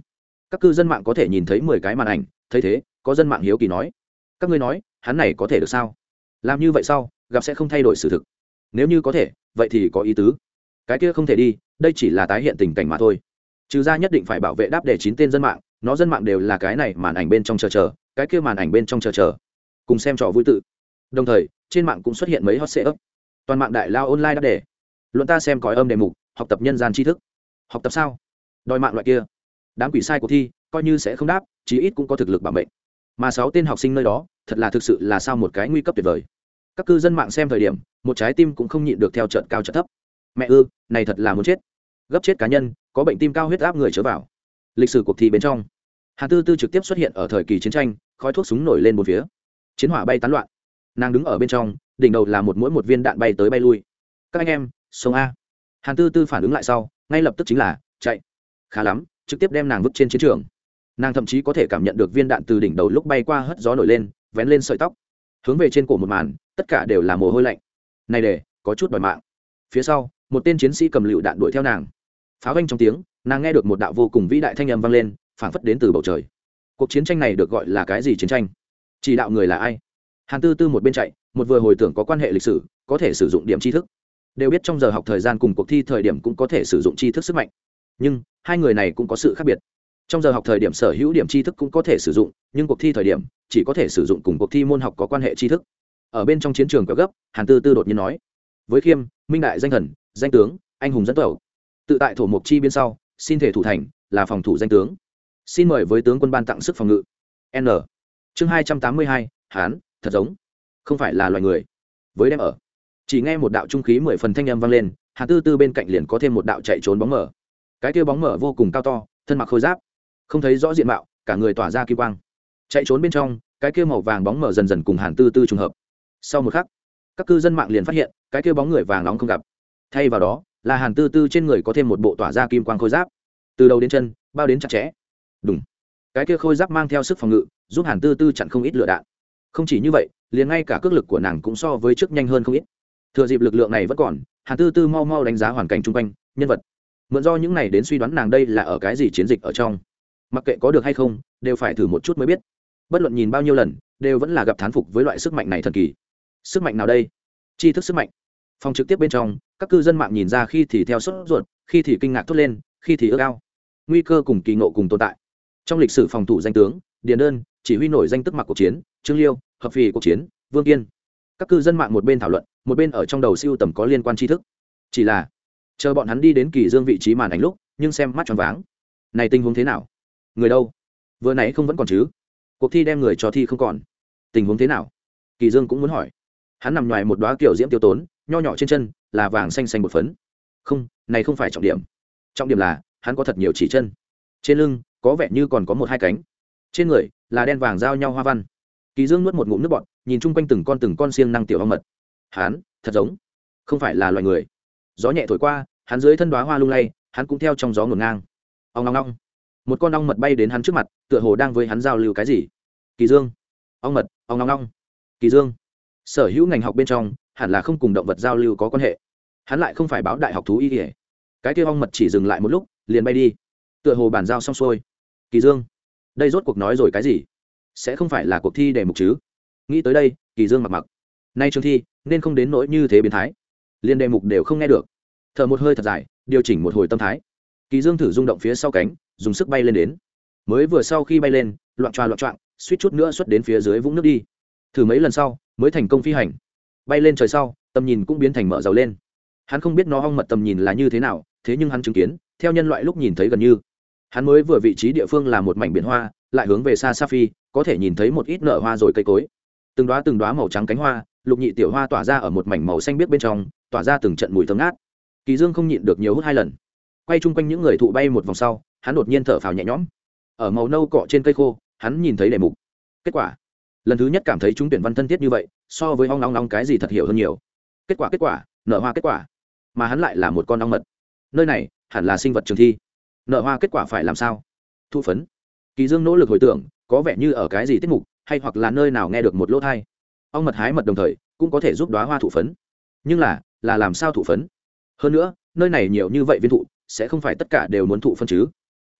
Các cư dân mạng có thể nhìn thấy mười cái màn ảnh, thấy thế, có dân mạng hiếu kỳ nói. Các ngươi nói, hắn này có thể được sao? Làm như vậy sau, gặp sẽ không thay đổi sự thực nếu như có thể, vậy thì có ý tứ. Cái kia không thể đi, đây chỉ là tái hiện tình cảnh mà thôi. Trừ ra nhất định phải bảo vệ đáp để chín tên dân mạng, nó dân mạng đều là cái này màn ảnh bên trong chờ chờ, cái kia màn ảnh bên trong chờ chờ. Cùng xem trò vui tự. Đồng thời, trên mạng cũng xuất hiện mấy hot sệ ấp toàn mạng đại lao online đáp đề luận ta xem còi âm đề mục, học tập nhân gian tri thức. Học tập sao? Đòi mạng loại kia. Đám quỷ sai cuộc thi, coi như sẽ không đáp, chí ít cũng có thực lực bảo mệnh. Mà sáu tên học sinh nơi đó, thật là thực sự là sao một cái nguy cấp tuyệt vời các cư dân mạng xem thời điểm, một trái tim cũng không nhịn được theo trận cao trận thấp. Mẹ ư, này thật là muốn chết. Gấp chết cá nhân, có bệnh tim cao huyết áp người chớ vào. Lịch sử cuộc thi bên trong, hà tư tư trực tiếp xuất hiện ở thời kỳ chiến tranh, khói thuốc súng nổi lên một phía. Chiến hỏa bay tán loạn. Nàng đứng ở bên trong, đỉnh đầu là một mỗi một viên đạn bay tới bay lui. Các anh em, sông a. Hàn tư tư phản ứng lại sau, ngay lập tức chính là, chạy. Khá lắm, trực tiếp đem nàng vứt trên chiến trường. Nàng thậm chí có thể cảm nhận được viên đạn từ đỉnh đầu lúc bay qua hất gió nổi lên, vén lên sợi tóc hướng về trên cổ một màn, tất cả đều là mồ hôi lạnh. Này để, có chút đòi mạng. Phía sau, một tên chiến sĩ cầm lựu đạn đuổi theo nàng. Pháo vanh trong tiếng, nàng nghe được một đạo vô cùng vĩ đại thanh âm vang lên, phảng phất đến từ bầu trời. Cuộc chiến tranh này được gọi là cái gì chiến tranh? Chỉ đạo người là ai? Hàn tư tư một bên chạy, một vừa hồi tưởng có quan hệ lịch sử, có thể sử dụng điểm tri thức. Đều biết trong giờ học thời gian cùng cuộc thi thời điểm cũng có thể sử dụng tri thức sức mạnh. Nhưng, hai người này cũng có sự khác biệt trong giờ học thời điểm sở hữu điểm tri thức cũng có thể sử dụng, nhưng cuộc thi thời điểm, chỉ có thể sử dụng cùng cuộc thi môn học có quan hệ tri thức. Ở bên trong chiến trường có gấp, hàn tư tư đột nhiên nói, với khiêm, minh đại danh thần, danh tướng, anh hùng dẫn tẩu tự tại thổ mộc chi biên sau, xin thể thủ thành, là phòng thủ danh tướng. Xin mời với tướng quân ban tặng sức phòng ngự. N. Chương hai trăm tám mươi hai, hán, thật giống. Không phải là loài người. Với đem ở. Chỉ nghe một đạo trung khí mười phần thanh âm vang lên, Hàn tư tư bên cạnh liền có thêm một đạo chạy trốn bóng mở cái kia bóng mở vô cùng cao to, thân mặc khôi giáp không thấy rõ diện mạo, cả người tỏa ra kim quang. Chạy trốn bên trong, cái kia màu vàng bóng mở dần dần cùng hàn tư tư trùng hợp. Sau một khắc, các cư dân mạng liền phát hiện, cái kia bóng người vàng nóng không gặp. Thay vào đó, là hàn tư tư trên người có thêm một bộ tỏa ra kim quang khôi giáp. Từ đầu đến chân, bao đến chặt chẽ. Đúng cái kia khôi giáp mang theo sức phòng ngự, giúp hàn tư tư chặn không ít lửa đạn. Không chỉ như vậy, liền ngay cả cước lực của nàng cũng so với trước nhanh hơn không ít. Thừa dịp lực lượng này vẫn còn, hàn tư tư mau mau đánh giá hoàn cảnh chung quanh, nhân vật. Mượn do những này đến suy đoán nàng đây là ở cái gì chiến dịch ở trong mặc kệ có được hay không, đều phải thử một chút mới biết. Bất luận nhìn bao nhiêu lần, đều vẫn là gặp thán phục với loại sức mạnh này thần kỳ. Sức mạnh nào đây? Tri thức sức mạnh. Phòng trực tiếp bên trong, các cư dân mạng nhìn ra khi thì theo sốt ruột, khi thì kinh ngạc thốt lên, khi thì ước ao. Nguy cơ cùng kỳ ngộ cùng tồn tại. Trong lịch sử phòng thủ danh tướng, điền đơn, chỉ huy nổi danh tức mặc cuộc chiến, trương liêu, hợp phì cuộc chiến, vương kiên. Các cư dân mạng một bên thảo luận, một bên ở trong đầu siêu tầm có liên quan tri thức. Chỉ là, chờ bọn hắn đi đến kỳ dương vị trí màn ảnh lúc, nhưng xem mắt tròn váng. Này tình huống thế nào? Người đâu? Vừa nãy không vẫn còn chứ? Cuộc thi đem người cho thi không còn. Tình huống thế nào? Kỳ dương cũng muốn hỏi. Hắn nằm ngoài một đóa kiểu diễm tiêu tốn, nho nhỏ trên chân, là vàng xanh xanh một phấn. Không, này không phải trọng điểm. Trọng điểm là, hắn có thật nhiều chỉ chân. Trên lưng, có vẻ như còn có một hai cánh. Trên người, là đen vàng giao nhau hoa văn. Kỳ dương nuốt một ngụm nước bọt, nhìn chung quanh từng con từng con xiên năng tiểu hoa mật. Hắn, thật giống. Không phải là loài người. Gió nhẹ thổi qua, hắn dưới thân đóa hoa lung lay, hắn cũng theo trong gió ngổn ngang. Ong ong ong một con ong mật bay đến hắn trước mặt, tựa hồ đang với hắn giao lưu cái gì. Kỳ dương. Ong mật, ong ong ong. Kỳ dương. Sở hữu ngành học bên trong, hẳn là không cùng động vật giao lưu có quan hệ. Hắn lại không phải báo đại học thú y kể cái kia ong mật chỉ dừng lại một lúc, liền bay đi. Tựa hồ bàn giao xong xuôi. Kỳ dương. Đây rốt cuộc nói rồi cái gì? Sẽ không phải là cuộc thi đề mục chứ? Nghĩ tới đây, kỳ dương mặc mặc. Nay trường thi, nên không đến nỗi như thế biến thái. Liên đề mục đều không nghe được. Thở một hơi thật dài, điều chỉnh một hồi tâm thái. Kỳ dương thử rung động phía sau cánh dùng sức bay lên đến. Mới vừa sau khi bay lên, loạn tròa loạn trọng suýt chút nữa xuất đến phía dưới vũng nước đi. Thử mấy lần sau, mới thành công phi hành. Bay lên trời sau, tầm nhìn cũng biến thành mở dầu lên. Hắn không biết nó hong mật tầm nhìn là như thế nào, thế nhưng hắn chứng kiến, theo nhân loại lúc nhìn thấy gần như. Hắn mới vừa vị trí địa phương là một mảnh biển hoa, lại hướng về xa xa phi, có thể nhìn thấy một ít nở hoa rồi cây cối. Từng đoá từng đoá màu trắng cánh hoa, lục nhị tiểu hoa tỏa ra ở một mảnh màu xanh biếc bên trong, tỏa ra từng trận mùi thơm ngát. Kỳ dương không nhịn được nhiều hút hai lần. Quay chung quanh những người thụ bay một vòng sau hắn đột nhiên thở phào nhẹ nhõm. Ở màu nâu cọ trên cây khô, hắn nhìn thấy đề mục. Kết quả, lần thứ nhất cảm thấy chúng tuyển văn thân thiết như vậy, so với ong long long cái gì thật hiểu hơn nhiều. Kết quả kết quả, nở hoa kết quả. Mà hắn lại là một con ong mật. Nơi này, hẳn là sinh vật trường thi. Nợ hoa kết quả phải làm sao? Thu phấn. Kỳ dương nỗ lực hồi tưởng, có vẻ như ở cái gì tiết mục, hay hoặc là nơi nào nghe được một lỗ thai ong mật hái mật đồng thời, cũng có thể giúp đóa hoa thụ phấn. Nhưng là là làm sao thụ phấn? Hơn nữa, nơi này nhiều như vậy viên thụ, sẽ không phải tất cả đều muốn thụ phân chứ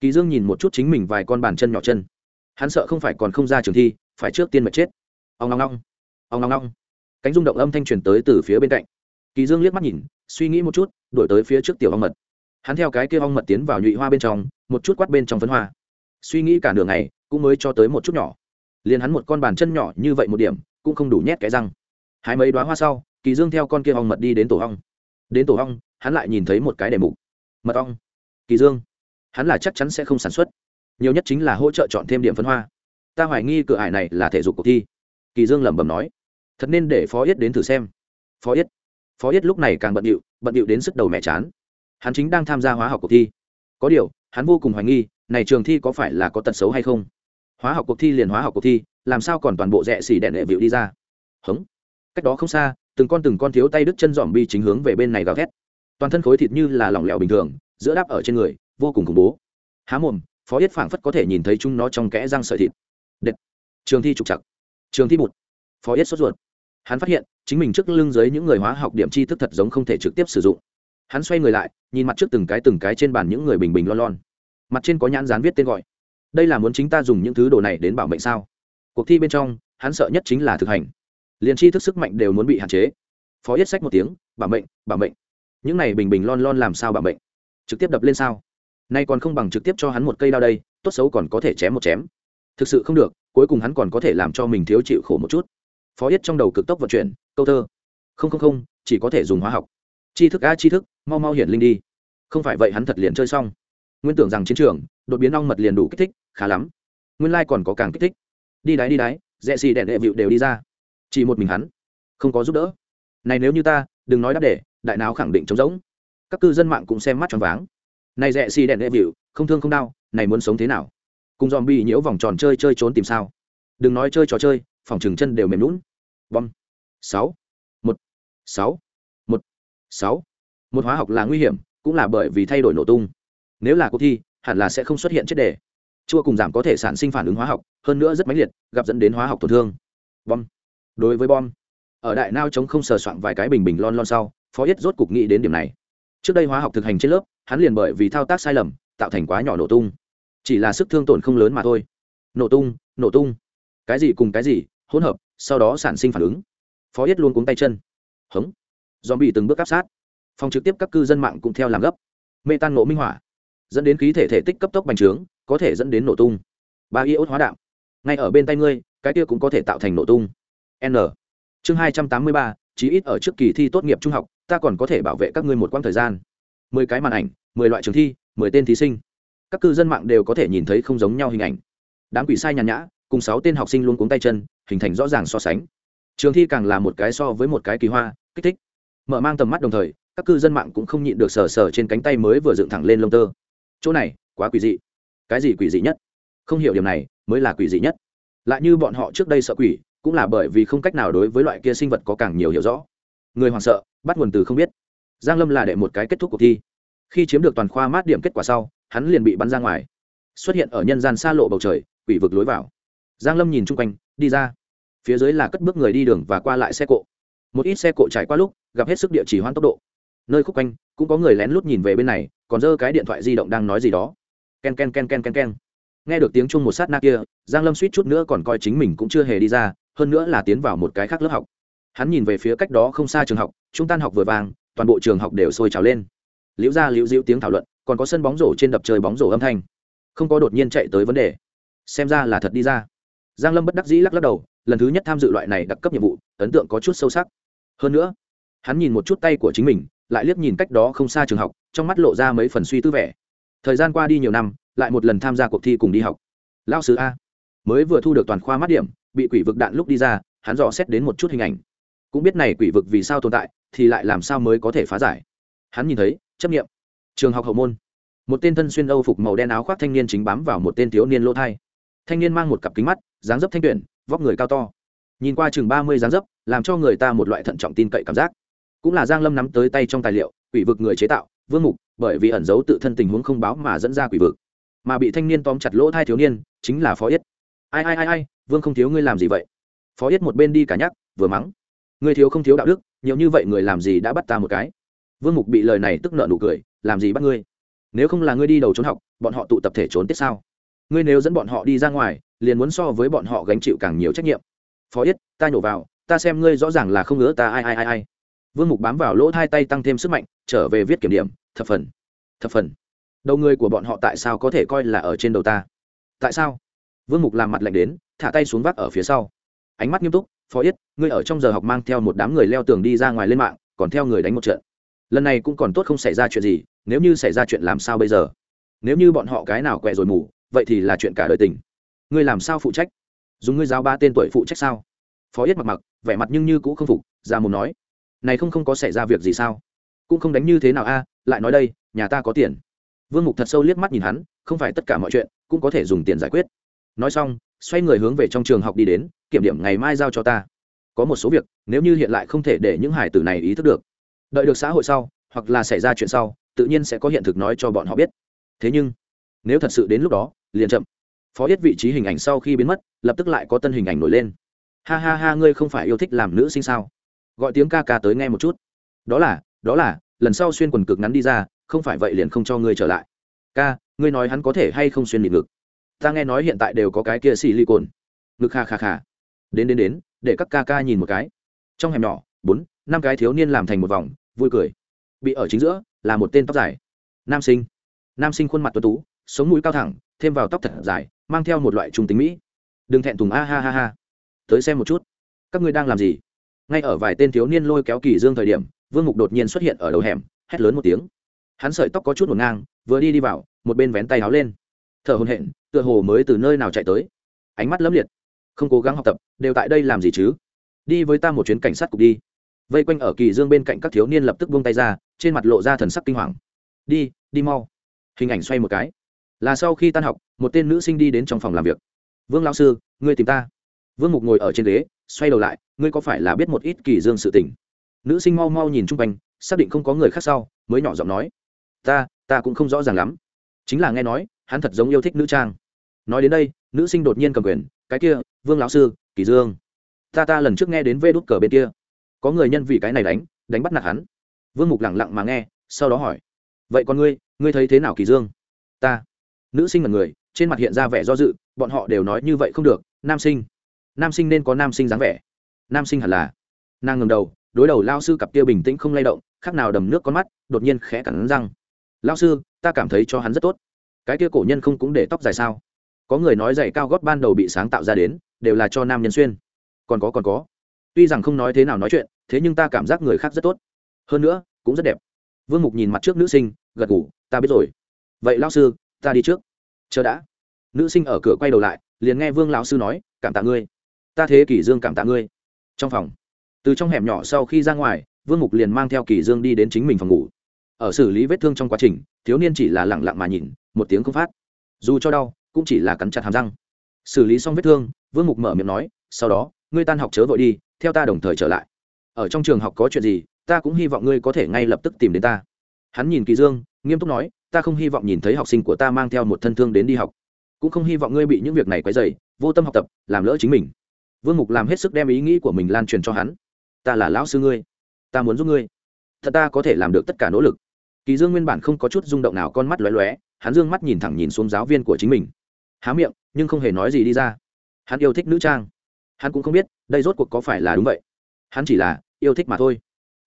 kỳ dương nhìn một chút chính mình vài con bàn chân nhỏ chân. Hắn sợ không phải còn không ra trường thi, phải trước tiên mà chết. Ông long long ông long long cánh rung động âm thanh truyền tới từ phía bên cạnh. Kỳ dương liếc mắt nhìn, suy nghĩ một chút đổi tới phía trước tiểu ong mật. Hắn theo cái kia ong mật tiến vào nhụy hoa bên trong, một chút quát bên trong phấn hoa. Suy nghĩ cả nửa ngày, cũng mới cho tới một chút nhỏ. Liền hắn một con bàn chân nhỏ như vậy một điểm, cũng không đủ nhét cái răng. Hai mấy đoá hoa sau, kỳ dương theo con kia ong mật đi đến tổ ong. Đến tổ ong, hắn lại nhìn thấy một cái đề mục. Mật ong. Kỳ dương hắn là chắc chắn sẽ không sản xuất. Nhiều nhất chính là hỗ trợ chọn thêm điểm phân hoa. Ta hoài nghi cửa ải này là thể dục cuộc thi. Kỳ dương lẩm bẩm nói. Thật nên để phó yết đến thử xem. Phó yết. Phó yết lúc này càng bận điệu bận điệu đến sức đầu mẹ chán. Hắn chính đang tham gia hóa học cuộc thi. Có điều, hắn vô cùng hoài nghi, này trường thi có phải là có tật xấu hay không? Hóa học cuộc thi liền hóa học cuộc thi, làm sao còn toàn bộ rẽ xỉ đèn đệ vịu đi ra? Hống. Cách đó không xa, từng con từng con thiếu tay đứt chân dòm bi chính hướng về bên này gào thét. Toàn thân khối thịt như là lỏng lẻo bình thường, giữa đáp ở trên người vô cùng khủng bố. Há mồm, phó yết phảng phất có thể nhìn thấy chúng nó trong kẽ răng sợi thịt. Đệt. trường thi trục chặt trường thi bụt. Phó yết sốt ruột. Hắn phát hiện, chính mình trước lưng dưới những người hóa học điểm tri thức thật giống không thể trực tiếp sử dụng. Hắn xoay người lại, nhìn mặt trước từng cái từng cái trên bàn những người bình bình lon lon. Mặt trên có nhãn dán viết tên gọi. Đây là muốn chính ta dùng những thứ đồ này đến bảo mệnh sao? Cuộc thi bên trong, hắn sợ nhất chính là thực hành. Liền tri thức sức mạnh đều muốn bị hạn chế. Phó yết sách một tiếng, bảo mệnh bảo mệnh. Những này bình bình lon lon làm sao bảo mệnh? Trực tiếp đập lên sao? Nay còn không bằng trực tiếp cho hắn một cây đao đây, tốt xấu còn có thể chém một chém. Thực sự không được, cuối cùng hắn còn có thể làm cho mình thiếu chịu khổ một chút. Phó yết trong đầu cực tốc vận chuyển, câu thơ. Không không không, chỉ có thể dùng hóa học. Chi thức a chi thức, mau mau hiển linh đi. Không phải vậy hắn thật liền chơi xong. Nguyên tưởng rằng chiến trường, đột biến ong mật liền đủ kích thích, khá lắm. Nguyên lai、like、còn có càng kích thích. Đi đáy đi đáy rẽ xì đẹn đệ vịu đều đi ra. Chỉ một mình hắn, không có giúp đỡ. Này nếu như ta, đừng nói đáp để đại não khẳng định trống rỗng. Các cư dân mạng cũng xem mắt tròn váng này rẻ xì đèn đệ vịu, không thương không đau, này muốn sống thế nào? Cùng dòm bị nhiễu vòng tròn chơi chơi trốn tìm sao? Đừng nói chơi trò chơi, phòng trừng chân đều mềm lún bom. Sáu. Một. Sáu. Một. Sáu. Một hóa học là nguy hiểm, cũng là bởi vì thay đổi nổ tung. Nếu là cuộc thi, hẳn là sẽ không xuất hiện chết đề. Chua cùng giảm có thể sản sinh phản ứng hóa học, hơn nữa rất mãnh liệt, gặp dẫn đến hóa học tổn thương. Bom. Đối với bom, ở đại nao chống không sờ soạn vài cái bình bình lon lon sau, phó yết rốt cục nghĩ đến điểm này. Trước đây hóa học thực hành trên lớp hắn liền bởi vì thao tác sai lầm, tạo thành quá nhỏ nổ tung. Chỉ là sức thương tổn không lớn mà thôi. Nổ tung nổ tung. Cái gì cùng cái gì, hỗn hợp, sau đó sản sinh phản ứng. Phó yết luôn cuống tay chân. Hống. Dòm bị từng bước áp sát. Phòng trực tiếp các cư dân mạng cũng theo làm gấp. Mê tan nổ minh hỏa. Dẫn đến khí thể thể tích cấp tốc bành trướng, có thể dẫn đến nổ tung. Ba iốt hóa đạm ngay ở bên tay ngươi, cái kia cũng có thể tạo thành nổ tung. N. Chương hai trăm tám mươi ba, chí ít ở trước kỳ thi tốt nghiệp trung học, ta còn có thể bảo vệ các ngươi một quãng thời gian mười cái màn ảnh, mười loại trường thi, mười tên thí sinh. Các cư dân mạng đều có thể nhìn thấy không giống nhau hình ảnh. Đám quỷ sai nhàn nhã, cùng sáu tên học sinh luôn cuống tay chân, hình thành rõ ràng so sánh. Trường thi càng là một cái so với một cái kỳ hoa, kích thích. Mở mang tầm mắt đồng thời, các cư dân mạng cũng không nhịn được sờ sờ trên cánh tay mới vừa dựng thẳng lên lông tơ. Chỗ này, quá quỷ dị. Cái gì quỷ dị nhất? Không hiểu điểm này, mới là quỷ dị nhất. Lại như bọn họ trước đây sợ quỷ, cũng là bởi vì không cách nào đối với loại kia sinh vật có càng nhiều hiểu rõ. Người hoảng sợ, bắt nguồn từ không biết giang lâm là đệ một cái kết thúc cuộc thi. Khi chiếm được toàn khoa mát điểm kết quả sau, hắn liền bị bắn ra ngoài. Xuất hiện ở nhân gian xa lộ bầu trời, quỷ vực lối vào. Giang lâm nhìn chung quanh, đi ra. Phía dưới là cất bước người đi đường và qua lại xe cộ. Một ít xe cộ trải qua lúc, gặp hết sức địa chỉ hoãn tốc độ. Nơi khúc quanh, cũng có người lén lút nhìn về bên này, còn giơ cái điện thoại di động đang nói gì đó. Ken ken ken ken ken ken. Nghe được tiếng chung một sát na kia, giang lâm suýt chút nữa còn coi chính mình cũng chưa hề đi ra, hơn nữa là tiến vào một cái khác lớp học. Hắn nhìn về phía cách đó không xa trường học, trung tan học vừa vàng toàn bộ trường học đều sôi trào lên. Liễu ra liễu diễu tiếng thảo luận, còn có sân bóng rổ trên đập trời bóng rổ âm thanh. Không có đột nhiên chạy tới vấn đề. Xem ra là thật đi ra. Giang lâm bất đắc dĩ lắc lắc đầu, lần thứ nhất tham dự loại này đặc cấp nhiệm vụ, ấn tượng có chút sâu sắc. Hơn nữa, hắn nhìn một chút tay của chính mình, lại liếc nhìn cách đó không xa trường học, trong mắt lộ ra mấy phần suy tư vẻ. Thời gian qua đi nhiều năm, lại một lần tham gia cuộc thi cùng đi học. Lao sứ a. Mới vừa thu được toàn khoa mắt điểm, bị quỷ vực đạn lúc đi ra, hắn dò xét đến một chút hình ảnh. Cũng biết này quỷ vực vì sao tồn tại thì lại làm sao mới có thể phá giải? Hắn nhìn thấy, chấp nghiệm. Trường học hậu môn. Một tên thân xuyên âu phục màu đen áo khoác thanh niên chính bám vào một tên thiếu niên lỗ thai. Thanh niên mang một cặp kính mắt, dáng dấp thanh tuyển, vóc người cao to. Nhìn qua chừng ba mươi dáng dấp, làm cho người ta một loại thận trọng tin cậy cảm giác. Cũng là giang lâm nắm tới tay trong tài liệu, quỷ vực người chế tạo, vương mục, bởi vì ẩn giấu tự thân tình huống không báo mà dẫn ra quỷ vực. Mà bị thanh niên tóm chặt lỗ thai thiếu niên, chính là phó yết. Ai ai ai ai, vương không thiếu ngươi làm gì vậy? Phó yết một bên đi cả nhắc, vừa mắng. Ngươi thiếu không thiếu đạo đức nhiều như vậy người làm gì đã bắt ta một cái? Vương mục bị lời này tức nợ nụ cười, làm gì bắt ngươi? Nếu không là ngươi đi đầu trốn học, bọn họ tụ tập thể trốn tiết sao? Ngươi nếu dẫn bọn họ đi ra ngoài, liền muốn so với bọn họ gánh chịu càng nhiều trách nhiệm. Phó yết, ta nhổ vào, ta xem ngươi rõ ràng là không ngứa ta, ai ai ai ai. Vương mục bám vào lỗ hai tay tăng thêm sức mạnh, trở về viết kiểm điểm, thập phần thập phần. Đầu người của bọn họ tại sao có thể coi là ở trên đầu ta? Tại sao? Vương mục làm mặt lạnh đến, thả tay xuống vác ở phía sau. Ánh mắt nghiêm túc phó yết, ngươi ở trong giờ học mang theo một đám người leo tường đi ra ngoài lên mạng, còn theo người đánh một trận. Lần này cũng còn tốt không xảy ra chuyện gì, nếu như xảy ra chuyện làm sao bây giờ? Nếu như bọn họ cái nào quẹ rồi mù, vậy thì là chuyện cả đời tình. Ngươi làm sao phụ trách? Dùng ngươi giáo ba tên tuổi phụ trách sao? Phó yết mặc mặc, vẻ mặt nhưng như cũng không phục, ra mù nói. Này không không có xảy ra việc gì sao? Cũng không đánh như thế nào a, lại nói đây, nhà ta có tiền. Vương mục thật sâu liếc mắt nhìn hắn, không phải tất cả mọi chuyện cũng có thể dùng tiền giải quyết nói xong, xoay người hướng về trong trường học đi đến, kiểm điểm ngày mai giao cho ta. Có một số việc, nếu như hiện lại không thể để những hải tử này ý thức được. Đợi được xã hội sau, hoặc là xảy ra chuyện sau, tự nhiên sẽ có hiện thực nói cho bọn họ biết. Thế nhưng, nếu thật sự đến lúc đó, liền chậm. Phó yết vị trí hình ảnh sau khi biến mất, lập tức lại có tân hình ảnh nổi lên. Ha ha ha, ngươi không phải yêu thích làm nữ sinh sao? Gọi tiếng ca ca tới nghe một chút. Đó là đó là, lần sau xuyên quần cực ngắn đi ra, không phải vậy liền không cho ngươi trở lại. Ca, ngươi nói hắn có thể hay không xuyên mịt ngực? Ta nghe nói hiện tại đều có cái kia xì ly cồn ngực kha kha kha. Đến đến đến, để các ca ca nhìn một cái. Trong hẻm nhỏ, bốn, năm cái thiếu niên làm thành một vòng, vui cười. Bị ở chính giữa, là một tên tóc dài. Nam sinh. Nam sinh khuôn mặt tuấn tú, sống mũi cao thẳng, thêm vào tóc thật dài, mang theo một loại trung tính mỹ. Đừng thẹn thùng, a ha ha ha. Tới xem một chút. Các ngươi đang làm gì? Ngay ở vài tên thiếu niên lôi kéo kỳ dương thời điểm, vương mục đột nhiên xuất hiện ở đầu hẻm, hét lớn một tiếng. Hắn sợi tóc có chút ngổn ngang, vừa đi đi vào, một bên vén tay áo lên thở hồn hện tựa hồ mới từ nơi nào chạy tới. Ánh mắt lấm liệt. Không cố gắng học tập, đều tại đây làm gì chứ? Đi với ta một chuyến cảnh sát cục đi. Vây quanh ở kỳ dương bên cạnh các thiếu niên lập tức buông tay ra, trên mặt lộ ra thần sắc kinh hoàng. Đi đi mau. Hình ảnh xoay một cái. Là sau khi tan học, một tên nữ sinh đi đến trong phòng làm việc. Vương lão sư, ngươi tìm ta. Vương mục ngồi ở trên ghế, xoay đầu lại, ngươi có phải là biết một ít kỳ dương sự tình? Nữ sinh mau mau nhìn chung quanh, xác định không có người khác sau, mới nhỏ giọng nói. Ta ta cũng không rõ ràng lắm. Chính là nghe nói hắn thật giống yêu thích nữ trang. Nói đến đây, nữ sinh đột nhiên cầm quyền, cái kia, vương lão sư, kỳ dương, ta ta lần trước nghe đến vê đút cờ bên kia. Có người nhân vì cái này đánh đánh bắt nạt hắn. Vương mục lẳng lặng mà nghe, sau đó hỏi, vậy còn ngươi ngươi thấy thế nào kỳ dương? Ta. Nữ sinh là người, trên mặt hiện ra vẻ do dự, bọn họ đều nói như vậy không được, nam sinh. Nam sinh nên có nam sinh dáng vẻ. Nam sinh hẳn là. Nàng ngầm đầu, đối đầu lao sư cặp kia bình tĩnh không lay động khác nào đầm nước con mắt, đột nhiên khẽ cắn răng. Lao sư, ta cảm thấy cho hắn rất tốt cái kia cổ nhân không cũng để tóc dài sao? Có người nói giày cao gót ban đầu bị sáng tạo ra đến, đều là cho nam nhân xuyên. Còn có còn có. Tuy rằng không nói thế nào nói chuyện, thế nhưng ta cảm giác người khác rất tốt. Hơn nữa, cũng rất đẹp. Vương mục nhìn mặt trước nữ sinh, gật ngủ ta biết rồi. Vậy lao sư, ta đi trước. Chờ đã. Nữ sinh ở cửa quay đầu lại, liền nghe vương lão sư nói, cảm tạ ngươi. Ta thế kỷ dương cảm tạ ngươi. Trong phòng, từ trong hẻm nhỏ sau khi ra ngoài, vương mục liền mang theo kỷ dương đi đến chính mình phòng ngủ. Ở xử lý vết thương trong quá trình, thiếu niên chỉ là lặng lặng mà nhìn một tiếng không phát. Dù cho đau cũng chỉ là cắn chặt hàm răng. Xử lý xong vết thương vương mục mở miệng nói sau đó ngươi tan học chớ vội đi theo ta đồng thời trở lại. Ở trong trường học có chuyện gì ta cũng hy vọng ngươi có thể ngay lập tức tìm đến ta. Hắn nhìn kỳ dương nghiêm túc nói ta không hy vọng nhìn thấy học sinh của ta mang theo một thân thương đến đi học. Cũng không hy vọng ngươi bị những việc này quấy rầy, vô tâm học tập làm lỡ chính mình. Vương mục làm hết sức đem ý nghĩ của mình lan truyền cho hắn. Ta là lão sư ngươi. Ta muốn giúp ngươi. Thật ta có thể làm được tất cả nỗ lực. Kỳ dương nguyên bản không có chút rung động nào con mắt lóe lóe hắn dương mắt nhìn thẳng nhìn xuống giáo viên của chính mình. Há miệng, nhưng không hề nói gì đi ra. Hắn yêu thích nữ trang. Hắn cũng không biết, đây rốt cuộc có phải là đúng vậy? Hắn chỉ là yêu thích mà thôi.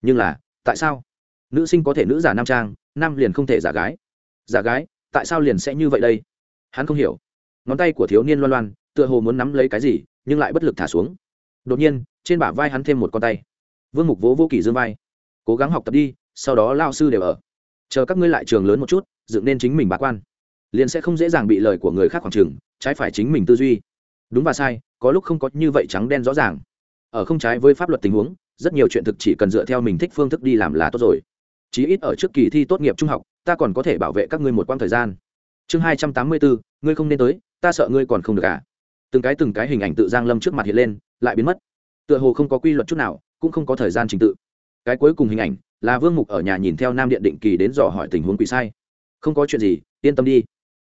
Nhưng là, tại sao? Nữ sinh có thể nữ giả nam trang, nam liền không thể giả gái. Giả gái, tại sao liền sẽ như vậy đây? Hắn không hiểu. Ngón tay của thiếu niên loan loan, tựa hồ muốn nắm lấy cái gì, nhưng lại bất lực thả xuống. Đột nhiên, trên bả vai hắn thêm một con tay. Vương mục vỗ vô kỳ dương vai. Cố gắng học tập đi, sau đó lao sư đều ở. Chờ các ngươi lại trường lớn một chút dựng nên chính mình bá quan. Liền sẽ không dễ dàng bị lời của người khác khoảng trường trái phải chính mình tư duy. Đúng và sai, có lúc không có như vậy trắng đen rõ ràng. Ở không trái với pháp luật tình huống, rất nhiều chuyện thực chỉ cần dựa theo mình thích phương thức đi làm là tốt rồi. Chí ít ở trước kỳ thi tốt nghiệp trung học, ta còn có thể bảo vệ các ngươi một quãng thời gian. Chương hai trăm tám mươi bốn, ngươi không nên tới, ta sợ ngươi còn không được à? Từng cái từng cái hình ảnh tự giang lâm trước mặt hiện lên, lại biến mất. Tựa hồ không có quy luật chút nào, cũng không có thời gian trình tự. Cái cuối cùng hình ảnh, là vương mục ở nhà nhìn theo nam điện định kỳ đến dò hỏi tình huống quỷ sai không có chuyện gì, yên tâm đi.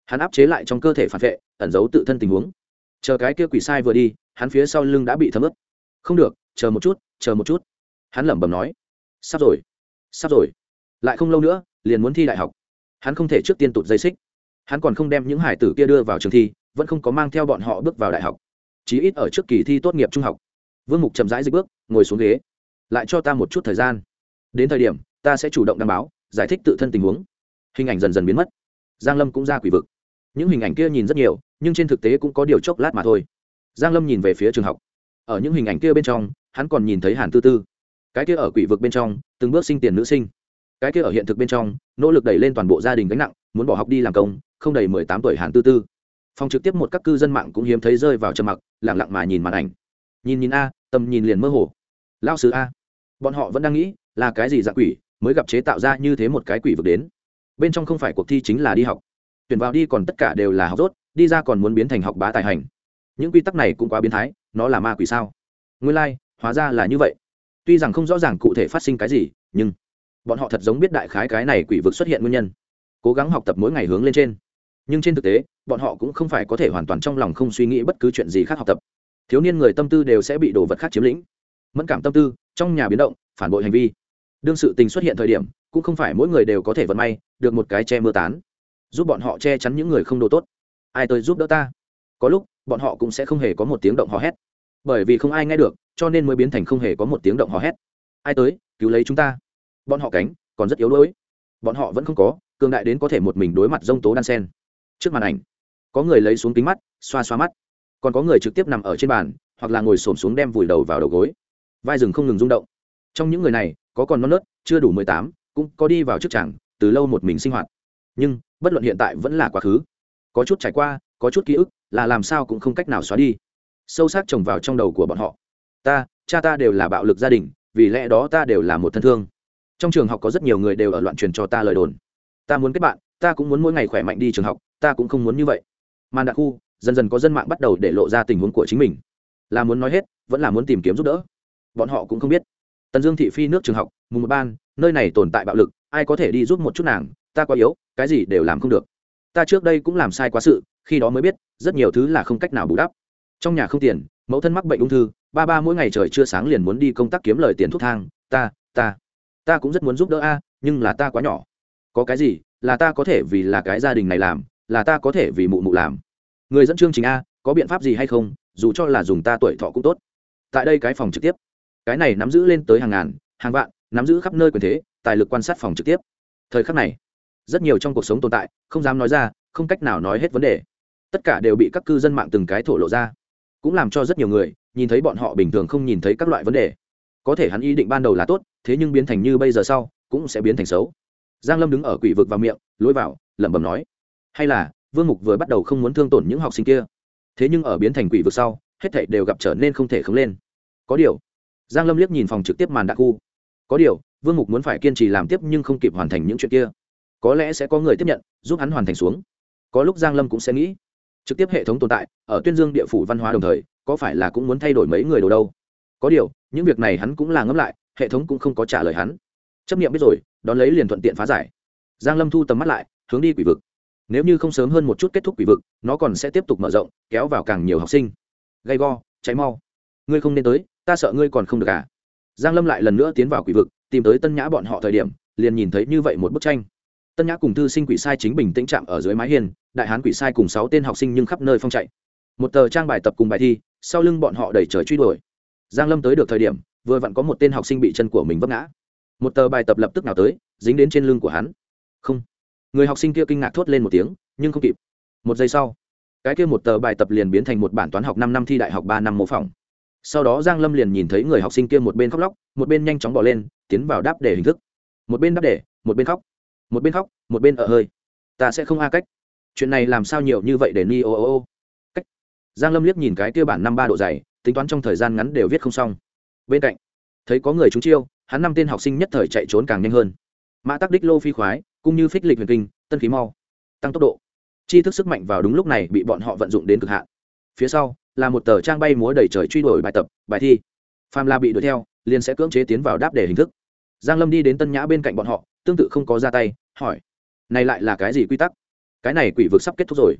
Hắn áp chế lại trong cơ thể phản vệ, ẩn giấu tự thân tình huống. Chờ cái kia quỷ sai vừa đi, hắn phía sau lưng đã bị thấm ướt. Không được, chờ một chút, chờ một chút. Hắn lẩm bẩm nói. Sắp rồi sắp rồi. Lại không lâu nữa, liền muốn thi đại học. Hắn không thể trước tiên tụt dây xích. Hắn còn không đem những hải tử kia đưa vào trường thi, vẫn không có mang theo bọn họ bước vào đại học. Chí ít ở trước kỳ thi tốt nghiệp trung học. Vương mục chậm rãi dịch bước, ngồi xuống ghế. Lại cho ta một chút thời gian. Đến thời điểm, ta sẽ chủ động đảm báo, giải thích tự thân tình huống hình ảnh dần dần biến mất. Giang lâm cũng ra quỷ vực. Những hình ảnh kia nhìn rất nhiều, nhưng trên thực tế cũng có điều chốc lát mà thôi. Giang lâm nhìn về phía trường học. Ở những hình ảnh kia bên trong, hắn còn nhìn thấy hàn tư tư. Cái kia ở quỷ vực bên trong, từng bước sinh tiền nữ sinh. Cái kia ở hiện thực bên trong, nỗ lực đẩy lên toàn bộ gia đình gánh nặng, muốn bỏ học đi làm công, không đầy mười tám tuổi hàn tư tư. Phòng trực tiếp một các cư dân mạng cũng hiếm thấy rơi vào trầm mặc lẳng lặng mà nhìn màn ảnh. Nhìn nhìn a, tầm nhìn liền mơ hồ. Lao sứ a. Bọn họ vẫn đang nghĩ, là cái gì dạng quỷ mới gặp chế tạo ra như thế một cái quỷ vực đến? Bên trong không phải cuộc thi chính là đi học. Tuyển vào đi còn tất cả đều là học rốt đi ra còn muốn biến thành học bá tài hành. Những quy tắc này cũng quá biến thái nó là ma quỷ sao? Nguyên lai、like, hóa ra là như vậy. Tuy rằng không rõ ràng cụ thể phát sinh cái gì nhưng bọn họ thật giống biết đại khái cái này quỷ vực xuất hiện nguyên nhân. Cố gắng học tập mỗi ngày hướng lên trên. Nhưng trên thực tế bọn họ cũng không phải có thể hoàn toàn trong lòng không suy nghĩ bất cứ chuyện gì khác học tập. Thiếu niên người tâm tư đều sẽ bị đồ vật khác chiếm lĩnh. Mẫn cảm tâm tư trong nhà biến động phản bội hành vi đương sự tình xuất hiện thời điểm, cũng không phải mỗi người đều có thể vận may, được một cái che mưa tán. Giúp bọn họ che chắn những người không đồ tốt. Ai tới giúp đỡ ta? Có lúc, bọn họ cũng sẽ không hề có một tiếng động hò hét. Bởi vì không ai nghe được, cho nên mới biến thành không hề có một tiếng động hò hét. Ai tới, cứu lấy chúng ta. Bọn họ cánh, còn rất yếu đuối. Bọn họ vẫn không có, cường đại đến có thể một mình đối mặt dông tố đan sen. Trước màn ảnh, có người lấy xuống kính mắt, xoa xoa mắt. Còn có người trực tiếp nằm ở trên bàn, hoặc là ngồi xổm xuống đem vùi đầu vào đầu gối. Vai rừng không ngừng rung động trong những người này, có còn non nớt, chưa đủ mười tám, cũng có đi vào trước chẳng từ lâu một mình sinh hoạt. Nhưng, bất luận hiện tại vẫn là quá khứ. Có chút trải qua, có chút ký ức, là làm sao cũng không cách nào xóa đi. Sâu sắc trồng vào trong đầu của bọn họ. Ta, cha ta đều là bạo lực gia đình, vì lẽ đó ta đều là một thân thương. Trong trường học có rất nhiều người đều ở loạn truyền cho ta lời đồn. Ta muốn kết bạn, ta cũng muốn mỗi ngày khỏe mạnh đi trường học, ta cũng không muốn như vậy. Màn đặc khu, dần dần có dân mạng bắt đầu để lộ ra tình huống của chính mình. Là muốn nói hết, vẫn là muốn tìm kiếm giúp đỡ. Bọn họ cũng không biết tần dương thị phi nước trường học, mùng một ban, nơi này tồn tại bạo lực, ai có thể đi giúp một chút nàng, ta quá yếu, cái gì đều làm không được. Ta trước đây cũng làm sai quá sự, khi đó mới biết, rất nhiều thứ là không cách nào bù đắp. Trong nhà không tiền, mẫu thân mắc bệnh ung thư, ba ba mỗi ngày trời chưa sáng liền muốn đi công tác kiếm lời tiền thuốc thang, ta ta ta cũng rất muốn giúp đỡ a, nhưng là ta quá nhỏ. Có cái gì, là ta có thể vì là cái gia đình này làm, là ta có thể vì mụ mụ làm. Người dẫn chương trình a, có biện pháp gì hay không, dù cho là dùng ta tuổi thọ cũng tốt. Tại đây cái phòng trực tiếp cái này nắm giữ lên tới hàng ngàn, hàng vạn, nắm giữ khắp nơi quyền thế, tài lực quan sát phòng trực tiếp. Thời khắc này, rất nhiều trong cuộc sống tồn tại, không dám nói ra, không cách nào nói hết vấn đề. Tất cả đều bị các cư dân mạng từng cái thổ lộ ra. Cũng làm cho rất nhiều người nhìn thấy bọn họ bình thường không nhìn thấy các loại vấn đề. Có thể hắn ý định ban đầu là tốt, thế nhưng biến thành như bây giờ sau, cũng sẽ biến thành xấu. Giang lâm đứng ở quỷ vực vào miệng, lối vào, lẩm bẩm nói. Hay là, vương mục vừa bắt đầu không muốn thương tổn những học sinh kia. Thế nhưng ở biến thành quỷ vực sau, hết thảy đều gặp trở nên không thể khống lên. Có điều giang lâm liếc nhìn phòng trực tiếp màn đặc khu. Có điều, vương mục muốn phải kiên trì làm tiếp nhưng không kịp hoàn thành những chuyện kia. Có lẽ sẽ có người tiếp nhận, giúp hắn hoàn thành xuống. Có lúc giang lâm cũng sẽ nghĩ, trực tiếp hệ thống tồn tại, ở tuyên dương địa phủ văn hóa đồng thời, có phải là cũng muốn thay đổi mấy người đồ đâu? Có điều, những việc này hắn cũng là ngẫm lại, hệ thống cũng không có trả lời hắn. Chấp nghiệm biết rồi, đón lấy liền thuận tiện phá giải. Giang lâm thu tầm mắt lại, hướng đi quỷ vực. Nếu như không sớm hơn một chút kết thúc quỷ vực, nó còn sẽ tiếp tục mở rộng, kéo vào càng nhiều học sinh. Gay go cháy mau. Ngươi không nên tới ta sợ ngươi còn không được à? Giang lâm lại lần nữa tiến vào quỷ vực, tìm tới tân nhã bọn họ thời điểm, liền nhìn thấy như vậy một bức tranh. Tân nhã cùng thư sinh quỷ sai chính bình tĩnh chạm ở dưới mái hiên, đại hán quỷ sai cùng sáu tên học sinh nhưng khắp nơi phong chạy. Một tờ trang bài tập cùng bài thi, sau lưng bọn họ đẩy trời truy đuổi. Giang lâm tới được thời điểm, vừa vặn có một tên học sinh bị chân của mình vấp ngã. Một tờ bài tập lập tức nào tới, dính đến trên lưng của hắn. Không. Người học sinh kia kinh ngạc thốt lên một tiếng, nhưng không kịp. Một giây sau, cái kia một tờ bài tập liền biến thành một bản toán học năm năm thi đại học ba năm mô phỏng sau đó giang lâm liền nhìn thấy người học sinh kia một bên khóc lóc, một bên nhanh chóng bỏ lên, tiến vào đáp để hình thức. Một bên đáp để một bên khóc. Một bên khóc, một bên ở hơi. Ta sẽ không a cách. Chuyện này làm sao nhiều như vậy để ni ô ô ô. Cách. Giang lâm liếc nhìn cái kia bản năm ba độ dày, tính toán trong thời gian ngắn đều viết không xong. Bên cạnh, thấy có người trúng chiêu, hắn năm tên học sinh nhất thời chạy trốn càng nhanh hơn. Mã tắc đích lô phi khoái, cũng như phích lịch huyền kinh, tân khí mau, tăng tốc độ. Chi thức sức mạnh vào đúng lúc này bị bọn họ vận dụng đến cực hạn. Phía sau là một tờ trang bay múa đầy trời truy đuổi bài tập, bài thi. Phàm la bị đuổi theo, liền sẽ cưỡng chế tiến vào đáp để hình thức. Giang lâm đi đến tân nhã bên cạnh bọn họ, tương tự không có ra tay, hỏi, này lại là cái gì quy tắc? Cái này quỷ vực sắp kết thúc rồi.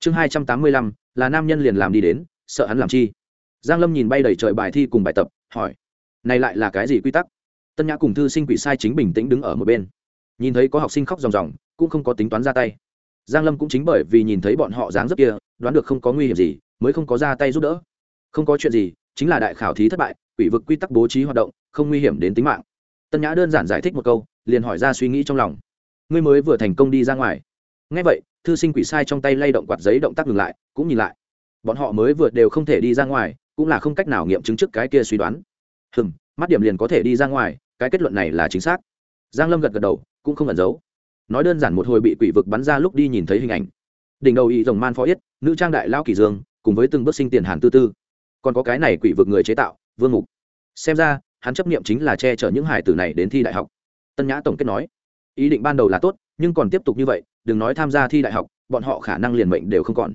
Chương hai trăm tám mươi lăm, là nam nhân liền làm đi đến, sợ hắn làm chi? Giang lâm nhìn bay đầy trời bài thi cùng bài tập, hỏi, này lại là cái gì quy tắc? Tân nhã cùng thư sinh quỷ sai chính bình tĩnh đứng ở một bên. Nhìn thấy có học sinh khóc ròng ròng, cũng không có tính toán ra tay. Giang lâm cũng chính bởi vì nhìn thấy bọn họ dáng dấp kia đoán được không có nguy hiểm gì mới không có ra tay giúp đỡ. Không có chuyện gì chính là đại khảo thí thất bại quỷ vực quy tắc bố trí hoạt động không nguy hiểm đến tính mạng. Tân nhã đơn giản giải thích một câu liền hỏi ra suy nghĩ trong lòng. Ngươi mới vừa thành công đi ra ngoài. Ngay vậy thư sinh quỷ sai trong tay lay động quạt giấy động tác ngừng lại cũng nhìn lại. Bọn họ mới vừa đều không thể đi ra ngoài cũng là không cách nào nghiệm chứng trước cái kia suy đoán. Hừm, mắt điểm liền có thể đi ra ngoài cái kết luận này là chính xác. Giang lâm gật gật đầu cũng không ẩn giấu. Nói đơn giản một hồi bị quỷ vực bắn ra lúc đi nhìn thấy hình ảnh đỉnh đầu y rồng man phó yết, nữ trang đại lao kỳ dương, cùng với từng bước sinh tiền hàn tư tư. Còn có cái này quỷ vực người chế tạo, vương mục. Xem ra, hắn chấp niệm chính là che chở những hải tử này đến thi đại học. Tân nhã tổng kết nói, ý định ban đầu là tốt, nhưng còn tiếp tục như vậy, đừng nói tham gia thi đại học, bọn họ khả năng liền mệnh đều không còn.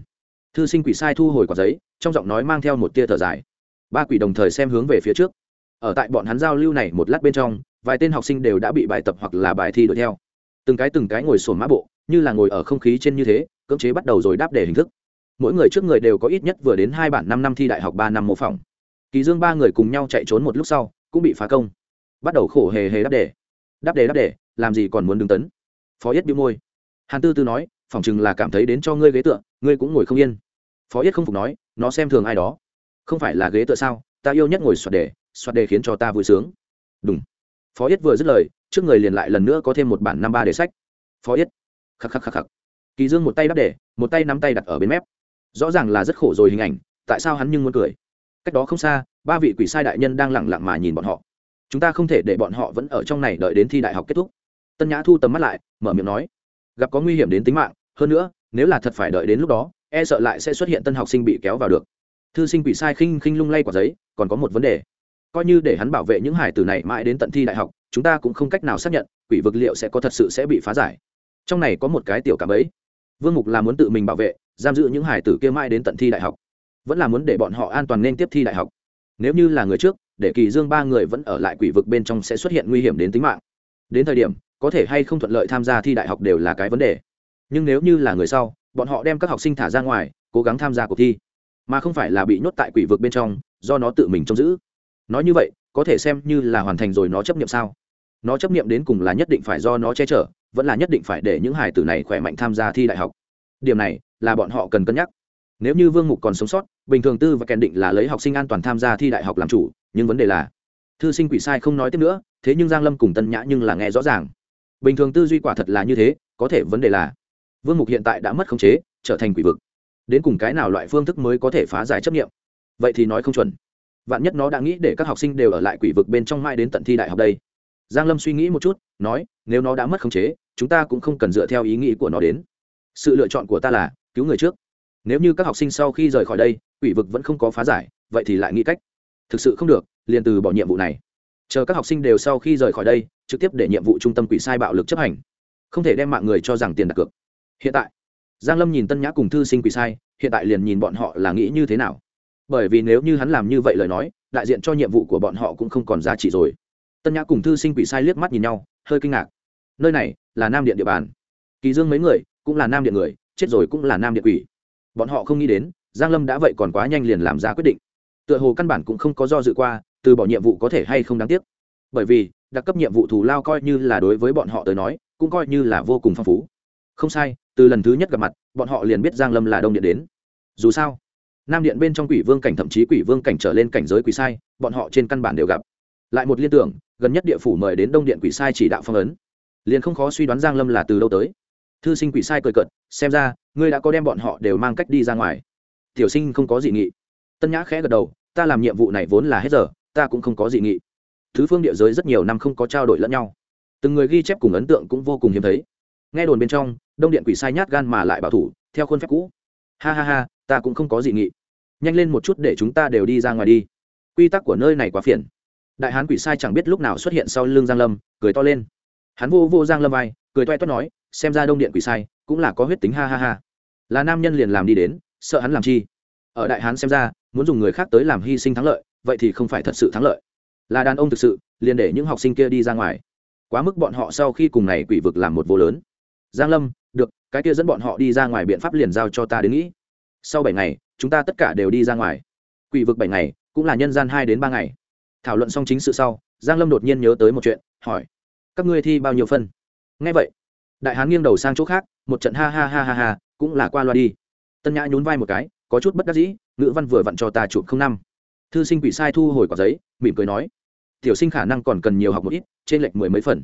Thư sinh quỷ sai thu hồi quả giấy, trong giọng nói mang theo một tia thở dài. Ba quỷ đồng thời xem hướng về phía trước. Ở tại bọn hắn giao lưu này một lát bên trong, vài tên học sinh đều đã bị bài tập hoặc là bài thi đuổi theo. Từng cái từng cái ngồi sổn mã bộ, như là ngồi ở không khí trên như thế cưỡng chế bắt đầu rồi đáp đề hình thức. Mỗi người trước người đều có ít nhất vừa đến hai bản năm năm thi đại học, ba năm mô phỏng. Kỳ dương ba người cùng nhau chạy trốn một lúc sau, cũng bị phá công. Bắt đầu khổ hề hề đáp đề. Đáp đề đáp đề, làm gì còn muốn đứng tấn? Phó yết bĩu môi. Hàn tư tư nói, phỏng chừng là cảm thấy đến cho ngươi ghế tựa, ngươi cũng ngồi không yên. Phó yết không phục nói, nó xem thường ai đó. Không phải là ghế tựa sao, ta yêu nhất ngồi soạt đề soạt đề khiến cho ta vui sướng. Đúng phó yết vừa dứt lời, trước người liền lại lần nữa có thêm một bản năm ba đề sách. Phó yết. Khắc khắc khắc khắc kỳ dương một tay đắp để, một tay nắm tay đặt ở bên mép. Rõ ràng là rất khổ rồi hình ảnh, tại sao hắn nhưng muốn cười? Cách đó không xa, ba vị quỷ sai đại nhân đang lẳng lặng mà nhìn bọn họ. Chúng ta không thể để bọn họ vẫn ở trong này đợi đến thi đại học kết thúc. Tân nhã thu tầm mắt lại, mở miệng nói, gặp có nguy hiểm đến tính mạng, hơn nữa, nếu là thật phải đợi đến lúc đó e sợ lại sẽ xuất hiện tân học sinh bị kéo vào được. Thư sinh quỷ sai khinh khinh lung lay quả giấy, còn có một vấn đề. Coi như để hắn bảo vệ những hải tử này mãi đến tận thi đại học, chúng ta cũng không cách nào xác nhận quỷ vực liệu sẽ có thật sự sẽ bị phá giải. Trong này có một cái tiểu cảm ấy vương mục là muốn tự mình bảo vệ, giam giữ những hải tử kia mãi đến tận thi đại học. Vẫn là muốn để bọn họ an toàn nên tiếp thi đại học. Nếu như là người trước, để kỳ dương ba người vẫn ở lại quỷ vực bên trong sẽ xuất hiện nguy hiểm đến tính mạng. Đến thời điểm, có thể hay không thuận lợi tham gia thi đại học đều là cái vấn đề. Nhưng nếu như là người sau, bọn họ đem các học sinh thả ra ngoài, cố gắng tham gia cuộc thi. Mà không phải là bị nhốt tại quỷ vực bên trong, do nó tự mình trông giữ. Nói như vậy, có thể xem như là hoàn thành rồi nó chấp nghiệm sao? Nó chấp nghiệm đến cùng là nhất định phải do nó che chở vẫn là nhất định phải để những hải tử này khỏe mạnh tham gia thi đại học. Điểm này là bọn họ cần cân nhắc. Nếu như vương mục còn sống sót, bình thường tư và kèn định là lấy học sinh an toàn tham gia thi đại học làm chủ, nhưng vấn đề là, thư sinh quỷ sai không nói tiếp nữa, thế nhưng giang lâm cùng tân nhã nhưng là nghe rõ ràng. Bình thường tư duy quả thật là như thế, có thể vấn đề là, vương mục hiện tại đã mất khống chế, trở thành quỷ vực. Đến cùng cái nào loại phương thức mới có thể phá giải chấp nghiệm vậy thì nói không chuẩn. Vạn nhất nó đã nghĩ để các học sinh đều ở lại quỷ vực bên trong mai đến tận thi đại học đây giang lâm suy nghĩ một chút, nói, nếu nó đã mất khống chế, chúng ta cũng không cần dựa theo ý nghĩ của nó đến. Sự lựa chọn của ta là, cứu người trước. Nếu như các học sinh sau khi rời khỏi đây, quỷ vực vẫn không có phá giải, vậy thì lại nghĩ cách. Thực sự không được, liền từ bỏ nhiệm vụ này. Chờ các học sinh đều sau khi rời khỏi đây, trực tiếp để nhiệm vụ trung tâm quỷ sai bạo lực chấp hành. Không thể đem mạng người cho rằng tiền đặt cược. Hiện tại, giang lâm nhìn tân nhã cùng thư sinh quỷ sai, hiện tại liền nhìn bọn họ là nghĩ như thế nào. Bởi vì nếu như hắn làm như vậy lời nói, đại diện cho nhiệm vụ của bọn họ cũng không còn giá trị rồi tân nhã cùng thư sinh quỷ sai liếc mắt nhìn nhau, hơi kinh ngạc. Nơi này là nam điện địa bàn. Kỳ dương mấy người cũng là nam điện người, chết rồi cũng là nam điện quỷ. Bọn họ không nghĩ đến, giang lâm đã vậy còn quá nhanh liền làm ra quyết định. Tựa hồ căn bản cũng không có do dự qua, từ bỏ nhiệm vụ có thể hay không đáng tiếc. Bởi vì, đặc cấp nhiệm vụ thù lao coi như là đối với bọn họ tới nói, cũng coi như là vô cùng phong phú. Không sai, từ lần thứ nhất gặp mặt, bọn họ liền biết giang lâm là đông điện đến. Dù sao, nam điện bên trong quỷ vương cảnh thậm chí quỷ vương cảnh trở lên cảnh giới quỷ sai, bọn họ trên căn bản đều gặp. Lại một liên tưởng gần nhất địa phủ mời đến đông điện quỷ sai chỉ đạo phong ấn. Liền không khó suy đoán giang lâm là từ đâu tới. Thư sinh quỷ sai cười cợt, xem ra ngươi đã có đem bọn họ đều mang cách đi ra ngoài. Tiểu sinh không có gì nghị. Tân nhã khẽ gật đầu ta làm nhiệm vụ này vốn là hết giờ ta cũng không có gì nghị. Thứ phương địa giới rất nhiều năm không có trao đổi lẫn nhau. Từng người ghi chép cùng ấn tượng cũng vô cùng hiếm thấy. Nghe đồn bên trong đông điện quỷ sai nhát gan mà lại bảo thủ theo khuôn phép cũ. Ha ha ha ta cũng không có gì nghị. Nhanh lên một chút để chúng ta đều đi ra ngoài đi. Quy tắc của nơi này quá phiền đại hán quỷ sai chẳng biết lúc nào xuất hiện sau lưng giang lâm, cười to lên. Hắn vô vô giang lâm vai, cười toe toét nói, xem ra đông điện quỷ sai, cũng là có huyết tính ha ha ha. Là nam nhân liền làm đi đến, sợ hắn làm chi? Ở đại hán xem ra, muốn dùng người khác tới làm hy sinh thắng lợi, vậy thì không phải thật sự thắng lợi. Là đàn ông thực sự, liền để những học sinh kia đi ra ngoài. Quá mức bọn họ sau khi cùng này quỷ vực làm một vô lớn. Giang lâm, được, cái kia dẫn bọn họ đi ra ngoài biện pháp liền giao cho ta đến nghĩ. Sau bảy ngày, chúng ta tất cả đều đi ra ngoài. Quỷ vực bảy ngày, cũng là nhân gian hai đến ba ngày thảo luận xong chính sự sau, giang lâm đột nhiên nhớ tới một chuyện, hỏi, các ngươi thi bao nhiêu phân? Nghe vậy. Đại hán nghiêng đầu sang chỗ khác, một trận ha ha ha ha ha, cũng là qua loa đi. Tân nhã nhún vai một cái, có chút bất đắc dĩ, ngữ văn vừa vặn cho ta chụp không năm. Thư sinh quỷ sai thu hồi quả giấy, mỉm cười nói, tiểu sinh khả năng còn cần nhiều học một ít, trên lệch mười mấy phần.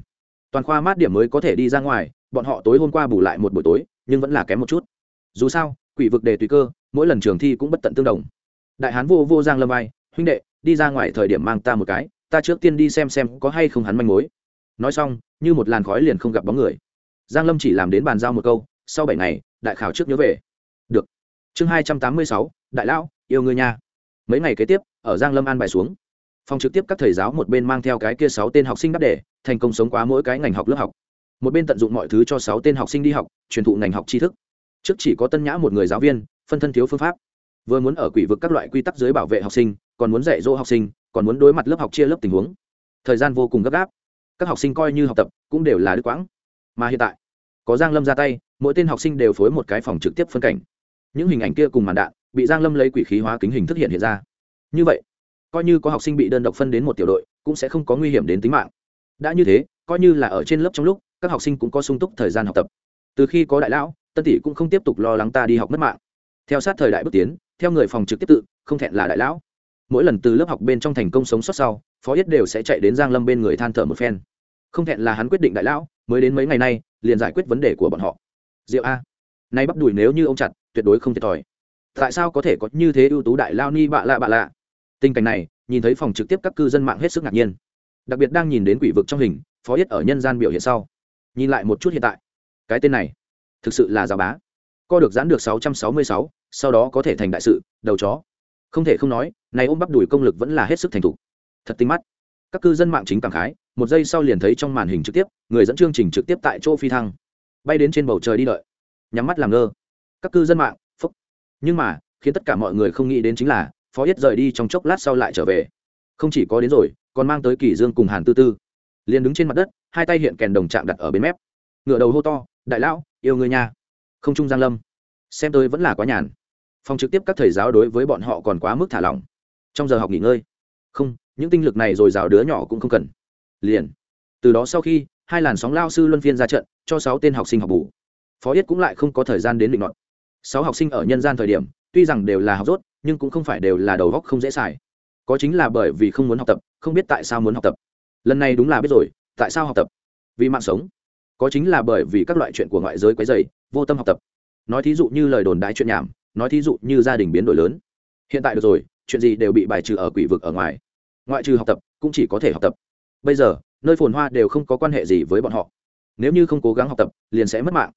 Toàn khoa mát điểm mới có thể đi ra ngoài, bọn họ tối hôm qua bù lại một buổi tối, nhưng vẫn là kém một chút. Dù sao, quỷ vực đề tùy cơ, mỗi lần trường thi cũng bất tận tương đồng. Đại hán vô vô giang lâm vai, huynh đệ đi ra ngoài thời điểm mang ta một cái, ta trước tiên đi xem xem có hay không hắn manh mối. Nói xong, như một làn khói liền không gặp bóng người. Giang lâm chỉ làm đến bàn giao một câu, sau bảy ngày, đại khảo trước nhớ về. Được. Chương hai trăm tám mươi sáu, đại lão, yêu người nha. Mấy ngày kế tiếp, ở giang lâm an bài xuống. Phòng trực tiếp các thầy giáo một bên mang theo cái kia sáu tên học sinh đáp đề, thành công sống quá mỗi cái ngành học lớp học. Một bên tận dụng mọi thứ cho sáu tên học sinh đi học, truyền thụ ngành học tri thức. Trước chỉ có tân nhã một người giáo viên, phân thân thiếu phương pháp. Vừa muốn ở quỷ vực các loại quy tắc dưới bảo vệ học sinh còn muốn dạy dỗ học sinh, còn muốn đối mặt lớp học chia lớp tình huống. Thời gian vô cùng gấp gáp. Các học sinh coi như học tập cũng đều là đứt quãng. Mà hiện tại, có giang lâm ra tay, mỗi tên học sinh đều phối một cái phòng trực tiếp phân cảnh. Những hình ảnh kia cùng màn đạn, bị giang lâm lấy quỷ khí hóa kính hình thức hiện hiện ra. Như vậy, coi như có học sinh bị đơn độc phân đến một tiểu đội, cũng sẽ không có nguy hiểm đến tính mạng. Đã như thế, coi như là ở trên lớp trong lúc, các học sinh cũng có sung túc thời gian học tập. Từ khi có đại lão, tân tỷ cũng không tiếp tục lo lắng ta đi học mất mạng. Theo sát thời đại bước tiến, theo người phòng trực tiếp tự, không thẹn là đại lão mỗi lần từ lớp học bên trong thành công sống sót sau, phó yết đều sẽ chạy đến giang lâm bên người than thở một phen. Không thẹn là hắn quyết định đại lão, mới đến mấy ngày nay, liền giải quyết vấn đề của bọn họ. Diệu a. Nay bắt đuổi nếu như ông chặt, tuyệt đối không thiệt thòi. Tại sao có thể có như thế ưu tú đại lao ni bạ lạ bạ lạ? Tình cảnh này, nhìn thấy phòng trực tiếp các cư dân mạng hết sức ngạc nhiên. Đặc biệt đang nhìn đến quỷ vực trong hình, phó yết ở nhân gian biểu hiện sau, nhìn lại một chút hiện tại. Cái tên này, thực sự là giáo bá. Co được giãn được sáu trăm sáu mươi sáu, sau đó có thể thành đại sự, đầu chó. Không thể không nói này ôm bắp đùi công lực vẫn là hết sức thành thục. Thật tinh mắt. Các cư dân mạng chính cảm khái, một giây sau liền thấy trong màn hình trực tiếp, người dẫn chương trình trực tiếp tại chỗ phi thăng. Bay đến trên bầu trời đi đợi. Nhắm mắt làm ngơ. Các cư dân mạng, phúc. Nhưng mà, khiến tất cả mọi người không nghĩ đến chính là, phó yết rời đi trong chốc lát sau lại trở về. Không chỉ có đến rồi, còn mang tới kỳ dương cùng hàn tư tư. Liền đứng trên mặt đất, hai tay hiện kèn đồng chạm đặt ở bên mép. Ngựa đầu hô to, đại lão, yêu người nha. Không trung giang lâm. Xem tôi vẫn là quá nhàn. Phòng trực tiếp các thầy giáo đối với bọn họ còn quá mức thả lỏng trong giờ học nghỉ ngơi. Không, những tinh lực này rồi rào đứa nhỏ cũng không cần. Liền. Từ đó sau khi, hai làn sóng lao sư luân phiên ra trận, cho sáu tên học sinh học bù. Phó yết cũng lại không có thời gian đến định luận sáu học sinh ở nhân gian thời điểm, tuy rằng đều là học rốt, nhưng cũng không phải đều là đầu góc không dễ xài. Có chính là bởi vì không muốn học tập, không biết tại sao muốn học tập. Lần này đúng là biết rồi, tại sao học tập? Vì mạng sống. Có chính là bởi vì các loại chuyện của ngoại giới quấy dày vô tâm học tập. Nói thí dụ như lời đồn đại chuyện nhảm, nói thí dụ như gia đình biến đổi lớn. Hiện tại được rồi chuyện gì đều bị bài trừ ở quỷ vực ở ngoài. Ngoại trừ học tập, cũng chỉ có thể học tập. Bây giờ, nơi phồn hoa đều không có quan hệ gì với bọn họ. Nếu như không cố gắng học tập, liền sẽ mất mạng.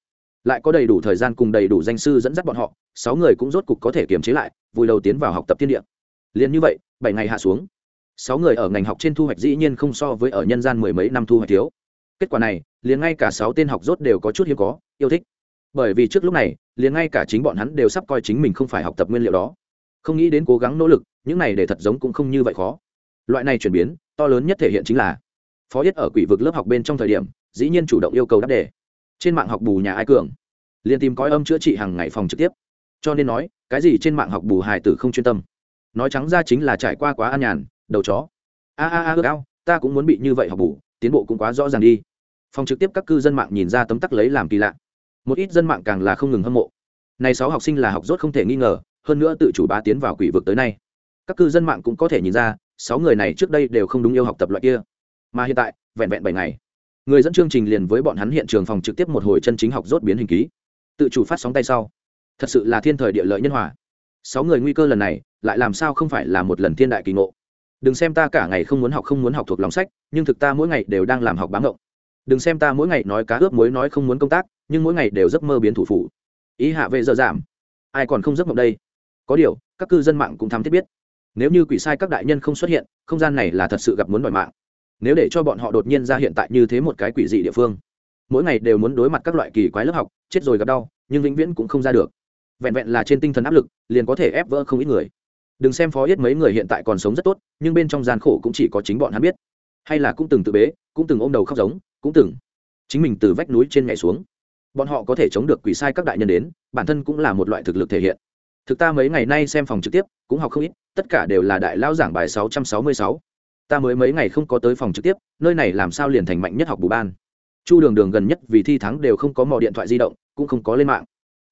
Lại có đầy đủ thời gian cùng đầy đủ danh sư dẫn dắt bọn họ, sáu người cũng rốt cục có thể kiềm chế lại, vui đầu tiến vào học tập thiên địa. Liền như vậy, bảy ngày hạ xuống, sáu người ở ngành học trên thu hoạch dĩ nhiên không so với ở nhân gian mười mấy năm thu hoạch thiếu. Kết quả này, liền ngay cả sáu tên học rốt đều có chút hiếm có, yêu thích. Bởi vì trước lúc này, liền ngay cả chính bọn hắn đều sắp coi chính mình không phải học tập nguyên liệu đó không nghĩ đến cố gắng nỗ lực, những này để thật giống cũng không như vậy khó. Loại này chuyển biến, to lớn nhất thể hiện chính là, phó yết ở quỷ vực lớp học bên trong thời điểm, dĩ nhiên chủ động yêu cầu đáp đề. Trên mạng học bù nhà ai cường. Liền tìm cõi âm chữa trị hàng ngày phòng trực tiếp. Cho nên nói, cái gì trên mạng học bù hài tử không chuyên tâm. Nói trắng ra chính là trải qua quá an nhàn, đầu chó. A a a, ước ao, ta cũng muốn bị như vậy học bù, tiến bộ cũng quá rõ ràng đi. Phòng trực tiếp các cư dân mạng nhìn ra tấm tắc lấy làm kỳ lạ. Một ít dân mạng càng là không ngừng hâm mộ. Này sáu học sinh là học rốt không thể nghi ngờ hơn nữa tự chủ bá tiến vào quỷ vực tới nay. Các cư dân mạng cũng có thể nhìn ra, sáu người này trước đây đều không đúng yêu học tập loại kia. Mà hiện tại, vẹn vẹn bảy ngày, người dẫn chương trình liền với bọn hắn hiện trường phòng trực tiếp một hồi chân chính học rốt biến hình ký. Tự chủ phát sóng tay sau. Thật sự là thiên thời địa lợi nhân hòa. Sáu người nguy cơ lần này, lại làm sao không phải là một lần thiên đại kỳ ngộ. Đừng xem ta cả ngày không muốn học không muốn học thuộc lòng sách, nhưng thực ta mỗi ngày đều đang làm học bám ngộng đừng xem ta mỗi ngày nói cá ướp muối nói không muốn công tác, nhưng mỗi ngày đều giấc mơ biến thủ phủ. Ý hạ vệ giờ giảm ai còn không giấc mộng đây? Có điều, các cư dân mạng cũng thắm thiết biết, nếu như quỷ sai các đại nhân không xuất hiện, không gian này là thật sự gặp muốn đòi mạng. Nếu để cho bọn họ đột nhiên ra hiện tại như thế một cái quỷ dị địa phương, mỗi ngày đều muốn đối mặt các loại kỳ quái lớp học, chết rồi gặp đau, nhưng vĩnh viễn cũng không ra được. Vẹn vẹn là trên tinh thần áp lực, liền có thể ép vỡ không ít người. Đừng xem phó yết mấy người hiện tại còn sống rất tốt, nhưng bên trong gian khổ cũng chỉ có chính bọn hắn biết. Hay là cũng từng tự bế, cũng từng ôm đầu khóc giống, cũng từng chính mình từ vách núi trên nhảy xuống. Bọn họ có thể chống được quỷ sai các đại nhân đến, bản thân cũng là một loại thực lực thể hiện thực ta mấy ngày nay xem phòng trực tiếp, cũng học không ít, tất cả đều là đại lao giảng bài sáu trăm sáu mươi sáu. Ta mới mấy ngày không có tới phòng trực tiếp, nơi này làm sao liền thành mạnh nhất học bù ban. Chu đường đường gần nhất vì thi thắng đều không có mò điện thoại di động, cũng không có lên mạng.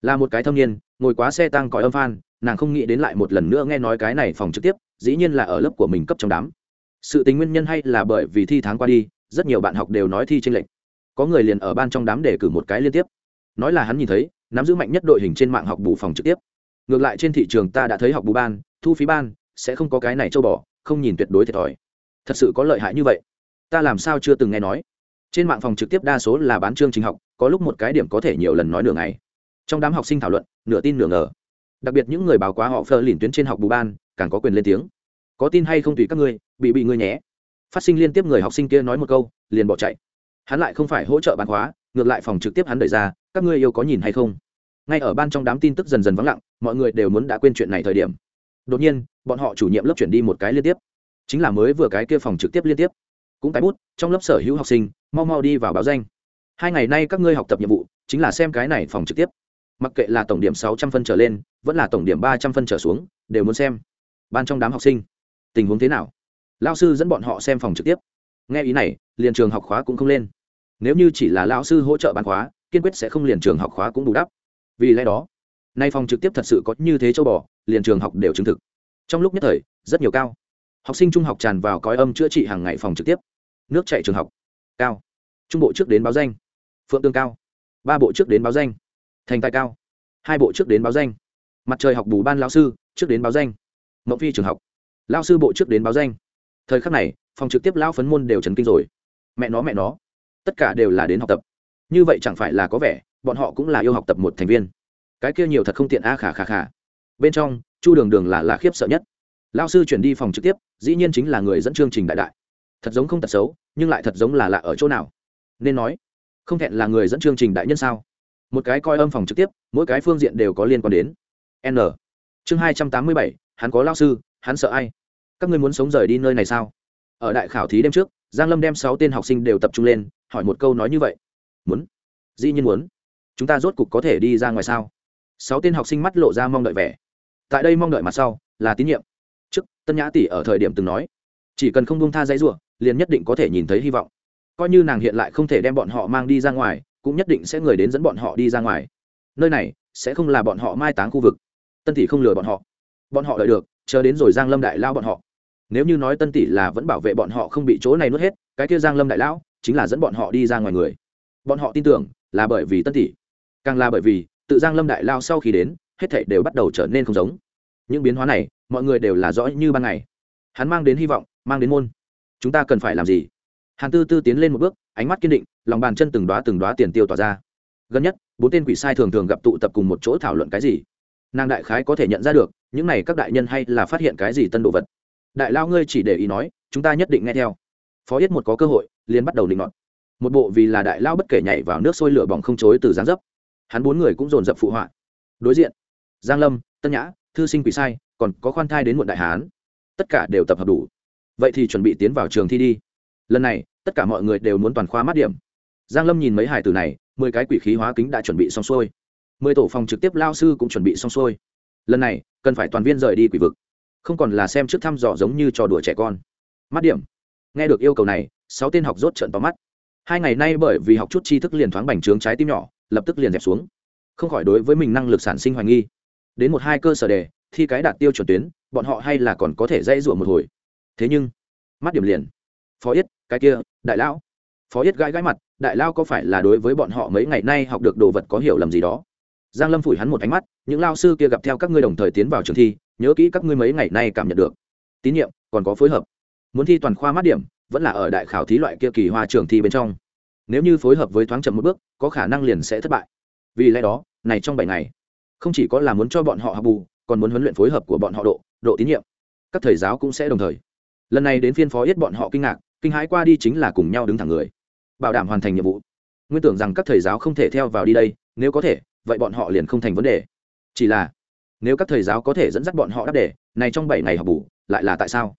Là một cái thâm niên, ngồi quá xe tăng còi âm phan, nàng không nghĩ đến lại một lần nữa nghe nói cái này phòng trực tiếp, dĩ nhiên là ở lớp của mình cấp trong đám. Sự tình nguyên nhân hay là bởi vì thi tháng qua đi, rất nhiều bạn học đều nói thi tranh lệch. Có người liền ở ban trong đám để cử một cái liên tiếp. Nói là hắn nhìn thấy, nắm giữ mạnh nhất đội hình trên mạng học bù phòng trực tiếp ngược lại trên thị trường ta đã thấy học bù ban, thu phí ban, sẽ không có cái này châu bỏ không nhìn tuyệt đối thiệt thòi. Thật sự có lợi hại như vậy. Ta làm sao chưa từng nghe nói. Trên mạng phòng trực tiếp đa số là bán chương trình học, có lúc một cái điểm có thể nhiều lần nói nửa ngày. Trong đám học sinh thảo luận, nửa tin nửa ngờ. Đặc biệt những người báo quá họ phơ lìn tuyến trên học bù ban, càng có quyền lên tiếng. Có tin hay không tùy các ngươi, bị bị ngươi nhé. Phát sinh liên tiếp người học sinh kia nói một câu, liền bỏ chạy. Hắn lại không phải hỗ trợ bán khóa, ngược lại phòng trực tiếp hắn đẩy ra, các ngươi yêu có nhìn hay không? Ngay ở ban trong đám tin tức dần dần vắng lặng, mọi người đều muốn đã quên chuyện này thời điểm. Đột nhiên, bọn họ chủ nhiệm lớp chuyển đi một cái liên tiếp. Chính là mới vừa cái kia phòng trực tiếp liên tiếp. Cũng cái bút, trong lớp sở hữu học sinh, mau mau đi vào báo danh. Hai ngày nay các ngươi học tập nhiệm vụ, chính là xem cái này phòng trực tiếp. Mặc kệ là tổng điểm sáu trăm phân trở lên, vẫn là tổng điểm ba trăm phân trở xuống, đều muốn xem. Ban trong đám học sinh, tình huống thế nào? Lao sư dẫn bọn họ xem phòng trực tiếp. Nghe ý này, liền trường học khóa cũng không lên. Nếu như chỉ là lao sư hỗ trợ bán khóa, kiên quyết sẽ không liền trường học khóa cũng bù đắp vì lẽ đó, nay phòng trực tiếp thật sự có như thế châu bò, liền trường học đều chứng thực. Trong lúc nhất thời, rất nhiều cao học sinh trung học tràn vào cõi âm chữa trị hàng ngày phòng trực tiếp. Nước chạy trường học, cao. Trung bộ trước đến báo danh, phượng tương cao. Ba bộ trước đến báo danh, thành tài cao. Hai bộ trước đến báo danh, mặt trời học bù ban lao sư, trước đến báo danh mậu phi trường học. Lao sư bộ trước đến báo danh. Thời khắc này, phòng trực tiếp lao phấn môn đều trấn kinh rồi. Mẹ nó mẹ nó, tất cả đều là đến học tập. Như vậy chẳng phải là có vẻ bọn họ cũng là yêu học tập một thành viên. Cái kia nhiều thật không tiện a khả khả khả bên trong, chu đường đường là là khiếp sợ nhất. Lao sư chuyển đi phòng trực tiếp, dĩ nhiên chính là người dẫn chương trình đại đại. Thật giống không tật xấu, nhưng lại thật giống là lạ ở chỗ nào. Nên nói, không thẹn là người dẫn chương trình đại nhân sao? Một cái coi âm phòng trực tiếp, mỗi cái phương diện đều có liên quan đến. N. Chương hai trăm tám mươi bảy, hắn có lao sư, hắn sợ ai? Các ngươi muốn sống rời đi nơi này sao? Ở đại khảo thí đêm trước, giang lâm đem sáu tên học sinh đều tập trung lên, hỏi một câu nói như vậy. Muốn. Dĩ nhiên muốn chúng ta rốt cục có thể đi ra ngoài sao? Sáu tên học sinh mắt lộ ra mong đợi vẻ. Tại đây mong đợi mặt sau, là tín nhiệm. Trước, tân nhã tỷ ở thời điểm từng nói, chỉ cần không buông tha dãy rủa, liền nhất định có thể nhìn thấy hy vọng. Coi như nàng hiện lại không thể đem bọn họ mang đi ra ngoài, cũng nhất định sẽ người đến dẫn bọn họ đi ra ngoài. Nơi này, sẽ không là bọn họ mai táng khu vực. Tân tỷ không lừa bọn họ. Bọn họ đợi được, chờ đến rồi giang lâm đại lao bọn họ. Nếu như nói tân tỷ là vẫn bảo vệ bọn họ không bị chỗ này nuốt hết, cái kia giang lâm đại lão chính là dẫn bọn họ đi ra ngoài người. Bọn họ tin tưởng là bởi vì tân tỷ càng là bởi vì, tự giang lâm đại lao sau khi đến, hết thảy đều bắt đầu trở nên không giống. Những biến hóa này, mọi người đều là rõ như ban ngày. Hắn mang đến hy vọng, mang đến môn. Chúng ta cần phải làm gì? Hàn tư tư tiến lên một bước, ánh mắt kiên định, lòng bàn chân từng đoá từng đoá tiền tiêu tỏa ra. Gần nhất, bốn tên quỷ sai thường thường gặp tụ tập cùng một chỗ thảo luận cái gì? Nàng đại khái có thể nhận ra được, những này các đại nhân hay là phát hiện cái gì tân đồ vật? Đại lao ngươi chỉ để ý nói, chúng ta nhất định nghe theo. Phó yết một có cơ hội, liền bắt đầu định ngọn một bộ vì là đại lao bất kể nhảy vào nước sôi lửa bỏng không chối từ gián dấp hắn bốn người cũng dồn dập phụ họa. Đối diện, giang lâm, tân nhã, thư sinh quỷ sai, còn có khoan thai đến muộn đại hán. Tất cả đều tập hợp đủ. Vậy thì chuẩn bị tiến vào trường thi đi. Lần này, tất cả mọi người đều muốn toàn khoa mát điểm. Giang lâm nhìn mấy hải tử này, mười cái quỷ khí hóa kính đã chuẩn bị xong xuôi. Mười tổ phòng trực tiếp lao sư cũng chuẩn bị xong xuôi. Lần này, cần phải toàn viên rời đi quỷ vực. Không còn là xem trước thăm dò giống như trò đùa trẻ con. Mắt điểm. Nghe được yêu cầu này, sáu tên học rốt trận tóm mắt. Hai ngày nay bởi vì học chút tri thức liền thoáng bành trướng trái tim nhỏ lập tức liền dẹp xuống. Không khỏi đối với mình năng lực sản sinh hoài nghi. Đến một hai cơ sở đề, thi cái đạt tiêu chuẩn tuyến, bọn họ hay là còn có thể dãy rủa một hồi. Thế nhưng, mắt điểm liền. Phó yết, cái kia, đại lão. Phó yết gãi gãi mặt, đại lao có phải là đối với bọn họ mấy ngày nay học được đồ vật có hiểu lầm gì đó? Giang lâm phủi hắn một ánh mắt, những lao sư kia gặp theo các ngươi đồng thời tiến vào trường thi, nhớ kỹ các ngươi mấy ngày nay cảm nhận được. Tín nhiệm, còn có phối hợp. Muốn thi toàn khoa mắt điểm, vẫn là ở đại khảo thí loại kia kỳ hoa trường thi bên trong nếu như phối hợp với thoáng chậm một bước, có khả năng liền sẽ thất bại. Vì lẽ đó, này trong bảy ngày, không chỉ có là muốn cho bọn họ học bù, còn muốn huấn luyện phối hợp của bọn họ độ độ tín nhiệm. Các thầy giáo cũng sẽ đồng thời. Lần này đến phiên phó yết bọn họ kinh ngạc, kinh hãi qua đi chính là cùng nhau đứng thẳng người. Bảo đảm hoàn thành nhiệm vụ. Nguyên tưởng rằng các thầy giáo không thể theo vào đi đây, nếu có thể, vậy bọn họ liền không thành vấn đề. Chỉ là, nếu các thầy giáo có thể dẫn dắt bọn họ đáp đề, này trong bảy ngày học bù, lại là tại sao?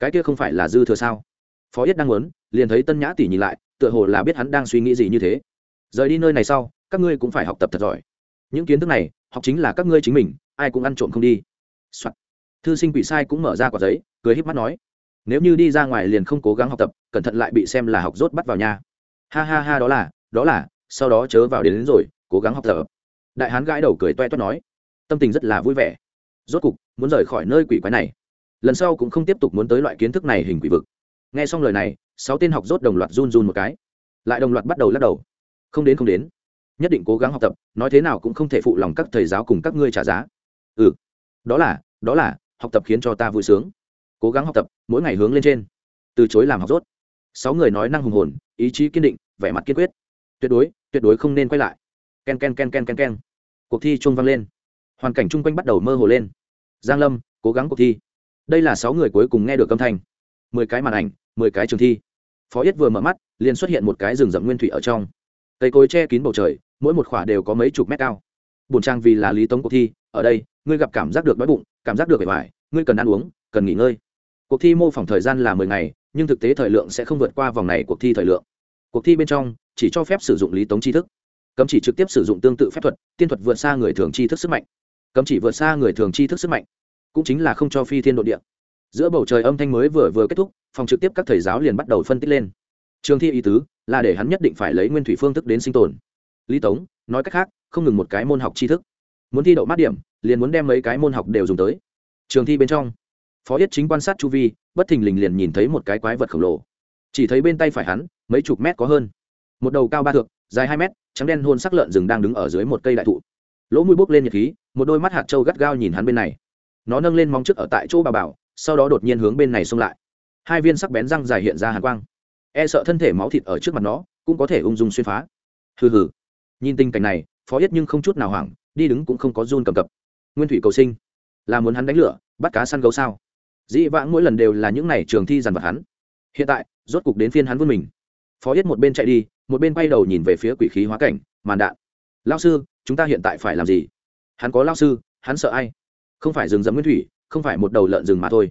Cái kia không phải là dư thừa sao? Phó yết đang muốn, liền thấy tân nhã tỷ nhìn lại tựa hồ là biết hắn đang suy nghĩ gì như thế. Rời đi nơi này sau các ngươi cũng phải học tập thật giỏi. Những kiến thức này học chính là các ngươi chính mình ai cũng ăn trộm không đi、Soạn. thư sinh quỷ sai cũng mở ra quả giấy cười híp mắt nói nếu như đi ra ngoài liền không cố gắng học tập cẩn thận lại bị xem là học rốt bắt vào nhà ha ha ha đó là đó là sau đó chớ vào đến, đến rồi cố gắng học tập. Đại hán gãi đầu cười toe toét nói tâm tình rất là vui vẻ. Rốt cục muốn rời khỏi nơi quỷ quái này. Lần sau cũng không tiếp tục muốn tới loại kiến thức này hình quỷ vực. Nghe xong lời này sáu tên học rốt đồng loạt run run một cái. Lại đồng loạt bắt đầu lắc đầu. Không đến không đến. Nhất định cố gắng học tập, nói thế nào cũng không thể phụ lòng các thầy giáo cùng các ngươi trả giá. Ừ đó là đó là, học tập khiến cho ta vui sướng. Cố gắng học tập, mỗi ngày hướng lên trên. Từ chối làm học rốt. Sáu người nói năng hùng hồn, ý chí kiên định, vẻ mặt kiên quyết. Tuyệt đối tuyệt đối không nên quay lại. K e n k e n k e n k e n k e n k e n cuộc thi chung vang lên. Hoàn cảnh chung quanh bắt đầu mơ hồ lên. Giang lâm, cố gắng cuộc thi. Đây là sáu người cuối cùng nghe được âm thanh. Mười cái màn ảnh mười cái trường thi. Phó yết vừa mở mắt, liền xuất hiện một cái rừng rậm nguyên thủy ở trong. Cây cối che kín bầu trời, mỗi một khỏa đều có mấy chục mét cao. Bùn trang vì là lý tống cuộc thi, ở đây, ngươi gặp cảm giác được đói bụng, cảm giác được bề ngoài, ngươi cần ăn uống, cần nghỉ ngơi. Cuộc thi mô phỏng thời gian là mười ngày, nhưng thực tế thời lượng sẽ không vượt qua vòng này cuộc thi thời lượng. Cuộc thi bên trong, chỉ cho phép sử dụng lý tống tri thức. Cấm chỉ trực tiếp sử dụng tương tự phép thuật, tiên thuật vượt xa người thường tri thức sức mạnh. Cấm chỉ vượt xa người thường tri thức sức mạnh, cũng chính là không cho phi thiên nội địa giữa bầu trời âm thanh mới vừa vừa kết thúc, phòng trực tiếp các thầy giáo liền bắt đầu phân tích lên. Trường thi ý tứ là để hắn nhất định phải lấy nguyên thủy phương thức đến sinh tồn. Lý tống, nói cách khác, không ngừng một cái môn học tri thức. Muốn thi đậu mát điểm, liền muốn đem mấy cái môn học đều dùng tới. Trường thi bên trong, phó yết chính quan sát chu vi, bất thình lình liền nhìn thấy một cái quái vật khổng lồ. Chỉ thấy bên tay phải hắn, mấy chục mét có hơn. Một đầu cao ba thước, dài hai mét, trắng đen hôn sắc lợn rừng đang đứng ở dưới một cây đại thụ. Lỗ mũi bốc lên nhiệt khí, một đôi mắt hạt trâu gắt gao nhìn hắn bên này. Nó nâng lên móng trước ở tại chỗ bà bảo sau đó đột nhiên hướng bên này xông lại. Hai viên sắc bén răng dài hiện ra hàn quang. E sợ thân thể máu thịt ở trước mặt nó, cũng có thể ung dung xuyên phá. Hừ hừ. Nhìn tình cảnh này, phó yết nhưng không chút nào hoảng, đi đứng cũng không có run cầm cập. Nguyên thủy cầu sinh, là muốn hắn đánh lửa, bắt cá săn gấu sao? Dĩ vãng mỗi lần đều là những n à y trường thi dằn vặt hắn. Hiện tại, rốt cục đến phiên hắn vươn mình. Phó yết một bên chạy đi, một bên bay đầu nhìn về phía quỷ khí hóa cảnh, màn đạn. Lao sư, chúng ta hiện tại phải làm gì? Hắn có lao sư, hắn sợ ai? Không phải rừng rậm nguyên thủy không phải một đầu lợn rừng mà thôi.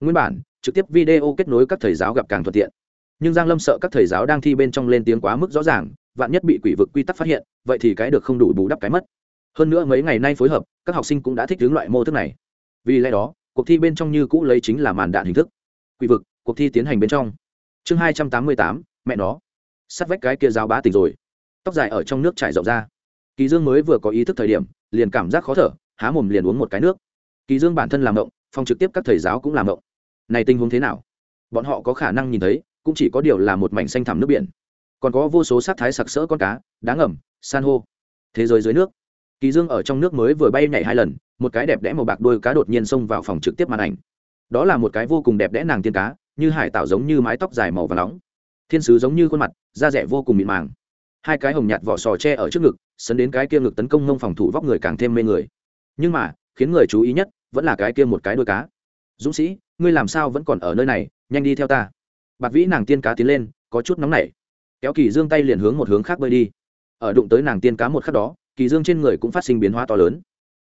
Nguyên bản, trực tiếp video kết nối các thầy giáo gặp càng thuận tiện. Nhưng giang lâm sợ các thầy giáo đang thi bên trong lên tiếng quá mức rõ ràng, vạn nhất bị quỷ vực quy tắc phát hiện, vậy thì cái được không đủ bù đắp cái mất. Hơn nữa mấy ngày nay phối hợp, các học sinh cũng đã thích hướng loại mô thức này. Vì lẽ đó, cuộc thi bên trong như cũ lấy chính là màn đạn hình thức. Quỷ vực, cuộc thi tiến hành bên trong. Chương hai trăm tám mươi tám, mẹ nó. Sắt vách cái kia giáo bá tỉnh rồi. Tóc dài ở trong nước trải rộng ra. Kỳ dương mới vừa có ý thức thời điểm, liền cảm giác khó thở, há mồm liền uống một cái nước kỳ dương bản thân làm động phòng trực tiếp các thầy giáo cũng làm động này tình huống thế nào? Bọn họ có khả năng nhìn thấy, cũng chỉ có điều là một mảnh xanh thẳm nước biển. Còn có vô số sát thái sặc sỡ con cá, đá ngầm, san hô. Thế giới dưới nước. Kỳ dương ở trong nước mới vừa bay nhảy hai lần, một cái đẹp đẽ màu bạc đôi cá đột nhiên xông vào phòng trực tiếp màn ảnh. Đó là một cái vô cùng đẹp đẽ nàng tiên cá, như hải tạo giống như mái tóc dài màu và nóng. Thiên sứ giống như khuôn mặt, da rẻ vô cùng mịn màng. Hai cái hồng nhạt vỏ sò che ở trước ngực, sấn đến cái kia ngực tấn công ngông phòng thủ vóc người càng thêm mê người. Nhưng mà, khiến người chú ý nhất vẫn là cái kia một cái đôi cá. Dũng sĩ, ngươi làm sao vẫn còn ở nơi này, nhanh đi theo ta. Bạc vĩ nàng tiên cá tiến lên, có chút nóng nảy. Kéo kỳ dương tay liền hướng một hướng khác bơi đi. Ở đụng tới nàng tiên cá một khắc đó, kỳ dương trên người cũng phát sinh biến hóa to lớn.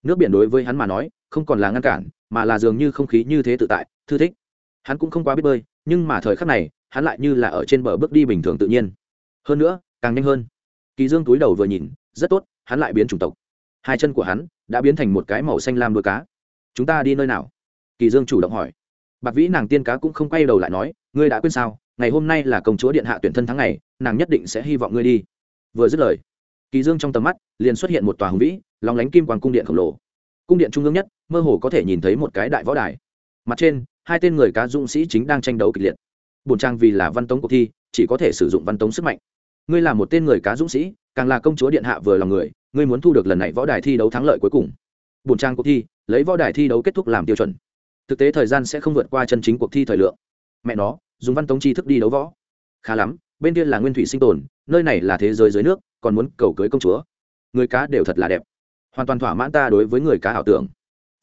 Nước biển đối với hắn mà nói, không còn là ngăn cản, mà là dường như không khí như thế tự tại, thư thích. Hắn cũng không quá biết bơi, nhưng mà thời khắc này, hắn lại như là ở trên bờ bước đi bình thường tự nhiên. Hơn nữa, càng nhanh hơn. Kỳ dương túi đầu vừa nhìn, rất tốt, hắn lại biến chủng tộc. Hai chân của hắn đã biến thành một cái màu xanh lam đuôi cá chúng ta đi nơi nào? Kỳ dương chủ động hỏi. Bạc vĩ nàng tiên cá cũng không quay đầu lại nói, ngươi đã quên sao? Ngày hôm nay là công chúa điện hạ tuyển thân tháng ngày, nàng nhất định sẽ hy vọng ngươi đi. Vừa dứt lời, kỳ dương trong tầm mắt liền xuất hiện một tòa hùng vĩ lóng lánh kim quang cung điện khổng lồ. Cung điện trung ương nhất, mơ hồ có thể nhìn thấy một cái đại võ đài. Mặt trên, hai tên người cá dũng sĩ chính đang tranh đấu kịch liệt. Bổn trang vì là văn tống cuộc thi, chỉ có thể sử dụng văn tống sức mạnh. Ngươi là một tên người cá dũng sĩ, càng là công chúa điện hạ vừa lòng người, ngươi muốn thu được lần này võ đài thi đấu thắng lợi cuối cùng. Bổn trang cuộc thi lấy võ đài thi đấu kết thúc làm tiêu chuẩn. Thực tế thời gian sẽ không vượt qua chân chính cuộc thi thời lượng. Mẹ nó, dùng văn tống tri thức đi đấu võ. Khá lắm, bên kia là nguyên thủy sinh tồn, nơi này là thế giới dưới nước, còn muốn cầu cưới công chúa. Người cá đều thật là đẹp. Hoàn toàn thỏa mãn ta đối với người cá ảo tưởng.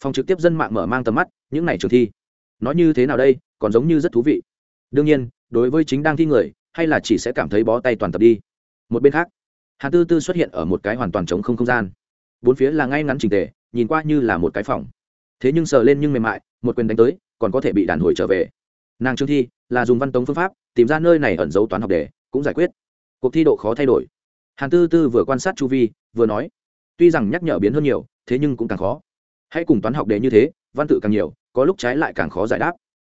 Phòng trực tiếp dân mạng mở mang tầm mắt, những ngày trường thi. Nói như thế nào đây, còn giống như rất thú vị. Đương nhiên, đối với chính đang thi người, hay là chỉ sẽ cảm thấy bó tay toàn tập đi. Một bên khác, hàn tư tư xuất hiện ở một cái hoàn toàn trống không không gian bốn phía là ngay ngắn trình tề, nhìn qua như là một cái phòng. Thế nhưng sờ lên nhưng mềm mại, một quyền đánh tới, còn có thể bị đàn hồi trở về. Nàng trương thi là dùng văn tống phương pháp, tìm ra nơi này ẩn dấu toán học đề cũng giải quyết. Cuộc thi độ khó thay đổi. Hàn tư tư vừa quan sát chu vi, vừa nói, tuy rằng nhắc nhở biến hơn nhiều, thế nhưng cũng càng khó. Hãy cùng toán học đề như thế, văn tự càng nhiều, có lúc trái lại càng khó giải đáp.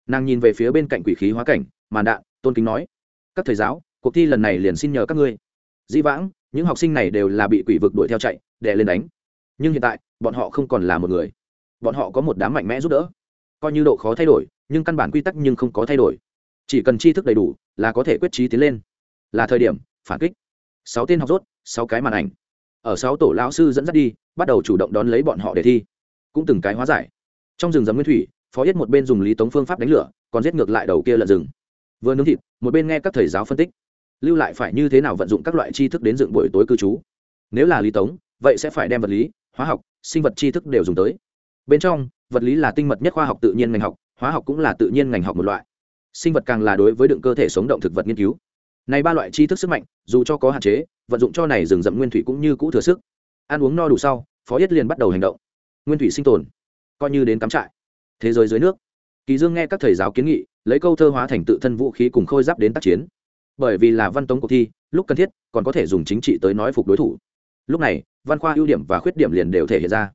Nàng nhìn về phía bên cạnh quỷ khí hóa cảnh, màn đạn, tôn kính nói, các thầy giáo, cuộc thi lần này liền xin nhờ các ngươi. Dĩ vãng, những học sinh này đều là bị quỷ vực đuổi theo chạy, đè lên đánh nhưng hiện tại, bọn họ không còn là một người. Bọn họ có một đám mạnh mẽ giúp đỡ. Coi như độ khó thay đổi, nhưng căn bản quy tắc nhưng không có thay đổi. Chỉ cần tri thức đầy đủ, là có thể quyết trí tiến lên. Là thời điểm, phản kích. Sáu tên học rốt, sáu cái màn ảnh. Ở sáu tổ lão sư dẫn dắt đi, bắt đầu chủ động đón lấy bọn họ để thi. Cũng từng cái hóa giải. Trong rừng rậm nguyên thủy, phó yết một bên dùng lý tống phương pháp đánh lửa, còn giết ngược lại đầu kia lợn rừng. Vừa nướng thịt, một bên nghe các thầy giáo phân tích. Lưu lại phải như thế nào vận dụng các loại tri thức đến dựng buổi tối cư trú. Nếu là lý tống, vậy sẽ phải đem vật lý hóa học, sinh vật tri thức đều dùng tới. Bên trong, vật lý là tinh mật nhất khoa học tự nhiên ngành học, hóa học cũng là tự nhiên ngành học một loại. Sinh vật càng là đối với đựng cơ thể sống động thực vật nghiên cứu. Này ba loại tri thức sức mạnh, dù cho có hạn chế, vận dụng cho này rừng rậm nguyên thủy cũng như cũ thừa sức. Ăn uống no đủ sau, phó yết liền bắt đầu hành động. Nguyên thủy sinh tồn, coi như đến cắm trại. Thế giới dưới nước. Kỳ dương nghe các thầy giáo kiến nghị, lấy câu thơ hóa thành tự thân vũ khí cùng khôi giáp đến tác chiến. Bởi vì là văn tống cuộc thi, lúc cần thiết, còn có thể dùng chính trị tới nói phục đối thủ lúc này, văn khoa ưu điểm và khuyết điểm liền đều thể hiện ra.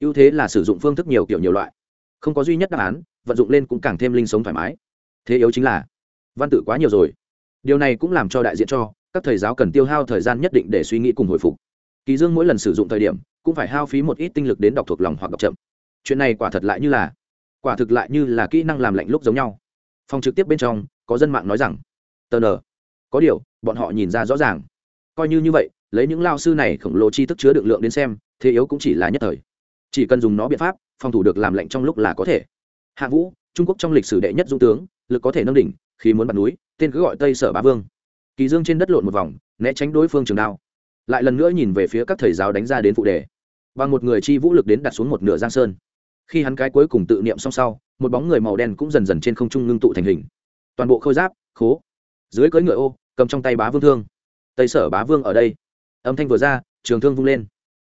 Ưu thế là sử dụng phương thức nhiều kiểu nhiều loại. Không có duy nhất đáp án, vận dụng lên cũng càng thêm linh sống thoải mái. Thế yếu chính là, văn tự quá nhiều rồi. Điều này cũng làm cho đại diện cho, các thầy giáo cần tiêu hao thời gian nhất định để suy nghĩ cùng hồi phục. Kỳ dương mỗi lần sử dụng thời điểm, cũng phải hao phí một ít tinh lực đến đọc thuộc lòng hoặc đọc chậm. Chuyện này quả thật lại như là, quả thực lại như là kỹ năng làm lạnh lúc giống nhau. Phòng trực tiếp bên trong, có dân mạng nói rằng, tờ nờ có điều, bọn họ nhìn ra rõ ràng. Coi như như vậy lấy những lao sư này khổng lồ chi thức chứa đựng lượng đến xem, thế yếu cũng chỉ là nhất thời. Chỉ cần dùng nó biện pháp, phòng thủ được làm lệnh trong lúc là có thể. Hạ vũ, trung quốc trong lịch sử đệ nhất dung tướng, lực có thể nâng đỉnh khi muốn bật núi, tên cứ gọi tây sở bá vương. Kỳ dương trên đất lộn một vòng, né tránh đối phương trường đao. Lại lần nữa nhìn về phía các thầy giáo đánh ra đến phụ đề. Bằng một người chi vũ lực đến đặt xuống một nửa giang sơn. Khi hắn cái cuối cùng tự niệm xong sau, một bóng người màu đen cũng dần dần trên không trung ngưng tụ thành hình. Toàn bộ khôi giáp, khố. Dưới cưỡi ngựa ô, cầm trong tay bá vương thương. Tây sở bá vương ở đây âm thanh vừa ra, trường thương vung lên.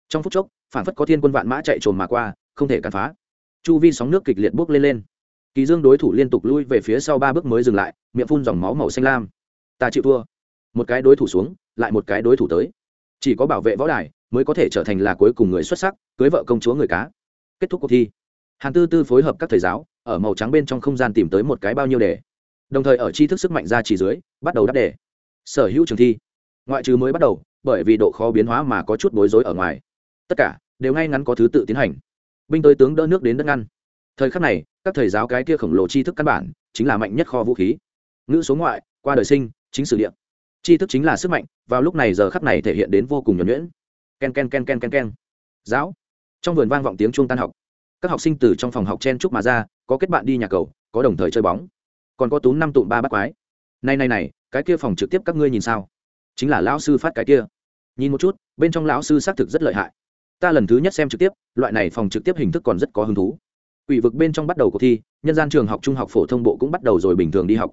Trong phút chốc, phản phất có thiên quân vạn mã chạy trồn mà qua, không thể cản phá. Chu vi sóng nước kịch liệt bốc lên lên. Kỳ dương đối thủ liên tục lui về phía sau ba bước mới dừng lại, miệng phun dòng máu màu xanh lam. Ta chịu thua. Một cái đối thủ xuống, lại một cái đối thủ tới. Chỉ có bảo vệ võ đài, mới có thể trở thành là cuối cùng người xuất sắc, cưới vợ công chúa người cá. Kết thúc cuộc thi. Hàn tư tư phối hợp các thầy giáo, ở màu trắng bên trong không gian tìm tới một cái bao nhiêu đề. Đồng thời ở tri thức sức mạnh ra chỉ dưới, bắt đầu đáp đề. Sở hữu trường thi. Ngoại trừ mới bắt đầu bởi vì độ khó biến hóa mà có chút bối rối ở ngoài. Tất cả đều ngay ngắn có thứ tự tiến hành. Binh tới tướng đỡ nước đến đất ngăn. Thời khắc này, các thầy giáo cái kia khổng lồ tri thức căn bản chính là mạnh nhất kho vũ khí. Ngữ số ngoại, qua đời sinh, chính sử điện tri thức chính là sức mạnh, vào lúc này giờ khắc này thể hiện đến vô cùng nhuẩn nhuyễn. Ken ken ken ken ken ken. Giáo. Trong vườn vang vọng tiếng chuông tan học. Các học sinh từ trong phòng học chen chúc mà ra, có kết bạn đi nhà cầu, có đồng thời chơi bóng. Còn có tú năm tụm ba bắt quái. Này này này, cái kia phòng trực tiếp các ngươi nhìn sao? Chính là lão sư phát cái kia nhìn một chút, bên trong lão sư xác thực rất lợi hại. Ta lần thứ nhất xem trực tiếp, loại này phòng trực tiếp hình thức còn rất có hứng thú. Ủy vực bên trong bắt đầu cuộc thi, nhân gian trường học, trung học phổ thông bộ cũng bắt đầu rồi bình thường đi học.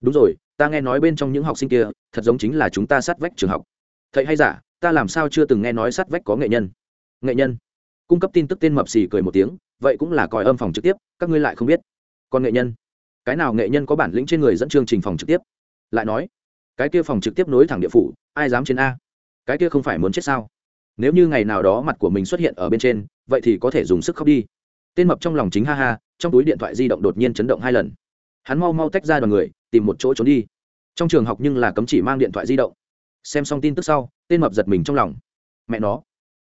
Đúng rồi, ta nghe nói bên trong những học sinh kia, thật giống chính là chúng ta sát vách trường học. Thầy hay giả, ta làm sao chưa từng nghe nói sát vách có nghệ nhân? Nghệ nhân? Cung cấp tin tức tên mập xì cười một tiếng, vậy cũng là còi âm phòng trực tiếp, các ngươi lại không biết. Còn nghệ nhân? Cái nào nghệ nhân có bản lĩnh trên người dẫn chương trình phòng trực tiếp? Lại nói, cái kia phòng trực tiếp nối thẳng địa phủ, ai dám trên a? Cái kia không phải muốn chết sao? Nếu như ngày nào đó mặt của mình xuất hiện ở bên trên, vậy thì có thể dùng sức khóc đi. Tên mập trong lòng chính ha ha, trong túi điện thoại di động đột nhiên chấn động hai lần. Hắn mau mau tách ra đoàn người, tìm một chỗ trốn đi. Trong trường học nhưng là cấm chỉ mang điện thoại di động. Xem xong tin tức sau, tên mập giật mình trong lòng. Mẹ nó,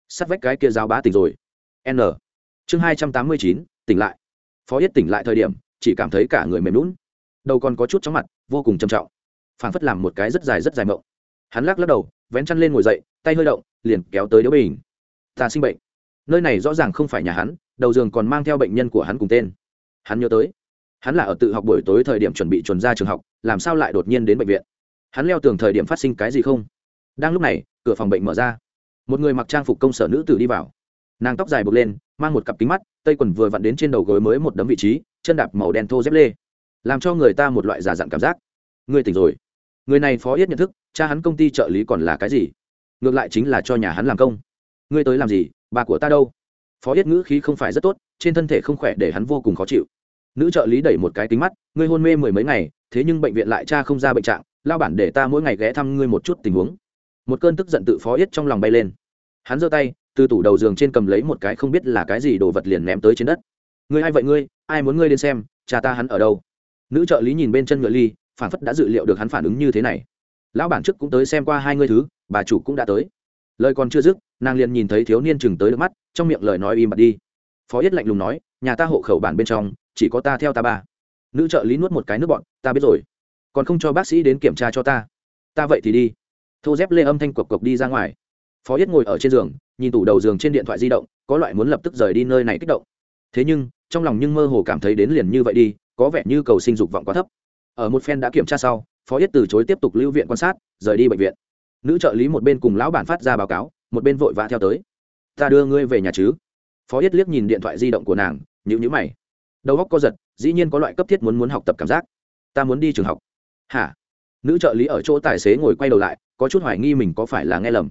sắt vách cái kia giáo bá tỉnh rồi. N. Chương hai trăm tám mươi chín, tỉnh lại. Phó yết tỉnh lại thời điểm, chỉ cảm thấy cả người mềm lún đầu còn có chút chóng mặt, vô cùng trầm trọng. Phảng phất làm một cái rất dài rất dài mộng. Hắn lắc lắc đầu vén chăn lên ngồi dậy, tay hơi động, liền kéo tới đứa bình. Ta sinh bệnh. Nơi này rõ ràng không phải nhà hắn, đầu giường còn mang theo bệnh nhân của hắn cùng tên. Hắn nhớ tới, hắn là ở tự học buổi tối thời điểm chuẩn bị chuẩn ra trường học, làm sao lại đột nhiên đến bệnh viện? Hắn leo tường thời điểm phát sinh cái gì không? Đang lúc này, cửa phòng bệnh mở ra. Một người mặc trang phục công sở nữ tử đi vào. Nàng tóc dài bực lên, mang một cặp kính mắt, tây quần vừa vặn đến trên đầu gối mới một đấm vị trí, chân đạp màu đen thô dép lê. Làm cho người ta một loại giả dặn cảm giác. Ngươi tỉnh rồi người này phó yết nhận thức, cha hắn công ty trợ lý còn là cái gì? Ngược lại chính là cho nhà hắn làm công. Ngươi tới làm gì? Bà của ta đâu? Phó yết ngữ khí không phải rất tốt, trên thân thể không khỏe để hắn vô cùng khó chịu. Nữ trợ lý đẩy một cái kính mắt, ngươi hôn mê mười mấy ngày, thế nhưng bệnh viện lại cha không ra bệnh trạng, lao bản để ta mỗi ngày ghé thăm ngươi một chút tình huống. Một cơn tức giận tự phó yết trong lòng bay lên. Hắn giơ tay, từ tủ đầu giường trên cầm lấy một cái không biết là cái gì đồ vật liền ném tới trên đất. Ngươi ai vậy ngươi? Ai muốn ngươi đến xem? Cha ta hắn ở đâu? Nữ trợ lý nhìn bên chân ngựa ly phản phất đã dự liệu được hắn phản ứng như thế này. Lão bản chức cũng tới xem qua hai ngươi thứ, bà chủ cũng đã tới. Lời còn chưa dứt, nàng liền nhìn thấy thiếu niên chừng tới được mắt, trong miệng lời nói im bặt đi. Phó yết lạnh lùng nói, nhà ta hộ khẩu bản bên trong, chỉ có ta theo ta ba. Nữ trợ lý nuốt một cái nước bọn, ta biết rồi. Còn không cho bác sĩ đến kiểm tra cho ta. Ta vậy thì đi. Thô dép lê âm thanh cộc cộc đi ra ngoài. Phó yết ngồi ở trên giường, nhìn tủ đầu giường trên điện thoại di động, có loại muốn lập tức rời đi nơi này kích động. Thế nhưng, trong lòng nhưng mơ hồ cảm thấy đến liền như vậy đi, có vẻ như cầu sinh dục vọng quá thấp ở một phen đã kiểm tra sau, phó yết từ chối tiếp tục lưu viện quan sát, rời đi bệnh viện. Nữ trợ lý một bên cùng lão bản phát ra báo cáo, một bên vội vã theo tới. Ta đưa ngươi về nhà chứ? Phó yết liếc nhìn điện thoại di động của nàng nhữ nhữ mày. Đầu óc co giật, dĩ nhiên có loại cấp thiết muốn muốn học tập cảm giác. Ta muốn đi trường học. Hả? Nữ trợ lý ở chỗ tài xế ngồi quay đầu lại, có chút hoài nghi mình có phải là nghe lầm.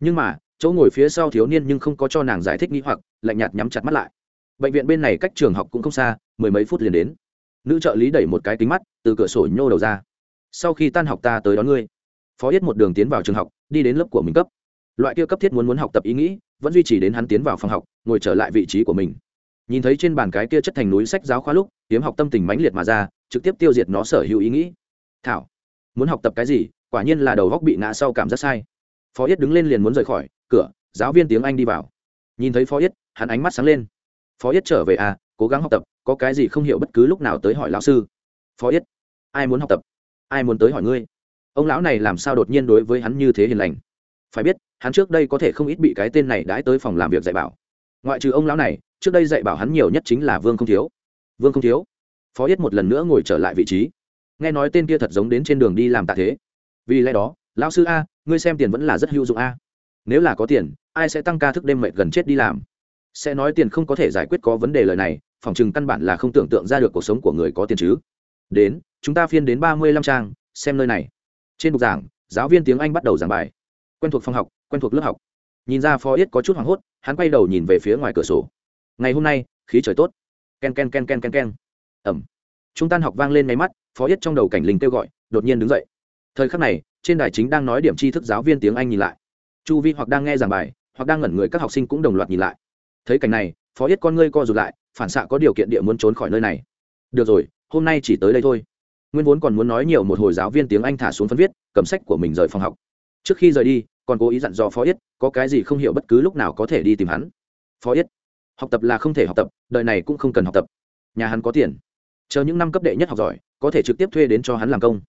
Nhưng mà, chỗ ngồi phía sau thiếu niên nhưng không có cho nàng giải thích nghĩ hoặc, lạnh nhạt nhắm chặt mắt lại. Bệnh viện bên này cách trường học cũng không xa, mười mấy phút liền đến nữ trợ lý đẩy một cái kính mắt, từ cửa sổ nhô đầu ra. Sau khi tan học ta tới đón ngươi. Phó yết một đường tiến vào trường học, đi đến lớp của mình cấp. Loại kia cấp thiết muốn muốn học tập ý nghĩ, vẫn duy trì đến hắn tiến vào phòng học, ngồi trở lại vị trí của mình. Nhìn thấy trên bàn cái kia chất thành núi sách giáo khoa lúc, hiếm học tâm tình mãnh liệt mà ra, trực tiếp tiêu diệt nó sở hữu ý nghĩ. Thảo, muốn học tập cái gì, quả nhiên là đầu góc bị ngã sau cảm giác sai. Phó yết đứng lên liền muốn rời khỏi, cửa, giáo viên tiếng anh đi vào. Nhìn thấy phó yết, hắn ánh mắt sáng lên. Phó yết trở về à cố gắng học tập có cái gì không hiểu bất cứ lúc nào tới hỏi lão sư. Phó yết, ai muốn học tập? Ai muốn tới hỏi ngươi? Ông lão này làm sao đột nhiên đối với hắn như thế hiền lành? Phải biết, hắn trước đây có thể không ít bị cái tên này đãi tới phòng làm việc dạy bảo. Ngoại trừ ông lão này, trước đây dạy bảo hắn nhiều nhất chính là vương không thiếu. Vương không thiếu. Phó yết một lần nữa ngồi trở lại vị trí. Nghe nói tên kia thật giống đến trên đường đi làm tạ thế. Vì lẽ đó, lão sư a, ngươi xem tiền vẫn là rất hữu dụng a. Nếu là có tiền, ai sẽ tăng ca thức đêm mệt gần chết đi làm? Sẽ nói tiền không có thể giải quyết có vấn đề lời này phòng chừng căn bản là không tưởng tượng ra được cuộc sống của người có tiền chứ. Đến, chúng ta phiên đến ba mươi lăm trang, xem nơi này. Trên bục giảng, giáo viên tiếng anh bắt đầu giảng bài. Quen thuộc phòng học, quen thuộc lớp học. Nhìn ra phó yết có chút hoảng hốt, hắn quay đầu nhìn về phía ngoài cửa sổ. Ngày hôm nay, khí trời tốt. Ken ken ken ken ken ken. Ẩm. Chúng tan học vang lên máy mắt, phó yết trong đầu cảnh linh kêu gọi, đột nhiên đứng dậy. Thời khắc này, trên đài chính đang nói điểm tri thức giáo viên tiếng anh nhìn lại. Chu vi hoặc đang nghe giảng bài, hoặc đang ngẩn người các học sinh cũng đồng loạt nhìn lại. Thấy cảnh này, phó yết con ngươi co rụt lại phản xạ có điều kiện địa muốn trốn khỏi nơi này. Được rồi, hôm nay chỉ tới đây thôi. Nguyên vốn còn muốn nói nhiều một hồi giáo viên tiếng anh thả xuống phân viết, cầm sách của mình rời phòng học. Trước khi rời đi, còn cố ý dặn dò phó yết, có cái gì không hiểu bất cứ lúc nào có thể đi tìm hắn. Phó yết, học tập là không thể học tập, đời này cũng không cần học tập. Nhà hắn có tiền. Chờ những năm cấp đệ nhất học giỏi, có thể trực tiếp thuê đến cho hắn làm công.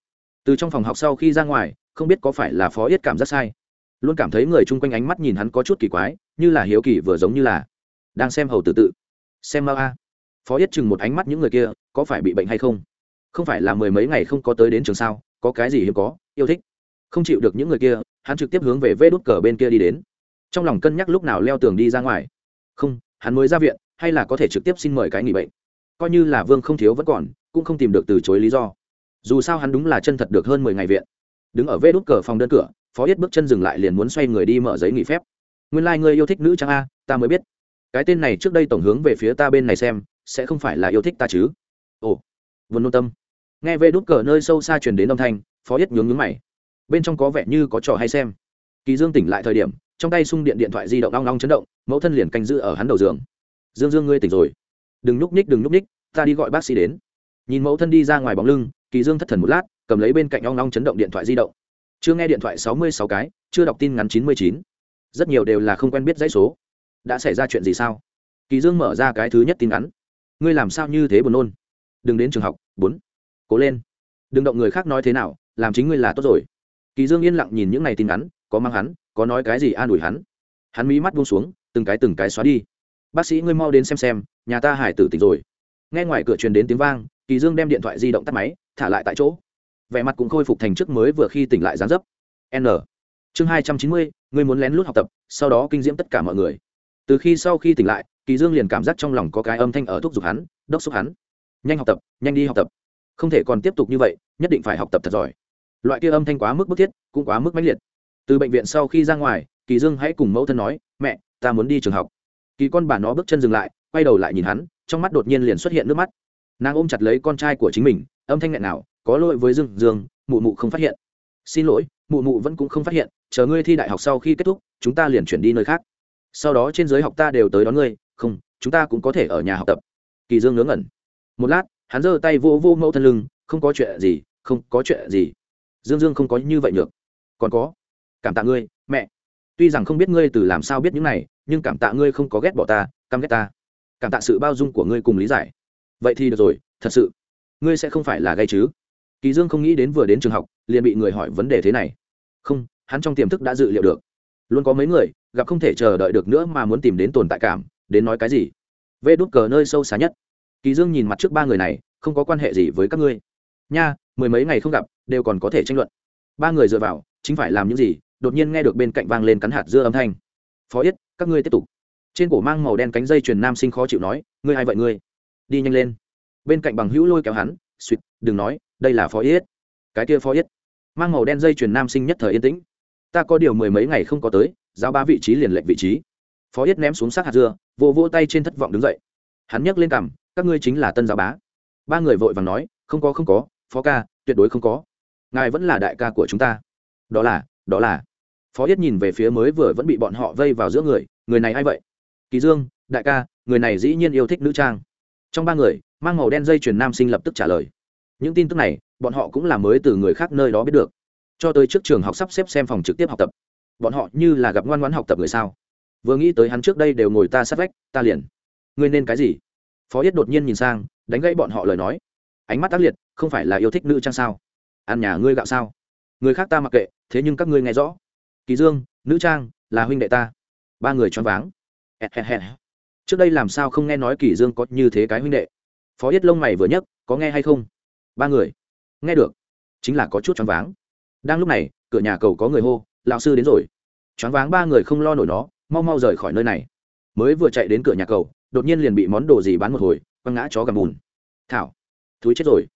Từ trong phòng học sau khi ra ngoài, không biết có phải là phó yết cảm giác sai. Luôn cảm thấy người chung quanh ánh mắt nhìn hắn có chút kỳ quái, như là hiếu kỳ vừa giống như là đang xem hầu tự tự xem mau a. Phó yết chừng một ánh mắt những người kia, có phải bị bệnh hay không? Không phải là mười mấy ngày không có tới đến trường sao, có cái gì hiếm có, yêu thích. Không chịu được những người kia, hắn trực tiếp hướng về vê đốt cờ bên kia đi đến. Trong lòng cân nhắc lúc nào leo tường đi ra ngoài. Không, hắn mới ra viện, hay là có thể trực tiếp xin mời cái nghỉ bệnh. Coi như là vương không thiếu vẫn còn, cũng không tìm được từ chối lý do. Dù sao hắn đúng là chân thật được hơn mười ngày viện. Đứng ở vê đốt cờ phòng đơn cửa, phó yết bước chân dừng lại liền muốn xoay người đi mở giấy nghỉ phép. Nguyên lai、like、ngươi yêu thích nữ trang a, ta mới biết cái tên này trước đây tổng hướng về phía ta bên này xem, sẽ không phải là yêu thích ta chứ? Ồ vườn nôn tâm. Nghe vê đút cờ nơi sâu xa truyền đến âm thanh, phó yết nhướng nhướng mày. Bên trong có vẻ như có trò hay xem. Kỳ dương tỉnh lại thời điểm, trong tay xung điện điện thoại di động long long chấn động, mẫu thân liền canh giữ ở hắn đầu giường. Dương dương ngươi tỉnh rồi. Đừng núp ních, đừng núp ních, ta đi gọi bác sĩ đến. Nhìn mẫu thân đi ra ngoài bóng lưng, kỳ dương thất thần một lát, cầm lấy bên cạnh long long chấn động điện thoại di động. Chưa nghe điện thoại sáu mươi sáu cái, chưa đọc tin ngắn chín mươi chín. Rất nhiều đều là không quen biết dãy số đã xảy ra chuyện gì sao? Kỳ dương mở ra cái thứ nhất tin ngắn ngươi làm sao như thế buồn nôn? Đừng đến trường học, bốn. Cố lên. Đừng động người khác nói thế nào, làm chính ngươi là tốt rồi. Kỳ dương yên lặng nhìn những này tin ngắn có mang hắn, có nói cái gì an ủi hắn. Hắn mí mắt buông xuống, từng cái từng cái xóa đi. Bác sĩ ngươi mau đến xem xem, nhà ta hải tử tỉnh rồi. Nghe ngoài cửa truyền đến tiếng vang, kỳ dương đem điện thoại di động tắt máy, thả lại tại chỗ. Vẻ mặt cũng khôi phục thành trước mới vừa khi tỉnh lại dáng dấp. N. Chương hai trăm chín mươi, ngươi muốn lén lút học tập, sau đó kinh diễm tất cả mọi người từ khi sau khi tỉnh lại, kỳ dương liền cảm giác trong lòng có cái âm thanh ở thúc giục hắn, đốc xúc hắn. Nhanh học tập, nhanh đi học tập. Không thể còn tiếp tục như vậy, nhất định phải học tập thật giỏi. Loại kia âm thanh quá mức bức thiết, cũng quá mức mãnh liệt. Từ bệnh viện sau khi ra ngoài, kỳ dương hãy cùng mẫu thân nói, mẹ, ta muốn đi trường học. Kỳ con bà nó bước chân dừng lại, quay đầu lại nhìn hắn, trong mắt đột nhiên liền xuất hiện nước mắt. Nàng ôm chặt lấy con trai của chính mình, âm thanh nghẹn nào có lỗi với dương dương, mụ mụ không phát hiện. Xin lỗi, mụ mụ vẫn cũng không phát hiện, chờ ngươi thi đại học sau khi kết thúc, chúng ta liền chuyển đi nơi khác sau đó trên giới học ta đều tới đón ngươi, không, chúng ta cũng có thể ở nhà học tập. Kỳ dương ngớ ngẩn. Một lát, hắn giơ tay vô vô mẫu thân lưng, không có chuyện gì, không có chuyện gì. Dương dương không có như vậy được. Còn có, cảm tạ ngươi, mẹ. Tuy rằng không biết ngươi từ làm sao biết những này, nhưng cảm tạ ngươi không có ghét bỏ ta, căm ghét ta. Cảm tạ sự bao dung của ngươi cùng lý giải. Vậy thì được rồi, thật sự, ngươi sẽ không phải là gây chứ? Kỳ dương không nghĩ đến vừa đến trường học, liền bị người hỏi vấn đề thế này. Không, hắn trong tiềm thức đã dự liệu được. Luôn có mấy người gặp không thể chờ đợi được nữa mà muốn tìm đến tồn tại cảm, đến nói cái gì? Vê đút cờ nơi sâu xa nhất. Kỳ dương nhìn mặt trước ba người này, không có quan hệ gì với các ngươi. Nha, mười mấy ngày không gặp, đều còn có thể tranh luận. Ba người dựa vào, chính phải làm những gì? Đột nhiên nghe được bên cạnh vang lên cắn hạt dưa âm thanh. Phó yết, các ngươi tiếp tục. Trên cổ mang màu đen cánh dây truyền nam sinh khó chịu nói, ngươi ai vậy ngươi? Đi nhanh lên. Bên cạnh bằng hữu lôi kéo hắn suýt đừng nói, đây là phó yết. Cái kia phó yết. Mang màu đen dây truyền nam sinh nhất thời yên tĩnh. Ta có điều mười mấy ngày không có tới giao ba vị trí liền lệnh vị trí. Phó yết ném xuống sát hạt dưa, vô vô tay trên thất vọng đứng dậy. Hắn nhấc lên cằm, các ngươi chính là tân giáo bá. Ba người vội vàng nói, không có không có, phó ca, tuyệt đối không có. Ngài vẫn là đại ca của chúng ta. Đó là đó là. Phó yết nhìn về phía mới vừa vẫn bị bọn họ vây vào giữa người người này a i vậy? Kỳ dương, đại ca, người này dĩ nhiên yêu thích nữ trang. Trong ba người, mang màu đen dây chuyền nam sinh lập tức trả lời. Những tin tức này, bọn họ cũng là mới từ người khác nơi đó biết được. Cho tới trước trường học sắp xếp xem phòng trực tiếp học tập bọn họ như là gặp ngoan ngoãn học tập người sao? Vừa nghĩ tới hắn trước đây đều ngồi ta sát vách, ta liền. Ngươi nên cái gì? Phó yết đột nhiên nhìn sang, đánh gãy bọn họ lời nói. Ánh mắt tác liệt, không phải là yêu thích nữ trang sao? Ăn nhà ngươi gạo sao? Người khác ta mặc kệ, thế nhưng các ngươi nghe rõ. Kỳ dương, nữ trang, là huynh đệ ta. Ba người choáng váng. Trước đây làm sao không nghe nói kỳ dương có như thế cái huynh đệ? Phó yết lông mày vừa nhấc, có nghe hay không? Ba người. Nghe được. Chính là có chút choáng váng. Đang lúc này, cửa nhà cầu có người hô lão sư đến rồi. Choáng váng ba người không lo nổi nó, mau mau rời khỏi nơi này. Mới vừa chạy đến cửa nhà cầu, đột nhiên liền bị món đồ gì bán một hồi, quăng ngã chó gầm bùn. Thảo, thúi chết rồi.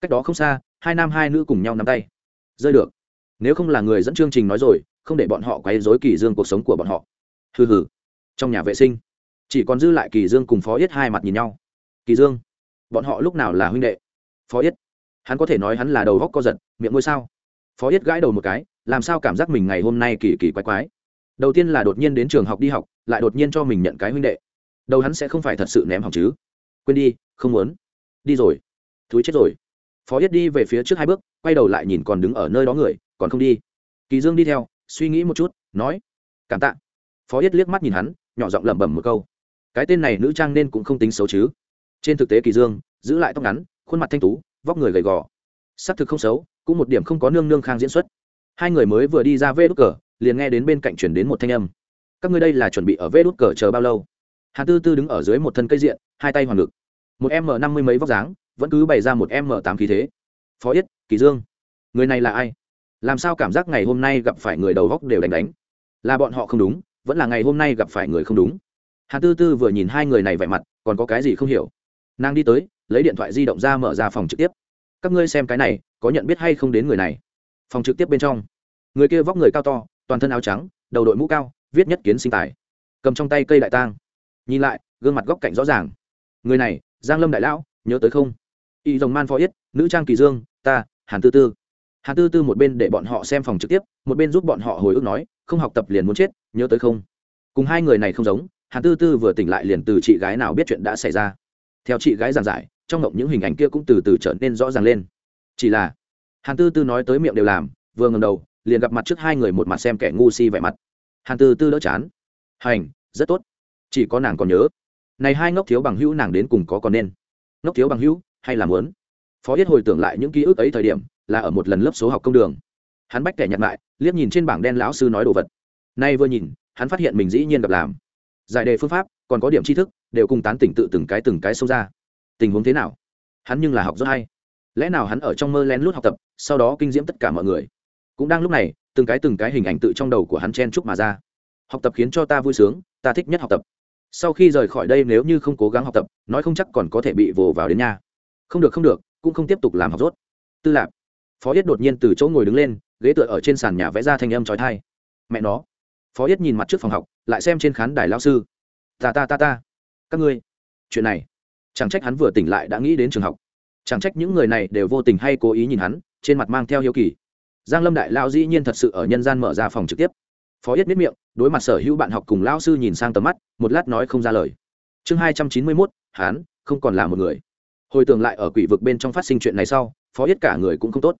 Cách đó không xa, hai nam hai nữ cùng nhau nắm tay. Rơi được. Nếu không là người dẫn chương trình nói rồi, không để bọn họ quấy rối kỳ dương cuộc sống của bọn họ. Hừ hừ. Trong nhà vệ sinh, chỉ còn dư lại kỳ dương cùng phó yết hai mặt nhìn nhau. Kỳ dương, bọn họ lúc nào là huynh đệ? Phó yết, hắn có thể nói hắn là đầu góc co giật, miệng ngôi sao? Phó yết gãi đầu một cái, làm sao cảm giác mình ngày hôm nay kỳ kỳ quái quái. Đầu tiên là đột nhiên đến trường học đi học, lại đột nhiên cho mình nhận cái huynh đệ. Đầu hắn sẽ không phải thật sự ném học chứ. Quên đi, không muốn. Đi rồi. Thúi chết rồi. Phó yết đi về phía trước hai bước, quay đầu lại nhìn còn đứng ở nơi đó người, còn không đi. Kỳ dương đi theo, suy nghĩ một chút, nói, cảm tạ. Phó yết liếc mắt nhìn hắn, nhỏ giọng lẩm bẩm một câu, cái tên này nữ trang nên cũng không tính xấu chứ. Trên thực tế kỳ dương, giữ lại tóc ngắn, khuôn mặt thanh tú, vóc người gầy gò. Sắc thực không xấu cũng một điểm không có nương nương khang diễn xuất. Hai người mới vừa đi ra vê đút cờ, liền nghe đến bên cạnh chuyển đến một thanh âm. Các ngươi đây là chuẩn bị ở vê đút cờ chờ bao lâu? Hà tư tư đứng ở dưới một thân cây diện, hai tay hoàng ngực. Một m năm mươi mấy vóc dáng, vẫn cứ bày ra một m tám khí thế. Phó yết, kỳ dương, người này là ai? Làm sao cảm giác ngày hôm nay gặp phải người đầu góc đều đánh đánh? Là bọn họ không đúng, vẫn là ngày hôm nay gặp phải người không đúng? Hà tư tư vừa nhìn hai người này vẻ mặt, còn có cái gì không hiểu? Nàng đi tới, lấy điện thoại di động ra mở ra phòng trực tiếp các ngươi xem cái này, có nhận biết hay không đến người này? Phòng trực tiếp bên trong. Người kia vóc người cao to, toàn thân áo trắng, đầu đội mũ cao, viết nhất kiến sinh tài. Cầm trong tay cây đại tang. Nhìn lại, gương mặt góc cạnh rõ ràng. Người này, giang lâm đại lão, nhớ tới không? Y dòng man phó yết, nữ trang kỳ dương, ta, hàn tư tư. Hàn tư tư một bên để bọn họ xem phòng trực tiếp, một bên giúp bọn họ hồi ức nói, không học tập liền muốn chết, nhớ tới không? Cùng hai người này không giống, hàn tư tư vừa tỉnh lại liền từ chị gái nào biết chuyện đã xảy ra. Theo chị gái giảng giải trong ngộng những hình ảnh kia cũng từ từ trở nên rõ ràng lên. Chỉ là, hàn tư tư nói tới miệng đều làm, vừa ngầm đầu, liền gặp mặt trước hai người một mặt xem kẻ ngu si vẻ mặt. Hàn tư tư đỡ chán. Hành, rất tốt. Chỉ có nàng còn nhớ. Này hai ngốc thiếu bằng hữu nàng đến cùng có còn nên? Ngốc thiếu bằng hữu, hay là muốn? Phó yết hồi tưởng lại những ký ức ấy thời điểm, là ở một lần lớp số học công đường. Hắn bách kẻ nhặt lại, liếc nhìn trên bảng đen lão sư nói đồ vật. Nay vừa nhìn, hắn phát hiện mình dĩ nhiên gặp làm. Giải đề phương pháp, còn có điểm tri thức, đều cùng tán tỉnh tự từng cái từng cái sâu ra tình huống thế nào? Hắn nhưng là học rất hay. Lẽ nào hắn ở trong mơ lén lút học tập, sau đó kinh diễm tất cả mọi người? Cũng đang lúc này, từng cái từng cái hình ảnh tự trong đầu của hắn chen chúc mà ra. Học tập khiến cho ta vui sướng, ta thích nhất học tập. Sau khi rời khỏi đây nếu như không cố gắng học tập, nói không chắc còn có thể bị vồ vào đến nhà. Không được không được, cũng không tiếp tục làm học rốt. Tư lạc phó yết đột nhiên từ chỗ ngồi đứng lên, ghế tựa ở trên sàn nhà vẽ ra thanh âm trói thai mẹ nó. Phó yết nhìn mặt trước phòng học, lại xem trên khán đài lao sư. Ta ta ta ta. Các ngươi. Chuyện này chẳng trách hắn vừa tỉnh lại đã nghĩ đến trường học. Chẳng trách những người này đều vô tình hay cố ý nhìn hắn, trên mặt mang theo hiếu kỳ. Giang lâm đại lao dĩ nhiên thật sự ở nhân gian mở ra phòng trực tiếp. Phó yết miết miệng, đối mặt sở hữu bạn học cùng lao sư nhìn sang tầm mắt, một lát nói không ra lời. Chương hai trăm chín mươi mốt hán không còn là một người. Hồi tưởng lại ở quỷ vực bên trong phát sinh chuyện này sau, phó yết cả người cũng không tốt.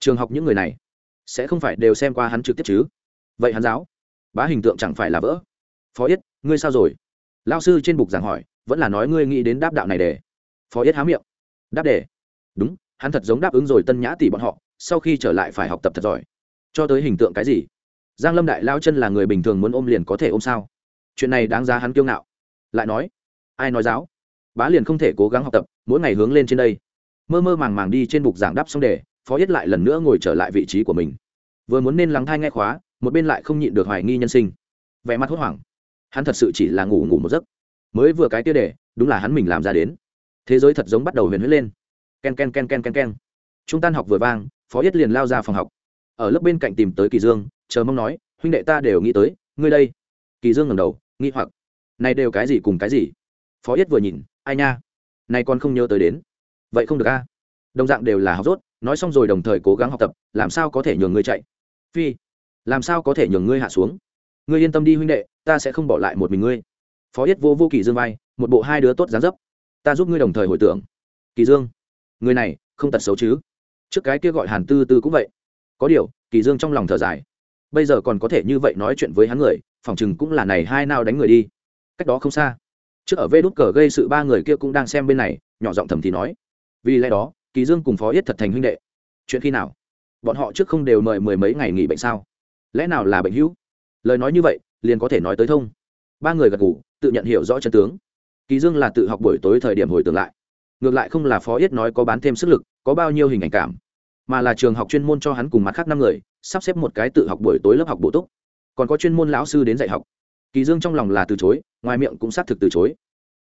Trường học những người này, sẽ không phải đều xem qua hắn trực tiếp chứ? Vậy hắn giáo, bá hình tượng chẳng phải là vỡ. Phó yết, ngươi sao rồi? Lao sư trên bục giảng hỏi, vẫn là nói ngươi nghĩ đến đáp đạo này để. Phó yết há miệng. Đáp đề đúng, hắn thật giống đáp ứng rồi tân nhã tỷ bọn họ, sau khi trở lại phải học tập thật giỏi. Cho tới hình tượng cái gì? Giang lâm đại lao chân là người bình thường muốn ôm liền có thể ôm sao? Chuyện này đáng giá hắn kiêu ngạo. Lại nói, ai nói giáo? Bá liền không thể cố gắng học tập, mỗi ngày hướng lên trên đây. Mơ mơ màng màng đi trên bục giảng đáp xong đề phó yết lại lần nữa ngồi trở lại vị trí của mình. Vừa muốn nên lắng thai nghe khóa, một bên lại không nhịn được hoài nghi nhân sinh. Vẻ mặt hốt hoảng hắn thật sự chỉ là ngủ ngủ một giấc. Mới vừa cái tiêu đề đúng là hắn mình làm ra đến. Thế giới thật giống bắt đầu huyền huyết lên. Ken ken ken ken ken ken. Trung tan học vừa vang, phó yết liền lao ra phòng học. Ở lớp bên cạnh tìm tới kỳ dương, chờ mong nói, huynh đệ ta đều nghĩ tới, ngươi đây. Kỳ dương ngẩng đầu, nghi hoặc, này đều cái gì cùng cái gì? Phó yết vừa nhìn, ai nha, này còn không nhớ tới đến. Vậy không được a. Đồng dạng đều là học rốt, nói xong rồi đồng thời cố gắng học tập, làm sao có thể nhường ngươi chạy? Phi, làm sao có thể nhường ngươi hạ xuống? Ngươi yên tâm đi huynh đệ, ta sẽ không bỏ lại một mình ngươi. Phó yết vô vô kỳ dương vai, một bộ hai đứa tốt dáng dấp. Ta giúp ngươi đồng thời hồi tưởng. Kỳ dương, người này không tật xấu chứ? Trước cái kia gọi hàn tư tư cũng vậy. Có điều, kỳ dương trong lòng thở dài. Bây giờ còn có thể như vậy nói chuyện với hắn người, phòng chừng cũng là này hai nào đánh người đi. Cách đó không xa. Trước ở vê đút cờ gây sự ba người kia cũng đang xem bên này, nhỏ giọng thầm thì nói. Vì lẽ đó, kỳ dương cùng phó yết thật thành huynh đệ. Chuyện khi nào? Bọn họ trước không đều mời mười mấy ngày nghỉ bệnh sao? Lẽ nào là bệnh hữu? Lời nói như vậy, liền có thể nói tới thông. Ba người gật ngủ tự nhận hiểu rõ chân tướng. Kỳ dương là tự học buổi tối thời điểm hồi tưởng lại. Ngược lại không là phó yết nói có bán thêm sức lực, có bao nhiêu hình ảnh cảm, mà là trường học chuyên môn cho hắn cùng mặt khác năm người, sắp xếp một cái tự học buổi tối lớp học bổ túc. Còn có chuyên môn lão sư đến dạy học. Kỳ dương trong lòng là từ chối, ngoài miệng cũng xác thực từ chối.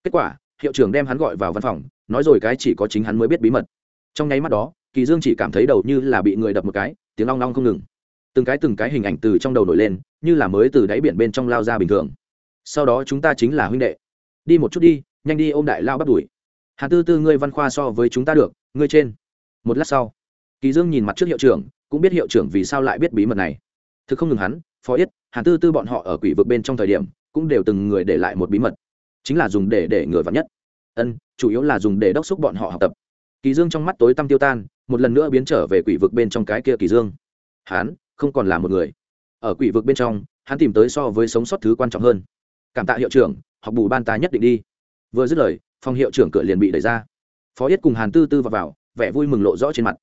Kết quả, hiệu trưởng đem hắn gọi vào văn phòng, nói rồi cái chỉ có chính hắn mới biết bí mật. Trong nháy mắt đó, kỳ dương chỉ cảm thấy đầu như là bị người đập một cái, tiếng long long không ngừng từng cái từng cái hình ảnh từ trong đầu nổi lên, như là mới từ đáy biển bên trong lao ra bình thường. Sau đó chúng ta chính là huynh đệ. Đi một chút đi, nhanh đi ôm đại lao bắt đuổi. Hà tư tư ngươi văn khoa so với chúng ta được, ngươi trên. Một lát sau, kỳ dương nhìn mặt trước hiệu trưởng, cũng biết hiệu trưởng vì sao lại biết bí mật này. Thực không ngừng hắn, phó yết hà tư tư bọn họ ở quỷ vực bên trong thời điểm, cũng đều từng người để lại một bí mật. Chính là dùng để để người vắn nhất. Ân, chủ yếu là dùng để đốc xúc bọn họ học tập. Kỳ dương trong mắt tối tăm tiêu tan, một lần nữa biến trở về quỷ vực bên trong cái kia kỳ dương. Hắn không còn là một người. Ở quỷ vực bên trong hắn tìm tới so với sống sót thứ quan trọng hơn. Cảm tạ hiệu trưởng học bù ban ta nhất định đi. Vừa dứt lời phòng hiệu trưởng cửa liền bị đẩy ra. Phó yết cùng hàn tư tư vào, vào vẻ vui mừng lộ rõ trên mặt.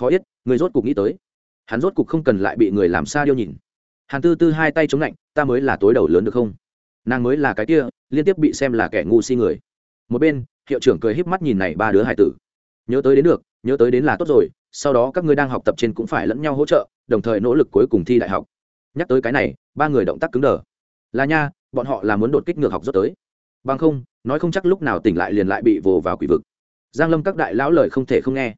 Phó yết người rốt cục nghĩ tới. Hắn rốt cục không cần lại bị người làm xa điêu nhìn. Hàn tư tư hai tay chống lạnh ta mới là tối đầu lớn được không? Nàng mới là cái kia liên tiếp bị xem là kẻ ngu si người. Một bên hiệu trưởng cười híp mắt nhìn này ba đứa hải tử. Nhớ tới đến được nhớ tới đến là tốt rồi sau đó các ngươi đang học tập trên cũng phải lẫn nhau hỗ trợ đồng thời nỗ lực cuối cùng thi đại học. Nhắc tới cái này, ba người động tác cứng đờ. Là nha, bọn họ là muốn đột kích ngược học rút tới. Bằng không, nói không chắc lúc nào tỉnh lại liền lại bị vồ vào quỷ vực. Giang lâm các đại lão lời không thể không nghe.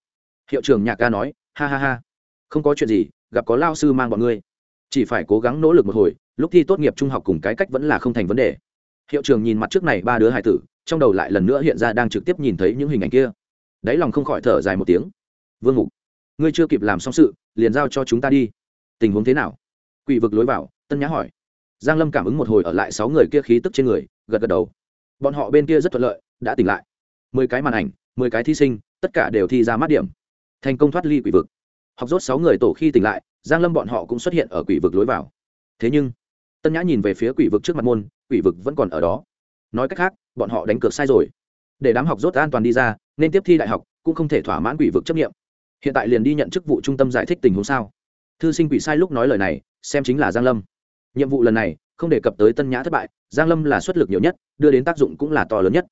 Hiệu trưởng nhạc ca nói, ha ha ha. Không có chuyện gì, gặp có lao sư mang bọn ngươi. Chỉ phải cố gắng nỗ lực một hồi, lúc thi tốt nghiệp trung học cùng cái cách vẫn là không thành vấn đề. Hiệu trưởng nhìn mặt trước này ba đứa hải tử, trong đầu lại lần nữa hiện ra đang trực tiếp nhìn thấy những hình ảnh kia. Đáy lòng không khỏi thở dài một tiếng. Vương mục, ngươi chưa kịp làm xong sự liền giao cho chúng ta đi. Tình huống thế nào? Quỷ vực lối vào, tân nhã hỏi. Giang lâm cảm ứng một hồi ở lại sáu người kia khí tức trên người, gật gật đầu. Bọn họ bên kia rất thuận lợi, đã tỉnh lại. Mười cái màn ảnh, mười cái thí sinh, tất cả đều thi ra mát điểm. Thành công thoát ly quỷ vực. Học rốt sáu người tổ khi tỉnh lại, giang lâm bọn họ cũng xuất hiện ở quỷ vực lối vào. Thế nhưng, tân nhã nhìn về phía quỷ vực trước mặt môn, quỷ vực vẫn còn ở đó. Nói cách khác, bọn họ đánh cược sai rồi. Để đám học rốt an toàn đi ra, nên tiếp thi đại học, cũng không thể thỏa mãn quỷ vực chấp nghiệm hiện tại liền đi nhận chức vụ trung tâm giải thích tình huống sao? Thư sinh quỷ sai lúc nói lời này, xem chính là giang lâm. Nhiệm vụ lần này, không đề cập tới tân nhã thất bại, giang lâm là xuất lực nhiều nhất, đưa đến tác dụng cũng là to lớn nhất.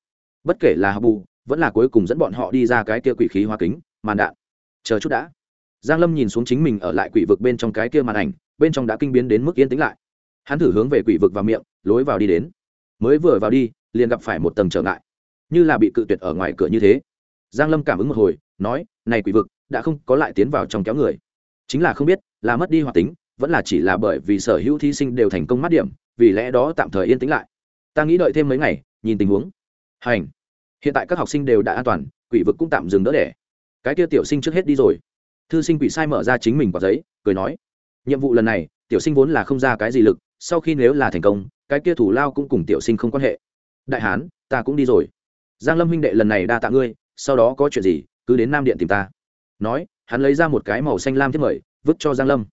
Bất kể là học bù, vẫn là cuối cùng dẫn bọn họ đi ra cái kia quỷ khí hoa kính, màn đạn. Chờ chút đã. Giang lâm nhìn xuống chính mình ở lại quỷ vực bên trong cái kia màn ảnh, bên trong đã kinh biến đến mức yên tĩnh lại. Hắn thử hướng về quỷ vực vào miệng, lối vào đi đến. Mới vừa vào đi, liền gặp phải một tầng trở ngại. Như là bị cự tuyệt ở ngoài cửa như thế. Giang lâm cảm ứng một hồi, nói này quỷ vực đã không có lại tiến vào trong kéo người. Chính là không biết, là mất đi hoạt tính, vẫn là chỉ là bởi vì sở hữu thí sinh đều thành công mắt điểm, vì lẽ đó tạm thời yên tĩnh lại. Ta nghĩ đợi thêm mấy ngày, nhìn tình huống. Hành. Hiện tại các học sinh đều đã an toàn, quỷ vực cũng tạm dừng đỡ đẻ. Cái kia tiểu sinh trước hết đi rồi. Thư sinh quỷ sai mở ra chính mình quả giấy, cười nói. Nhiệm vụ lần này, tiểu sinh vốn là không ra cái gì lực, sau khi nếu là thành công, cái kia thủ lao cũng cùng tiểu sinh không quan hệ. Đại hán, ta cũng đi rồi. Giang lâm huynh đệ lần này đa tạ ngươi, sau đó có chuyện gì cứ đến nam điện tìm ta. Nói, hắn lấy ra một cái màu xanh lam thiết mời, vứt cho giang lâm.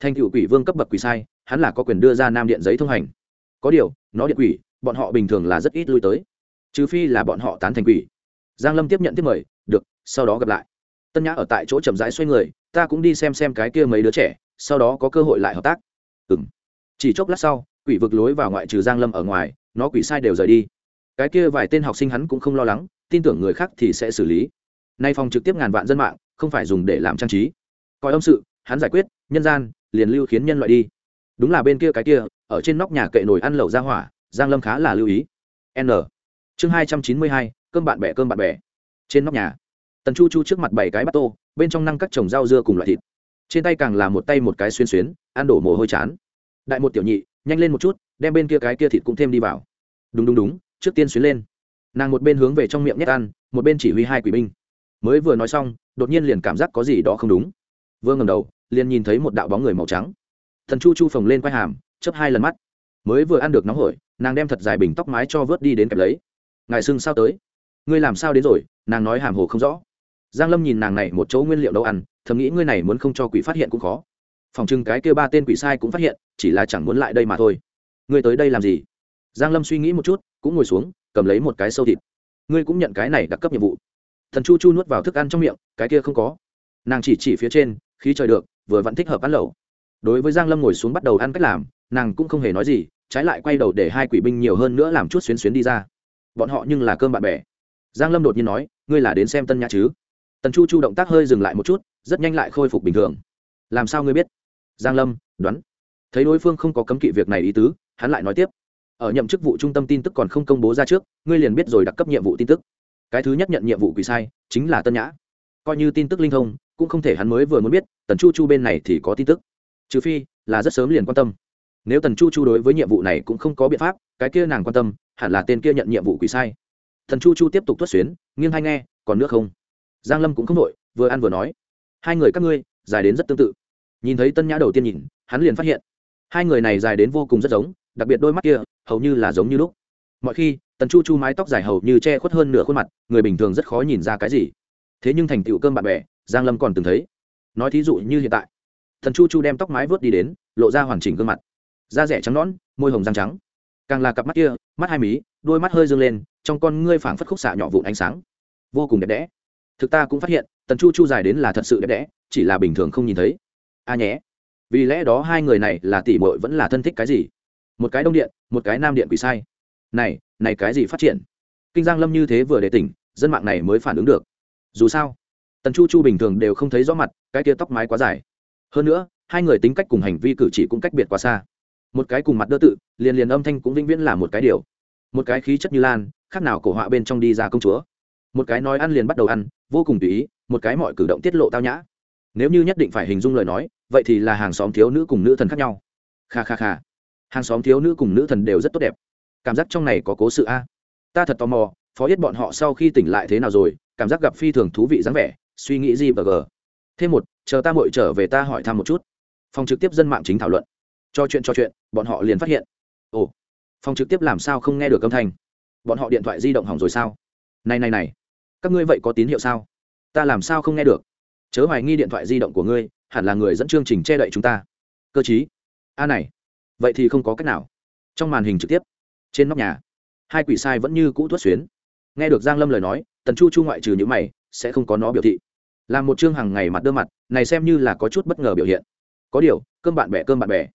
Thành cựu quỷ vương cấp bậc quỷ sai, hắn là có quyền đưa ra nam điện giấy thông hành. Có điều, nó điện quỷ, bọn họ bình thường là rất ít lui tới. Trừ phi là bọn họ tán thành quỷ. Giang lâm tiếp nhận tiếp mời, được, sau đó gặp lại. Tân nhã ở tại chỗ chậm rãi xoay người, ta cũng đi xem xem cái kia mấy đứa trẻ, sau đó có cơ hội lại hợp tác. Ừm. Chỉ chốc lát sau, quỷ vực lối vào ngoại trừ giang lâm ở ngoài, nó quỷ sai đều rời đi. Cái kia vài tên học sinh hắn cũng không lo lắng, tin tưởng người khác thì sẽ xử lý nay phòng trực tiếp ngàn vạn dân mạng, không phải dùng để làm trang trí. Coi âm sự, hắn giải quyết, nhân gian, liền lưu khiến nhân loại đi. Đúng là bên kia cái kia, ở trên nóc nhà kệ nồi ăn lẩu ra hỏa, giang lâm khá là lưu ý. N. Chương hai trăm chín mươi hai, cơm bạn bè, cơm bạn bè. Trên nóc nhà, tần chu chu trước mặt bảy cái bát tô, bên trong năng các trồng rau dưa cùng loại thịt. Trên tay càng là một tay một cái xuyên xuyến, ăn đổ mồ hôi chán. Đại một tiểu nhị, nhanh lên một chút, đem bên kia cái kia thịt cũng thêm đi vào. Đúng đúng đúng, trước tiên xuyến lên. Nàng một bên hướng về trong miệng nhét ăn, một bên chỉ huy hai quỷ binh mới vừa nói xong, đột nhiên liền cảm giác có gì đó không đúng. Vừa ngầm đầu, liền nhìn thấy một đạo bóng người màu trắng. Thần chu chu phồng lên quai hàm chấp hai lần mắt. Mới vừa ăn được nóng hổi, nàng đem thật dài bình tóc mái cho vớt đi đến kẹp lấy. Ngài sưng sao tới? Ngươi làm sao đến rồi? Nàng nói hàm hồ không rõ. Giang lâm nhìn nàng này một chỗ nguyên liệu đâu ăn, thầm nghĩ ngươi này muốn không cho quỷ phát hiện cũng khó. Phòng trưng cái kia ba tên quỷ sai cũng phát hiện, chỉ là chẳng muốn lại đây mà thôi. Ngươi tới đây làm gì? Giang lâm suy nghĩ một chút, cũng ngồi xuống, cầm lấy một cái sâu thịt. Ngươi cũng nhận cái này đặc cấp nhiệm vụ thần chu chu nuốt vào thức ăn trong miệng, cái kia không có. Nàng chỉ chỉ phía trên, khí trời được, vừa vẫn thích hợp ăn lẩu. Đối với giang lâm ngồi xuống bắt đầu ăn cách làm, nàng cũng không hề nói gì, trái lại quay đầu để hai quỷ binh nhiều hơn nữa làm chút xuyến xuyến đi ra. Bọn họ nhưng là cơm bạn bè. Giang lâm đột nhiên nói, ngươi là đến xem tân nhã chứ? Tần chu chu động tác hơi dừng lại một chút, rất nhanh lại khôi phục bình thường. Làm sao ngươi biết? Giang lâm đoán. Thấy đối phương không có cấm kỵ việc này ý tứ, hắn lại nói tiếp. Ở nhậm chức vụ trung tâm tin tức còn không công bố ra trước, ngươi liền biết rồi đặc cấp nhiệm vụ tin tức cái thứ nhất nhận nhiệm vụ quỷ sai chính là tân nhã coi như tin tức linh thông cũng không thể hắn mới vừa muốn biết tần chu chu bên này thì có tin tức trừ phi là rất sớm liền quan tâm nếu tần chu chu đối với nhiệm vụ này cũng không có biện pháp cái kia nàng quan tâm hẳn là tên kia nhận nhiệm vụ quỷ sai thần chu chu tiếp tục tuất xuyến nghiêng hay nghe còn nước không giang lâm cũng không nội vừa ăn vừa nói hai người các ngươi dài đến rất tương tự nhìn thấy tân nhã đầu tiên nhìn hắn liền phát hiện hai người này dài đến vô cùng rất giống đặc biệt đôi mắt kia hầu như là giống như lúc mọi khi, tần chu chu mái tóc dài hầu như che khuất hơn nửa khuôn mặt, người bình thường rất khó nhìn ra cái gì. Thế nhưng thành tựu cơm bạn bè, giang lâm còn từng thấy. Nói thí dụ như hiện tại thần chu chu đem tóc mái vớt đi đến, lộ ra hoàn chỉnh gương mặt. Da rẻ trắng nõn, môi hồng răng trắng. Càng là cặp mắt kia, mắt hai mí, đôi mắt hơi dương lên, trong con ngươi phảng phất khúc xạ nhỏ vụn ánh sáng. Vô cùng đẹp đẽ. Thực ta cũng phát hiện, tần chu chu dài đến là thật sự đẹp đẽ, chỉ là bình thường không nhìn thấy. A nhé. Vì lẽ đó hai người này là tỷ muội vẫn là thân thích cái gì? Một cái đông điện, một cái nam điện quỷ sai này này cái gì phát triển? Kinh giang lâm như thế vừa để tỉnh, dân mạng này mới phản ứng được. Dù sao, tần chu chu bình thường đều không thấy rõ mặt, cái kia tóc mái quá dài. Hơn nữa, hai người tính cách cùng hành vi cử chỉ cũng cách biệt quá xa. Một cái cùng mặt đơ tự, liền liền âm thanh cũng vĩnh viễn là một cái điều. Một cái khí chất như lan, khác nào cổ họa bên trong đi ra công chúa. Một cái nói ăn liền bắt đầu ăn, vô cùng tùy ý, một cái mọi cử động tiết lộ tao nhã. Nếu như nhất định phải hình dung lời nói, vậy thì là hàng xóm thiếu nữ cùng nữ thần khác nhau. Kha kha kha. Hàng xóm thiếu nữ cùng nữ thần đều rất tốt đẹp cảm giác trong này có cố sự a. Ta thật tò mò, phó yết bọn họ sau khi tỉnh lại thế nào rồi, cảm giác gặp phi thường thú vị dáng vẻ, suy nghĩ gì và gờ. Thêm một, chờ ta mội trở về ta hỏi thăm một chút. Phòng trực tiếp dân mạng chính thảo luận. Cho chuyện cho chuyện, bọn họ liền phát hiện. Ồ, phòng trực tiếp làm sao không nghe được âm thanh? Bọn họ điện thoại di động hỏng rồi sao? Này này này, các ngươi vậy có tín hiệu sao? Ta làm sao không nghe được? Chớ hoài nghi điện thoại di động của ngươi, hẳn là người dẫn chương trình che đậy chúng ta. Cơ chí. A, này, vậy thì không có cách nào. Trong màn hình trực tiếp trên nóc nhà. Hai quỷ sai vẫn như cũ tuất xuyến. Nghe được giang lâm lời nói, tần chu chu ngoại trừ những mày, sẽ không có nó biểu thị. Làm một chương hàng ngày mặt đưa mặt, này xem như là có chút bất ngờ biểu hiện. Có điều, cơm bạn bè, cơm bạn bè.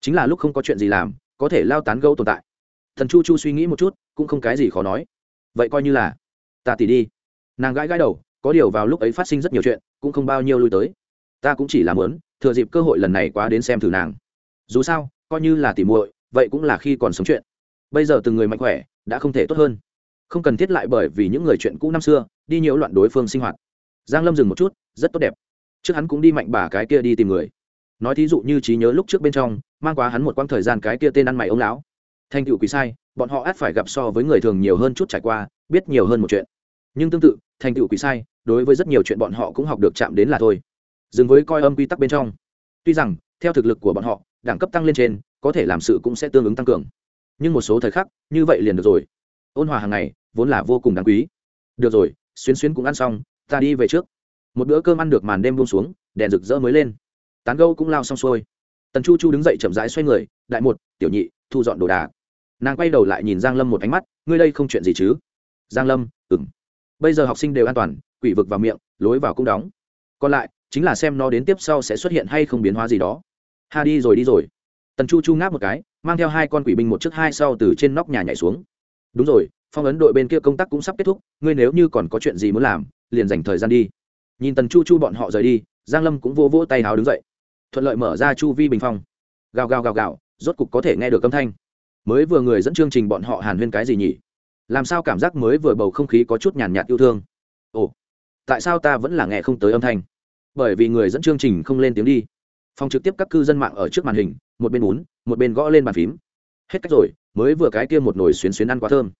Chính là lúc không có chuyện gì làm, có thể lao tán gâu tồn tại. Thần chu chu suy nghĩ một chút, cũng không cái gì khó nói. Vậy coi như là, ta tỉ đi. Nàng gãi gãi đầu, có điều vào lúc ấy phát sinh rất nhiều chuyện, cũng không bao nhiêu lui tới. Ta cũng chỉ làm lớn, thừa dịp cơ hội lần này quá đến xem thử nàng. Dù sao, coi như là tỉ muội, vậy cũng là khi còn sống chuyện bây giờ từng người mạnh khỏe, đã không thể tốt hơn. Không cần thiết lại bởi vì những người chuyện cũ năm xưa, đi nhiễu loạn đối phương sinh hoạt. Giang lâm dừng một chút, rất tốt đẹp. Trước hắn cũng đi mạnh bà cái kia đi tìm người. Nói thí dụ như trí nhớ lúc trước bên trong, mang quá hắn một quãng thời gian cái kia tên ăn mày ông lão. Thành tựu quỷ sai, bọn họ ắt phải gặp so với người thường nhiều hơn chút trải qua, biết nhiều hơn một chuyện. Nhưng tương tự thành tựu quỷ sai, đối với rất nhiều chuyện bọn họ cũng học được chạm đến là thôi. Dừng với coi âm quy tắc bên trong. Tuy rằng, theo thực lực của bọn họ, đẳng cấp tăng lên trên, có thể làm sự cũng sẽ tương ứng tăng cường nhưng một số thời khắc, như vậy liền được rồi. Ôn hòa hàng ngày, vốn là vô cùng đáng quý. Được rồi xuyên xuyên cũng ăn xong, ta đi về trước. Một bữa cơm ăn được màn đêm buông xuống, đèn rực rỡ mới lên. Tán gâu cũng lao xong xuôi. Tần chu chu đứng dậy chậm rãi xoay người, đại một, tiểu nhị, thu dọn đồ đạc. Nàng quay đầu lại nhìn giang lâm một ánh mắt, ngươi đây không chuyện gì chứ? Giang lâm, ừm. Bây giờ học sinh đều an toàn, quỷ vực vào miệng, lối vào cũng đóng. Còn lại, chính là xem nó đến tiếp sau sẽ xuất hiện hay không biến hóa gì đó. Ha, đi rồi đi rồi tần chu chu ngáp một cái, mang theo hai con quỷ binh một trước hai sau từ trên nóc nhà nhảy xuống. Đúng rồi, phong ấn đội bên kia công tác cũng sắp kết thúc, ngươi nếu như còn có chuyện gì muốn làm, liền dành thời gian đi. Nhìn tần chu chu bọn họ rời đi, giang lâm cũng vô vỗ tay háo đứng dậy. Thuận lợi mở ra chu vi bình phong. Gào gào gào gào, rốt cục có thể nghe được âm thanh. Mới vừa người dẫn chương trình bọn họ hàn huyên cái gì nhỉ? Làm sao cảm giác mới vừa bầu không khí có chút nhàn nhạt yêu thương? Ồ, tại sao ta vẫn là nghe không tới âm thanh? Bởi vì người dẫn chương trình không lên tiếng đi. Phòng trực tiếp các cư dân mạng ở trước màn hình một bên bún, một bên gõ lên bàn phím. Hết cách rồi, mới vừa cái kia một nồi xuyến xuyến ăn quá thơm.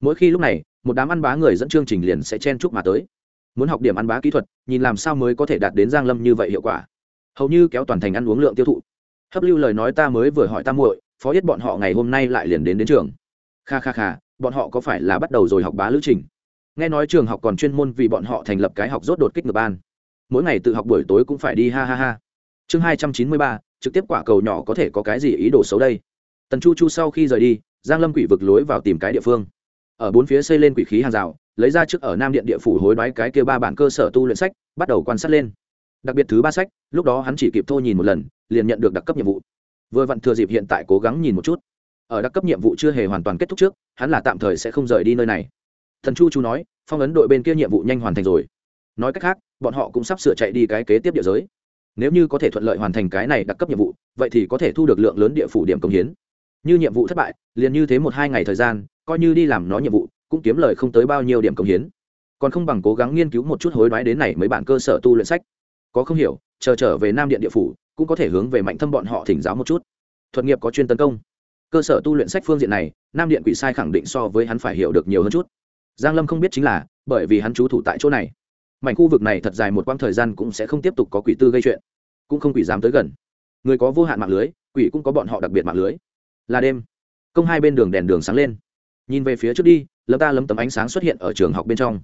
Mỗi khi lúc này, một đám ăn bá người dẫn chương trình liền sẽ chen chúc mà tới. Muốn học điểm ăn bá kỹ thuật, nhìn làm sao mới có thể đạt đến giang lâm như vậy hiệu quả. Hầu như kéo toàn thành ăn uống lượng tiêu thụ. Hấp lưu lời nói ta mới vừa hỏi ta muội, phó yết bọn họ ngày hôm nay lại liền đến đến trường. Kha kha kha, bọn họ có phải là bắt đầu rồi học bá lữ trình? Nghe nói trường học còn chuyên môn vì bọn họ thành lập cái học rốt đột kích ngược ban. Mỗi ngày tự học buổi tối cũng phải đi ha ha ha. Chương hai trăm chín mươi ba trực tiếp quả cầu nhỏ có thể có cái gì ý đồ xấu đây? Tần chu chu sau khi rời đi, giang lâm quỷ vực lối vào tìm cái địa phương. Ở bốn phía xây lên quỷ khí hàng rào, lấy ra trước ở nam điện địa phủ hối đoái cái kia ba bản cơ sở tu luyện sách, bắt đầu quan sát lên. Đặc biệt thứ ba sách, lúc đó hắn chỉ kịp thô nhìn một lần, liền nhận được đặc cấp nhiệm vụ. Vừa vặn thừa dịp hiện tại cố gắng nhìn một chút. Ở đặc cấp nhiệm vụ chưa hề hoàn toàn kết thúc trước, hắn là tạm thời sẽ không rời đi nơi này. Thần chu chu nói, phong ấn đội bên kia nhiệm vụ nhanh hoàn thành rồi. Nói cách khác, bọn họ cũng sắp sửa chạy đi cái kế tiếp địa giới nếu như có thể thuận lợi hoàn thành cái này đặc cấp nhiệm vụ, vậy thì có thể thu được lượng lớn địa phủ điểm công hiến. Như nhiệm vụ thất bại, liền như thế một hai ngày thời gian, coi như đi làm nó nhiệm vụ, cũng kiếm lời không tới bao nhiêu điểm công hiến. Còn không bằng cố gắng nghiên cứu một chút hối đoái đến này mấy bản cơ sở tu luyện sách. Có không hiểu, chờ trở về nam điện địa phủ, cũng có thể hướng về mạnh thâm bọn họ thỉnh giáo một chút. Thuật nghiệp có chuyên tấn công. Cơ sở tu luyện sách phương diện này, nam điện quỷ sai khẳng định so với hắn phải hiểu được nhiều hơn chút. Giang lâm không biết chính là, bởi vì hắn trú thủ tại chỗ này mảnh khu vực này thật dài một quãng thời gian cũng sẽ không tiếp tục có quỷ tư gây chuyện. Cũng không quỷ dám tới gần. Người có vô hạn mạng lưới, quỷ cũng có bọn họ đặc biệt mạng lưới. Là đêm, công hai bên đường đèn đường sáng lên. Nhìn về phía trước đi, lấm ta lấm tấm ánh sáng xuất hiện ở trường học bên trong.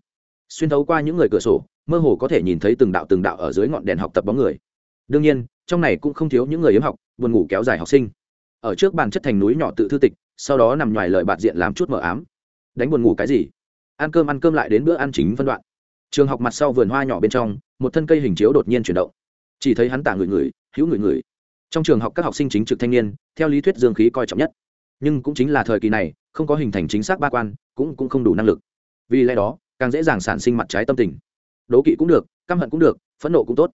Xuyên thấu qua những người cửa sổ, mơ hồ có thể nhìn thấy từng đạo từng đạo ở dưới ngọn đèn học tập bóng người. Đương nhiên, trong này cũng không thiếu những người hiếm học, buồn ngủ kéo dài học sinh. Ở trước bàn chất thành núi nhỏ tự thư tịch, sau đó nằm ngoài lời bạt diện làm chút mờ ám. Đánh buồn ngủ cái gì? Ăn cơm ăn cơm lại đến bữa ăn chính phân đoạn trường học mặt sau vườn hoa nhỏ bên trong, một thân cây hình chiếu đột nhiên chuyển động. Chỉ thấy hắn tả người người hữu người người trong trường học các học sinh chính trực thanh niên, theo lý thuyết dương khí coi trọng nhất. Nhưng cũng chính là thời kỳ này, không có hình thành chính xác ba quan, cũng cũng không đủ năng lực. Vì lẽ đó, càng dễ dàng sản sinh mặt trái tâm tình. Đố kỵ cũng được, căm hận cũng được, phẫn nộ cũng tốt.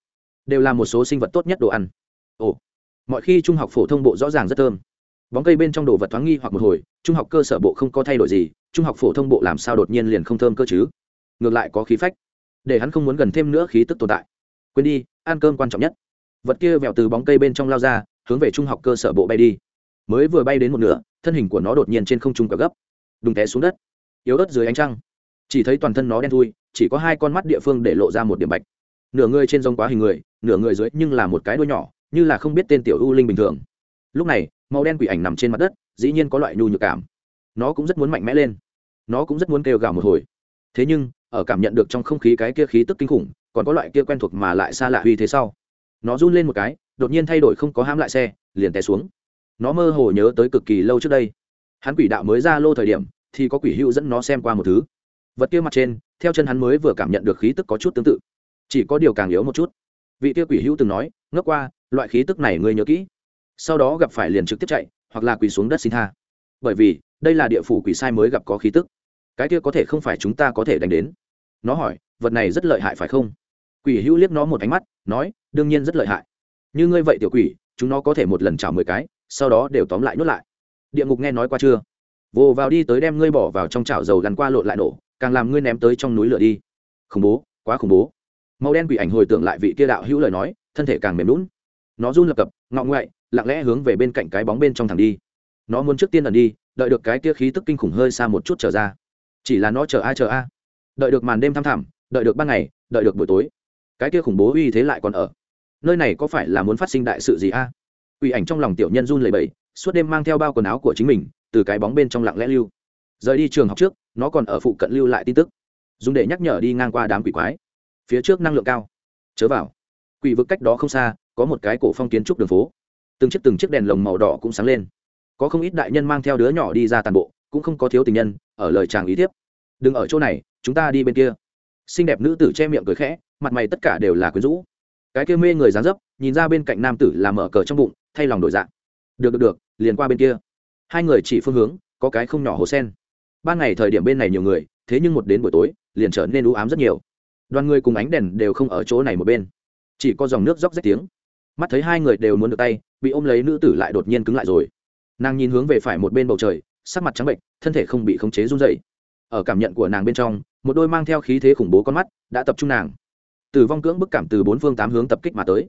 Đều là một số sinh vật tốt nhất đồ ăn. Ồ, mọi khi trung học phổ thông bộ rõ ràng rất thơm. Bóng cây bên trong đồ vật thoáng nghi hoặc một hồi, trung học cơ sở bộ không có thay đổi gì, trung học phổ thông bộ làm sao đột nhiên liền không thơm cơ chứ? Ngược lại có khí phách để hắn không muốn gần thêm nữa khí tức tồn tại. Quên đi, ăn cơm quan trọng nhất. Vật kia vẹo từ bóng cây bên trong lao ra, hướng về trung học cơ sở bộ bay đi. Mới vừa bay đến một nửa, thân hình của nó đột nhiên trên không trung cả gấp, đùng té xuống đất. Yếu ớt dưới ánh trăng, chỉ thấy toàn thân nó đen thui, chỉ có hai con mắt địa phương để lộ ra một điểm bạch. Nửa người trên giống quá hình người, nửa người dưới nhưng là một cái đuôi nhỏ, như là không biết tên tiểu u linh bình thường. Lúc này, màu đen quỷ ảnh nằm trên mặt đất, dĩ nhiên có loại nhu nhược cảm. Nó cũng rất muốn mạnh mẽ lên. Nó cũng rất muốn kêu gào một hồi. Thế nhưng ở cảm nhận được trong không khí cái kia khí tức kinh khủng, còn có loại kia quen thuộc mà lại xa lạ uy thế sau. Nó run lên một cái, đột nhiên thay đổi không có hãm lại xe, liền té xuống. Nó mơ hồ nhớ tới cực kỳ lâu trước đây. Hắn quỷ đạo mới ra lô thời điểm, thì có quỷ hữu dẫn nó xem qua một thứ. Vật kia mặt trên, theo chân hắn mới vừa cảm nhận được khí tức có chút tương tự. Chỉ có điều càng yếu một chút. Vị kia quỷ hữu từng nói ngất qua, loại khí tức này ngươi nhớ kỹ. Sau đó gặp phải liền trực tiếp chạy, hoặc là quỳ xuống đất xin tha. Bởi vì, đây là địa phủ quỷ sai mới gặp có khí tức. Cái kia có thể không phải chúng ta có thể đánh đến nó hỏi, vật này rất lợi hại phải không? Quỷ hữu liếc nó một ánh mắt, nói, đương nhiên rất lợi hại. Như ngươi vậy tiểu quỷ, chúng nó có thể một lần chảo mười cái, sau đó đều tóm lại nhốt lại. Địa ngục nghe nói qua chưa? Vồ vào đi tới đem ngươi bỏ vào trong chảo dầu gắn qua lộn lại nổ, càng làm ngươi ném tới trong núi lửa đi. Khủng bố, quá khủng bố. Màu đen quỷ ảnh hồi tưởng lại vị kia đạo hữu lời nói, thân thể càng mềm lún nó run lập cập ngọ ngoại, lặng lẽ hướng về bên cạnh cái bóng bên trong thẳng đi. Nó muốn trước tiên lần đi, đợi được cái kia khí tức kinh khủng hơi xa một chút trở ra. Chỉ là nó chờ a chờ a đợi được màn đêm thăm thẳm, đợi được ban ngày, đợi được buổi tối. Cái kia khủng bố uy thế lại còn ở. Nơi này có phải là muốn phát sinh đại sự gì a? Quỷ ảnh trong lòng tiểu nhân run lẩy bẩy, suốt đêm mang theo bao quần áo của chính mình, từ cái bóng bên trong lặng lẽ lưu. Rời đi trường học trước, nó còn ở phụ cận lưu lại tin tức. Dùng để nhắc nhở đi ngang qua đám quỷ quái. Phía trước năng lượng cao. Chớ vào. Quỷ vực cách đó không xa, có một cái cổ phong kiến trúc đường phố. Từng chiếc từng chiếc đèn lồng màu đỏ cũng sáng lên. Có không ít đại nhân mang theo đứa nhỏ đi ra tàn bộ, cũng không có thiếu tình nhân, ở lời chàng ý tiếp đừng ở chỗ này chúng ta đi bên kia. Xinh đẹp nữ tử che miệng cười khẽ, mặt mày tất cả đều là quyến rũ. Cái kia mê người dán dấp, nhìn ra bên cạnh nam tử là mở cờ trong bụng, thay lòng đổi dạng. Được được được, liền qua bên kia. Hai người chỉ phương hướng, có cái không nhỏ hồ sen. Ban ngày thời điểm bên này nhiều người, thế nhưng một đến buổi tối, liền trở nên u ám rất nhiều. Đoàn người cùng ánh đèn đều không ở chỗ này một bên. Chỉ có dòng nước róc rách tiếng. Mắt thấy hai người đều muốn được tay, bị ôm lấy nữ tử lại đột nhiên cứng lại rồi. Nàng nhìn hướng về phải một bên bầu trời, sắc mặt trắng bệnh thân thể không bị khống chế run dậy ở cảm nhận của nàng bên trong một đôi mang theo khí thế khủng bố con mắt đã tập trung nàng. Tử vong cưỡng bức cảm từ bốn phương tám hướng tập kích mà tới.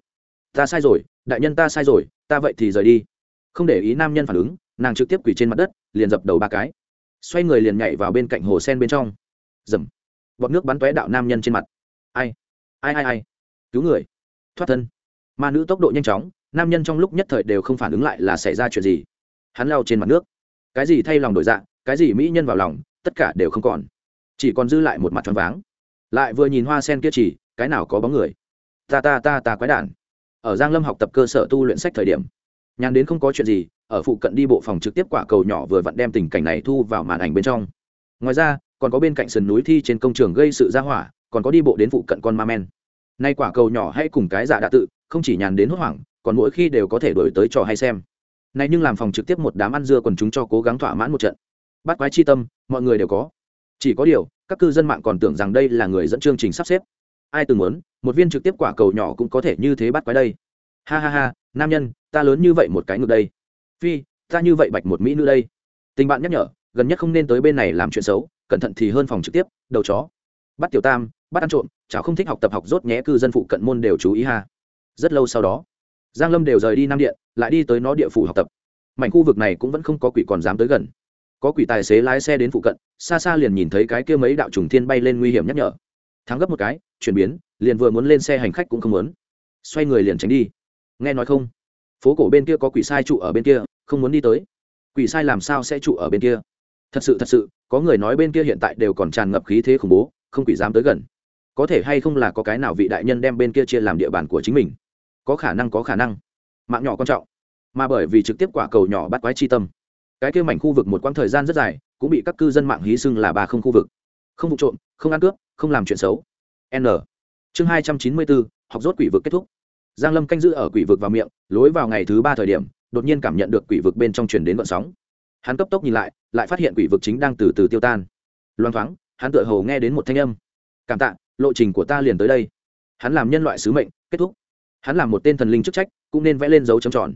Ta sai rồi, đại nhân ta sai rồi, ta vậy thì rời đi. Không để ý nam nhân phản ứng, nàng trực tiếp quỳ trên mặt đất, liền dập đầu ba cái. Xoay người liền nhảy vào bên cạnh hồ sen bên trong. Dầm. Bọt nước bắn tóe đạo nam nhân trên mặt. Ai ai ai ai? Cứu người. Thoát thân. Ma nữ tốc độ nhanh chóng, nam nhân trong lúc nhất thời đều không phản ứng lại là xảy ra chuyện gì. Hắn lao trên mặt nước. Cái gì thay lòng đổi dạng cái gì mỹ nhân vào lòng, tất cả đều không còn chỉ còn dư lại một mặt tròn váng. Lại vừa nhìn hoa sen kia chỉ, cái nào có bóng người? Ta ta ta ta quái đản. Ở giang lâm học tập cơ sở tu luyện sách thời điểm, nhàn đến không có chuyện gì, ở phụ cận đi bộ phòng trực tiếp quả cầu nhỏ vừa vặn đem tình cảnh này thu vào màn ảnh bên trong. Ngoài ra, còn có bên cạnh sườn núi thi trên công trường gây sự ra hỏa, còn có đi bộ đến phụ cận con ma men. Nay quả cầu nhỏ hay cùng cái giả đạ tự, không chỉ nhàn đến hốt hoảng, còn mỗi khi đều có thể đổi tới trò hay xem. Nay nhưng làm phòng trực tiếp một đám ăn dưa còn chúng cho cố gắng thỏa mãn một trận. Bắt quái chi tâm, mọi người đều có chỉ có điều, các cư dân mạng còn tưởng rằng đây là người dẫn chương trình sắp xếp. Ai từng muốn, một viên trực tiếp quả cầu nhỏ cũng có thể như thế bắt quái đây. Ha ha ha, nam nhân, ta lớn như vậy một cái ngược đây. Phi, ta như vậy bạch một mỹ nữ đây. Tình bạn nhắc nhở, gần nhất không nên tới bên này làm chuyện xấu, cẩn thận thì hơn phòng trực tiếp, đầu chó. Bắt tiểu tam, bắt ăn trộm cháu không thích học tập học rốt nhé cư dân phụ cận môn đều chú ý ha. Rất lâu sau đó, giang lâm đều rời đi nam điện, lại đi tới nó địa phủ học tập. Mảnh khu vực này cũng vẫn không có quỷ còn dám tới gần có quỷ tài xế lái xe đến phụ cận, xa xa liền nhìn thấy cái kia mấy đạo trùng thiên bay lên nguy hiểm nhắc nhở. Thắng gấp một cái, chuyển biến, liền vừa muốn lên xe hành khách cũng không muốn. Xoay người liền tránh đi. Nghe nói không? Phố cổ bên kia có quỷ sai trụ ở bên kia, không muốn đi tới. Quỷ sai làm sao sẽ trụ ở bên kia? Thật sự thật sự, có người nói bên kia hiện tại đều còn tràn ngập khí thế khủng bố, không quỷ dám tới gần. Có thể hay không là có cái nào vị đại nhân đem bên kia chia làm địa bàn của chính mình? Có khả năng, có khả năng. Mạng nhỏ quan trọng. Mà bởi vì trực tiếp quả cầu nhỏ bắt quái chi tâm cái kia mảnh khu vực một quãng thời gian rất dài, cũng bị các cư dân mạng hí xưng là ba không khu vực. Không vụ trộm, không ăn cướp, không làm chuyện xấu. N. Chương hai trăm chín mươi bốn, học rốt quỷ vực kết thúc. Giang lâm canh giữ ở quỷ vực vào miệng, lối vào ngày thứ ba thời điểm, đột nhiên cảm nhận được quỷ vực bên trong truyền đến vận sóng. Hắn cấp tốc nhìn lại lại phát hiện quỷ vực chính đang từ từ tiêu tan. Loang thoáng, hắn tựa hồ nghe đến một thanh âm. Cảm tạ, lộ trình của ta liền tới đây. Hắn làm nhân loại sứ mệnh, kết thúc. Hắn làm một tên thần linh chức trách, cũng nên vẽ lên dấu trầm tròn.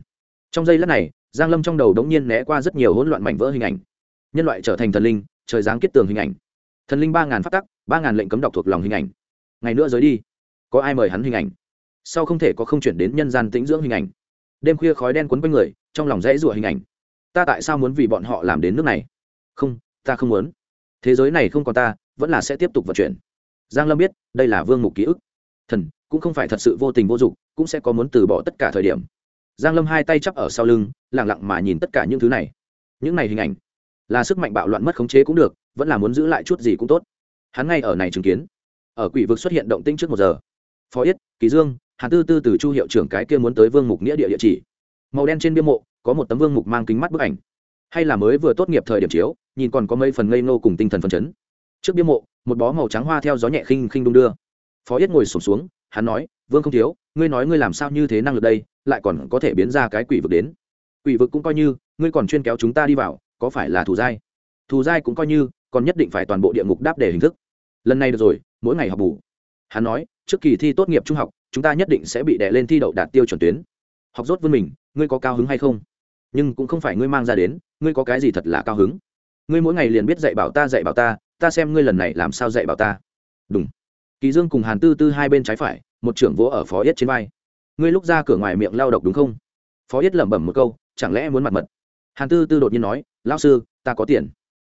Trong giây lát này giang lâm trong đầu đống nhiên né qua rất nhiều hỗn loạn mảnh vỡ hình ảnh. Nhân loại trở thành thần linh, trời giáng kết tường hình ảnh. Thần linh ba ngàn phát tắc, ba ngàn lệnh cấm đọc thuộc lòng hình ảnh. Ngày nữa rời đi, có ai mời hắn hình ảnh? Sau không thể có không chuyển đến nhân gian tĩnh dưỡng hình ảnh? Đêm khuya khói đen quấn quanh người, trong lòng rẽ rủa hình ảnh. Ta tại sao muốn vì bọn họ làm đến nước này? Không, ta không muốn. Thế giới này không còn ta, vẫn là sẽ tiếp tục vận chuyển. Giang lâm biết, đây là vương mục ký ức. Thần, cũng không phải thật sự vô tình vô dụng cũng sẽ có muốn từ bỏ tất cả thời điểm giang lâm hai tay chắp ở sau lưng lẳng lặng mà nhìn tất cả những thứ này. Những này hình ảnh là sức mạnh bạo loạn mất khống chế cũng được vẫn là muốn giữ lại chút gì cũng tốt. Hắn ngay ở này chứng kiến. Ở quỷ vực xuất hiện động tĩnh trước một giờ. Phó yết kỳ dương hàn tư tư từ chu hiệu trưởng cái kia muốn tới vương mục nghĩa địa địa chỉ. Màu đen trên bia mộ có một tấm vương mục mang kính mắt bức ảnh. Hay là mới vừa tốt nghiệp thời điểm chiếu nhìn còn có mấy phần ngây nô cùng tinh thần phấn chấn. Trước bia mộ một bó màu trắng hoa theo gió nhẹ khinh khinh đung đưa. Phó yết ngồi sụp xuống, xuống hắn nói vương không thiếu ngươi nói ngươi làm sao như thế năng lực đây, lại còn có thể biến ra cái quỷ vực đến. Quỷ vực cũng coi như, ngươi còn chuyên kéo chúng ta đi vào, có phải là thù dai? Thù dai cũng coi như, còn nhất định phải toàn bộ địa ngục đáp để hình thức. Lần này được rồi, mỗi ngày học bù. Hắn nói, trước kỳ thi tốt nghiệp trung học, chúng ta nhất định sẽ bị đè lên thi đậu đạt tiêu chuẩn tuyến. Học rốt vươn mình, ngươi có cao hứng hay không? Nhưng cũng không phải ngươi mang ra đến, ngươi có cái gì thật là cao hứng? Ngươi mỗi ngày liền biết dạy bảo ta dạy bảo ta ta xem ngươi lần này làm sao dạy bảo ta. Đúng. Kỳ dương cùng hàn tư tư hai bên trái phải một trưởng vỗ ở phó yết trên vai. Ngươi lúc ra cửa ngoài miệng lao độc đúng không? Phó yết lẩm bẩm một câu, chẳng lẽ muốn mặt mật? Hàn tư tư đột nhiên nói lao sư, ta có tiền.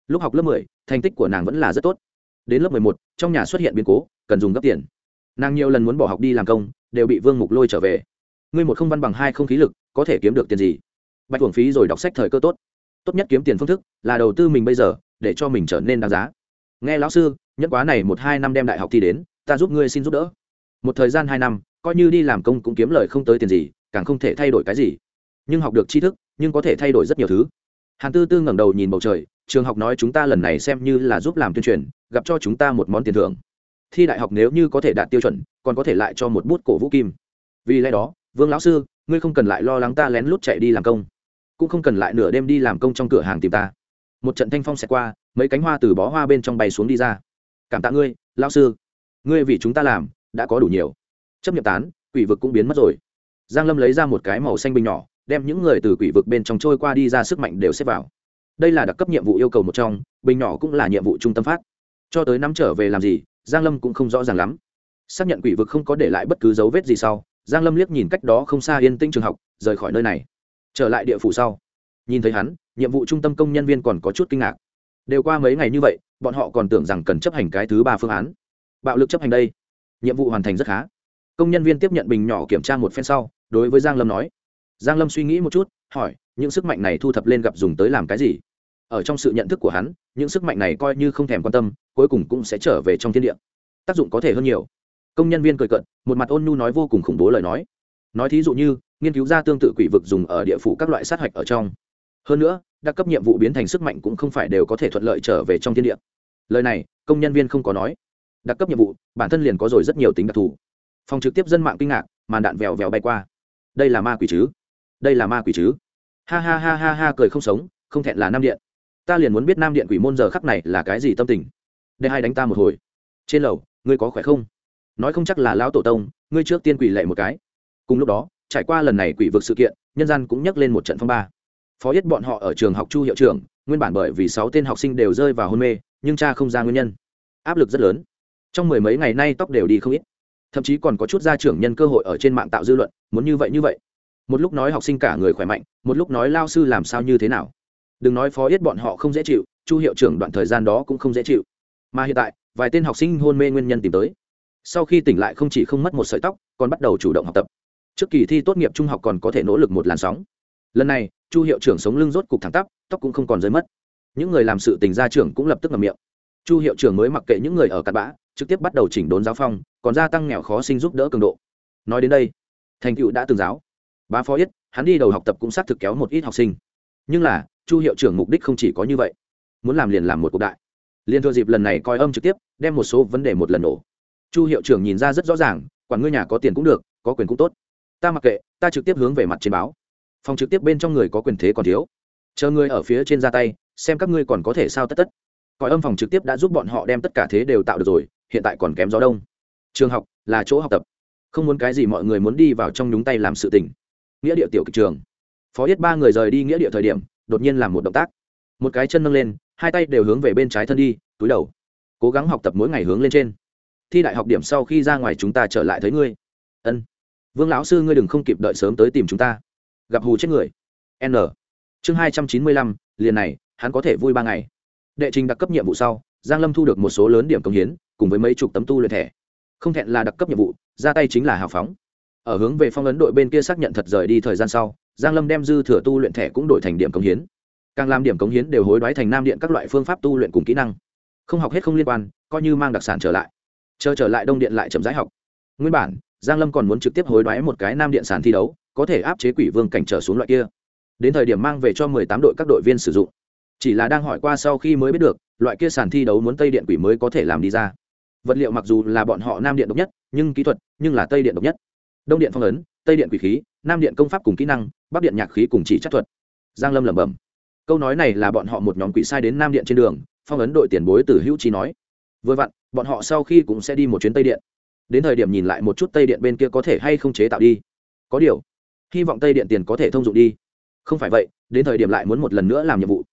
Lúc học lớp mười, thành tích của nàng vẫn là rất tốt. Đến lớp mười một, trong nhà xuất hiện biến cố, cần dùng gấp tiền. Nàng nhiều lần muốn bỏ học đi làm công, đều bị vương mục lôi trở về. Ngươi một không văn bằng hai không khí lực, có thể kiếm được tiền gì? Bạch thuồng phí rồi đọc sách thời cơ tốt. Tốt nhất kiếm tiền phương thức là đầu tư mình bây giờ, để cho mình trở nên đáng giá. Nghe lão sư nhất quá này một hai năm đem đại học thi đến, ta giúp ngươi xin giúp đỡ một thời gian hai năm, coi như đi làm công cũng kiếm lời không tới tiền gì, càng không thể thay đổi cái gì. Nhưng học được tri thức, nhưng có thể thay đổi rất nhiều thứ. Hàn tư tư ngẩng đầu nhìn bầu trời, trường học nói chúng ta lần này xem như là giúp làm tuyên truyền, gặp cho chúng ta một món tiền thưởng. Thi đại học nếu như có thể đạt tiêu chuẩn, còn có thể lại cho một bút cổ vũ kim. Vì lẽ đó, vương lão sư, ngươi không cần lại lo lắng ta lén lút chạy đi làm công. Cũng không cần lại nửa đêm đi làm công trong cửa hàng tìm ta. Một trận thanh phong xẹt qua, mấy cánh hoa từ bó hoa bên trong bay xuống đi ra. Cảm tạ ngươi, lão sư. Ngươi vì chúng ta làm đã có đủ nhiều. Chấp nhận tán, quỷ vực cũng biến mất rồi. Giang lâm lấy ra một cái màu xanh bình nhỏ, đem những người từ quỷ vực bên trong trôi qua đi ra sức mạnh đều xếp vào. Đây là đặc cấp nhiệm vụ yêu cầu một trong, bình nhỏ cũng là nhiệm vụ trung tâm phát. Cho tới năm trở về làm gì, giang lâm cũng không rõ ràng lắm. Xác nhận quỷ vực không có để lại bất cứ dấu vết gì sau, giang lâm liếc nhìn cách đó không xa yên tĩnh trường học, rời khỏi nơi này. Trở lại địa phủ sau. Nhìn thấy hắn, nhiệm vụ trung tâm công nhân viên còn có chút kinh ngạc. Đều qua mấy ngày như vậy, bọn họ còn tưởng rằng cần chấp hành cái thứ ba phương án. Bạo lực chấp hành đây nhiệm vụ hoàn thành rất khá. Công nhân viên tiếp nhận bình nhỏ kiểm tra một phen sau, đối với giang lâm nói. Giang lâm suy nghĩ một chút, hỏi, những sức mạnh này thu thập lên gặp dùng tới làm cái gì? Ở trong sự nhận thức của hắn, những sức mạnh này coi như không thèm quan tâm, cuối cùng cũng sẽ trở về trong thiên địa. Tác dụng có thể hơn nhiều. Công nhân viên cười cận một mặt ôn nhu nói vô cùng khủng bố lời nói. Nói thí dụ như, nghiên cứu ra tương tự quỷ vực dùng ở địa phủ các loại sát hạch ở trong. Hơn nữa, đặc cấp nhiệm vụ biến thành sức mạnh cũng không phải đều có thể thuận lợi trở về trong thiên địa. Lời này, công nhân viên không có nói đặc cấp nhiệm vụ, bản thân liền có rồi rất nhiều tính đặc thù. Phòng trực tiếp dân mạng kinh ngạc, màn đạn vèo vèo bay qua. Đây là ma quỷ chứ? Đây là ma quỷ chứ? Ha ha ha ha ha, cười không sống, không thẹn là nam điện. Ta liền muốn biết nam điện quỷ môn giờ khắc này là cái gì tâm tình. Để hai đánh ta một hồi. Trên lầu, ngươi có khỏe không? Nói không chắc là lão tổ tông, ngươi trước tiên quỷ lệ một cái. Cùng lúc đó, trải qua lần này quỷ vực sự kiện, nhân gian cũng nhắc lên một trận phong ba. Phó yết bọn họ ở trường học chu hiệu trưởng, nguyên bản bởi vì sáu tên học sinh đều rơi vào hôn mê, nhưng cha không ra nguyên nhân. Áp lực rất lớn trong mười mấy ngày nay tóc đều đi không ít. Thậm chí còn có chút gia trưởng nhân cơ hội ở trên mạng tạo dư luận, muốn như vậy như vậy. Một lúc nói học sinh cả người khỏe mạnh, một lúc nói lao sư làm sao như thế nào. Đừng nói phó yết bọn họ không dễ chịu, chu hiệu trưởng đoạn thời gian đó cũng không dễ chịu. Mà hiện tại, vài tên học sinh hôn mê nguyên nhân tìm tới. Sau khi tỉnh lại không chỉ không mất một sợi tóc, còn bắt đầu chủ động học tập. Trước kỳ thi tốt nghiệp trung học còn có thể nỗ lực một làn sóng. Lần này, chu hiệu trưởng sống lưng rốt cục thẳng tắp, tóc cũng không còn rơi mất. Những người làm sự tình gia trưởng cũng lập tức ngậm miệng. Chu hiệu trưởng mới mặc kệ những người ở cặn bã trực tiếp bắt đầu chỉnh đốn giáo phong, còn gia tăng nghèo khó sinh giúp đỡ cường độ. Nói đến đây, thành tựu đã từng giáo. Bá phó yết, hắn đi đầu học tập cũng xác thực kéo một ít học sinh. Nhưng là, chu hiệu trưởng mục đích không chỉ có như vậy. Muốn làm liền làm một cuộc đại. Liền thừa dịp lần này coi âm trực tiếp, đem một số vấn đề một lần nổ. Chu hiệu trưởng nhìn ra rất rõ ràng, quản ngươi nhà có tiền cũng được, có quyền cũng tốt. Ta mặc kệ, ta trực tiếp hướng về mặt trên báo. Phòng trực tiếp bên trong người có quyền thế còn thiếu. Chờ ngươi ở phía trên ra tay, xem các ngươi còn có thể sao tất tất coi âm phòng trực tiếp đã giúp bọn họ đem tất cả thế đều tạo được rồi, hiện tại còn kém gió đông. Trường học là chỗ học tập. Không muốn cái gì mọi người muốn đi vào trong nhúng tay làm sự tình. Nghĩa địa tiểu kịch trường. Phó yết ba người rời đi nghĩa địa thời điểm, đột nhiên làm một động tác. Một cái chân nâng lên, hai tay đều hướng về bên trái thân đi, túi đầu. Cố gắng học tập mỗi ngày hướng lên trên. Thi đại học điểm sau khi ra ngoài chúng ta trở lại thấy ngươi. Ân. Vương lão sư ngươi đừng không kịp đợi sớm tới tìm chúng ta. Gặp hù chết người. N. Chương hai trăm chín mươi lăm, liền này, hắn có thể vui ba ngày đệ trình đặc cấp nhiệm vụ sau, giang lâm thu được một số lớn điểm công hiến, cùng với mấy chục tấm tu luyện thẻ. Không thẹn là đặc cấp nhiệm vụ, ra tay chính là hào phóng. Ở hướng về phong ấn đội bên kia xác nhận thật rời đi thời gian sau, giang lâm đem dư thừa tu luyện thẻ cũng đổi thành điểm công hiến. Càng làm điểm công hiến đều hối đoái thành nam điện các loại phương pháp tu luyện cùng kỹ năng. Không học hết không liên quan, coi như mang đặc sản trở lại. Chờ trở lại đông điện lại chậm rãi học. Nguyên bản, giang lâm còn muốn trực tiếp hối đoái một cái nam điện sản thi đấu, có thể áp chế quỷ vương cảnh trở xuống loại kia. Đến thời điểm mang về cho 18 đội các đội viên sử dụng chỉ là đang hỏi qua sau khi mới biết được, loại kia sàn thi đấu muốn tây điện quỷ mới có thể làm đi ra. Vật liệu mặc dù là bọn họ nam điện độc nhất, nhưng kỹ thuật, nhưng là tây điện độc nhất. Đông điện phong ấn, tây điện quỷ khí, nam điện công pháp cùng kỹ năng, bắc điện nhạc khí cùng chỉ chất thuật. Giang lâm lẩm bẩm. Câu nói này là bọn họ một nhóm quỷ sai đến nam điện trên đường, phong ấn đội tiền bối từ hữu trí nói. Vừa vặn, bọn họ sau khi cũng sẽ đi một chuyến tây điện. Đến thời điểm nhìn lại một chút tây điện bên kia có thể hay không chế tạo đi. Có điều, hy vọng tây điện tiền có thể thông dụng đi. Không phải vậy, đến thời điểm lại muốn một lần nữa làm nhiệm vụ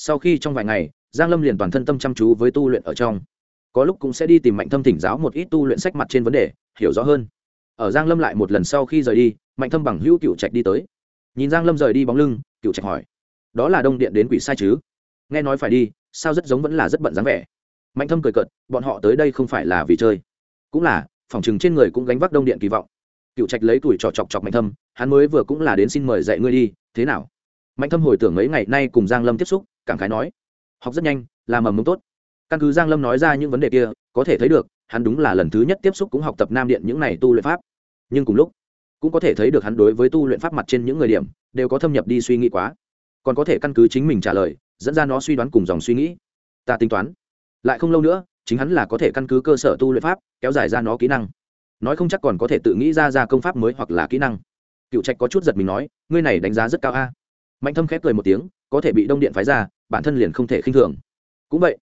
sau khi trong vài ngày, giang lâm liền toàn thân tâm chăm chú với tu luyện ở trong. Có lúc cũng sẽ đi tìm mạnh thâm thỉnh giáo một ít tu luyện sách mặt trên vấn đề, hiểu rõ hơn. Ở giang lâm lại một lần sau khi rời đi, mạnh thâm bằng hữu cựu trạch đi tới. Nhìn giang lâm rời đi bóng lưng, cựu trạch hỏi, đó là đông điện đến quỷ sai chứ? Nghe nói phải đi, sao rất giống vẫn là rất bận dáng vẻ. Mạnh thâm cười cợt, bọn họ tới đây không phải là vì chơi, cũng là, phòng chừng trên người cũng gánh vác đông điện kỳ vọng. Cựu trạch lấy tuổi trò chọc chọc mạnh thâm, hắn mới vừa cũng là đến xin mời dạy ngươi đi, thế nào? Mạnh thâm hồi tưởng mấy ngày nay cùng giang lâm tiếp xúc cảm khái nói, học rất nhanh, làm mầm mống tốt. Căn cứ giang lâm nói ra những vấn đề kia, có thể thấy được, hắn đúng là lần thứ nhất tiếp xúc cũng học tập nam điện những này tu luyện pháp. Nhưng cùng lúc, cũng có thể thấy được hắn đối với tu luyện pháp mặt trên những người điểm, đều có thâm nhập đi suy nghĩ quá. Còn có thể căn cứ chính mình trả lời, dẫn ra nó suy đoán cùng dòng suy nghĩ. Ta tính toán, lại không lâu nữa, chính hắn là có thể căn cứ cơ sở tu luyện pháp, kéo dài ra nó kỹ năng. Nói không chắc còn có thể tự nghĩ ra ra công pháp mới hoặc là kỹ năng. Cựu trạch có chút giật mình nói, ngươi này đánh giá rất cao a. Mạnh thâm khép cười một tiếng, có thể bị đông điện phái ra bản thân liền không thể khinh thường. Cũng vậy,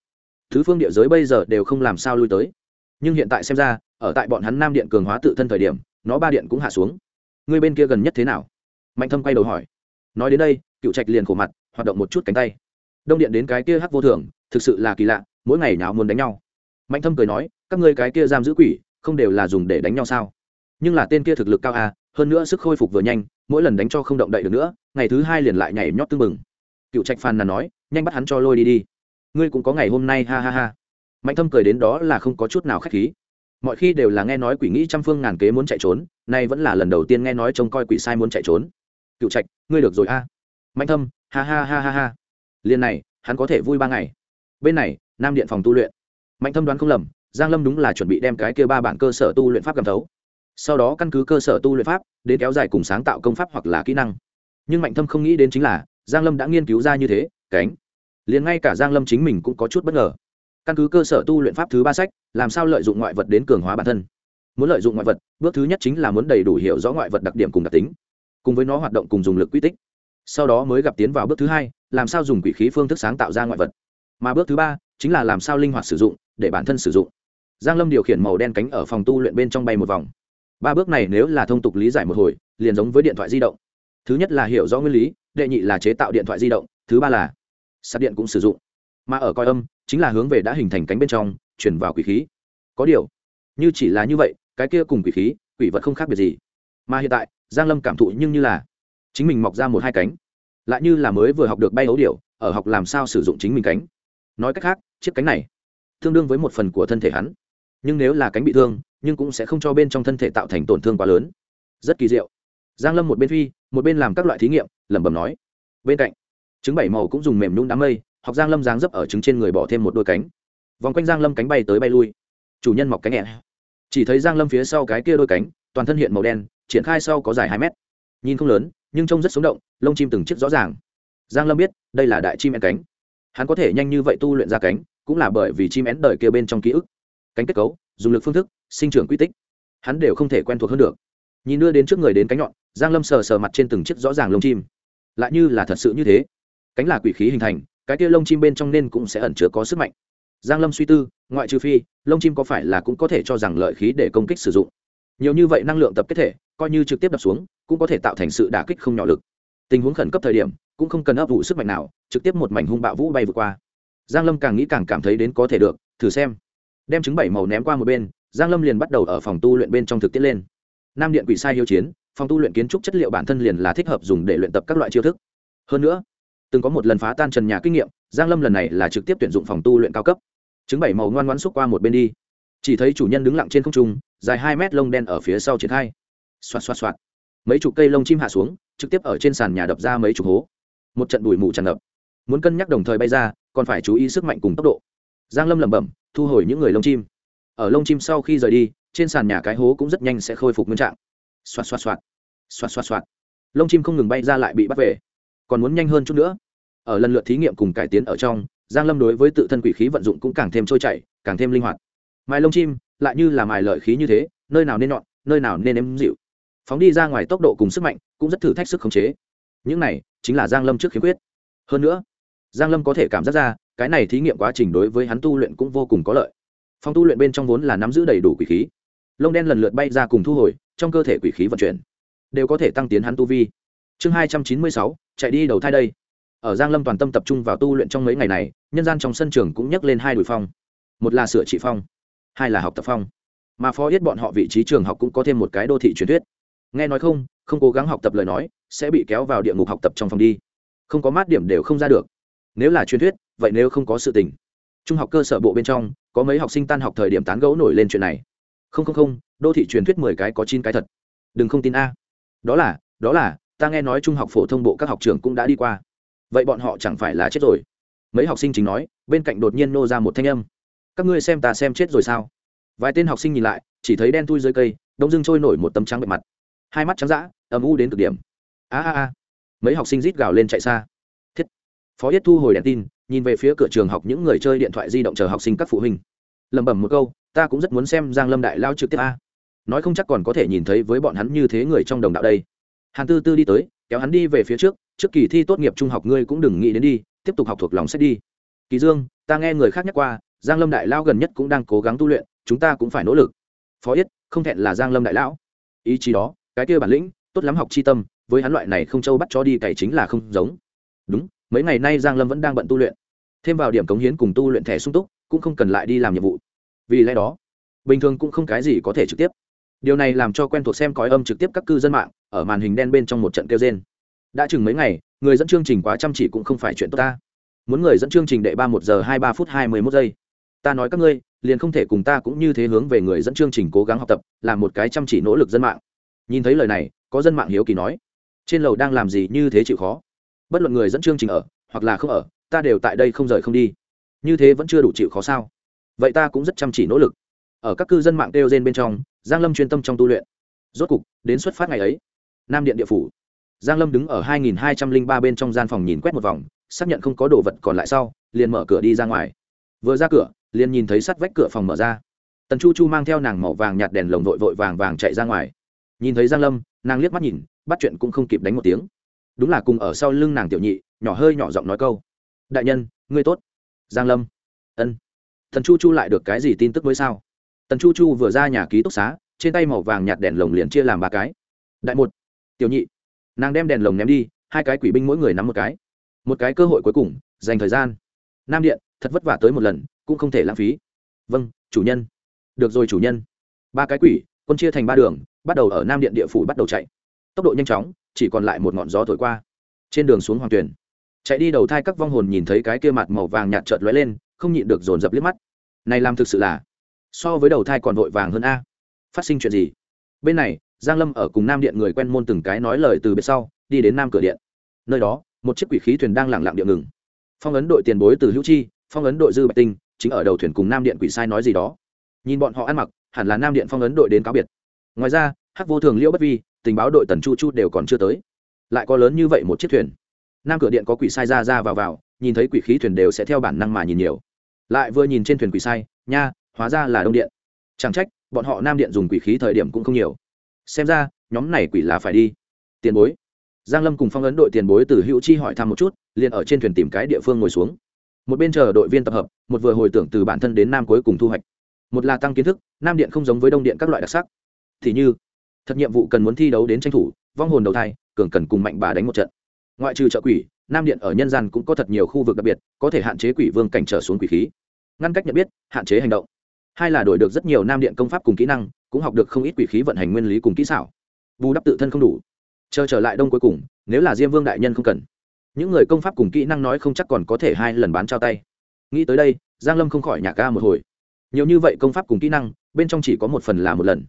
thứ phương địa giới bây giờ đều không làm sao lui tới. Nhưng hiện tại xem ra, ở tại bọn hắn nam điện cường hóa tự thân thời điểm, nó ba điện cũng hạ xuống. Ngươi bên kia gần nhất thế nào? Mạnh thâm quay đầu hỏi. Nói đến đây cựu trạch liền khổ mặt, hoạt động một chút cánh tay. Đông điện đến cái kia hắc vô thường, thực sự là kỳ lạ, mỗi ngày nào muốn đánh nhau. Mạnh thâm cười nói, các ngươi cái kia giam giữ quỷ, không đều là dùng để đánh nhau sao? Nhưng là tên kia thực lực cao à hơn nữa sức khôi phục vừa nhanh, mỗi lần đánh cho không động đậy được nữa, ngày thứ hai liền lại nhảy nhót tưng mừng cựu trạch phàn là nói nhanh bắt hắn cho lôi đi đi. Ngươi cũng có ngày hôm nay, ha ha ha. Mạnh thâm cười đến đó là không có chút nào khách khí. Mọi khi đều là nghe nói quỷ nghĩ trăm phương ngàn kế muốn chạy trốn, nay vẫn là lần đầu tiên nghe nói trông coi quỷ sai muốn chạy trốn. Cựu trạch, ngươi được rồi a. Mạnh thâm, ha ha ha ha ha. Liền này, hắn có thể vui ba ngày. Bên này, nam điện phòng tu luyện. Mạnh thâm đoán không lầm, giang lâm đúng là chuẩn bị đem cái kia ba bản cơ sở tu luyện pháp cầm thấu. Sau đó căn cứ cơ sở tu luyện pháp, đến kéo dài cùng sáng tạo công pháp hoặc là kỹ năng. Nhưng mạnh thâm không nghĩ đến chính là, giang lâm đã nghiên cứu ra như thế cánh. Liền ngay cả giang lâm chính mình cũng có chút bất ngờ. Căn cứ cơ sở tu luyện pháp thứ ba sách, làm sao lợi dụng ngoại vật đến cường hóa bản thân? Muốn lợi dụng ngoại vật, bước thứ nhất chính là muốn đầy đủ hiểu rõ ngoại vật đặc điểm cùng đặc tính, cùng với nó hoạt động cùng dùng lực quy tích. Sau đó mới gặp tiến vào bước thứ hai, làm sao dùng quỷ khí phương thức sáng tạo ra ngoại vật. Mà bước thứ ba chính là làm sao linh hoạt sử dụng, để bản thân sử dụng. Giang lâm điều khiển màu đen cánh ở phòng tu luyện bên trong bay một vòng. Ba bước này nếu là thông tục lý giải một hồi, liền giống với điện thoại di động. Thứ nhất là hiểu rõ nguyên lý, đệ nhị là chế tạo điện thoại di động thứ ba là sạc điện cũng sử dụng, mà ở coi âm, chính là hướng về đã hình thành cánh bên trong, chuyển vào quỷ khí. Có điều, như chỉ là như vậy, cái kia cùng quỷ khí, quỷ vật không khác biệt gì. Mà hiện tại, giang lâm cảm thụ nhưng như là, chính mình mọc ra một hai cánh. Lại như là mới vừa học được bay ấu điệu ở học làm sao sử dụng chính mình cánh. Nói cách khác, chiếc cánh này, tương đương với một phần của thân thể hắn. Nhưng nếu là cánh bị thương, nhưng cũng sẽ không cho bên trong thân thể tạo thành tổn thương quá lớn. Rất kỳ diệu. Giang lâm một bên phi, một bên làm các loại thí nghiệm, lẩm bẩm nói, bên cạnh trứng bảy màu cũng dùng mềm nhún đám mây, học giang lâm giáng dấp ở trứng trên người bỏ thêm một đôi cánh. Vòng quanh giang lâm cánh bay tới bay lui. Chủ nhân mọc cánh nhẹ chỉ thấy giang lâm phía sau cái kia đôi cánh, toàn thân hiện màu đen, triển khai sau có dài hai mét. Nhìn không lớn, nhưng trông rất sống động, lông chim từng chiếc rõ ràng. Giang lâm biết, đây là đại chim én cánh. Hắn có thể nhanh như vậy tu luyện ra cánh, cũng là bởi vì chim én đời kia bên trong ký ức. Cánh kết cấu, dùng lực phương thức, sinh trưởng quy tích. Hắn đều không thể quen thuộc hơn được. Nhìn đưa đến trước người đến cánh nhọn, giang lâm sờ sờ mặt trên từng chiếc rõ ràng lông chim. Lại như là thật sự như thế cánh là quỷ khí hình thành, cái kia lông chim bên trong nên cũng sẽ ẩn chứa có sức mạnh. Giang lâm suy tư, ngoại trừ phi, lông chim có phải là cũng có thể cho rằng lợi khí để công kích sử dụng. Nhiều như vậy năng lượng tập kết thể, coi như trực tiếp đập xuống, cũng có thể tạo thành sự đả kích không nhỏ lực. Tình huống khẩn cấp thời điểm, cũng không cần ấp vụ sức mạnh nào, trực tiếp một mảnh hung bạo vũ bay vượt qua. Giang lâm càng nghĩ càng cảm thấy đến có thể được, thử xem. Đem trứng bảy màu ném qua một bên, giang lâm liền bắt đầu ở phòng tu luyện bên trong thực tiễn lên. Nam điện quỷ sai hiếu chiến, phòng tu luyện kiến trúc chất liệu bản thân liền là thích hợp dùng để luyện tập các loại chiêu thức. Hơn nữa từng có một lần phá tan trần nhà kinh nghiệm, giang lâm lần này là trực tiếp tuyển dụng phòng tu luyện cao cấp. Trứng bảy màu ngoan ngoãn xúc qua một bên đi. Chỉ thấy chủ nhân đứng lặng trên không trung, dài hai mét lông đen ở phía sau triển khai. Xoạt xoạt xoạt. Mấy chục cây lông chim hạ xuống, trực tiếp ở trên sàn nhà đập ra mấy chục hố. Một trận bụi mù tràn ngập. Muốn cân nhắc đồng thời bay ra, còn phải chú ý sức mạnh cùng tốc độ. Giang lâm lẩm bẩm, thu hồi những người lông chim. Ở lông chim sau khi rời đi, trên sàn nhà cái hố cũng rất nhanh sẽ khôi phục nguyên trạng. Xoạt xoạt xoạt. Xoạt xoạt xoạt. Lông chim không ngừng bay ra lại bị bắt về còn muốn nhanh hơn chút nữa. Ở lần lượt thí nghiệm cùng cải tiến ở trong, giang lâm đối với tự thân quỷ khí vận dụng cũng càng thêm trôi chảy, càng thêm linh hoạt. Mài lông chim, lại như là mài lợi khí như thế, nơi nào nên nhọn, nơi nào nên êm dịu. Phóng đi ra ngoài tốc độ cùng sức mạnh, cũng rất thử thách sức khống chế. Những này, chính là giang lâm trước khiếm khuyết. Hơn nữa, giang lâm có thể cảm giác ra, cái này thí nghiệm quá trình đối với hắn tu luyện cũng vô cùng có lợi. Phong tu luyện bên trong vốn là nắm giữ đầy đủ quỷ khí. Lông đen lần lượt bay ra cùng thu hồi, trong cơ thể quỷ khí vận chuyển, đều có thể tăng tiến hắn tu vi. Chương hai trăm chín mươi sáu chạy đi đầu thai đây. Ở giang lâm toàn tâm tập trung vào tu luyện trong mấy ngày này, nhân gian trong sân trường cũng nhắc lên hai đùi phong. Một là sửa trị phong, hai là học tập phong. Mà phó yết bọn họ vị trí trường học cũng có thêm một cái đô thị truyền thuyết. Nghe nói không không cố gắng học tập lời nói, sẽ bị kéo vào địa ngục học tập trong phòng đi. Không có mát điểm đều không ra được. Nếu là truyền thuyết, vậy nếu không có sự tình. Trung học cơ sở bộ bên trong, có mấy học sinh tan học thời điểm tán gẫu nổi lên chuyện này. Không không không, đô thị truyền thuyết mười cái có chín cái thật. Đừng không tin a. Đó là đó là ta nghe nói trung học phổ thông bộ các học trường cũng đã đi qua. Vậy bọn họ chẳng phải là chết rồi? Mấy học sinh chính nói, bên cạnh đột nhiên nô ra một thanh âm. Các ngươi xem ta xem chết rồi sao? Vài tên học sinh nhìn lại, chỉ thấy đen thui dưới cây, đông dưng trôi nổi một tấm trắng bệ mặt. Hai mắt trắng d ã âm u đến cực điểm. A a a. Mấy học sinh rít gào lên chạy xa. Thiết. Phó yết thu hồi đèn tin, nhìn về phía cửa trường học những người chơi điện thoại di động chờ học sinh các phụ huynh. Lẩm bẩm một câu, ta cũng rất muốn xem giang lâm đại lao trực tiếp a. Nói không chắc còn có thể nhìn thấy với bọn hắn như thế người trong đồng đạo đây hàn tư tư đi tới, kéo hắn đi về phía trước trước kỳ thi tốt nghiệp trung học ngươi cũng đừng nghĩ đến đi, tiếp tục học thuộc lòng sách đi. Kỳ dương, ta nghe người khác nhắc qua, giang lâm đại lão gần nhất cũng đang cố gắng tu luyện, chúng ta cũng phải nỗ lực. Phó yết, không thẹn là giang lâm đại lão. Ý chí đó, cái kia bản lĩnh, tốt lắm học chi tâm, với hắn loại này không châu bắt cho đi cày chính là không giống. Đúng, mấy ngày nay giang lâm vẫn đang bận tu luyện. Thêm vào điểm cống hiến cùng tu luyện thẻ sung túc, cũng không cần lại đi làm nhiệm vụ. Vì lẽ đó, bình thường cũng không cái gì có thể trực tiếp điều này làm cho quen thuộc xem cõi âm trực tiếp các cư dân mạng, ở màn hình đen bên trong một trận kêu trên đã chừng mấy ngày, người dẫn chương trình quá chăm chỉ cũng không phải chuyện tốt ta. Muốn người dẫn chương trình đệ ba một giờ hai ba phút hai mươi mốt giây. Ta nói các ngươi, liền không thể cùng ta cũng như thế hướng về người dẫn chương trình cố gắng học tập, làm một cái chăm chỉ nỗ lực dân mạng. Nhìn thấy lời này, có dân mạng hiếu kỳ nói, trên lầu đang làm gì như thế chịu khó? Bất luận người dẫn chương trình ở, hoặc là không ở, ta đều tại đây không rời không đi. Như thế vẫn chưa đủ chịu khó sao? Vậy ta cũng rất chăm chỉ nỗ lực. Ở các cư dân mạng kêu gen bên trong giang lâm chuyên tâm trong tu luyện. Rốt cục, đến xuất phát ngày ấy, nam điện địa phủ. Giang lâm đứng ở 2203 bên trong gian phòng nhìn quét một vòng, xác nhận không có đồ vật còn lại sau, liền mở cửa đi ra ngoài. Vừa ra cửa, liền nhìn thấy sắt vách cửa phòng mở ra. Tần chu chu mang theo nàng màu vàng nhạt đèn lồng vội vội vàng vàng chạy ra ngoài. Nhìn thấy giang lâm, nàng liếc mắt nhìn, bắt chuyện cũng không kịp đánh một tiếng. Đúng là cùng ở sau lưng nàng tiểu nhị, nhỏ hơi nhỏ giọng nói câu. Đại nhân, ngươi tốt. Giang lâm. Ân. Thần chu chu lại được cái gì tin tức mới sao? Tần chu chu vừa ra nhà ký túc xá, trên tay màu vàng nhạt đèn lồng liền chia làm ba cái. Đại một, tiểu nhị, nàng đem đèn lồng ném đi, hai cái quỷ binh mỗi người nắm một cái. Một cái cơ hội cuối cùng, dành thời gian. Nam điện, thật vất vả tới một lần, cũng không thể lãng phí. Vâng chủ nhân. Được rồi chủ nhân. Ba cái quỷ, quân chia thành ba đường, bắt đầu ở nam điện địa phủ bắt đầu chạy. Tốc độ nhanh chóng, chỉ còn lại một ngọn gió thổi qua. Trên đường xuống hoàng tuyền chạy đi đầu thai các vong hồn nhìn thấy cái kia mặt màu vàng nhạt trợt lóe lên, không nhịn được dồn dập liếc mắt. Này làm thực sự là so với đầu thai còn vội vàng hơn a. Phát sinh chuyện gì? Bên này, giang lâm ở cùng nam điện người quen môn từng cái nói lời từ biệt sau, đi đến nam cửa điện. Nơi đó, một chiếc quỷ khí thuyền đang lẳng lặng điện ngừng. Phong ấn đội tiền bối từ hữu chi, phong ấn đội dư bạch tinh, chính ở đầu thuyền cùng nam điện quỷ sai nói gì đó. Nhìn bọn họ ăn mặc, hẳn là nam điện phong ấn đội đến cáo biệt. Ngoài ra, hắc vô thường liễu bất vi, tình báo đội tần chu chu đều còn chưa tới. Lại có lớn như vậy một chiếc thuyền. Nam cửa điện có quỷ sai ra ra vào vào, nhìn thấy quỷ khí thuyền đều sẽ theo bản năng mà nhìn nhiều. Lại vừa nhìn trên thuyền quỷ sai, nha hóa ra là đông điện. Chẳng trách, bọn họ nam điện dùng quỷ khí thời điểm cũng không nhiều. Xem ra, nhóm này quỷ là phải đi. Tiền bối. Giang lâm cùng phong ấn đội tiền bối từ hữu chi hỏi thăm một chút, liền ở trên thuyền tìm cái địa phương ngồi xuống. Một bên chờ đội viên tập hợp, một vừa hồi tưởng từ bản thân đến nam cuối cùng thu hoạch. Một là tăng kiến thức, nam điện không giống với đông điện các loại đặc sắc. Thì như, thật nhiệm vụ cần muốn thi đấu đến tranh thủ, vong hồn đầu thai, cường cần cùng mạnh bà đánh một trận. Ngoại trừ trợ quỷ, nam điện ở nhân gian cũng có thật nhiều khu vực đặc biệt, có thể hạn chế quỷ vương cảnh trở xuống quỷ khí. Ngăn cách nhận biết, hạn chế hành động hai là đổi được rất nhiều nam điện công pháp cùng kỹ năng, cũng học được không ít quỷ khí vận hành nguyên lý cùng kỹ xảo. Bù đắp tự thân không đủ. Chờ trở lại đông cuối cùng, nếu là diêm vương đại nhân không cần, những người công pháp cùng kỹ năng nói không chắc còn có thể hai lần bán trao tay. Nghĩ tới đây, giang lâm không khỏi nhạc ca một hồi. Nhiều như vậy công pháp cùng kỹ năng, bên trong chỉ có một phần là một lần.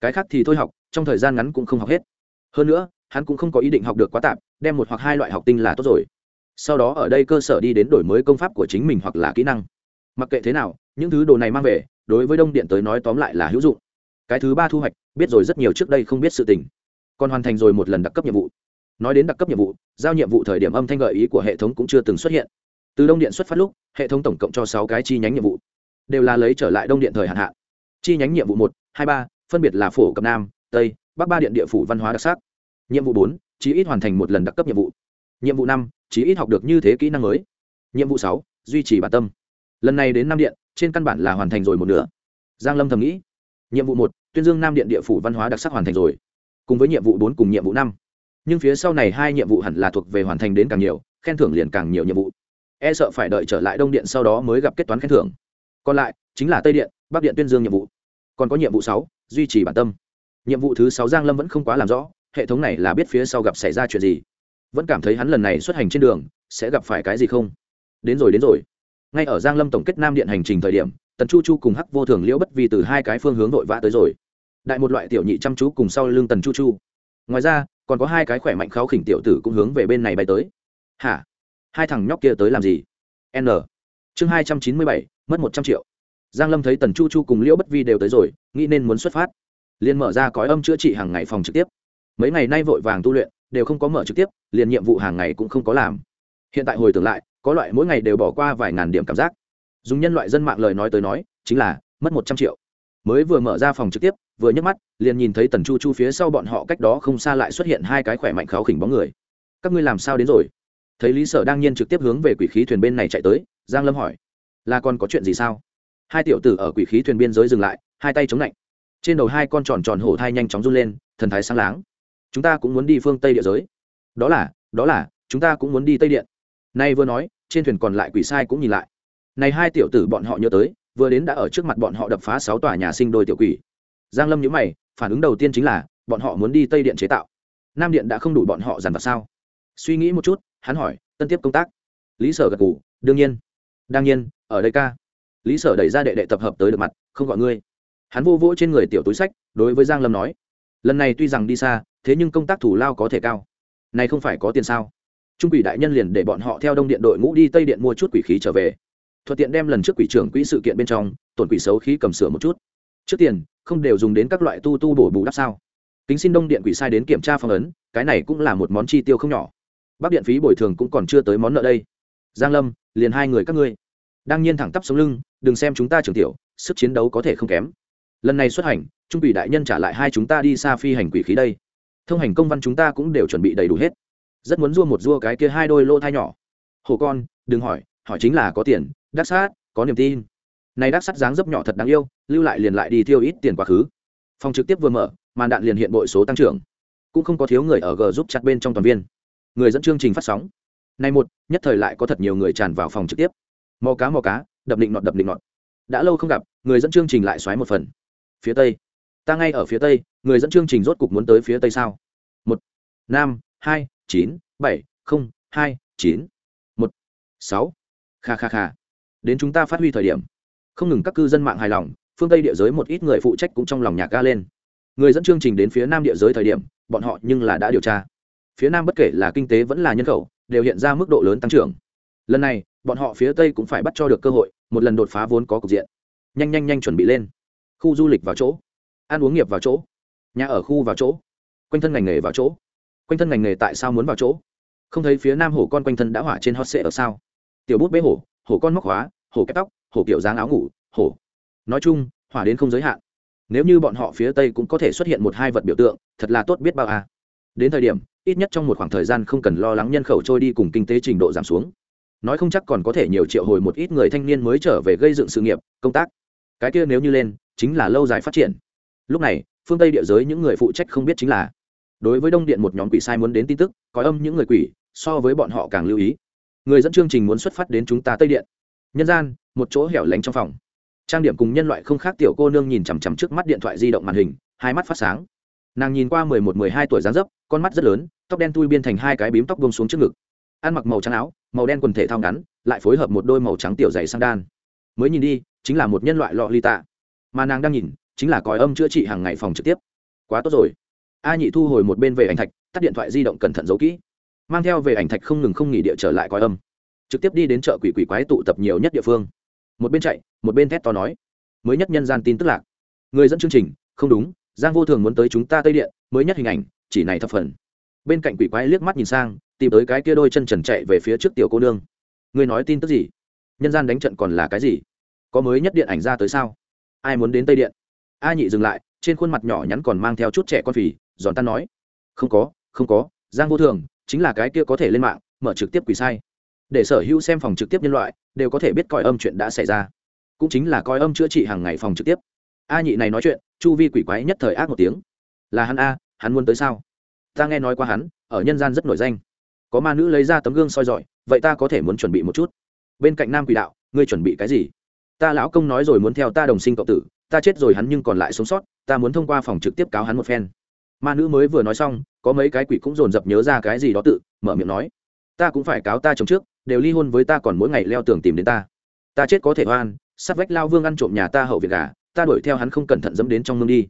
Cái khác thì thôi học, trong thời gian ngắn cũng không học hết. Hơn nữa, hắn cũng không có ý định học được quá tạp, đem một hoặc hai loại học tinh là tốt rồi. Sau đó ở đây cơ sở đi đến đổi mới công pháp của chính mình hoặc là kỹ năng. Mặc kệ thế nào, những thứ đồ này mang về đối với đông điện tới nói tóm lại là hữu dụng. Cái thứ ba thu hoạch, biết rồi rất nhiều trước đây không biết sự tình. Còn hoàn thành rồi một lần đặc cấp nhiệm vụ. Nói đến đặc cấp nhiệm vụ, giao nhiệm vụ thời điểm âm thanh gợi ý của hệ thống cũng chưa từng xuất hiện. Từ đông điện xuất phát lúc, hệ thống tổng cộng cho sáu cái chi nhánh nhiệm vụ. Đều là lấy trở lại đông điện thời hạn hạn. Chi nhánh nhiệm vụ một, hai, ba, phân biệt là phổ cập nam, tây, bắc ba điện địa phủ văn hóa đặc sắc. Nhiệm vụ bốn, chí ít hoàn thành một lần đặc cấp nhiệm vụ. Nhiệm vụ năm, chí ít học được như thế kỹ năng mới. Nhiệm vụ sáu, duy trì bản tâm. Lần này đến năm điện trên căn bản là hoàn thành rồi một nửa. Giang lâm thầm nghĩ, nhiệm vụ một, tuyên dương nam điện địa phủ văn hóa đặc sắc hoàn thành rồi, cùng với nhiệm vụ bốn cùng nhiệm vụ năm. Nhưng phía sau này hai nhiệm vụ hẳn là thuộc về hoàn thành đến càng nhiều, khen thưởng liền càng nhiều nhiệm vụ. E sợ phải đợi trở lại đông điện sau đó mới gặp kết toán khen thưởng. Còn lại, chính là tây điện, bắc điện tuyên dương nhiệm vụ. Còn có nhiệm vụ sáu, duy trì bản tâm. Nhiệm vụ thứ sáu giang lâm vẫn không quá làm rõ, hệ thống này là biết phía sau gặp xảy ra chuyện gì. Vẫn cảm thấy hắn lần này xuất hành trên đường, sẽ gặp phải cái gì không? Đến rồi đến rồi ngay ở giang lâm tổng kết nam điện hành trình thời điểm, tần chu chu cùng hắc vô thường liễu bất vi từ hai cái phương hướng vội vã tới rồi. Đại một loại tiểu nhị chăm chú cùng sau lưng tần chu chu. Ngoài ra, còn có hai cái khỏe mạnh kháo khỉnh tiểu tử cũng hướng về bên này bay tới. Hả? Hai thằng nhóc kia tới làm gì? N. Chương hai trăm chín mươi bảy, mất một trăm triệu. Giang lâm thấy tần chu chu cùng liễu bất vi đều tới rồi, nghĩ nên muốn xuất phát. Liền mở ra cõi âm chữa trị hàng ngày phòng trực tiếp. Mấy ngày nay vội vàng tu luyện, đều không có mở trực tiếp, liền nhiệm vụ hàng ngày cũng không có làm. Hiện tại hồi tưởng lại có loại mỗi ngày đều bỏ qua vài ngàn điểm cảm giác. Dùng nhân loại dân mạng lời nói tới nói, chính là mất một trăm triệu. Mới vừa mở ra phòng trực tiếp, vừa nhấc mắt, liền nhìn thấy tần chu chu phía sau bọn họ cách đó không xa lại xuất hiện hai cái khỏe mạnh kháo khỉnh bóng người. Các ngươi làm sao đến rồi? Thấy lý sở đang nhiên trực tiếp hướng về quỷ khí thuyền bên này chạy tới, giang lâm hỏi, là còn có chuyện gì sao? Hai tiểu tử ở quỷ khí thuyền biên giới dừng lại, hai tay chống lạnh. Trên đầu hai con tròn tròn hổ thai nhanh chóng run lên, thần thái sáng láng. Chúng ta cũng muốn đi phương tây địa giới. Đó là đó là, chúng ta cũng muốn đi tây điện nay vừa nói, trên thuyền còn lại quỷ sai cũng nhìn lại. Này hai tiểu tử bọn họ nhớ tới, vừa đến đã ở trước mặt bọn họ đập phá sáu tòa nhà sinh đôi tiểu quỷ. Giang lâm nhớ mày, phản ứng đầu tiên chính là, bọn họ muốn đi tây điện chế tạo. Nam điện đã không đủ bọn họ dàn vặt sao? Suy nghĩ một chút, hắn hỏi, tân tiếp công tác. Lý sở gật cù đương nhiên. Đương nhiên, ở đây ca. Lý sở đẩy ra đệ đệ tập hợp tới được mặt, không gọi ngươi. Hắn vô vỗ trên người tiểu túi sách, đối với giang lâm nói. Lần này tuy rằng đi xa, thế nhưng công tác thủ lao có thể cao. Này không phải có tiền sao? Trung quỷ đại nhân liền để bọn họ theo đông điện đội ngũ đi tây điện mua chút quỷ khí trở về. Thuận tiện đem lần trước quỷ trưởng quỹ sự kiện bên trong, tổn quỷ xấu khí cầm sửa một chút. Trước tiền, không đều dùng đến các loại tu tu bổ bù đắp sao? Kính xin đông điện quỷ sai đến kiểm tra phong ấn, cái này cũng là một món chi tiêu không nhỏ. Bắc điện phí bồi thường cũng còn chưa tới món nợ đây. Giang lâm, liền hai người các ngươi. Đang nhiên thẳng tắp sống lưng, đừng xem chúng ta trưởng tiểu, sức chiến đấu có thể không kém. Lần này xuất hành, trung quỷ đại nhân trả lại hai chúng ta đi xa phi hành quỷ khí đây. Thông hành công văn chúng ta cũng đều chuẩn bị đầy đủ hết rất muốn dua một dua cái kia hai đôi lô thai nhỏ. Hồ con, đừng hỏi hỏi chính là có tiền, đắc sát, có niềm tin. Này đắc sắt dáng dấp nhỏ thật đáng yêu, lưu lại liền lại đi tiêu ít tiền quá khứ. Phòng trực tiếp vừa mở, màn đạn liền hiện bội số tăng trưởng. Cũng không có thiếu người ở g giúp chặt bên trong toàn viên. Người dẫn chương trình phát sóng. Nay một, nhất thời lại có thật nhiều người tràn vào phòng trực tiếp. Mò cá mò cá, đập định nọt, đập định nọt. Đã lâu không gặp, người dẫn chương trình lại xoáy một phần. Phía tây. Ta ngay ở phía tây, người dẫn chương trình rốt cục muốn tới phía tây sao? Một, năm, hai chín, bảy, không, hai, chín, một, sáu. Kha kha kha. Đến chúng ta phát huy thời điểm. Không ngừng các cư dân mạng hài lòng, phương tây địa giới một ít người phụ trách cũng trong lòng nhạc ga lên. Người dẫn chương trình đến phía nam địa giới thời điểm, bọn họ nhưng là đã điều tra. Phía nam bất kể là kinh tế vẫn là nhân khẩu, đều hiện ra mức độ lớn tăng trưởng. Lần này, bọn họ phía tây cũng phải bắt cho được cơ hội, một lần đột phá vốn có cục diện. Nhanh nhanh nhanh chuẩn bị lên. Khu du lịch vào chỗ. Ăn uống nghiệp vào chỗ. Nhà ở khu vào chỗ. Quanh thân ngành nghề vào chỗ quanh thân ngành nghề tại sao muốn vào chỗ? Không thấy phía nam hổ con quanh thân đã hỏa trên hot sệ ở sao? Tiểu bút bế hổ hổ con móc hóa hổ kép tóc, hổ kiểu dáng áo ngủ, hổ. Nói chung, hỏa đến không giới hạn. Nếu như bọn họ phía tây cũng có thể xuất hiện một hai vật biểu tượng, thật là tốt biết bao à. đến thời điểm, ít nhất trong một khoảng thời gian không cần lo lắng nhân khẩu trôi đi cùng kinh tế trình độ giảm xuống. Nói không chắc còn có thể nhiều triệu hồi một ít người thanh niên mới trở về gây dựng sự nghiệp, công tác. Cái kia nếu như lên, chính là lâu dài phát triển. Lúc này, phương tây địa giới những người phụ trách không biết chính là đối với đông điện một nhóm quỷ sai muốn đến tin tức có âm những người quỷ, so với bọn họ càng lưu ý. Người dẫn chương trình muốn xuất phát đến chúng ta tây điện. Nhân gian, một chỗ hẻo lánh trong phòng. Trang điểm cùng nhân loại không khác tiểu cô nương nhìn chằm chằm trước mắt điện thoại di động màn hình, hai mắt phát sáng. Nàng nhìn qua mười một, mười hai tuổi dáng dấp, con mắt rất lớn, tóc đen tui biên thành hai cái bím tóc bông xuống trước ngực. Ăn mặc màu trắng áo, màu đen quần thể thao ngắn, lại phối hợp một đôi màu trắng tiểu dày sang đan. Mới nhìn đi, chính là một nhân loại lọ ly tạ. Mà nàng đang nhìn, chính là còi âm chữa trị hàng ngày phòng trực tiếp. Quá tốt rồi a nhị thu hồi một bên về ảnh thạch, tắt điện thoại di động cẩn thận giấu kỹ. Mang theo về ảnh thạch không ngừng không nghỉ địa trở lại coi âm. Trực tiếp đi đến chợ quỷ quỷ quái tụ tập nhiều nhất địa phương. Một bên chạy, một bên thét to nói. Mới nhất nhân gian tin tức lạc. Người dẫn chương trình, không đúng, giang vô thường muốn tới chúng ta tây điện, mới nhất hình ảnh, chỉ này thập phần. Bên cạnh quỷ quái liếc mắt nhìn sang, tìm tới cái kia đôi chân trần chạy về phía trước tiểu cô nương. Người nói tin tức gì? Nhân gian đánh trận còn là cái gì? Có mới nhất điện ảnh ra tới sao? Ai muốn đến tây điện? A nhị dừng lại, trên khuôn mặt nhỏ nhắn còn mang theo chút trẻ con phì giòn tan nói. Không có không có, giang vô thường chính là cái kia có thể lên mạng, mở trực tiếp quỷ sai. Để sở hữu xem phòng trực tiếp nhân loại đều có thể biết coi âm chuyện đã xảy ra. Cũng chính là coi âm chữa trị hàng ngày phòng trực tiếp. A nhị này nói chuyện, chu vi quỷ quái nhất thời ác một tiếng. Là hắn a, hắn muốn tới sao? Ta nghe nói qua hắn, ở nhân gian rất nổi danh. Có ma nữ lấy ra tấm gương soi giỏi vậy ta có thể muốn chuẩn bị một chút. Bên cạnh nam quỷ đạo, ngươi chuẩn bị cái gì? Ta lão công nói rồi muốn theo ta đồng sinh cộng tử, ta chết rồi hắn nhưng còn lại sống sót, ta muốn thông qua phòng trực tiếp cáo hắn một phen ma nữ mới vừa nói xong, có mấy cái quỷ cũng dồn dập nhớ ra cái gì đó tự, mở miệng nói, ta cũng phải cáo ta chồng trước, đều ly hôn với ta còn mỗi ngày leo tường tìm đến ta. Ta chết có thể oan sắt vách lao vương ăn trộm nhà ta hậu việc gà, ta đuổi theo hắn không cẩn thận dẫm đến trong mương đi.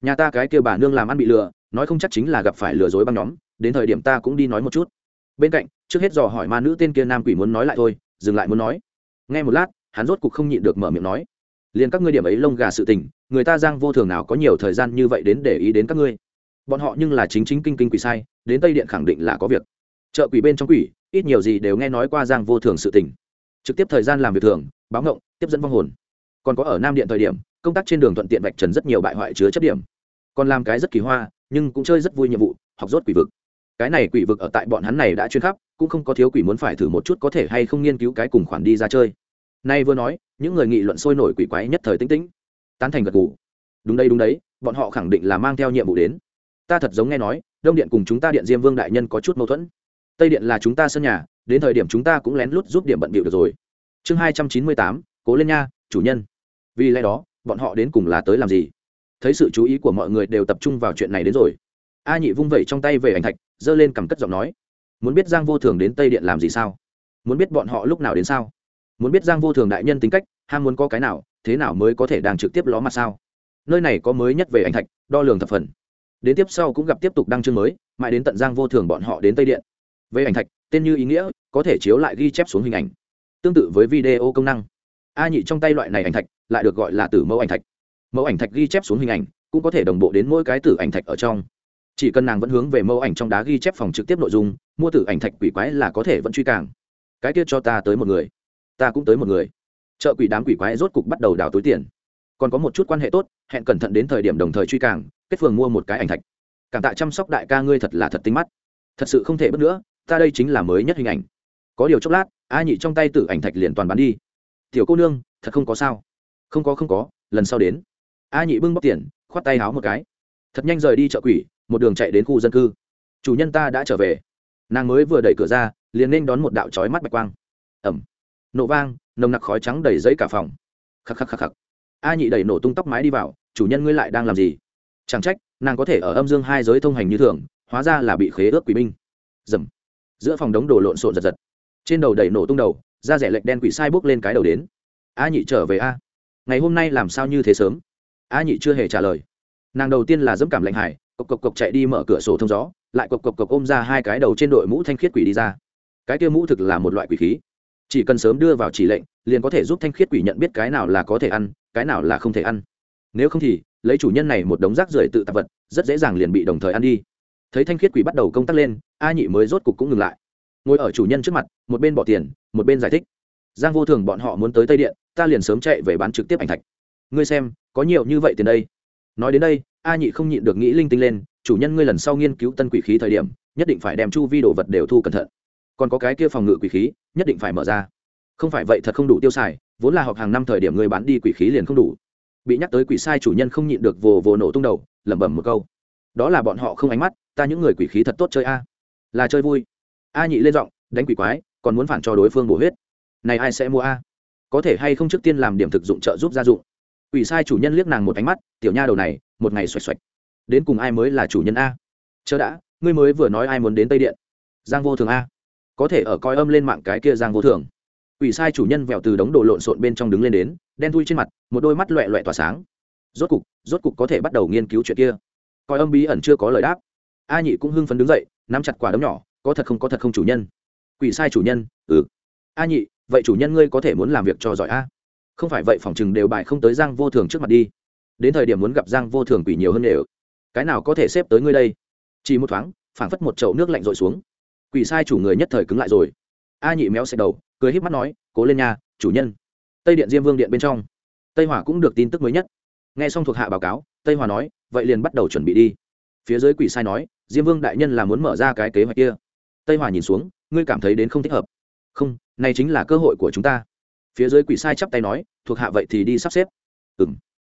Nhà ta cái kêu bà nương làm ăn bị lừa, nói không chắc chính là gặp phải lừa dối băng nhóm, đến thời điểm ta cũng đi nói một chút. Bên cạnh, trước hết dò hỏi ma nữ tên kia nam quỷ muốn nói lại thôi, dừng lại muốn nói. Nghe một lát, hắn rốt cục không nhịn được mở miệng nói, liền các ngươi điểm ấy lông gà sự tình, người ta giang vô thường nào có nhiều thời gian như vậy đến để ý đến các ngươi? Bọn họ nhưng là chính chính kinh kinh quỷ sai, đến tây điện khẳng định là có việc. Chợ quỷ bên trong quỷ, ít nhiều gì đều nghe nói qua giang vô thường sự tình. Trực tiếp thời gian làm việc thường, báo ngộng, tiếp dẫn vong hồn. Còn có ở nam điện thời điểm, công tác trên đường thuận tiện vạch trần rất nhiều bại hoại chứa chất điểm. Còn làm cái rất kỳ hoa, nhưng cũng chơi rất vui nhiệm vụ, học rốt quỷ vực. Cái này quỷ vực ở tại bọn hắn này đã chuyên khắp, cũng không có thiếu quỷ muốn phải thử một chút có thể hay không nghiên cứu cái cùng khoản đi ra chơi. Nay vừa nói, những người nghị luận sôi nổi quỷ quái nhất thời tĩnh tĩnh, tán thành gật gù. Đúng đây, đúng đấy, bọn họ khẳng định là mang theo nhiệm vụ đến ta thật giống nghe nói, đông điện cùng chúng ta điện diêm vương đại nhân có chút mâu thuẫn. Tây điện là chúng ta sân nhà, đến thời điểm chúng ta cũng lén lút giúp điểm bận bịu được rồi. Chương hai trăm chín mươi tám, cố lên nha, chủ nhân. Vì lẽ đó, bọn họ đến cùng là tới làm gì? Thấy sự chú ý của mọi người đều tập trung vào chuyện này đến rồi. A nhị vung vẩy trong tay về ảnh thạch, giơ lên cầm cất giọng nói. Muốn biết giang vô thường đến tây điện làm gì sao? Muốn biết bọn họ lúc nào đến sao? Muốn biết giang vô thường đại nhân tính cách, ham muốn có cái nào, thế nào mới có thể đang trực tiếp ló mặt sao? Nơi này có mới nhất về ảnh thạch, đo lường thập phần đến tiếp sau cũng gặp tiếp tục đăng chương mới, mãi đến tận giang vô thường bọn họ đến tây điện. Về ảnh thạch, tên như ý nghĩa, có thể chiếu lại ghi chép xuống hình ảnh. Tương tự với video công năng. A nhị trong tay loại này ảnh thạch, lại được gọi là tử mẫu ảnh thạch. Mẫu ảnh thạch ghi chép xuống hình ảnh, cũng có thể đồng bộ đến mỗi cái tử ảnh thạch ở trong. Chỉ cần nàng vẫn hướng về mẫu ảnh trong đá ghi chép phòng trực tiếp nội dung, mua tử ảnh thạch quỷ quái là có thể vẫn truy càng. Cái kia cho ta tới một người. Ta cũng tới một người. Chợ quỷ đám quỷ quái rốt cục bắt đầu đào túi tiền. Còn có một chút quan hệ tốt, hẹn cẩn thận đến thời điểm đồng thời truy càng kết phường mua một cái ảnh thạch. Cảm tạ chăm sóc đại ca ngươi thật là thật tinh mắt. Thật sự không thể bất nữa, ta đây chính là mới nhất hình ảnh. Có điều chốc lát, a nhị trong tay tử ảnh thạch liền toàn bán đi. Tiểu cô nương, thật không có sao. Không có không có, lần sau đến. A nhị bưng bóc tiền, khoát tay háo một cái. Thật nhanh rời đi chợ quỷ, một đường chạy đến khu dân cư. Chủ nhân ta đã trở về. Nàng mới vừa đẩy cửa ra, liền nên đón một đạo trói mắt bạch quang. Ẩm. Nổ vang, nồng nặc khói trắng đầy giấy cả phòng. Khắc khắc khắc khắc. A nhị đẩy nổ tung tóc mái đi vào, chủ nhân ngươi lại đang làm gì? Chẳng trách, nàng có thể ở âm dương hai giới thông hành như thường, hóa ra là bị khế ước quỷ binh. Dầm. Giữa phòng đống đồ lộn xộn giật giật. Trên đầu đầy nổ tung đầu, da rẻ lệch đen quỷ sai bước lên cái đầu đến. A nhị trở về a. Ngày hôm nay làm sao như thế sớm? A nhị chưa hề trả lời. Nàng đầu tiên là dẫm cảm lạnh hải, cộc cộc cộc chạy đi mở cửa sổ thông gió, lại cộc cộc cộc ôm ra hai cái đầu trên đội mũ thanh khiết quỷ đi ra. Cái kia mũ thực là một loại quỷ khí. Chỉ cần sớm đưa vào chỉ lệnh, liền có thể giúp thanh khiết quỷ nhận biết cái nào là có thể ăn, cái nào là không thể ăn. Nếu không thì lấy chủ nhân này một đống rác rưởi tự tạp vật, rất dễ dàng liền bị đồng thời ăn đi. Thấy thanh khiết quỷ bắt đầu công tác lên, a nhị mới rốt cục cũng ngừng lại. Ngồi ở chủ nhân trước mặt, một bên bỏ tiền, một bên giải thích. Giang vô thường bọn họ muốn tới tây điện, ta liền sớm chạy về bán trực tiếp ảnh thạch. Ngươi xem, có nhiều như vậy tiền đây. Nói đến đây, a nhị không nhịn được nghĩ linh tinh lên, chủ nhân ngươi lần sau nghiên cứu tân quỷ khí thời điểm, nhất định phải đem chu vi đồ vật đều thu cẩn thận. Còn có cái kia phòng ngự quỷ khí, nhất định phải mở ra. Không phải vậy thật không đủ tiêu xài, vốn là họp hàng năm thời điểm ngươi bán đi quỷ khí liền không đủ bị nhắc tới quỷ sai chủ nhân không nhịn được vồ vồ nổ tung đầu, lẩm bẩm một câu. Đó là bọn họ không ánh mắt, ta những người quỷ khí thật tốt chơi a. Là chơi vui. A nhị lên giọng, đánh quỷ quái, còn muốn phản cho đối phương bổ huyết. Này ai sẽ mua a? Có thể hay không trước tiên làm điểm thực dụng trợ giúp gia dụng. Quỷ sai chủ nhân liếc nàng một ánh mắt, tiểu nha đầu này, một ngày xoạch xoạch. Đến cùng ai mới là chủ nhân a? Chớ đã, ngươi mới vừa nói ai muốn đến tây điện. Giang vô thường a. Có thể ở coi âm lên mạng cái kia giang vô thường quỷ sai chủ nhân vẹo từ đống đồ lộn xộn bên trong đứng lên đến, đen thui trên mặt, một đôi mắt loẹ loẹ tỏa sáng. Rốt cục rốt cục có thể bắt đầu nghiên cứu chuyện kia. Coi âm bí ẩn chưa có lời đáp. A nhị cũng hưng phấn đứng dậy, nắm chặt quả đấm nhỏ, có thật không có thật không chủ nhân. Quỷ sai chủ nhân ừ. A nhị, vậy chủ nhân ngươi có thể muốn làm việc cho giỏi a? Không phải vậy phòng chừng đều bài không tới giang vô thường trước mặt đi. Đến thời điểm muốn gặp giang vô thường quỷ nhiều hơn đều. Cái nào có thể xếp tới ngươi đây? Chỉ một thoáng, phảng phất một chậu nước lạnh rội xuống. Quỷ sai chủ người nhất thời cứng lại rồi. A nhị méo xẹt đầu cười híp mắt nói, cố lên nhà chủ nhân. Tây điện diêm vương điện bên trong, tây hỏa cũng được tin tức mới nhất. Nghe xong thuộc hạ báo cáo, tây hòa nói, vậy liền bắt đầu chuẩn bị đi. Phía dưới quỷ sai nói, diêm vương đại nhân là muốn mở ra cái kế hoạch kia. Tây hòa nhìn xuống, ngươi cảm thấy đến không thích hợp? Không, này chính là cơ hội của chúng ta. Phía dưới quỷ sai chắp tay nói, thuộc hạ vậy thì đi sắp xếp. Ừ m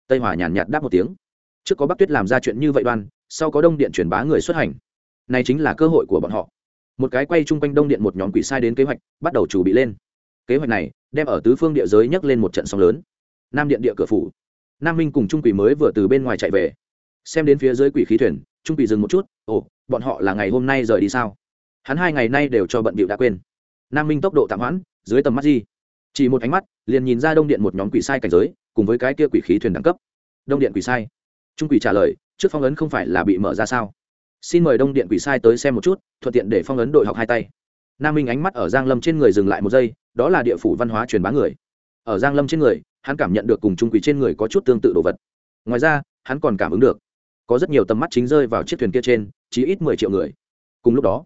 tây hòa nhàn nhạt đáp một tiếng, trước có bắc tuyết làm ra chuyện như vậy đoan, sau có đông điện truyền bá người xuất hành. Này chính là cơ hội của bọn họ một cái quay chung quanh đông điện một nhóm quỷ sai đến kế hoạch, bắt đầu chủ bị lên. Kế hoạch này đem ở tứ phương địa giới nhấc lên một trận sóng lớn. Nam điện địa cửa phủ. Nam minh cùng trung quỷ mới vừa từ bên ngoài chạy về. Xem đến phía dưới quỷ khí thuyền, trung quỷ dừng một chút, ồ, bọn họ là ngày hôm nay rời đi sao? Hắn hai ngày nay đều cho bận bịu đã quên. Nam minh tốc độ tạm hoãn, dưới tầm mắt gì? Chỉ một ánh mắt, liền nhìn ra đông điện một nhóm quỷ sai cảnh giới, cùng với cái kia quỷ khí thuyền đẳng cấp. Đông điện quỷ sai. Trung quỷ trả lời, trước phong ấn không phải là bị mở ra sao? Xin mời đông điện quỷ sai tới xem một chút, thuận tiện để phong ấn đội học hai tay. Nam minh ánh mắt ở giang lâm trên người dừng lại một giây, đó là địa phủ văn hóa truyền bá người. Ở giang lâm trên người, hắn cảm nhận được cùng trung quỷ trên người có chút tương tự đồ vật. Ngoài ra, hắn còn cảm ứng được, có rất nhiều tầm mắt chính rơi vào chiếc thuyền kia trên chỉ ít mười triệu người. Cùng lúc đó,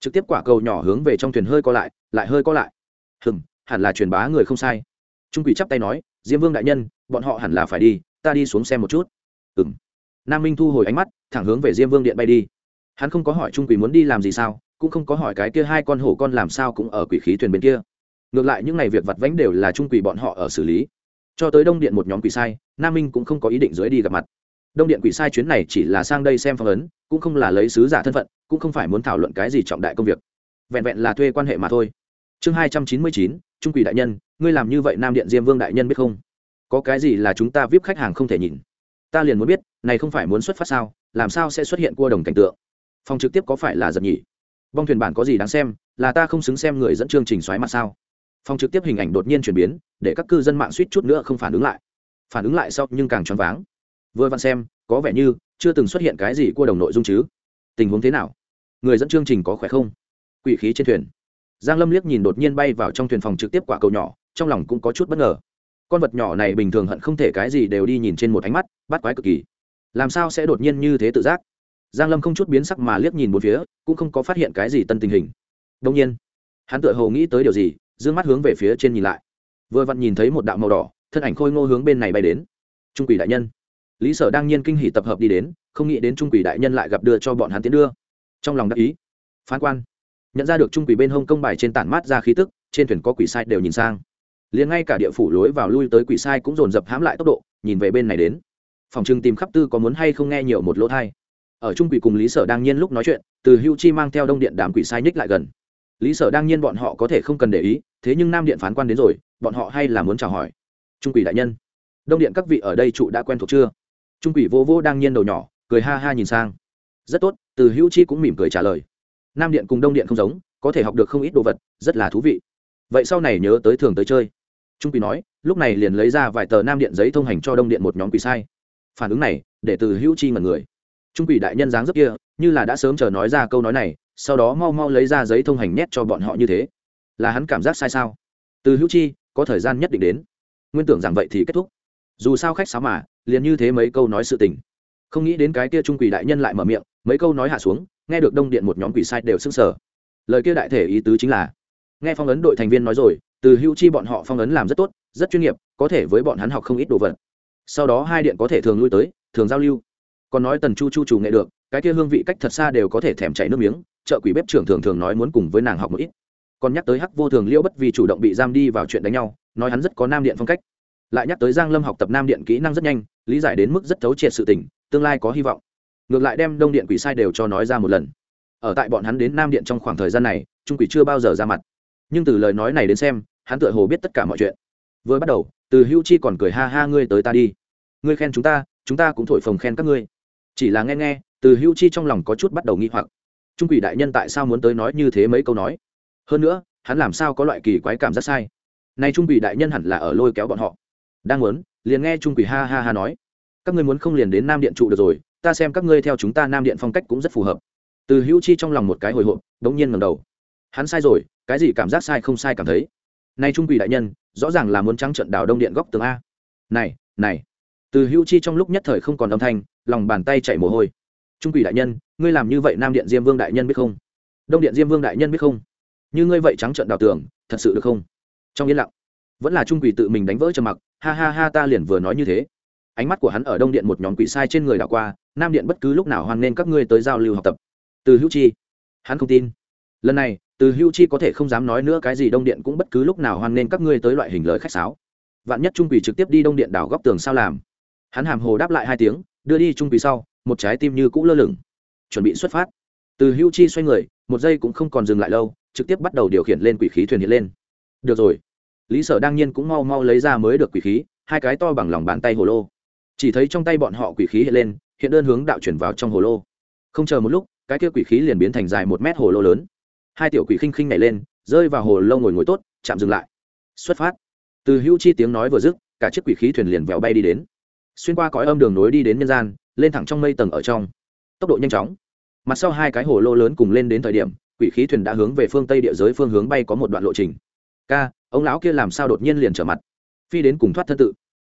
trực tiếp quả cầu nhỏ hướng về trong thuyền hơi co lại lại hơi co lại. Hừm, hẳn là truyền bá người không sai. Trung quỷ chắp tay nói, diêm vương đại nhân, bọn họ hẳn là phải đi, ta đi xuống xem một chút. Ừm. Nam minh thu hồi ánh mắt, thẳng hướng về diêm vương điện bay đi hắn không có hỏi trung quỷ muốn đi làm gì sao, cũng không có hỏi cái kia hai con hổ con làm sao cũng ở quỷ khí thuyền bên kia. Ngược lại những ngày việc vặt vãnh đều là trung quỷ bọn họ ở xử lý. Cho tới đông điện một nhóm quỷ sai, nam minh cũng không có ý định dưới đi gặp mặt. Đông điện quỷ sai chuyến này chỉ là sang đây xem phong ấn, cũng không là lấy sứ giả thân phận, cũng không phải muốn thảo luận cái gì trọng đại công việc. Vẹn vẹn là thuê quan hệ mà thôi. Chương hai trăm chín mươi chín, trung quỷ đại nhân, ngươi làm như vậy nam điện diêm vương đại nhân biết không? Có cái gì là chúng ta vip khách hàng không thể nhìn? Ta liền muốn biết, này không phải muốn xuất phát sao, làm sao sẽ xuất hiện cua đồng cảnh tượng? Phòng trực tiếp có phải là giật nhỉ? Bong thuyền bản có gì đáng xem, là ta không xứng xem người dẫn chương trình xoáy mặt sao? Phòng trực tiếp hình ảnh đột nhiên chuyển biến, để các cư dân mạng suýt chút nữa không phản ứng lại. Phản ứng lại sau nhưng càng choáng váng. Vừa vặn xem, có vẻ như chưa từng xuất hiện cái gì cua đồng nội dung chứ. Tình huống thế nào? Người dẫn chương trình có khỏe không? Quỷ khí trên thuyền. Giang lâm liếc nhìn đột nhiên bay vào trong thuyền phòng trực tiếp quả cầu nhỏ, trong lòng cũng có chút bất ngờ. Con vật nhỏ này bình thường hận không thể cái gì đều đi nhìn trên một ánh mắt, bắt quái cực kỳ. Làm sao sẽ đột nhiên như thế tự giác? Giang lâm không chút biến sắc mà liếc nhìn một phía, cũng không có phát hiện cái gì tân tình hình. Đông nhiên, hắn tựa hồ nghĩ tới điều gì, dương mắt hướng về phía trên nhìn lại. Vừa vặn nhìn thấy một đạo màu đỏ, thân ảnh khôi ngô hướng bên này bay đến. Trung quỷ đại nhân. Lý sở đang nhiên kinh hỉ tập hợp đi đến, không nghĩ đến trung quỷ đại nhân lại gặp đưa cho bọn hắn tiến đưa. Trong lòng đắc ý, phán quan, nhận ra được trung quỷ bên hông công bài trên tản mát ra khí tức, trên thuyền có quỷ sai đều nhìn sang. Liền ngay cả địa phủ lối vào lui tới quỷ sai cũng dồn dập hãm lại tốc độ, nhìn về bên này đến. Phòng trưng tìm khắp tư có muốn hay không nghe nhiều một lỗ thai ở trung quỷ cùng lý sở đang nhiên lúc nói chuyện, từ hưu chi mang theo đông điện đám quỷ sai ních lại gần. Lý sở đang nhiên bọn họ có thể không cần để ý, thế nhưng nam điện phán quan đến rồi, bọn họ hay là muốn chào hỏi. Trung quỷ đại nhân, đông điện các vị ở đây trụ đã quen thuộc chưa? Trung quỷ vô vô đang nhiên đầu nhỏ, cười ha ha nhìn sang. Rất tốt, từ hữu chi cũng mỉm cười trả lời. Nam điện cùng đông điện không giống, có thể học được không ít đồ vật, rất là thú vị. Vậy sau này nhớ tới thường tới chơi. Trung quỷ nói, lúc này liền lấy ra vài tờ nam điện giấy thông hành cho đông điện một nhóm quỷ sai. Phản ứng này, để từ hữu chi mật người trung quỷ đại nhân dáng rất kia, như là đã sớm chờ nói ra câu nói này, sau đó mau mau lấy ra giấy thông hành nhét cho bọn họ như thế. Là hắn cảm giác sai sao? Từ hữu chi, có thời gian nhất định đến. Nguyên tưởng rằng vậy thì kết thúc. Dù sao khách sáo mà, liền như thế mấy câu nói sự tình. Không nghĩ đến cái kia trung quỷ đại nhân lại mở miệng, mấy câu nói hạ xuống, nghe được đông điện một nhóm quỷ sai đều sững sờ. Lời kia đại thể ý tứ chính là, nghe phong ấn đội thành viên nói rồi, từ hữu chi bọn họ phong ấn làm rất tốt, rất chuyên nghiệp, có thể với bọn hắn học không ít đồ vật. Sau đó hai điện có thể thường lui tới, thường giao lưu còn nói tần chu chu chủ nghệ được, cái kia hương vị cách thật xa đều có thể thèm chảy nước miếng chợ quỷ bếp trưởng thường thường nói muốn cùng với nàng học một ít. Còn nhắc tới hắc vô thường liễu bất vì chủ động bị giam đi vào chuyện đánh nhau, nói hắn rất có nam điện phong cách. Lại nhắc tới giang lâm học tập nam điện kỹ năng rất nhanh, lý giải đến mức rất thấu triệt sự tình, tương lai có hy vọng. Ngược lại đem đông điện quỷ sai đều cho nói ra một lần. Ở tại bọn hắn đến nam điện trong khoảng thời gian này, trung quỷ chưa bao giờ ra mặt. Nhưng từ lời nói này đến xem, hắn tựa hồ biết tất cả mọi chuyện. Vừa bắt đầu, từ hữu chi còn cười ha ha ngươi tới ta đi. Ngươi khen chúng ta chúng ta cũng thổi phồng khen các ngươi chỉ là nghe nghe, từ hữu chi trong lòng có chút bắt đầu nghi hoặc. Trung quỷ đại nhân tại sao muốn tới nói như thế mấy câu nói? Hơn nữa, hắn làm sao có loại kỳ quái cảm giác sai? Nay trung quỷ đại nhân hẳn là ở lôi kéo bọn họ. Đang muốn, liền nghe trung quỷ ha ha ha nói. Các ngươi muốn không liền đến nam điện trụ được rồi, ta xem các ngươi theo chúng ta nam điện phong cách cũng rất phù hợp. Từ hữu chi trong lòng một cái hồi hộp, đống nhiên ngầm đầu. Hắn sai rồi, cái gì cảm giác sai không sai cảm thấy? Nay trung quỷ đại nhân, rõ ràng là muốn trắng trận đào đông điện góc tường a. Này này từ hữu chi trong lúc nhất thời không còn âm thanh, lòng bàn tay chạy mồ hôi. Trung quỷ đại nhân, ngươi làm như vậy nam điện diêm vương đại nhân biết không? Đông điện diêm vương đại nhân biết không? Như ngươi vậy trắng trận đào tường, thật sự được không? Trong yên lặng, vẫn là trung quỷ tự mình đánh vỡ trầm mặc, ha ha ha ta liền vừa nói như thế. Ánh mắt của hắn ở đông điện một nhóm quỷ sai trên người đảo qua, nam điện bất cứ lúc nào hoan nên các ngươi tới giao lưu học tập. Từ hữu chi, hắn không tin. Lần này, từ hữu chi có thể không dám nói nữa cái gì đông điện cũng bất cứ lúc nào hoan nên các ngươi tới loại hình lời khách sáo. Vạn nhất trung quỷ trực tiếp đi đông điện đảo góc tường sao làm? Hắn hàm hồ đáp lại hai tiếng, đưa đi trung quỳ sau, một trái tim như cũ lơ lửng. Chuẩn bị xuất phát. Từ hữu chi xoay người, một giây cũng không còn dừng lại lâu, trực tiếp bắt đầu điều khiển lên quỷ khí thuyền hiện lên. Được rồi. Lý sở đang nhiên cũng mau mau lấy ra mới được quỷ khí, hai cái to bằng lòng bàn tay hồ lô. Chỉ thấy trong tay bọn họ quỷ khí hiện lên, hiện đơn hướng đạo chuyển vào trong hồ lô. Không chờ một lúc, cái kia quỷ khí liền biến thành dài một mét hồ lô lớn. Hai tiểu quỷ khinh khinh nhảy lên, rơi vào hồ lâu ngồi ngồi tốt, chạm dừng lại. Xuất phát. Từ hữu chi tiếng nói vừa dứt, cả chiếc quỷ khí thuyền liền vèo bay đi đến xuyên qua cõi âm đường nối đi đến nhân gian, lên thẳng trong mây tầng ở trong. Tốc độ nhanh chóng. Mặt sau hai cái hồ lô lớn cùng lên đến thời điểm, quỷ khí thuyền đã hướng về phương tây địa giới phương hướng bay có một đoạn lộ trình. Ca, ông lão kia làm sao đột nhiên liền trở mặt? Phi đến cùng thoát thân tự.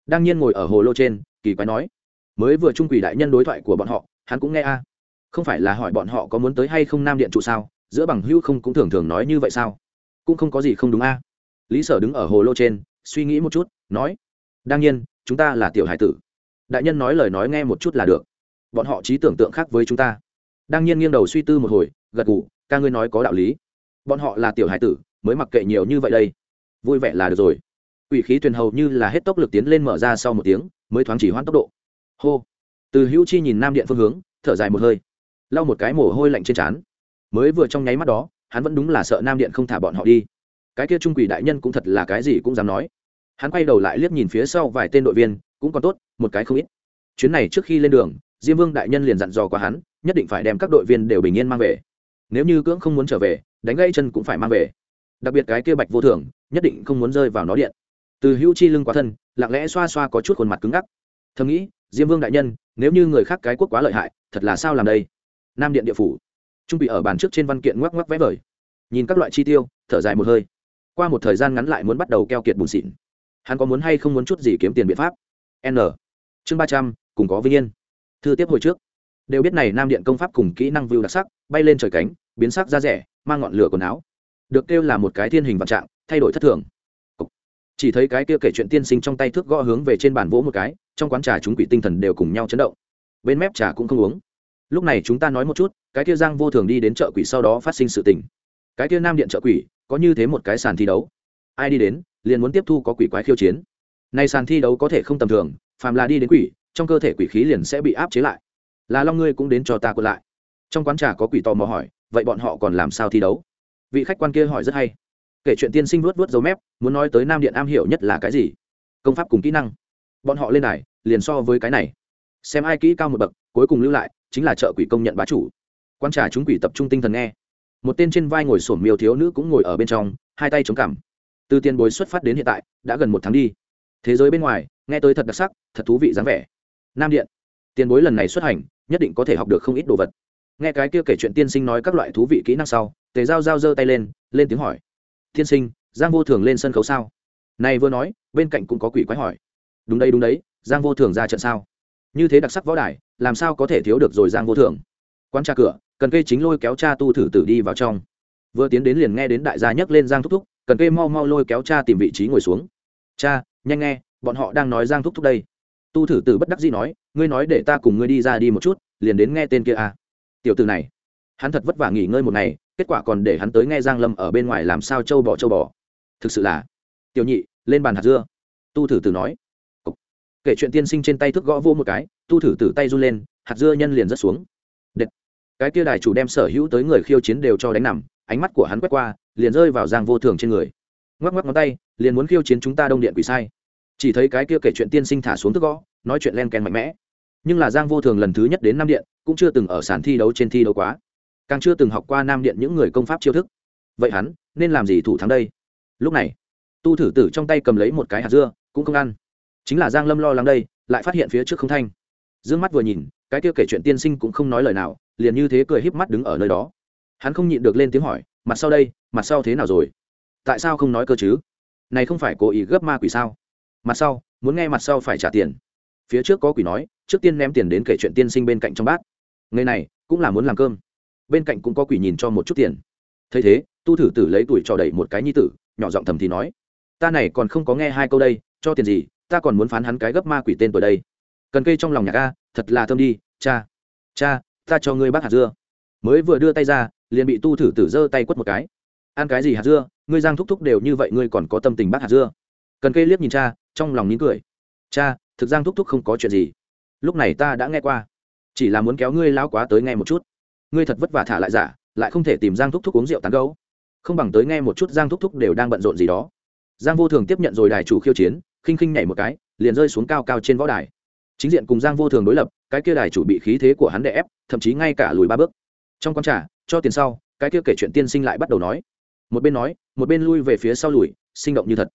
Đang nhiên ngồi ở hồ lô trên, kỳ quái nói. Mới vừa trung quỷ đại nhân đối thoại của bọn họ, hắn cũng nghe a. Không phải là hỏi bọn họ có muốn tới hay không nam điện trụ sao, giữa bằng hữu không cũng thường thường nói như vậy sao? Cũng không có gì không đúng a. Lý sở đứng ở hồ lô trên, suy nghĩ một chút, nói. Đương nhiên, chúng ta là tiểu hải tử đại nhân nói lời nói nghe một chút là được. Bọn họ trí tưởng tượng khác với chúng ta. Đang nhiên nghiêng đầu suy tư một hồi, gật gù, ca ngươi nói có đạo lý. Bọn họ là tiểu hải tử, mới mặc kệ nhiều như vậy đây. Vui vẻ là được rồi. Ủy khí thuyền hầu như là hết tốc lực tiến lên mở ra sau một tiếng, mới thoáng chỉ hoãn tốc độ. Hô. Từ hữu chi nhìn nam điện phương hướng, thở dài một hơi. Lau một cái mồ hôi lạnh trên trán. Mới vừa trong nháy mắt đó, hắn vẫn đúng là sợ nam điện không thả bọn họ đi. Cái kia trung quỷ đại nhân cũng thật là cái gì cũng dám nói. Hắn quay đầu lại liếc nhìn phía sau vài tên đội viên cũng còn tốt, một cái không ít. Chuyến này trước khi lên đường, diêm vương đại nhân liền dặn dò qua hắn, nhất định phải đem các đội viên đều bình yên mang về. Nếu như cưỡng không muốn trở về, đánh gãy chân cũng phải mang về. Đặc biệt cái kia bạch vô thường, nhất định không muốn rơi vào nó điện. Từ hữu chi lưng quá thân, lặng lẽ xoa xoa có chút khuôn mặt cứng ngắc. Thầm nghĩ, diêm vương đại nhân, nếu như người khác cái quốc quá lợi hại, thật là sao làm đây? Nam điện địa phủ. Trung bị ở bàn trước trên văn kiện ngoắc ngoắc vẽ vời. Nhìn các loại chi tiêu, thở dài một hơi. Qua một thời gian ngắn lại muốn bắt đầu keo kiệt bùn xịn. Hắn có muốn hay không muốn chút gì kiếm tiền biện pháp? N. Chương ba trăm, cùng có vinh yên. Thư tiếp hồi trước. Đều biết này nam điện công pháp cùng kỹ năng view đặc sắc, bay lên trời cánh, biến sắc ra rẻ, mang ngọn lửa quần áo. Được kêu là một cái thiên hình vạn trạng, thay đổi thất thường. Chỉ thấy cái kia kể chuyện tiên sinh trong tay thước gõ hướng về trên bàn vỗ một cái, trong quán trà chúng quỷ tinh thần đều cùng nhau chấn động. Bên mép trà cũng không uống. Lúc này chúng ta nói một chút, cái kia giang vô thường đi đến chợ quỷ sau đó phát sinh sự tình. Cái kia nam điện chợ quỷ, có như thế một cái sàn thi đấu. Ai đi đến, liền muốn tiếp thu có quỷ quái khiêu chiến nay sàn thi đấu có thể không tầm thường, phàm là đi đến quỷ, trong cơ thể quỷ khí liền sẽ bị áp chế lại. Là long ngươi cũng đến cho ta quật lại. Trong quán trà có quỷ tò mò hỏi, vậy bọn họ còn làm sao thi đấu? Vị khách quan kia hỏi rất hay. Kể chuyện tiên sinh vuốt vuốt dấu mép, muốn nói tới nam điện am hiểu nhất là cái gì? Công pháp cùng kỹ năng. Bọn họ lên này liền so với cái này. Xem ai kỹ cao một bậc, cuối cùng lưu lại, chính là chợ quỷ công nhận bá chủ. Quan trà chúng quỷ tập trung tinh thần nghe. Một tên trên vai ngồi sổm miêu thiếu nữ cũng ngồi ở bên trong, hai tay chống cằm. Từ tiền bối xuất phát đến hiện tại, đã gần một tháng đi thế giới bên ngoài, nghe tới thật đặc sắc, thật thú vị dáng vẻ. Nam điện, tiền bối lần này xuất hành, nhất định có thể học được không ít đồ vật. Nghe cái kia kể chuyện tiên sinh nói các loại thú vị kỹ năng sau, tề giao giao giơ tay lên lên tiếng hỏi. Tiên sinh, giang vô thường lên sân khấu sao? Này vừa nói, bên cạnh cũng có quỷ quái hỏi. Đúng đây đúng đấy, giang vô thường ra trận sao? Như thế đặc sắc võ đài, làm sao có thể thiếu được rồi giang vô thường? Quán trà cửa, cần cây chính lôi kéo cha tu thử tử đi vào trong. Vừa tiến đến liền nghe đến đại gia nhấc lên giang thúc thúc, cần cây mau mau lôi kéo cha tìm vị trí ngồi xuống. Cha nhanh nghe, bọn họ đang nói giang thúc thúc đây. Tu thử tử bất đắc dĩ nói, ngươi nói để ta cùng ngươi đi ra đi một chút, liền đến nghe tên kia à. tiểu từ này, hắn thật vất vả nghỉ ngơi một ngày, kết quả còn để hắn tới nghe giang lâm ở bên ngoài làm sao châu bò châu bò. Thực sự là, tiểu nhị, lên bàn hạt dưa. Tu thử tử nói. Kể chuyện tiên sinh trên tay thức gõ vô một cái, tu thử tử tay run lên, hạt dưa nhân liền rất xuống. Đệt. cái kia đài chủ đem sở hữu tới người khiêu chiến đều cho đánh nằm, ánh mắt của hắn quét qua, liền rơi vào giang vô thường trên người. Ngoắc ngoắc ngón tay liền muốn khiêu chiến chúng ta đông điện quỷ sai. Chỉ thấy cái kia kể chuyện tiên sinh thả xuống thức gõ, nói chuyện len ken mạnh mẽ. Nhưng là giang vô thường lần thứ nhất đến nam điện, cũng chưa từng ở sàn thi đấu trên thi đấu quá. Càng chưa từng học qua nam điện những người công pháp chiêu thức. Vậy hắn, nên làm gì thủ thắng đây? Lúc này, tu thử tử trong tay cầm lấy một cái hạt dưa, cũng không ăn. Chính là giang lâm lo lắng đây, lại phát hiện phía trước không thanh. Dương mắt vừa nhìn, cái kia kể chuyện tiên sinh cũng không nói lời nào, liền như thế cười híp mắt đứng ở nơi đó. Hắn không nhịn được lên tiếng hỏi, mặt sau đây, mặt sau thế nào rồi? Tại sao không nói cơ chứ? Này không phải cố ý gấp ma quỷ sao? Mặt sau, muốn nghe mặt sau phải trả tiền. Phía trước có quỷ nói, trước tiên ném tiền đến kể chuyện tiên sinh bên cạnh trong bát. Người này, cũng là muốn làm cơm. Bên cạnh cũng có quỷ nhìn cho một chút tiền. Thấy thế, tu thử tử lấy tuổi trò đẩy một cái nhi tử, nhỏ giọng thầm thì nói, ta này còn không có nghe hai câu đây, cho tiền gì, ta còn muốn phán hắn cái gấp ma quỷ tên tuổi đây. Cần cây trong lòng nhạc a, thật là thơm đi, cha cha, ta cho ngươi bác hạt dưa. Mới vừa đưa tay ra, liền bị tu thử tử giơ tay quất một cái ăn cái gì hạt dưa, ngươi giang thúc thúc đều như vậy ngươi còn có tâm tình bác hạt dưa. Cần cây liếc nhìn cha, trong lòng nín cười. Cha, thực giang thúc thúc không có chuyện gì. Lúc này ta đã nghe qua. Chỉ là muốn kéo ngươi lao quá tới nghe một chút. Ngươi thật vất vả thả lại giả, lại không thể tìm giang thúc thúc uống rượu tán gấu không bằng tới nghe một chút giang thúc thúc đều đang bận rộn gì đó. Giang vô thường tiếp nhận rồi đài chủ khiêu chiến, khinh khinh nhảy một cái, liền rơi xuống cao cao trên võ đài. Chính diện cùng giang vô thường đối lập, cái kia đài chủ bị khí thế của hắn đè ép, thậm chí ngay cả lùi ba bước. Trong con trà, cho tiền sau, cái kia kể chuyện tiên sinh lại bắt đầu nói một bên nói, một bên lui về phía sau lùi, sinh động như thật.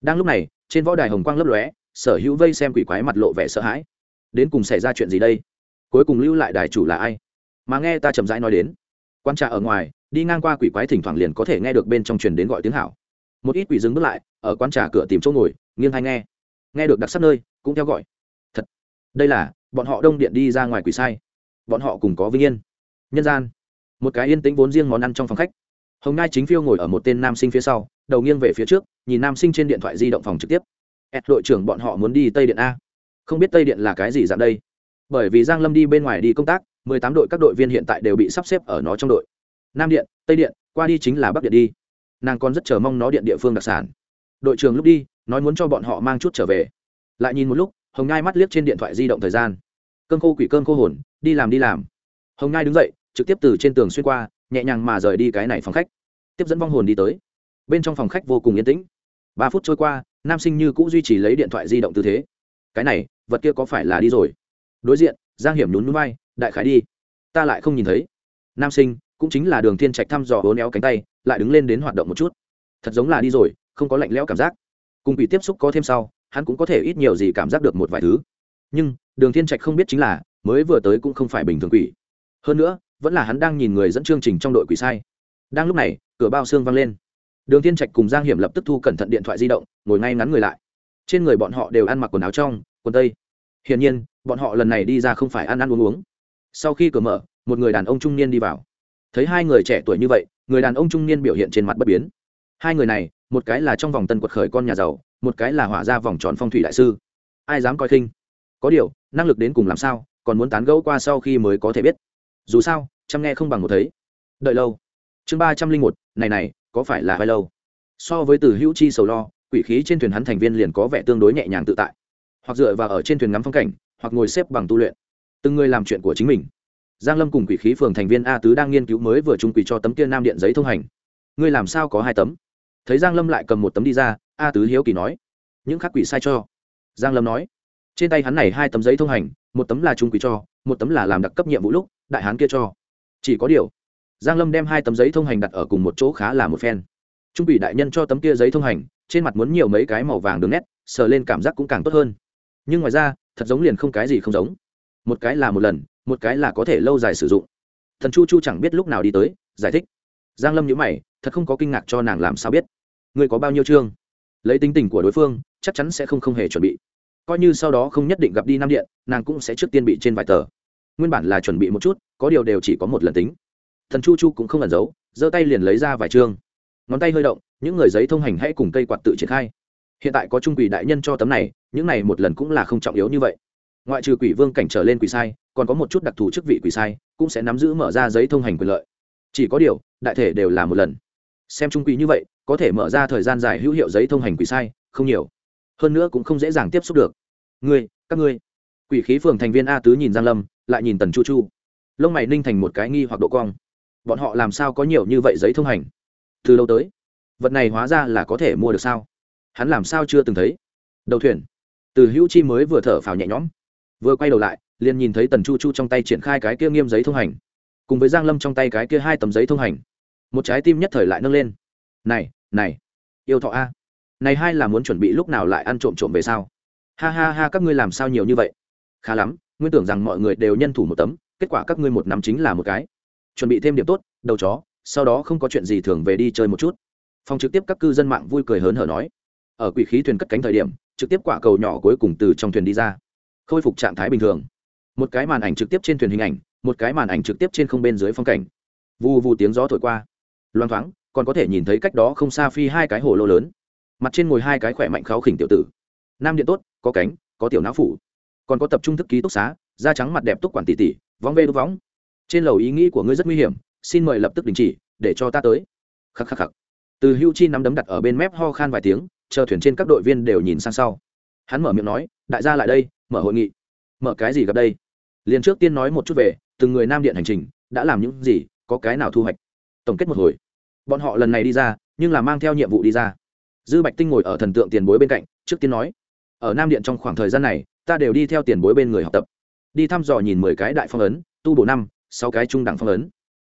Đang lúc này, trên võ đài hồng quang lấp lóe, sở hữu vây xem quỷ quái mặt lộ vẻ sợ hãi. Đến cùng xảy ra chuyện gì đây? Cuối cùng lưu lại đài chủ là ai? Mà nghe ta chậm rãi nói đến, quan trà ở ngoài, đi ngang qua quỷ quái thỉnh thoảng liền có thể nghe được bên trong truyền đến gọi tiếng hảo. Một ít quỷ dừng bước lại, ở quán trà cửa tìm chỗ ngồi, nghiêng hay nghe. Nghe được đặc sắc nơi, cũng theo gọi. Thật, đây là, bọn họ đông điện đi ra ngoài quỷ sai. Bọn họ cùng có vinh yên. Nhân gian, một cái yên tĩnh vốn riêng món ăn trong phòng khách hồng ngai chính phiêu ngồi ở một tên nam sinh phía sau, đầu nghiêng về phía trước, nhìn nam sinh trên điện thoại di động phòng trực tiếp. Ed đội trưởng bọn họ muốn đi tây điện a. Không biết tây điện là cái gì dạng đây? Bởi vì giang lâm đi bên ngoài đi công tác, mười tám đội các đội viên hiện tại đều bị sắp xếp ở nó trong đội. Nam điện, tây điện, qua đi chính là bắc điện đi. Nàng còn rất chờ mong nó điện địa phương đặc sản. Đội trưởng lúc đi, nói muốn cho bọn họ mang chút trở về. Lại nhìn một lúc, hồng ngai mắt liếc trên điện thoại di động thời gian. Cơn khô quỷ cơn khô hồn, đi làm đi làm. Hồng ngai đứng dậy, trực tiếp từ trên tường xuyên qua nhẹ nhàng mà rời đi cái này phòng khách. Tiếp dẫn vong hồn đi tới. Bên trong phòng khách vô cùng yên tĩnh. Ba phút trôi qua, nam sinh như cũng duy trì lấy điện thoại di động tư thế. Cái này, vật kia có phải là đi rồi? Đối diện, giang hiểm nhún núi bay đại khái đi. Ta lại không nhìn thấy. Nam sinh, cũng chính là đường thiên trạch thăm dò hố néo cánh tay, lại đứng lên đến hoạt động một chút. Thật giống là đi rồi, không có lạnh lẽo cảm giác. Cùng quỷ tiếp xúc có thêm sau, hắn cũng có thể ít nhiều gì cảm giác được một vài thứ. Nhưng, đường thiên trạch không biết chính là, mới vừa tới cũng không phải bình thường quỷ. Hơn nữa vẫn là hắn đang nhìn người dẫn chương trình trong đội quỷ sai. Đang lúc này, cửa bao xương vang lên. Đường thiên trạch cùng giang hiểm lập tức thu cẩn thận điện thoại di động, ngồi ngay ngắn người lại. Trên người bọn họ đều ăn mặc quần áo trong, quần tây. Hiển nhiên, bọn họ lần này đi ra không phải ăn ăn uống uống. Sau khi cửa mở, một người đàn ông trung niên đi vào. Thấy hai người trẻ tuổi như vậy, người đàn ông trung niên biểu hiện trên mặt bất biến. Hai người này, một cái là trong vòng tân quật khởi con nhà giàu, một cái là hỏa ra vòng tròn phong thủy đại sư. Ai dám coi khinh? Có điều, năng lực đến cùng làm sao, còn muốn tán gẫu qua sau khi mới có thể biết dù sao, chăm nghe không bằng một thấy. Đợi lâu. Chương ba trăm linh một, này này, có phải là vai lâu? So với từ hữu chi sầu lo, quỷ khí trên thuyền hắn thành viên liền có vẻ tương đối nhẹ nhàng tự tại. Hoặc dựa vào ở trên thuyền ngắm phong cảnh, hoặc ngồi xếp bằng tu luyện. Từng người làm chuyện của chính mình. Giang lâm cùng quỷ khí phường thành viên a tứ đang nghiên cứu mới vừa trung quỷ cho tấm kia nam điện giấy thông hành. Ngươi làm sao có hai tấm? Thấy giang lâm lại cầm một tấm đi ra, a tứ hiếu kỳ nói. Những khắc quỷ sai cho. Giang lâm nói. Trên tay hắn này hai tấm giấy thông hành, một tấm là trung quỷ cho một tấm là làm đặc cấp nhiệm vụ lúc, đại hán kia cho. Chỉ có điều, giang lâm đem hai tấm giấy thông hành đặt ở cùng một chỗ khá là một phen. Trung bị đại nhân cho tấm kia giấy thông hành, trên mặt muốn nhiều mấy cái màu vàng đường nét, sờ lên cảm giác cũng càng tốt hơn. Nhưng ngoài ra, thật giống liền không cái gì không giống. Một cái là một lần, một cái là có thể lâu dài sử dụng. Thần chu chu chẳng biết lúc nào đi tới, giải thích. Giang lâm nhíu mày, thật không có kinh ngạc cho nàng làm sao biết. Ngươi có bao nhiêu chương? Lấy tính tình của đối phương, chắc chắn sẽ không không hề chuẩn bị. Coi như sau đó không nhất định gặp đi nam điện, nàng cũng sẽ trước tiên bị trên vài tờ nguyên bản là chuẩn bị một chút, có điều đều chỉ có một lần tính. Thần chu chu cũng không ẩn giấu, giơ tay liền lấy ra vài chương ngón tay hơi động, những người giấy thông hành hãy cùng cây quạt tự triển khai. Hiện tại có trung quỷ đại nhân cho tấm này, những này một lần cũng là không trọng yếu như vậy. Ngoại trừ quỷ vương cảnh trở lên quỷ sai, còn có một chút đặc thù chức vị quỷ sai, cũng sẽ nắm giữ mở ra giấy thông hành quyền lợi. Chỉ có điều, đại thể đều là một lần. Xem trung quỷ như vậy, có thể mở ra thời gian dài hữu hiệu giấy thông hành quỷ sai, không nhiều. Hơn nữa cũng không dễ dàng tiếp xúc được. Ngươi, các ngươi quỷ khí phường thành viên a tứ nhìn giang lâm, lại nhìn tần chu chu. Lông mày ninh thành một cái nghi hoặc độ cong. Bọn họ làm sao có nhiều như vậy giấy thông hành? Từ lâu tới, vật này hóa ra là có thể mua được sao? Hắn làm sao chưa từng thấy? Đầu thuyền. Từ hữu chi mới vừa thở phào nhẹ nhõm. Vừa quay đầu lại, liền nhìn thấy tần chu chu trong tay triển khai cái kia nghiêm giấy thông hành. Cùng với giang lâm trong tay cái kia hai tấm giấy thông hành. Một trái tim nhất thời lại nâng lên. Này này, yêu thọ a. Này hai là muốn chuẩn bị lúc nào lại ăn trộm trộm về sao? Ha ha ha, các ngươi làm sao nhiều như vậy? Khá lắm, nguyên tưởng rằng mọi người đều nhân thủ một tấm, kết quả các ngươi một năm chính là một cái. Chuẩn bị thêm điểm tốt, đầu chó, sau đó không có chuyện gì thường về đi chơi một chút. Phòng trực tiếp các cư dân mạng vui cười hớn hở nói. Ở quỷ khí thuyền cất cánh thời điểm, trực tiếp quả cầu nhỏ cuối cùng từ trong thuyền đi ra. Khôi phục trạng thái bình thường. Một cái màn ảnh trực tiếp trên thuyền hình ảnh, một cái màn ảnh trực tiếp trên không bên dưới phong cảnh. Vù vù tiếng gió thổi qua. Loang thoáng, còn có thể nhìn thấy cách đó không xa phi hai cái hồ lô lớn. Mặt trên ngồi hai cái khỏe mạnh kháo khỉnh tiểu tử. Nam điện tốt, có cánh, có tiểu não phủ còn có tập trung thức ký túc xá, da trắng mặt đẹp túc quản tỷ tỷ vóng vê đúc võng. Trên lầu ý nghĩ của ngươi rất nguy hiểm, xin mời lập tức đình chỉ, để cho ta tới. Khắc khắc khắc. Từ hưu chi nắm đấm đặt ở bên mép ho khan vài tiếng, chờ thuyền trên các đội viên đều nhìn sang sau. Hắn mở miệng nói, đại gia lại đây, mở hội nghị. Mở cái gì gặp đây? Liền trước tiên nói một chút về, từng người nam điện hành trình, đã làm những gì, có cái nào thu hoạch? Tổng kết một hồi. Bọn họ lần này đi ra, nhưng là mang theo nhiệm vụ đi ra. Dư bạch tinh ngồi ở thần tượng tiền bối bên cạnh, trước tiên nói, ở nam điện trong khoảng thời gian này ta đều đi theo tiền bối bên người học tập. Đi thăm dò nhìn mười cái đại phong ấn, tu bổ năm, sáu cái trung đẳng phong ấn.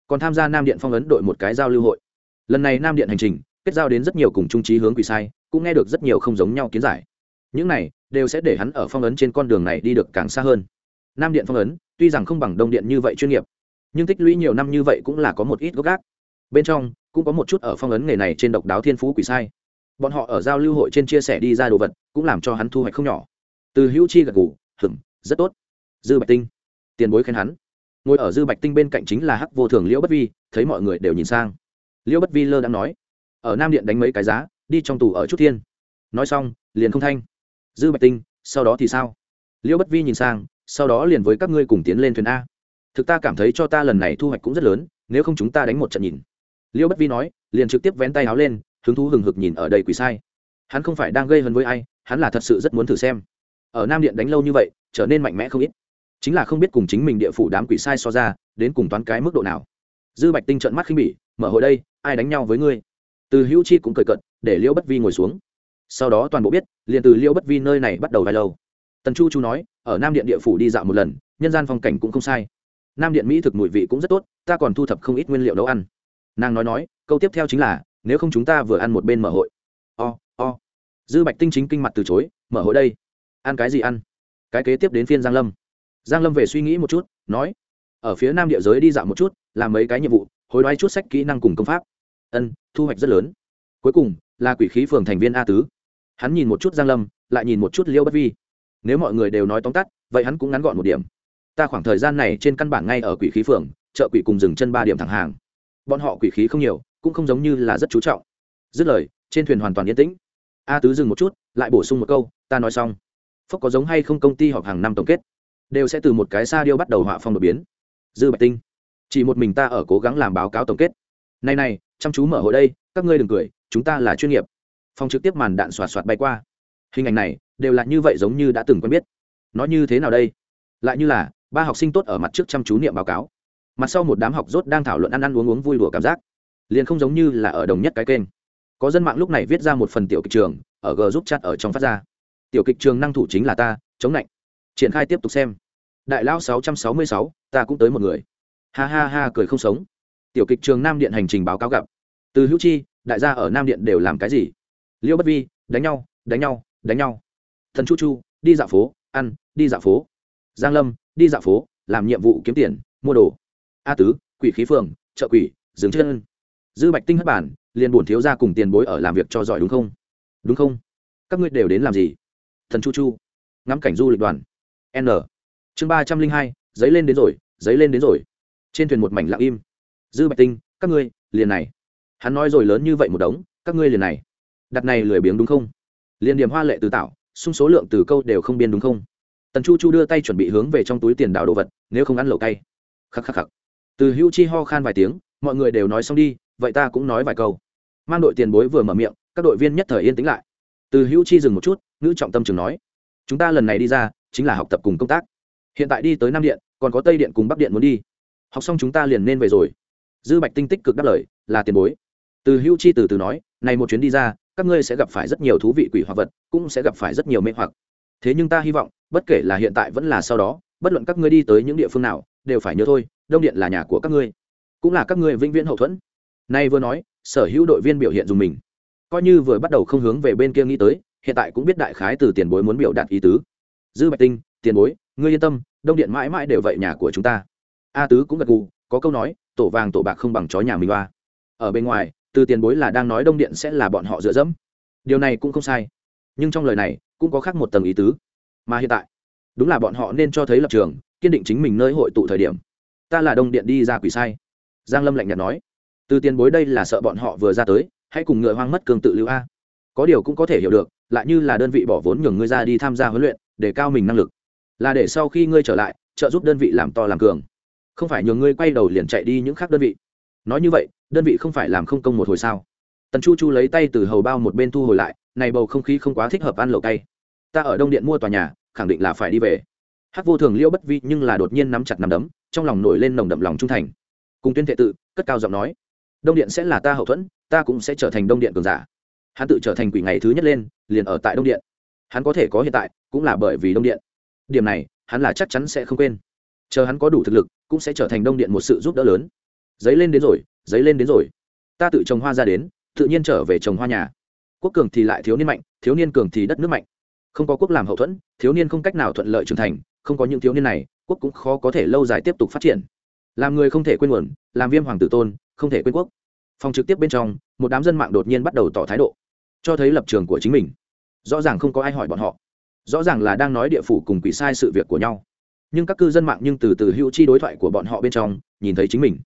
Còn tham gia nam điện phong ấn đội một cái giao lưu hội. Lần này nam điện hành trình, kết giao đến rất nhiều cùng trung trí hướng quỷ sai, cũng nghe được rất nhiều không giống nhau kiến giải. Những này, đều sẽ để hắn ở phong ấn trên con đường này đi được càng xa hơn. Nam điện phong ấn, tuy rằng không bằng đông điện như vậy chuyên nghiệp, nhưng tích lũy nhiều năm như vậy cũng là có một ít gốc gác. Bên trong, cũng có một chút ở phong ấn nghề này trên độc đáo thiên phú quỷ sai. Bọn họ ở giao lưu hội trên chia sẻ đi ra đồ vật, cũng làm cho hắn thu hoạch không nhỏ từ hữu chi gật gù, hửng rất tốt. Dư bạch tinh tiền bối khen hắn. Ngồi ở dư bạch tinh bên cạnh chính là hắc vô thường liễu bất vi thấy mọi người đều nhìn sang. Liễu bất vi lơ đang nói ở nam điện đánh mấy cái giá đi trong tù ở chút thiên. Nói xong liền không thanh. Dư bạch tinh sau đó thì sao? Liễu bất vi nhìn sang sau đó liền với các ngươi cùng tiến lên thuyền a. Thực ta cảm thấy cho ta lần này thu hoạch cũng rất lớn nếu không chúng ta đánh một trận nhìn. Liễu bất vi nói liền trực tiếp vén tay áo lên hứng thú hừng hực nhìn ở đây quỷ sai. Hắn không phải đang gây hấn với ai hắn là thật sự rất muốn thử xem ở nam điện đánh lâu như vậy trở nên mạnh mẽ không ít. Chính là không biết cùng chính mình địa phủ đám quỷ sai so ra đến cùng toán cái mức độ nào. Dư bạch tinh trợn mắt khinh bỉ mở hồi đây ai đánh nhau với ngươi? Từ hữu chi cũng cười cận để liễu bất vi ngồi xuống. Sau đó toàn bộ biết liền từ liễu bất vi nơi này bắt đầu vài lâu. Tần chu chu nói ở nam điện địa phủ đi dạo một lần nhân gian phong cảnh cũng không sai. Nam điện mỹ thực mùi vị cũng rất tốt ta còn thu thập không ít nguyên liệu nấu ăn. Nàng nói nói câu tiếp theo chính là nếu không chúng ta vừa ăn một bên mở hội. O、oh, o、oh. dư bạch tinh chính kinh mặt từ chối mở hội đây ăn cái gì ăn? Cái kế tiếp đến phiên giang lâm. Giang lâm về suy nghĩ một chút, nói, ở phía nam địa giới đi dạo một chút, làm mấy cái nhiệm vụ, hối đoái chút sách kỹ năng cùng công pháp. Ân, thu hoạch rất lớn. Cuối cùng, là quỷ khí phường thành viên a tứ. Hắn nhìn một chút giang lâm, lại nhìn một chút liêu bất vi. Nếu mọi người đều nói tóm tắt, vậy hắn cũng ngắn gọn một điểm. Ta khoảng thời gian này trên căn bản ngay ở quỷ khí phường, chợ quỷ cùng dừng chân ba điểm thẳng hàng. Bọn họ quỷ khí không nhiều, cũng không giống như là rất chú trọng. Dứt lời, trên thuyền hoàn toàn yên tĩnh. A tứ dừng một chút, lại bổ sung một câu, ta nói xong phúc có giống hay không công ty họp hàng năm tổng kết, đều sẽ từ một cái xa điêu bắt đầu họa phong đột biến. Dư bạch tinh, chỉ một mình ta ở cố gắng làm báo cáo tổng kết. Này này, chăm chú mở hội đây, các ngươi đừng cười, chúng ta là chuyên nghiệp. Phong trực tiếp màn đạn xoạt xoạt bay qua. Hình ảnh này, đều là như vậy giống như đã từng quen biết. Nói như thế nào đây? Lại như là, ba học sinh tốt ở mặt trước chăm chú niệm báo cáo. Mặt sau một đám học rốt đang thảo luận ăn ăn uống uống vui đùa cảm giác. Liền không giống như là ở đồng nhất cái kênh. Có dân mạng lúc này viết ra một phần tiểu kịch trường, ở g giúp chat ở trong phát ra tiểu kịch trường năng thủ chính là ta, chống lạnh. Triển khai tiếp tục xem. Đại lão sáu trăm sáu mươi sáu, ta cũng tới một người. Ha ha ha, cười không sống. Tiểu kịch trường nam điện hành trình báo cáo gặp. Từ hữu chi, đại gia ở nam điện đều làm cái gì? Liêu bất vi, đánh nhau đánh nhau đánh nhau. Thần chu chu, đi dạo phố, ăn, đi dạo phố. Giang lâm, đi dạo phố, làm nhiệm vụ kiếm tiền, mua đồ. A tứ, quỷ khí phường, chợ quỷ dừng chân. Dư bạch tinh hất bản, liền buồn thiếu ra cùng tiền bối ở làm việc cho giỏi đúng không? Đúng không? Các ngươi đều đến làm gì? Thần chu chu. Ngắm cảnh du lịch đoàn. N. Chương ba trăm linh hai, giấy lên đến rồi, giấy lên đến rồi. Trên thuyền một mảnh lặng im. Dư bạch tinh, các ngươi, liền này. Hắn nói rồi lớn như vậy một đống, các ngươi liền này. Đặt này lười biếng đúng không? Liền điểm hoa lệ từ tạo xung số lượng từ câu đều không biên đúng không? Tần chu chu đưa tay chuẩn bị hướng về trong túi tiền đào đồ vật, nếu không ăn lẩu cay. Khắc khắc khắc. Từ hữu chi ho khan vài tiếng, mọi người đều nói xong đi, vậy ta cũng nói vài câu. Mang đội tiền bối vừa mở miệng, các đội viên nhất thời yên tĩnh lại từ hữu chi dừng một chút, ngữ trọng tâm trường nói, chúng ta lần này đi ra, chính là học tập cùng công tác. Hiện tại đi tới nam điện, còn có tây điện cùng bắc điện muốn đi. Học xong chúng ta liền nên về rồi. Dư bạch tinh tích cực đáp lời, là tiền bối. Từ hữu chi từ từ nói, này một chuyến đi ra, các ngươi sẽ gặp phải rất nhiều thú vị quỷ hoặc vật, cũng sẽ gặp phải rất nhiều mê hoặc. Thế nhưng ta hy vọng, bất kể là hiện tại vẫn là sau đó, bất luận các ngươi đi tới những địa phương nào, đều phải nhớ thôi, đông điện là nhà của các ngươi, cũng là các ngươi vĩnh viễn hậu thuẫn. Nay vừa nói, sở hữu đội viên biểu hiện dùng mình coi như vừa bắt đầu không hướng về bên kia nghĩ tới, hiện tại cũng biết đại khái từ tiền bối muốn biểu đạt ý tứ. Dư bạch tinh, tiền bối, ngươi yên tâm, đông điện mãi mãi đều vậy nhà của chúng ta. A tứ cũng gật gù, có câu nói, tổ vàng tổ bạc không bằng chó nhà mình ba ở bên ngoài, từ tiền bối là đang nói đông điện sẽ là bọn họ dựa dẫm. Điều này cũng không sai. Nhưng trong lời này, cũng có khác một tầng ý tứ. Mà hiện tại, đúng là bọn họ nên cho thấy lập trường, kiên định chính mình nơi hội tụ thời điểm. Ta là đông điện đi ra quỷ sai. Giang lâm lạnh nhạt nói. Từ tiền bối đây là sợ bọn họ vừa ra tới hãy cùng ngựa hoang mất cường tự lưu a. Có điều cũng có thể hiểu được, lại như là đơn vị bỏ vốn nhường ngươi ra đi tham gia huấn luyện, để cao mình năng lực. Là để sau khi ngươi trở lại, trợ giúp đơn vị làm to làm cường. Không phải nhường ngươi quay đầu liền chạy đi những khác đơn vị. Nói như vậy, đơn vị không phải làm không công một hồi sao? Tần chu chu lấy tay từ hầu bao một bên thu hồi lại, này bầu không khí không quá thích hợp ăn lẩu cay. Ta ở đông điện mua tòa nhà, khẳng định là phải đi về. Hắc vô thường liêu bất vi nhưng là đột nhiên nắm chặt nắm đấm, trong lòng nổi lên nồng đậm lòng trung thành. Cùng tuyên thệ tự, cất cao giọng nói, đông điện sẽ là ta hậu thuẫn ta cũng sẽ trở thành đông điện cường giả. Hắn tự trở thành quỷ ngày thứ nhất lên, liền ở tại đông điện. Hắn có thể có hiện tại, cũng là bởi vì đông điện. Điểm này, hắn là chắc chắn sẽ không quên. Chờ hắn có đủ thực lực, cũng sẽ trở thành đông điện một sự giúp đỡ lớn. Giấy lên đến rồi, giấy lên đến rồi. Ta tự trồng hoa ra đến, tự nhiên trở về trồng hoa nhà. Quốc cường thì lại thiếu niên mạnh, thiếu niên cường thì đất nước mạnh. Không có quốc làm hậu thuẫn, thiếu niên không cách nào thuận lợi trưởng thành. Không có những thiếu niên này, quốc cũng khó có thể lâu dài tiếp tục phát triển. Làm người không thể quên nguồn, làm viêm hoàng tử tôn, không thể quên quốc phòng trực tiếp bên trong, một đám dân mạng đột nhiên bắt đầu tỏ thái độ, cho thấy lập trường của chính mình. Rõ ràng không có ai hỏi bọn họ. Rõ ràng là đang nói địa phủ cùng quỷ sai sự việc của nhau. Nhưng các cư dân mạng nhưng từ từ hữu chi đối thoại của bọn họ bên trong, nhìn thấy chính mình.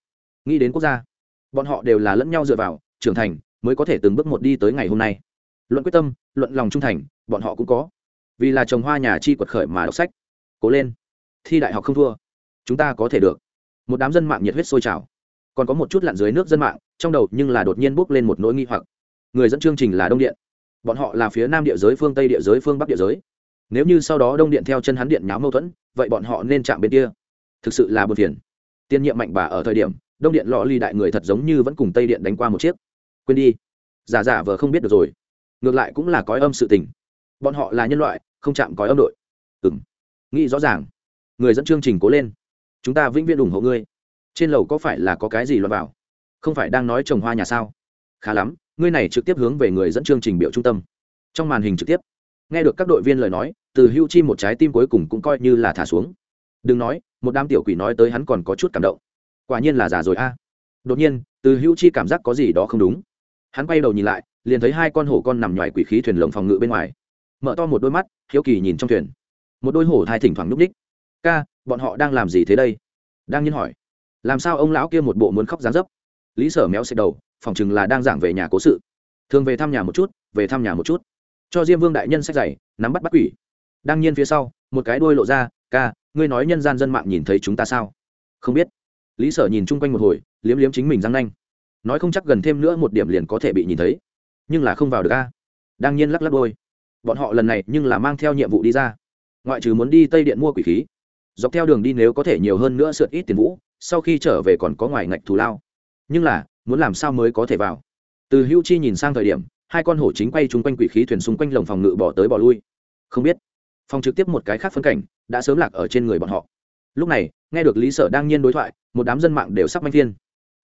Nghĩ đến quốc gia, bọn họ đều là lẫn nhau dựa vào, trưởng thành mới có thể từng bước một đi tới ngày hôm nay. Luận quyết tâm, luận lòng trung thành, bọn họ cũng có. Vì là trồng hoa nhà chi quật khởi mà đọc sách. Cố lên. Thi đại học không thua. Chúng ta có thể được. Một đám dân mạng nhiệt huyết sôi trào. Còn có một chút lặn dưới nước dân mạng trong đầu nhưng là đột nhiên bốc lên một nỗi nghi hoặc. Người dẫn chương trình là đông điện. Bọn họ là phía nam địa giới, phương tây địa giới, phương bắc địa giới. Nếu như sau đó đông điện theo chân hắn điện nháo mâu thuẫn, vậy bọn họ nên chạm bên kia. Thực sự là buồn phiền. Tiên nhiệm mạnh bà ở thời điểm, đông điện lọ ly đại người thật giống như vẫn cùng tây điện đánh qua một chiếc. Quên đi. Giả giả vờ không biết được rồi. Ngược lại cũng là cõi âm sự tình. Bọn họ là nhân loại, không chạm cõi âm đội. Ừng nghĩ rõ ràng. Người dẫn chương trình cố lên. Chúng ta vĩnh viễn ủng hộ ngươi. Trên lầu có phải là có cái gì loạn vào? Không phải đang nói trồng hoa nhà sao? Khá lắm, ngươi này trực tiếp hướng về người dẫn chương trình biểu trung tâm. Trong màn hình trực tiếp, nghe được các đội viên lời nói, từ hưu chi một trái tim cuối cùng cũng coi như là thả xuống. Đừng nói, một đám tiểu quỷ nói tới hắn còn có chút cảm động. Quả nhiên là giả rồi a. Đột nhiên, từ hưu chi cảm giác có gì đó không đúng. Hắn quay đầu nhìn lại, liền thấy hai con hổ con nằm ngoài quỷ khí thuyền lồng phòng ngự bên ngoài. Mở to một đôi mắt, hiếu kỳ nhìn trong thuyền. Một đôi hổ thai thỉnh thoảng núp ních ca, bọn họ đang làm gì thế đây? Đang nhiên hỏi. Làm sao ông lão kia một bộ muốn khóc dán dấp? Lý sở méo xẹt đầu, phòng chừng là đang giảng về nhà cố sự. Thường về thăm nhà một chút, về thăm nhà một chút. Cho diêm vương đại nhân sách giày, nắm bắt bắt quỷ. Đang nhiên phía sau, một cái đuôi lộ ra, ca, ngươi nói nhân gian dân mạng nhìn thấy chúng ta sao? Không biết. Lý sở nhìn chung quanh một hồi, liếm liếm chính mình răng nanh. Nói không chắc gần thêm nữa một điểm liền có thể bị nhìn thấy. Nhưng là không vào được ca đang nhiên lắc lắc đôi bọn họ lần này nhưng là mang theo nhiệm vụ đi ra. Ngoại trừ muốn đi tây điện mua quỷ khí. Dọc theo đường đi nếu có thể nhiều hơn nữa sượt ít tiền vũ, sau khi trở về còn có ngoài ngạch thù lao nhưng là, muốn làm sao mới có thể vào? Từ hưu chi nhìn sang thời điểm, hai con hổ chính quay chung quanh quỷ khí thuyền xung quanh lồng phòng ngự bỏ tới bỏ lui. Không biết, phòng trực tiếp một cái khác phân cảnh, đã sớm lạc ở trên người bọn họ. Lúc này, nghe được lý sở đang nhiên đối thoại, một đám dân mạng đều sắp manh thiên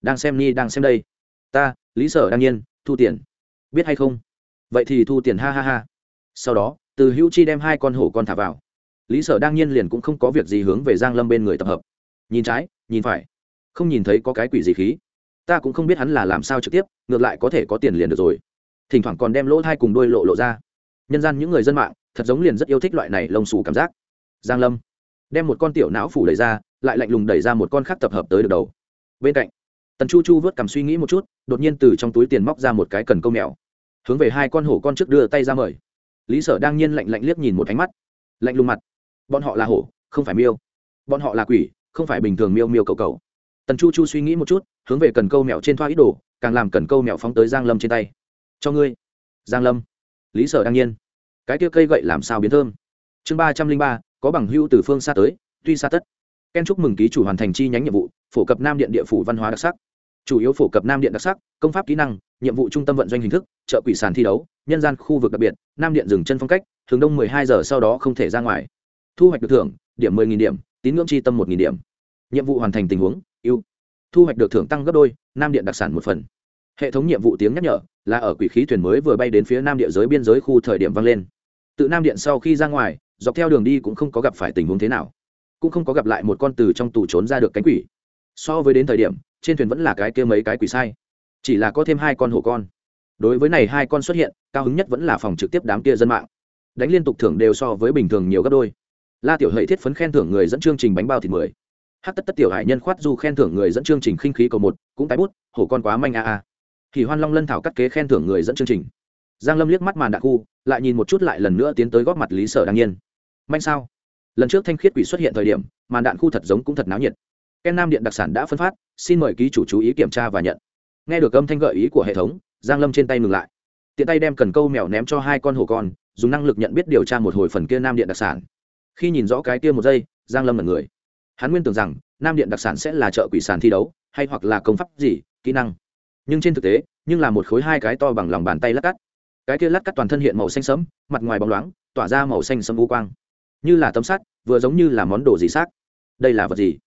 đang xem ni, đang xem đây. Ta, lý sở đang nhiên, thu tiền. Biết hay không? Vậy thì thu tiền, ha ha ha. Sau đó, từ hữu chi đem hai con hổ con thả vào. Lý sở đang nhiên liền cũng không có việc gì hướng về giang lâm bên người tập hợp. Nhìn trái, nhìn phải. Không nhìn thấy có cái quỷ gì khí ta cũng không biết hắn là làm sao trực tiếp, ngược lại có thể có tiền liền được rồi. Thỉnh thoảng còn đem lỗ thai cùng đôi lộ lộ ra. Nhân gian những người dân mạng, thật giống liền rất yêu thích loại này lông xù cảm giác. Giang lâm đem một con tiểu não phủ đẩy ra, lại lạnh lùng đẩy ra một con khác tập hợp tới được đầu. Bên cạnh, tần chu chu vớt cầm suy nghĩ một chút, đột nhiên từ trong túi tiền móc ra một cái cần câu mèo. Hướng về hai con hổ con trước đưa tay ra mời. Lý sở đang nhiên lạnh lạnh liếc nhìn một ánh mắt. Lạnh lùng mặt. Bọn họ là hổ, không phải miêu. Bọn họ là quỷ, không phải bình thường miêu miêu cầu cầu tần chu chu suy nghĩ một chút hướng về cần câu mèo trên thoa ít đồ, càng làm cần câu mèo phóng tới giang lâm trên tay. Cho ngươi. Giang lâm. Lý sở đương nhiên. Cái kia cây gậy làm sao biến thơm? Chương ba trăm linh ba, có bằng hữu từ phương xa tới, tuy xa tất. Ken chúc mừng ký chủ hoàn thành chi nhánh nhiệm vụ, phổ cập nam điện địa phủ văn hóa đặc sắc. Chủ yếu phổ cập nam điện đặc sắc, công pháp kỹ năng, nhiệm vụ trung tâm vận doanh hình thức, chợ quỷ sàn thi đấu, nhân gian khu vực đặc biệt, nam điện dừng chân phong cách, thường đông mười hai giờ sau đó không thể ra ngoài. Thu hoạch được thưởng, điểm mười nghìn điểm, tín ngưỡng chi tâm một nghìn điểm. Nhiệm vụ hoàn thành tình huống, ưu thu hoạch được thưởng tăng gấp đôi, nam điện đặc sản một phần. Hệ thống nhiệm vụ tiếng nhắc nhở là ở quỷ khí thuyền mới vừa bay đến phía nam địa giới biên giới khu thời điểm vang lên. Tự nam điện sau khi ra ngoài, dọc theo đường đi cũng không có gặp phải tình huống thế nào, cũng không có gặp lại một con từ trong tù trốn ra được cánh quỷ. So với đến thời điểm, trên thuyền vẫn là cái kia mấy cái quỷ sai, chỉ là có thêm hai con hổ con. Đối với này hai con xuất hiện, cao hứng nhất vẫn là phòng trực tiếp đám kia dân mạng. Đánh liên tục thưởng đều so với bình thường nhiều gấp đôi. La tiểu hợi thiết phấn khen thưởng người dẫn chương trình bánh bao thịt mười hát tất tất tiểu hải nhân khoát du khen thưởng người dẫn chương trình khinh khí cầu một, cũng tái bút, hổ con quá manh a a. Thì hoan long lân thảo cắt kế khen thưởng người dẫn chương trình. Giang lâm liếc mắt màn đạn khu, lại nhìn một chút lại lần nữa tiến tới góp mặt lý sở đương nhiên. Manh sao? Lần trước thanh khiết quỷ xuất hiện thời điểm, màn đạn khu thật giống cũng thật náo nhiệt. Ken nam điện đặc sản đã phân phát, xin mời ký chủ chú ý kiểm tra và nhận. Nghe được âm thanh gợi ý của hệ thống, giang lâm trên tay ngừng lại. Tiện tay đem cần câu mèo ném cho hai con hổ con, dùng năng lực nhận biết điều tra một hồi phần kia nam điện đặc sản. Khi nhìn rõ cái kia một giây, giang lâm là người hắn nguyên tưởng rằng nam điện đặc sản sẽ là chợ quỷ sản thi đấu, hay hoặc là công pháp gì, kỹ năng. Nhưng trên thực tế, nhưng là một khối hai cái to bằng lòng bàn tay lát cắt. Cái kia lát cắt toàn thân hiện màu xanh sẫm, mặt ngoài bóng loáng, tỏa ra màu xanh sẫm u quang. Như là tấm sắt, vừa giống như là món đồ gì xác. Đây là vật gì?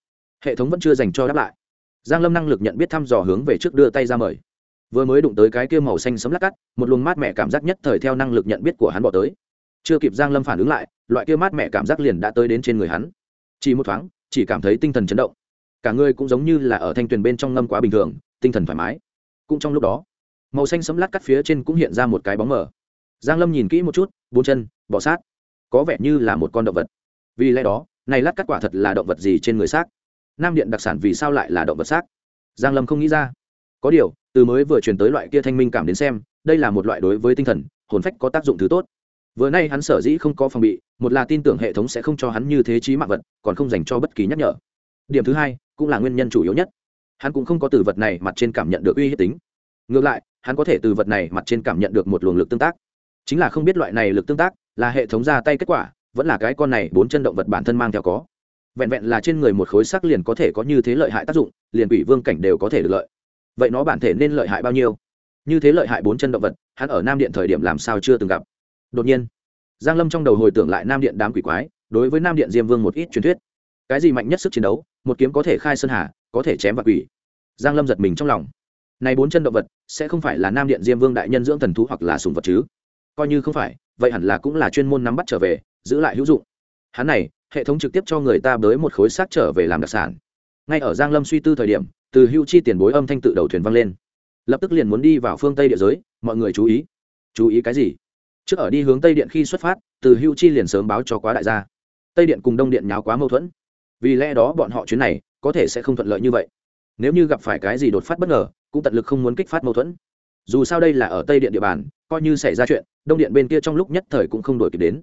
Hệ thống vẫn chưa dành cho đáp lại. Giang lâm năng lực nhận biết thăm dò hướng về trước đưa tay ra mời. Vừa mới đụng tới cái kia màu xanh sẫm lát cắt, một luồng mát mẻ cảm giác nhất thời theo năng lực nhận biết của hắn bỏ tới. Chưa kịp giang lâm phản ứng lại, loại kia mát mẻ cảm giác liền đã tới đến trên người hắn. Chỉ một thoáng chỉ cảm thấy tinh thần chấn động. Cả người cũng giống như là ở thanh tuyền bên trong ngâm quá bình thường, tinh thần thoải mái. Cũng trong lúc đó, màu xanh sấm lát cắt phía trên cũng hiện ra một cái bóng mờ. Giang lâm nhìn kỹ một chút, bốn chân bọ sát. Có vẻ như là một con động vật. Vì lẽ đó, này lát cắt quả thật là động vật gì trên người xác? Nam điện đặc sản vì sao lại là động vật xác? Giang lâm không nghĩ ra. Có điều, từ mới vừa truyền tới loại kia thanh minh cảm đến xem, đây là một loại đối với tinh thần, hồn phách có tác dụng thứ tốt. Vừa nay hắn sở dĩ không có phòng bị một là tin tưởng hệ thống sẽ không cho hắn như thế trí mạng vật, còn không dành cho bất kỳ nhắc nhở. Điểm thứ hai, cũng là nguyên nhân chủ yếu nhất. Hắn cũng không có từ vật này mặt trên cảm nhận được uy hiếp tính. Ngược lại, hắn có thể từ vật này mặt trên cảm nhận được một luồng lực tương tác. Chính là không biết loại này lực tương tác là hệ thống ra tay kết quả, vẫn là cái con này bốn chân động vật bản thân mang theo có. Vẹn vẹn là trên người một khối sắc liền có thể có như thế lợi hại tác dụng, liền quỷ vương cảnh đều có thể được lợi. Vậy nó bản thể nên lợi hại bao nhiêu? Như thế lợi hại bốn chân động vật, hắn ở nam điện thời điểm làm sao chưa từng gặp. Đột nhiên giang lâm trong đầu hồi tưởng lại nam điện đám quỷ quái, đối với nam điện diêm vương một ít truyền thuyết. Cái gì mạnh nhất sức chiến đấu? Một kiếm có thể khai sơn hà, có thể chém và quỷ. Giang lâm giật mình trong lòng. Này bốn chân động vật, sẽ không phải là nam điện diêm vương đại nhân dưỡng thần thú hoặc là sùng vật chứ? Coi như không phải, vậy hẳn là cũng là chuyên môn nắm bắt trở về, giữ lại hữu dụng. Hắn này, hệ thống trực tiếp cho người ta bới một khối xác trở về làm đặc sản. Ngay ở giang lâm suy tư thời điểm, từ hưu chi tiền bối âm thanh tự đầu thuyền vang lên. Lập tức liền muốn đi vào phương tây địa giới, mọi người chú ý. Chú ý cái gì? Trước ở đi hướng tây điện khi xuất phát, từ hưu chi liền sớm báo cho quá đại gia. Tây điện cùng đông điện nháo quá mâu thuẫn. Vì lẽ đó bọn họ chuyến này có thể sẽ không thuận lợi như vậy. Nếu như gặp phải cái gì đột phát bất ngờ, cũng tận lực không muốn kích phát mâu thuẫn. Dù sao đây là ở tây điện địa bàn, coi như xảy ra chuyện, đông điện bên kia trong lúc nhất thời cũng không đổi kịp đến.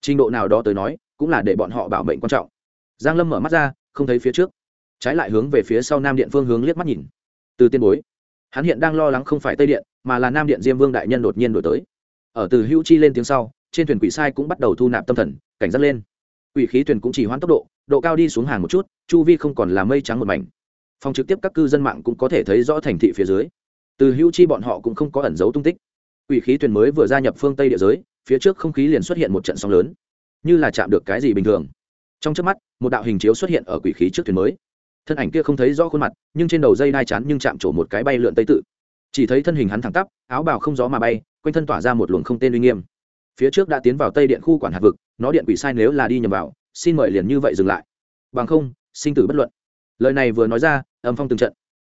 Trình độ nào đó tới nói, cũng là để bọn họ bảo mệnh quan trọng. Giang lâm mở mắt ra, không thấy phía trước. Trái lại hướng về phía sau nam điện phương hướng liếc mắt nhìn. Từ tiên bối, hắn hiện đang lo lắng không phải tây điện, mà là nam điện diêm vương đại nhân đột nhiên đổi tới ở từ hữu chi lên tiếng sau, trên thuyền quỷ sai cũng bắt đầu thu nạp tâm thần, cảnh giác lên. Quỷ khí thuyền cũng chỉ hoãn tốc độ độ cao đi xuống hàng một chút, chu vi không còn là mây trắng một mảnh. Phòng trực tiếp các cư dân mạng cũng có thể thấy rõ thành thị phía dưới. Từ hữu chi bọn họ cũng không có ẩn giấu tung tích. Quỷ khí thuyền mới vừa gia nhập phương tây địa giới, phía trước không khí liền xuất hiện một trận sóng lớn. Như là chạm được cái gì bình thường. Trong trước mắt, một đạo hình chiếu xuất hiện ở quỷ khí trước thuyền mới. Thân ảnh kia không thấy rõ khuôn mặt, nhưng trên đầu dây đai chắn nhưng chạm trổ một cái bay lượn tây tự. Chỉ thấy thân hình hắn thẳng tắp, áo bào không gió mà bay quanh thân tỏa ra một luồng không tên uy nghiêm. Phía trước đã tiến vào tây điện khu quản hạt vực nó điện quỷ sai nếu là đi nhầm vào xin mời liền như vậy dừng lại. Bằng không sinh tử bất luận. Lời này vừa nói ra âm phong từng trận.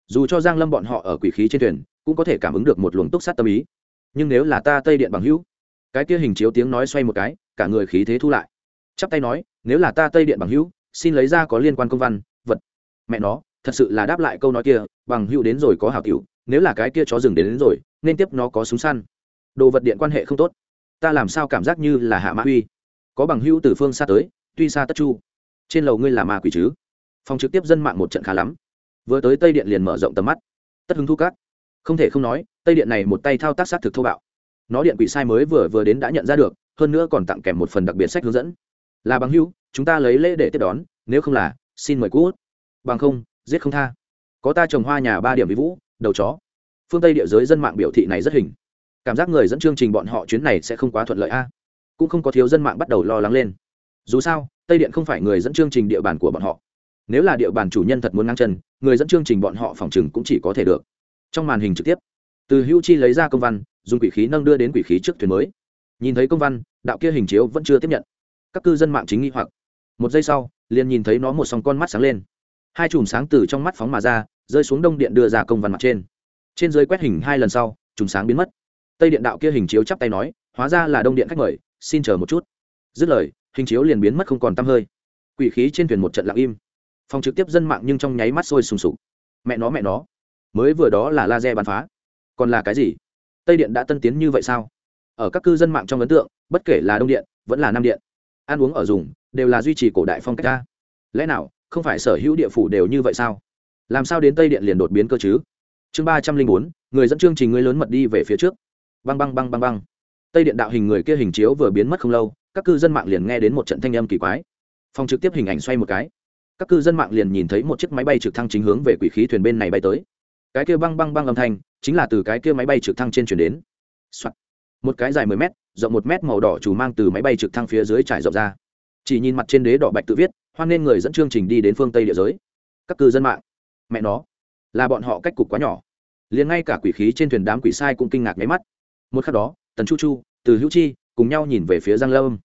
Dù cho giang lâm bọn họ ở quỷ khí trên thuyền cũng có thể cảm ứng được một luồng túc sát tâm ý. Nhưng nếu là ta tây điện bằng hữu cái kia hình chiếu tiếng nói xoay một cái cả người khí thế thu lại. Chắp tay nói nếu là ta tây điện bằng hữu xin lấy ra có liên quan công văn vật. Mẹ nó thật sự là đáp lại câu nói kia bằng hữu đến rồi có hảo cửu nếu là cái kia chó rừng đến, đến rồi nên tiếp nó có súng săn đồ vật điện quan hệ không tốt. Ta làm sao cảm giác như là hạ mã uy có bằng hữu từ phương xa tới, tuy xa tất chu. Trên lầu ngươi là ma quỷ chứ? Phòng trực tiếp dân mạng một trận khá lắm. Vừa tới tây điện liền mở rộng tầm mắt. Tất hứng thu cát không thể không nói, tây điện này một tay thao tác sát thực thô bạo. Nó điện quỷ sai mới vừa vừa đến đã nhận ra được, hơn nữa còn tặng kèm một phần đặc biệt sách hướng dẫn. Là bằng hữu, chúng ta lấy lễ để tiếp đón, nếu không là, xin mời cú bằng không, giết không tha. Có ta trồng hoa nhà ba điểm với vũ, đầu chó. Phương tây địa giới dân mạng biểu thị này rất hình cảm giác người dẫn chương trình bọn họ chuyến này sẽ không quá thuận lợi a. Cũng không có thiếu dân mạng bắt đầu lo lắng lên. Dù sao, tây điện không phải người dẫn chương trình địa bàn của bọn họ. Nếu là địa bàn chủ nhân thật muốn ngang chân, người dẫn chương trình bọn họ phòng chừng cũng chỉ có thể được. Trong màn hình trực tiếp, từ hữu chi lấy ra công văn, dùng quỷ khí nâng đưa đến quỷ khí trước thuyền mới. Nhìn thấy công văn, đạo kia hình chiếu vẫn chưa tiếp nhận. Các cư dân mạng chính nghi hoặc. Một giây sau, liền nhìn thấy nó một song con mắt sáng lên. Hai chùm sáng từ trong mắt phóng mà ra, rơi xuống đông điện đưa ra công văn mặt trên. Trên dưới quét hình hai lần sau, chùm sáng biến mất tây điện đạo kia hình chiếu chắp tay nói, hóa ra là đông điện khách mời, xin chờ một chút. Dứt lời, hình chiếu liền biến mất không còn t hơi. Quỷ khí trên thuyền một trận lặng im. Phòng trực tiếp dân mạng nhưng trong nháy mắt sôi sùng sục. Mẹ nó mẹ nó, mới vừa đó là laser bắn phá. Còn là cái gì? Tây điện đã tân tiến như vậy sao? Ở các cư dân mạng trong ấn tượng, bất kể là đông điện, vẫn là nam điện, ăn uống ở dùng, đều là duy trì cổ đại phong cách ta. Lẽ nào, không phải sở hữu địa phủ đều như vậy sao? Làm sao đến tây điện liền đột biến cơ chứ? Chương ba trăm linh bốn, người dẫn chương trình người lớn mật đi về phía trước băng băng băng băng băng. Tây điện đạo hình người kia hình chiếu vừa biến mất không lâu, các cư dân mạng liền nghe đến một trận thanh âm kỳ quái. Phòng trực tiếp hình ảnh xoay một cái. Các cư dân mạng liền nhìn thấy một chiếc máy bay trực thăng chính hướng về quỷ khí thuyền bên này bay tới. Cái kia băng băng băng âm thanh, chính là từ cái kia máy bay trực thăng trên chuyển đến、Soạn. một cái dài mười m rộng một m màu đỏ chủ mang từ máy bay trực thăng phía dưới trải rộng ra. Chỉ nhìn mặt trên đế đỏ bạch tự viết, hoan nên người dẫn chương trình đi đến phương tây địa giới. Các cư dân mạng. Mẹ nó. Là bọn họ cách cục quá nhỏ. Liền ngay cả quỷ khí trên thuyền đám quỷ sai cũng kinh ngạc nháy mắt một khắc đó tần chu chu từ hữu chi cùng nhau nhìn về phía giang lâm.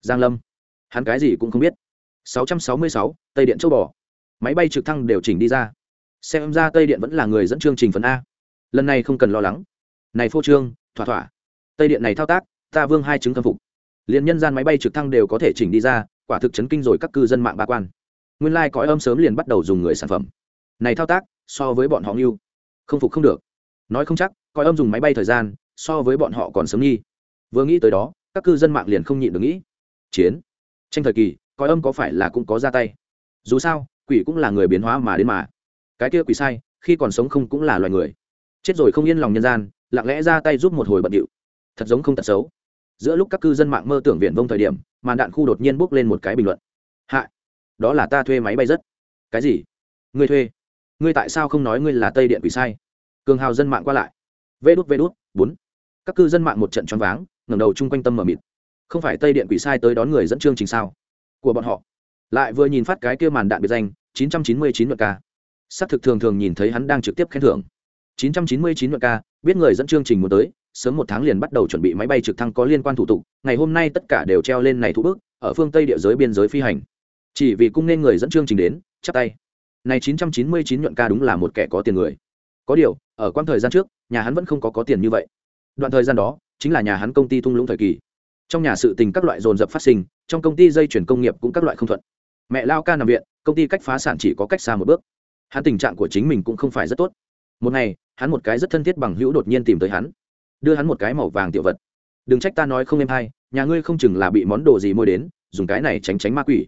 Giang lâm? Hắn cái gì cũng không biết. 666, tây điện châu bò. Máy bay trực thăng đều chỉnh đi ra. Xem ra tây điện vẫn là người dẫn chương trình phần a. Lần này không cần lo lắng. Này phô trương thỏa thỏa. Tây điện này thao tác ta vương hai chứng khâm phục. Liền nhân gian máy bay trực thăng đều có thể chỉnh đi ra quả thực chấn kinh rồi các cư dân mạng ba quan. Nguyên lai cõi âm sớm liền bắt đầu dùng người sản phẩm. Này thao tác so với bọn họ nghiêu không phục không được. Nói không chắc cõi âm dùng máy bay thời gian so với bọn họ còn sớm nghi. Vừa nghĩ tới đó, các cư dân mạng liền không nhịn được nghĩ. Chiến. Tranh thời kỳ, coi âm có phải là cũng có ra tay. Dù sao, quỷ cũng là người biến hóa mà đến mà. Cái kia quỷ sai, khi còn sống không cũng là loài người. Chết rồi không yên lòng nhân gian, lặng lẽ ra tay giúp một hồi bận điệu. Thật giống không tật xấu. Giữa lúc các cư dân mạng mơ tưởng viện vông thời điểm, màn đạn khu đột nhiên bốc lên một cái bình luận. Hạ. Đó là ta thuê máy bay rất. Cái gì? Ngươi thuê. Ngươi tại sao không nói ngươi là tây điện quỷ sai? Cường hào dân mạng qua lại. Vê đút vê đút, bốn các cư dân mạng một trận choáng váng, ngẩng đầu chung quanh tâm mở mịt. Không phải tây điện quỷ sai tới đón người dẫn chương trình sao? Của bọn họ. Lại vừa nhìn phát cái kia màn đạn biệt danh 999 luận ca. Xác thực thường thường nhìn thấy hắn đang trực tiếp khen thưởng. 999 luận ca, biết người dẫn chương trình muốn tới, sớm một tháng liền bắt đầu chuẩn bị máy bay trực thăng có liên quan thủ tục, ngày hôm nay tất cả đều treo lên này thủ bước, ở phương tây địa giới biên giới phi hành. Chỉ vì cung nên người dẫn chương trình đến, chắp tay. Này 999 nhuận ca đúng là một kẻ có tiền người. Có điều, ở quãng thời gian trước, nhà hắn vẫn không có có tiền như vậy đoạn thời gian đó, chính là nhà hắn công ty thung lũng thời kỳ. Trong nhà sự tình các loại dồn dập phát sinh, trong công ty dây chuyển công nghiệp cũng các loại không thuận. Mẹ lao ca nằm viện, công ty cách phá sản chỉ có cách xa một bước. Hắn tình trạng của chính mình cũng không phải rất tốt. Một ngày, hắn một cái rất thân thiết bằng hữu đột nhiên tìm tới hắn. Đưa hắn một cái màu vàng tiểu vật. Đừng trách ta nói không em hay, nhà ngươi không chừng là bị món đồ gì mua đến, dùng cái này tránh tránh ma quỷ.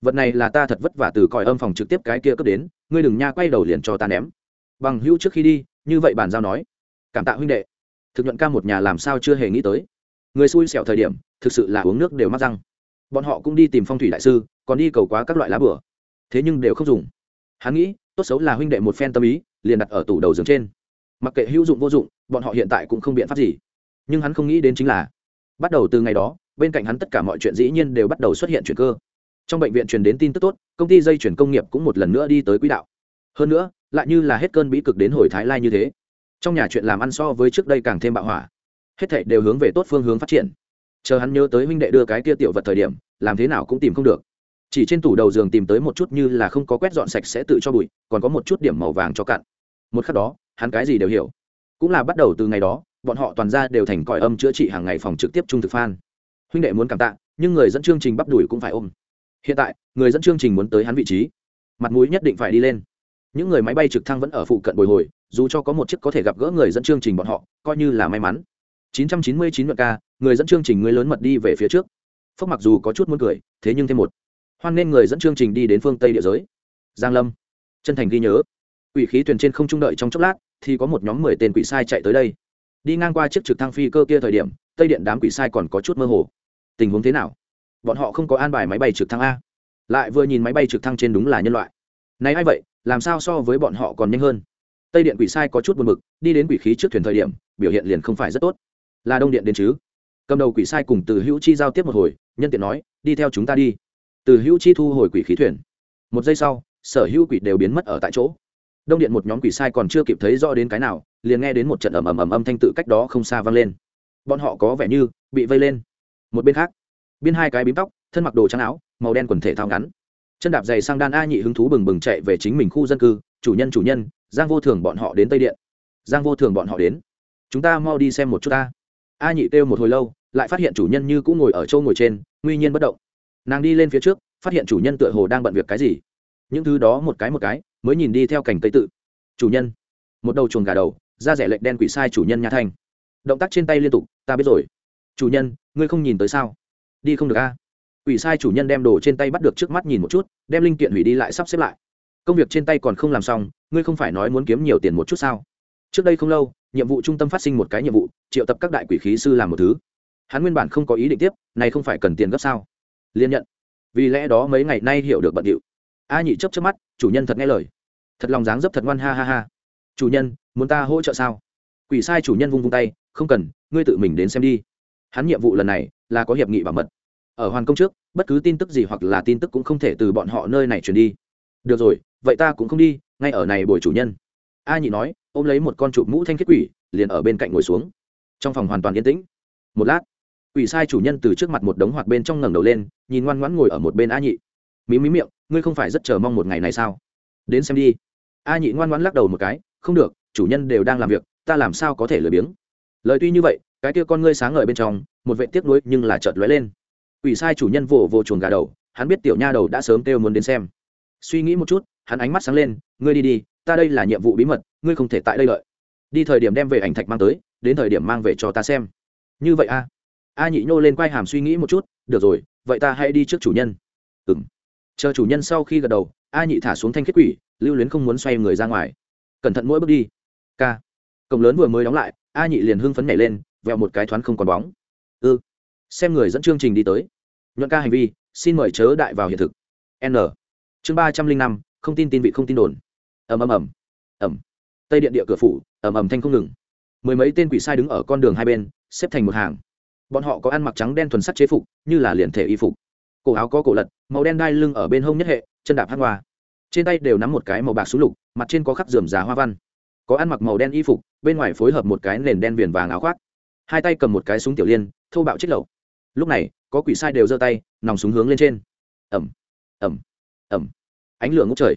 Vật này là ta thật vất vả từ còi âm phòng trực tiếp cái kia cướp đến, ngươi đừng nha quay đầu liền cho ta ném. Bằng hữu trước khi đi, như vậy bàn giao nói. Cảm tạ huynh đệ thực nhuận ca một nhà làm sao chưa hề nghĩ tới. Người xui xẻo thời điểm, thực sự là uống nước đều mắc răng. Bọn họ cũng đi tìm phong thủy đại sư, còn đi cầu quá các loại lá bửa. Thế nhưng đều không dùng. Hắn nghĩ, tốt xấu là huynh đệ một phen tâm ý, liền đặt ở tủ đầu giường trên. Mặc kệ hữu dụng vô dụng, bọn họ hiện tại cũng không biện pháp gì. Nhưng hắn không nghĩ đến chính là, bắt đầu từ ngày đó, bên cạnh hắn tất cả mọi chuyện dĩ nhiên đều bắt đầu xuất hiện chuyện cơ. Trong bệnh viện truyền đến tin tức tốt, công ty dây chuyển công nghiệp cũng một lần nữa đi tới quỹ đạo. Hơn nữa, lại như là hết cơn bí cực đến hồi thái lai như thế trong nhà chuyện làm ăn so với trước đây càng thêm bạo hỏa. Hết thảy đều hướng về tốt phương hướng phát triển. Chờ hắn nhớ tới huynh đệ đưa cái tia tiểu vật thời điểm, làm thế nào cũng tìm không được. Chỉ trên tủ đầu giường tìm tới một chút như là không có quét dọn sạch sẽ tự cho bụi, còn có một chút điểm màu vàng cho cặn một khắc đó, hắn cái gì đều hiểu. Cũng là bắt đầu từ ngày đó, bọn họ toàn ra đều thành còi âm chữa trị hàng ngày phòng trực tiếp trung thực phan huynh đệ muốn cảm tạ, nhưng người dẫn chương trình bắp đùi cũng phải ôm. Hiện tại, người dẫn chương trình muốn tới hắn vị trí. Mặt mũi nhất định phải đi lên. Những người máy bay trực thăng vẫn ở phụ cận bồi hồi dù cho có một chiếc có thể gặp gỡ người dẫn chương trình bọn họ, coi như là may mắn. 999 luận ca, người dẫn chương trình người lớn mật đi về phía trước. Phúc mặc dù có chút muốn cười, thế nhưng thêm một. Hoan nên người dẫn chương trình đi đến phương tây địa giới. Giang lâm. Chân thành ghi nhớ. Quỷ khí thuyền trên không trung đợi trong chốc lát, thì có một nhóm mười tên quỷ sai chạy tới đây. Đi ngang qua chiếc trực thăng phi cơ kia thời điểm, tây điện đám quỷ sai còn có chút mơ hồ. Tình huống thế nào? Bọn họ không có an bài máy bay trực thăng a. Lại vừa nhìn máy bay trực thăng trên đúng là nhân loại. Này ai vậy? Làm sao so với bọn họ còn nhanh hơn? Tây điện quỷ sai có chút buồn b ự c đi đến quỷ khí trước thuyền thời điểm, biểu hiện liền không phải rất tốt. Là đông điện đến chứ? Cầm đầu quỷ sai cùng từ hữu chi giao tiếp một hồi, nhân tiện nói, đi theo chúng ta đi. Từ hữu chi thu hồi quỷ khí thuyền. Một giây sau, sở hữu quỷ đều biến mất ở tại chỗ. Đông điện một nhóm quỷ sai còn chưa kịp thấy rõ đến cái nào, liền nghe đến một trận ầm ầm ầm âm thanh tự cách đó không xa vang lên. Bọn họ có vẻ như bị vây lên. Một bên khác, biên hai cái bím tóc, thân mặc đồ trắng áo, màu đen quần thể thao ngắn. Chân đạp giày sang đan a nhị hứng thú bừng bừng chạy về chính mình khu dân cư, chủ nhân chủ nhân giang vô thường bọn họ đến tây điện. Giang vô thường bọn họ đến. Chúng ta mau đi xem một chút ta. A nhị kêu một hồi lâu, lại phát hiện chủ nhân như cũng ngồi ở châu ngồi trên, nguy nhiên bất động. Nàng đi lên phía trước, phát hiện chủ nhân tựa hồ đang bận việc cái gì. Những thứ đó một cái một cái, mới nhìn đi theo cảnh tây tự. Chủ nhân, một đầu chuồng gà đầu, da rẻ lệch đen quỷ sai chủ nhân nhà thanh. Động tác trên tay liên tục, ta biết rồi. Chủ nhân, ngươi không nhìn tới sao? Đi không được a. Quỷ sai chủ nhân đem đồ trên tay bắt được trước mắt nhìn một chút, đem linh kiện hủy đi lại sắp xếp lại công việc trên tay còn không làm xong, ngươi không phải nói muốn kiếm nhiều tiền một chút sao? Trước đây không lâu, nhiệm vụ trung tâm phát sinh một cái nhiệm vụ, triệu tập các đại quỷ khí sư làm một thứ. Hắn nguyên bản không có ý định tiếp, này không phải cần tiền gấp sao? Liên nhận. Vì lẽ đó mấy ngày nay hiểu được bận điệu. A nhị chấp chấp mắt, chủ nhân thật nghe lời. Thật lòng dáng dấp thật ngoan, ha ha ha. Chủ nhân, muốn ta hỗ trợ sao? Quỷ sai chủ nhân vung vung tay, không cần, ngươi tự mình đến xem đi. Hắn nhiệm vụ lần này, là có hiệp nghị bảo mật. Ở hoàn công trước, bất cứ tin tức gì hoặc là tin tức cũng không thể từ bọn họ nơi này truyền đi được rồi, vậy ta cũng không đi, ngay ở này bồi chủ nhân. A nhị nói, ôm lấy một con chụp mũ thanh khiết quỷ, liền ở bên cạnh ngồi xuống. Trong phòng hoàn toàn yên tĩnh. Một lát, quỷ sai chủ nhân từ trước mặt một đống hoạt bên trong ngẩng đầu lên, nhìn ngoan ngoãn ngồi ở một bên a nhị. Mí mí miệng, ngươi không phải rất chờ mong một ngày này sao? Đến xem đi. A nhị ngoan ngoãn lắc đầu một cái, không được, chủ nhân đều đang làm việc, ta làm sao có thể lười biếng? Lời tuy như vậy, cái kia con ngươi sáng ngời bên trong, một vệ tiếc nuối nhưng là chợt lóe lên. Quỷ sai chủ nhân vồ vồ chuồng gà đầu, hắn biết tiểu nha đầu đã sớm kêu muốn đến xem suy nghĩ một chút, hắn ánh mắt sáng lên, ngươi đi đi, ta đây là nhiệm vụ bí mật, ngươi không thể tại đây lợi đi thời điểm đem về ảnh thạch mang tới, đến thời điểm mang về cho ta xem. Như vậy a a nhị nhô lên quai hàm suy nghĩ một chút, được rồi, vậy ta hãy đi trước chủ nhân. Ừ m chờ chủ nhân sau khi gật đầu, a nhị thả xuống thanh kết quỷ, lưu luyến không muốn xoay người ra ngoài. Cẩn thận mỗi bước đi k cổng lớn vừa mới đóng lại, a nhị liền hưng phấn nhảy lên vẹo một cái thoáng không còn bóng. Ư? Ừ. xem người dẫn chương trình đi tới. Nhuận ca hành vi, xin mời chớ đại vào hiện thực. N chương ba trăm linh năm, không tin tin vị không tin đồn. Ầm ầm ầm. Ầm. Tây điện địa cửa phủ, ầm ầm thanh không ngừng. Mười mấy tên quỷ sai đứng ở con đường hai bên, xếp thành một hàng. Bọn họ có ăn mặc trắng đen thuần sắc chế phục, như là liền thể y phục. Cổ áo có cổ lật, màu đen đai lưng ở bên hông nhất hệ, chân đạp hát hoa. Trên tay đều nắm một cái màu bạc súng lục, mặt trên có khắc dườm giá hoa văn. Có ăn mặc màu đen y phục, bên ngoài phối hợp một cái nền đen viền vàng áo khoác. Hai tay cầm một cái súng tiểu liên, thô bạo trích lậu. Lúc này, có quỷ sai đều giơ tay, nòng súng hướng lên trên. Ẩm ẩm ẩm ánh lửa ngốc trời.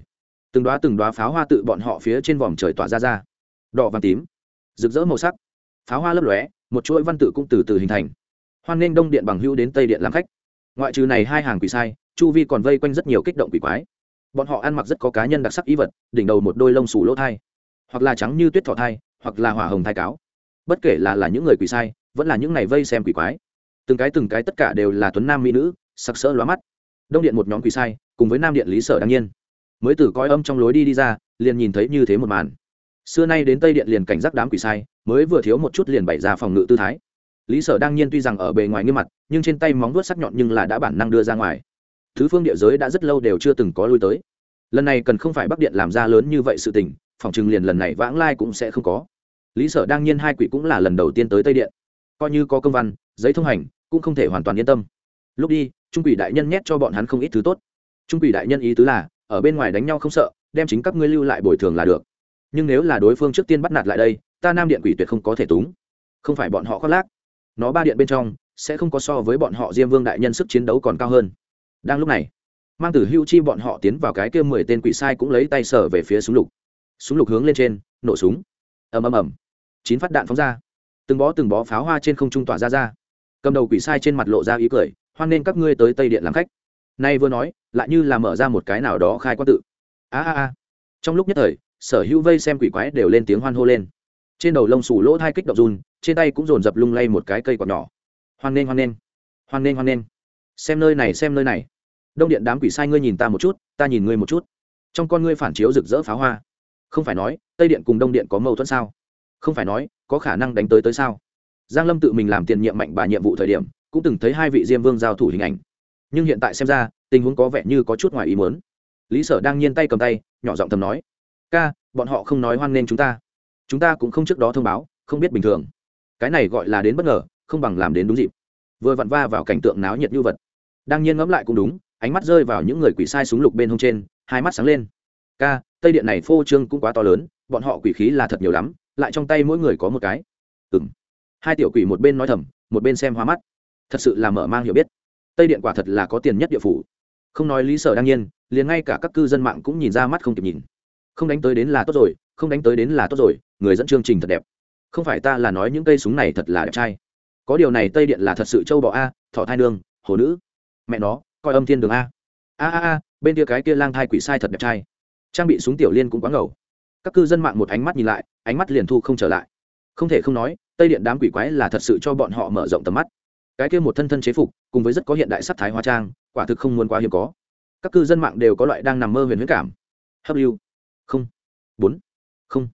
Từng đoá từng đoá pháo hoa tự bọn họ phía trên vòm trời tỏa ra ra. Đỏ và tím, rực rỡ màu sắc. Pháo hoa lấp lóe, một chuỗi văn tự cũng từ từ hình thành. Hoan nghênh đông điện bằng hữu đến tây điện làm khách. Ngoại trừ này hai hàng quỷ sai, chu vi còn vây quanh rất nhiều kích động quỷ quái. Bọn họ ăn mặc rất có cá nhân đặc sắc ý vật, đỉnh đầu một đôi lông xù lỗ thai. Hoặc là trắng như tuyết thọ thai, hoặc là hỏa hồng thai cáo. Bất kể là là những người quỷ sai, vẫn là những ngày vây xem quỷ quái. Từng cái từng cái tất cả đều là tuấn nam mỹ nữ, sặc sỡ lóa mắt đông điện một nhóm quỷ sai, cùng với nam điện lý sở đương nhiên. Mới từ coi âm trong lối đi đi ra, liền nhìn thấy như thế một màn. Xưa nay đến tây điện liền cảnh giác đám quỷ sai, mới vừa thiếu một chút liền bày ra phòng ngự tư thái. Lý sở đương nhiên tuy rằng ở bề ngoài nghiêm mặt, nhưng trên tay móng vuốt sắc nhọn nhưng là đã bản năng đưa ra ngoài. Thứ phương địa giới đã rất lâu đều chưa từng có lui tới. Lần này cần không phải bắc điện làm ra lớn như vậy sự tình, phòng chừng liền lần này vãng lai cũng sẽ không có. Lý sở đương nhiên hai quỷ cũng là lần đầu tiên tới tây điện. Coi như có công văn, giấy thông hành, cũng không thể hoàn toàn yên tâm. Lúc đi trung quỷ đại nhân nhét cho bọn hắn không ít thứ tốt. Trung quỷ đại nhân ý tứ là, ở bên ngoài đánh nhau không sợ, đem chính các ngươi lưu lại bồi thường là được. Nhưng nếu là đối phương trước tiên bắt nạt lại đây, ta nam điện quỷ tuyệt không có thể túng. Không phải bọn họ khoác lác. Nó ba điện bên trong, sẽ không có so với bọn họ diêm vương đại nhân sức chiến đấu còn cao hơn. Đang lúc này, mang tử hưu chi bọn họ tiến vào cái kia mười tên quỷ sai cũng lấy tay sở về phía súng lục. Súng lục hướng lên trên, nổ súng. Ầm ầm ầm. Chín phát đạn phóng ra. Từng bó từng bó pháo hoa trên không trung tỏa ra ra. Cầm đầu quỷ sai trên mặt lộ ra ý cười hoan nên các ngươi tới tây điện làm khách. Nay vừa nói lại như là mở ra một cái nào đó khai quan tự. A a a. Trong lúc nhất thời sở hữu vây xem quỷ quái đều lên tiếng hoan hô lên. Trên đầu lông xù lỗ hai kích động run trên tay cũng dồn dập lung lay một cái cây quạt nhỏ. Hoan nên hoan nên, hoan nên hoan nên, xem nơi này xem nơi này. Đông điện đám quỷ sai ngươi nhìn ta một chút ta nhìn ngươi một chút. Trong con ngươi phản chiếu rực rỡ pháo hoa. Không phải nói tây điện cùng đông điện có mâu thuẫn sao? Không phải nói có khả năng đánh tới tới sao? Giang lâm tự mình làm tiền nhiệm mạnh bà nhiệm vụ thời điểm cũng từng thấy hai vị diêm vương giao thủ hình ảnh. Nhưng hiện tại xem ra, tình huống có vẻ như có chút ngoài ý muốn. Lý sở đang nhiên tay cầm tay, nhỏ giọng thầm nói, ca, bọn họ không nói hoan nghênh chúng ta. Chúng ta cũng không trước đó thông báo, không biết bình thường. Cái này gọi là đến bất ngờ, không bằng làm đến đúng dịp. Vừa vặn va vào cảnh tượng náo nhiệt như vật. Đang nhiên ngẫm lại cũng đúng, ánh mắt rơi vào những người quỷ sai súng lục bên hông trên, hai mắt sáng lên. Ca, tây điện này phô trương cũng quá to lớn, bọn họ quỷ khí là thật nhiều lắm, lại trong tay mỗi người có một cái. Ừng hai tiểu quỷ một bên nói thầm, một bên xem hoa mắt thật sự là mở mang hiểu biết. Tây điện quả thật là có tiền nhất địa phủ. Không nói lý sở đương nhiên, liền ngay cả các cư dân mạng cũng nhìn ra mắt không kịp nhìn. Không đánh tới đến là tốt rồi, không đánh tới đến là tốt rồi, người dẫn chương trình thật đẹp. Không phải ta là nói những cây súng này thật là đẹp trai. Có điều này tây điện là thật sự châu bò a thọ thai nương, hồ nữ. Mẹ nó, coi âm thiên đường a. A a a, bên kia cái kia lang thai quỷ sai thật đẹp trai. Trang bị súng tiểu liên cũng quá ngầu. Các cư dân mạng một ánh mắt nhìn lại, ánh mắt liền thu không trở lại. Không thể không nói, tây điện đám quỷ quái là thật sự cho bọn họ mở rộng tầm mắt cái kia một thân thân chế phục, cùng với rất có hiện đại sắc thái hóa trang, quả thực không muốn quá hiếm có. Các cư dân mạng đều có loại đang nằm mơ huyền huyết cảm. Hấp không. Bốn. Không.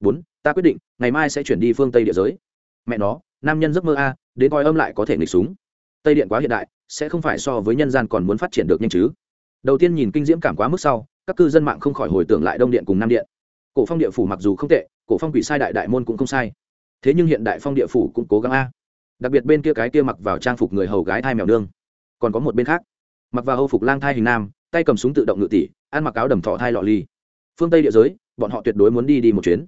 Bốn. Ta quyết định, ngày mai sẽ chuyển đi phương tây địa giới. Mẹ nó, nam nhân giấc mơ a, đến coi âm lại có thể nghịch súng. Tây điện quá hiện đại, sẽ không phải so với nhân gian còn muốn phát triển được nhanh chứ. Đầu tiên nhìn kinh diễm cảm quá mức sau, các cư dân mạng không khỏi hồi tưởng lại đông điện cùng nam điện. Cổ phong địa phủ mặc dù không tệ, cổ phong quỷ sai đại đại môn cũng không sai. Thế nhưng hiện đại phong địa phủ cũng cố gắng a đặc biệt bên kia cái kia mặc vào trang phục người hầu gái thai mèo nương, còn có một bên khác, mặc vào hầu phục lang thai hình nam, tay cầm súng tự động ngự tỷ, ăn mặc áo đầm thọ thai lọ ly phương tây địa giới, bọn họ tuyệt đối muốn đi đi một chuyến.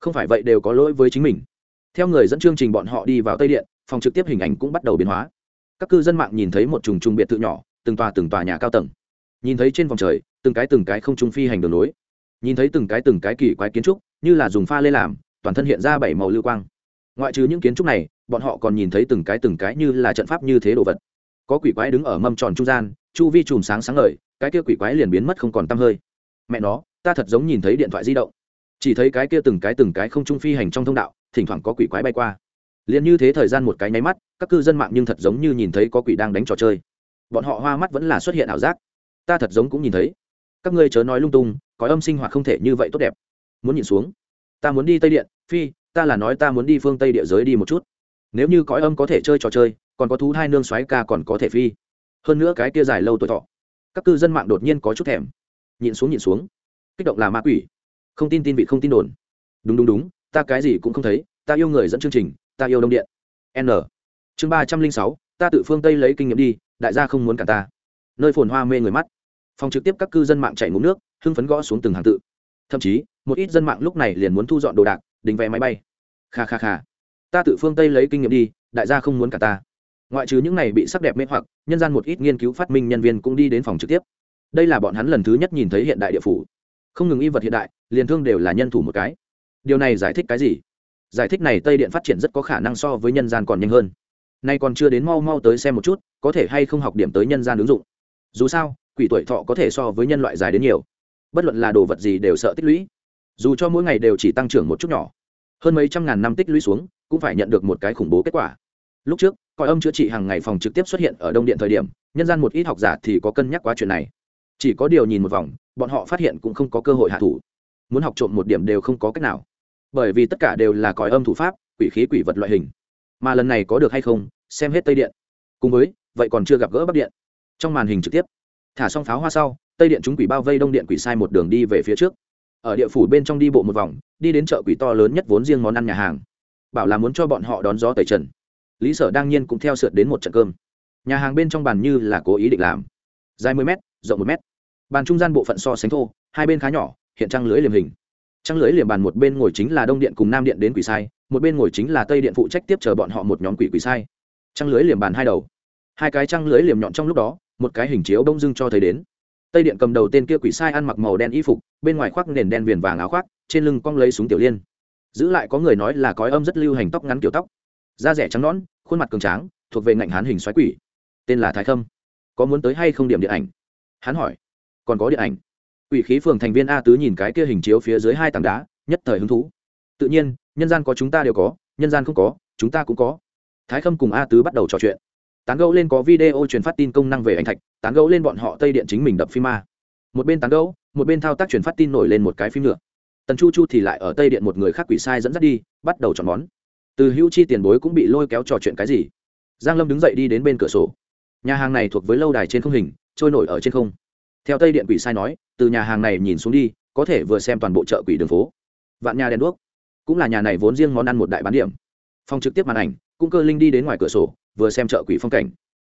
Không phải vậy đều có lỗi với chính mình. Theo người dẫn chương trình bọn họ đi vào tây điện, phòng trực tiếp hình ảnh cũng bắt đầu biến hóa. Các cư dân mạng nhìn thấy một trùng trùng biệt thự nhỏ, từng tòa từng tòa nhà cao tầng. Nhìn thấy trên vòng trời, từng cái từng cái không trung phi hành đường lối. Nhìn thấy từng cái từng cái kỳ quái kiến trúc, như là dùng pha lê làm, toàn thân hiện ra bảy màu lưu quang. Ngoại trừ những kiến trúc này bọn họ còn nhìn thấy từng cái từng cái như là trận pháp như thế đồ vật. Có quỷ quái đứng ở mâm tròn trung gian, chu vi chùm sáng sáng ngời, cái kia quỷ quái liền biến mất không còn tăm hơi. Mẹ nó, ta thật giống nhìn thấy điện thoại di động. Chỉ thấy cái kia từng cái từng cái không trung phi hành trong thông đạo, thỉnh thoảng có quỷ quái bay qua. Liền như thế thời gian một cái nháy mắt, các cư dân mạng nhưng thật giống như nhìn thấy có quỷ đang đánh trò chơi. Bọn họ hoa mắt vẫn là xuất hiện ảo giác. Ta thật giống cũng nhìn thấy. Các ngươi chớ nói lung tung, có âm sinh hoạt không thể như vậy tốt đẹp. Muốn nhìn xuống. Ta muốn đi tây điện, phi, ta là nói ta muốn đi phương tây địa giới đi một chút nếu như cõi âm có thể chơi trò chơi, còn có thú hai nương xoáy ca còn có thể phi. Hơn nữa cái kia dài lâu tuổi thọ, các cư dân mạng đột nhiên có chút thèm. Nhịn xuống nhịn xuống. Kích động là ma quỷ. Không tin tin vị, không tin đồn. Đúng đúng đúng, ta cái gì cũng không thấy, ta yêu người dẫn chương trình, ta yêu đông điện. N. Chương ba trăm linh sáu, ta tự phương tây lấy kinh nghiệm đi, đại gia không muốn cả ta. Nơi phồn hoa mê người mắt. Phòng trực tiếp các cư dân mạng chạy ngủ nước, hưng phấn gõ xuống từng hàng tự. Thậm chí, một ít dân mạng lúc này liền muốn thu dọn đồ đạc, đính vé máy bay. Kha kha kha ta tự phương tây lấy kinh nghiệm đi, đại gia không muốn cả ta. Ngoại trừ những này bị sắc đẹp mê hoặc, nhân gian một ít nghiên cứu phát minh nhân viên cũng đi đến phòng trực tiếp. Đây là bọn hắn lần thứ nhất nhìn thấy hiện đại địa phủ. Không ngừng y vật hiện đại, liền thương đều là nhân thủ một cái. Điều này giải thích cái gì? Giải thích này tây điện phát triển rất có khả năng so với nhân gian còn nhanh hơn. Nay còn chưa đến mau mau tới xem một chút, có thể hay không học điểm tới nhân gian ứng dụng. Dù sao, quỷ tuổi thọ có thể so với nhân loại dài đến nhiều. Bất luận là đồ vật gì đều sợ tích lũy. Dù cho mỗi ngày đều chỉ tăng trưởng một chút nhỏ, hơn mấy trăm ngàn năm tích lũy xuống cũng phải nhận được một cái khủng bố kết quả. Lúc trước, coi âm chữa trị hàng ngày phòng trực tiếp xuất hiện ở đông điện thời điểm, nhân gian một ít học giả thì có cân nhắc quá chuyện này. Chỉ có điều nhìn một vòng, bọn họ phát hiện cũng không có cơ hội hạ thủ. Muốn học trộm một điểm đều không có cách nào. Bởi vì tất cả đều là cõi âm thủ pháp, quỷ khí quỷ vật loại hình. Mà lần này có được hay không, xem hết tây điện. Cùng với, vậy còn chưa gặp gỡ bắc điện. Trong màn hình trực tiếp, thả xong pháo hoa sau, tây điện chúng quỷ bao vây đông điện quỷ sai một đường đi về phía trước. Ở địa phủ bên trong đi bộ một vòng, đi đến chợ quỷ to lớn nhất vốn riêng món ăn nhà hàng bảo là muốn cho bọn họ đón gió tẩy trần. Lý sở đương nhiên cũng theo sượt đến một trận cơm. Nhà hàng bên trong bàn như là cố ý định làm. Dài mười m rộng một m bàn trung gian bộ phận so sánh thô, hai bên khá nhỏ, hiện trăng lưới liềm hình. Trăng lưới liềm bàn một bên ngồi chính là đông điện cùng nam điện đến quỷ sai, một bên ngồi chính là tây điện phụ trách tiếp chờ bọn họ một nhóm quỷ quỷ sai. Trăng lưới liềm bàn hai đầu. Hai cái trăng lưới liềm nhọn trong lúc đó, một cái hình chiếu đông dưng cho thấy đến. Tây điện cầm đầu tên kia quỷ sai ăn mặc màu đen y phục, bên ngoài khoác nền đen viền vàng áo khoác, trên lưng cong lấy súng tiểu liên giữ lại có người nói là cói âm rất lưu hành tóc ngắn kiểu tóc. Da rẻ trắng nõn, khuôn mặt cường tráng, thuộc về ngạnh hán hình xoáy quỷ. Tên là thái khâm. Có muốn tới hay không điểm điện ảnh? Hắn hỏi. Còn có điện ảnh. Quỷ khí phường thành viên a tứ nhìn cái kia hình chiếu phía dưới hai tảng đá, nhất thời hứng thú. Tự nhiên, nhân gian có chúng ta đều có, nhân gian không có, chúng ta cũng có. Thái khâm cùng a tứ bắt đầu trò chuyện. Tán gẫu lên có video truyền phát tin công năng về anh thạch, tán gẫu lên bọn họ tây điện chính mình đập phim a. Một bên tán gẫu, một bên thao tác truyền phát tin nổi lên một cái phim nữa tần chu chu thì lại ở tây điện một người khác quỷ sai dẫn dắt đi, bắt đầu chọn món. Từ hữu chi tiền bối cũng bị lôi kéo trò chuyện cái gì? Giang lâm đứng dậy đi đến bên cửa sổ. Nhà hàng này thuộc với lâu đài trên không hình, trôi nổi ở trên không. Theo tây điện quỷ sai nói, từ nhà hàng này nhìn xuống đi, có thể vừa xem toàn bộ chợ quỷ đường phố. Vạn nhà đèn đuốc. Cũng là nhà này vốn riêng món ăn một đại bán điểm. Phòng trực tiếp màn ảnh, cũng cơ linh đi đến ngoài cửa sổ, vừa xem chợ quỷ phong cảnh.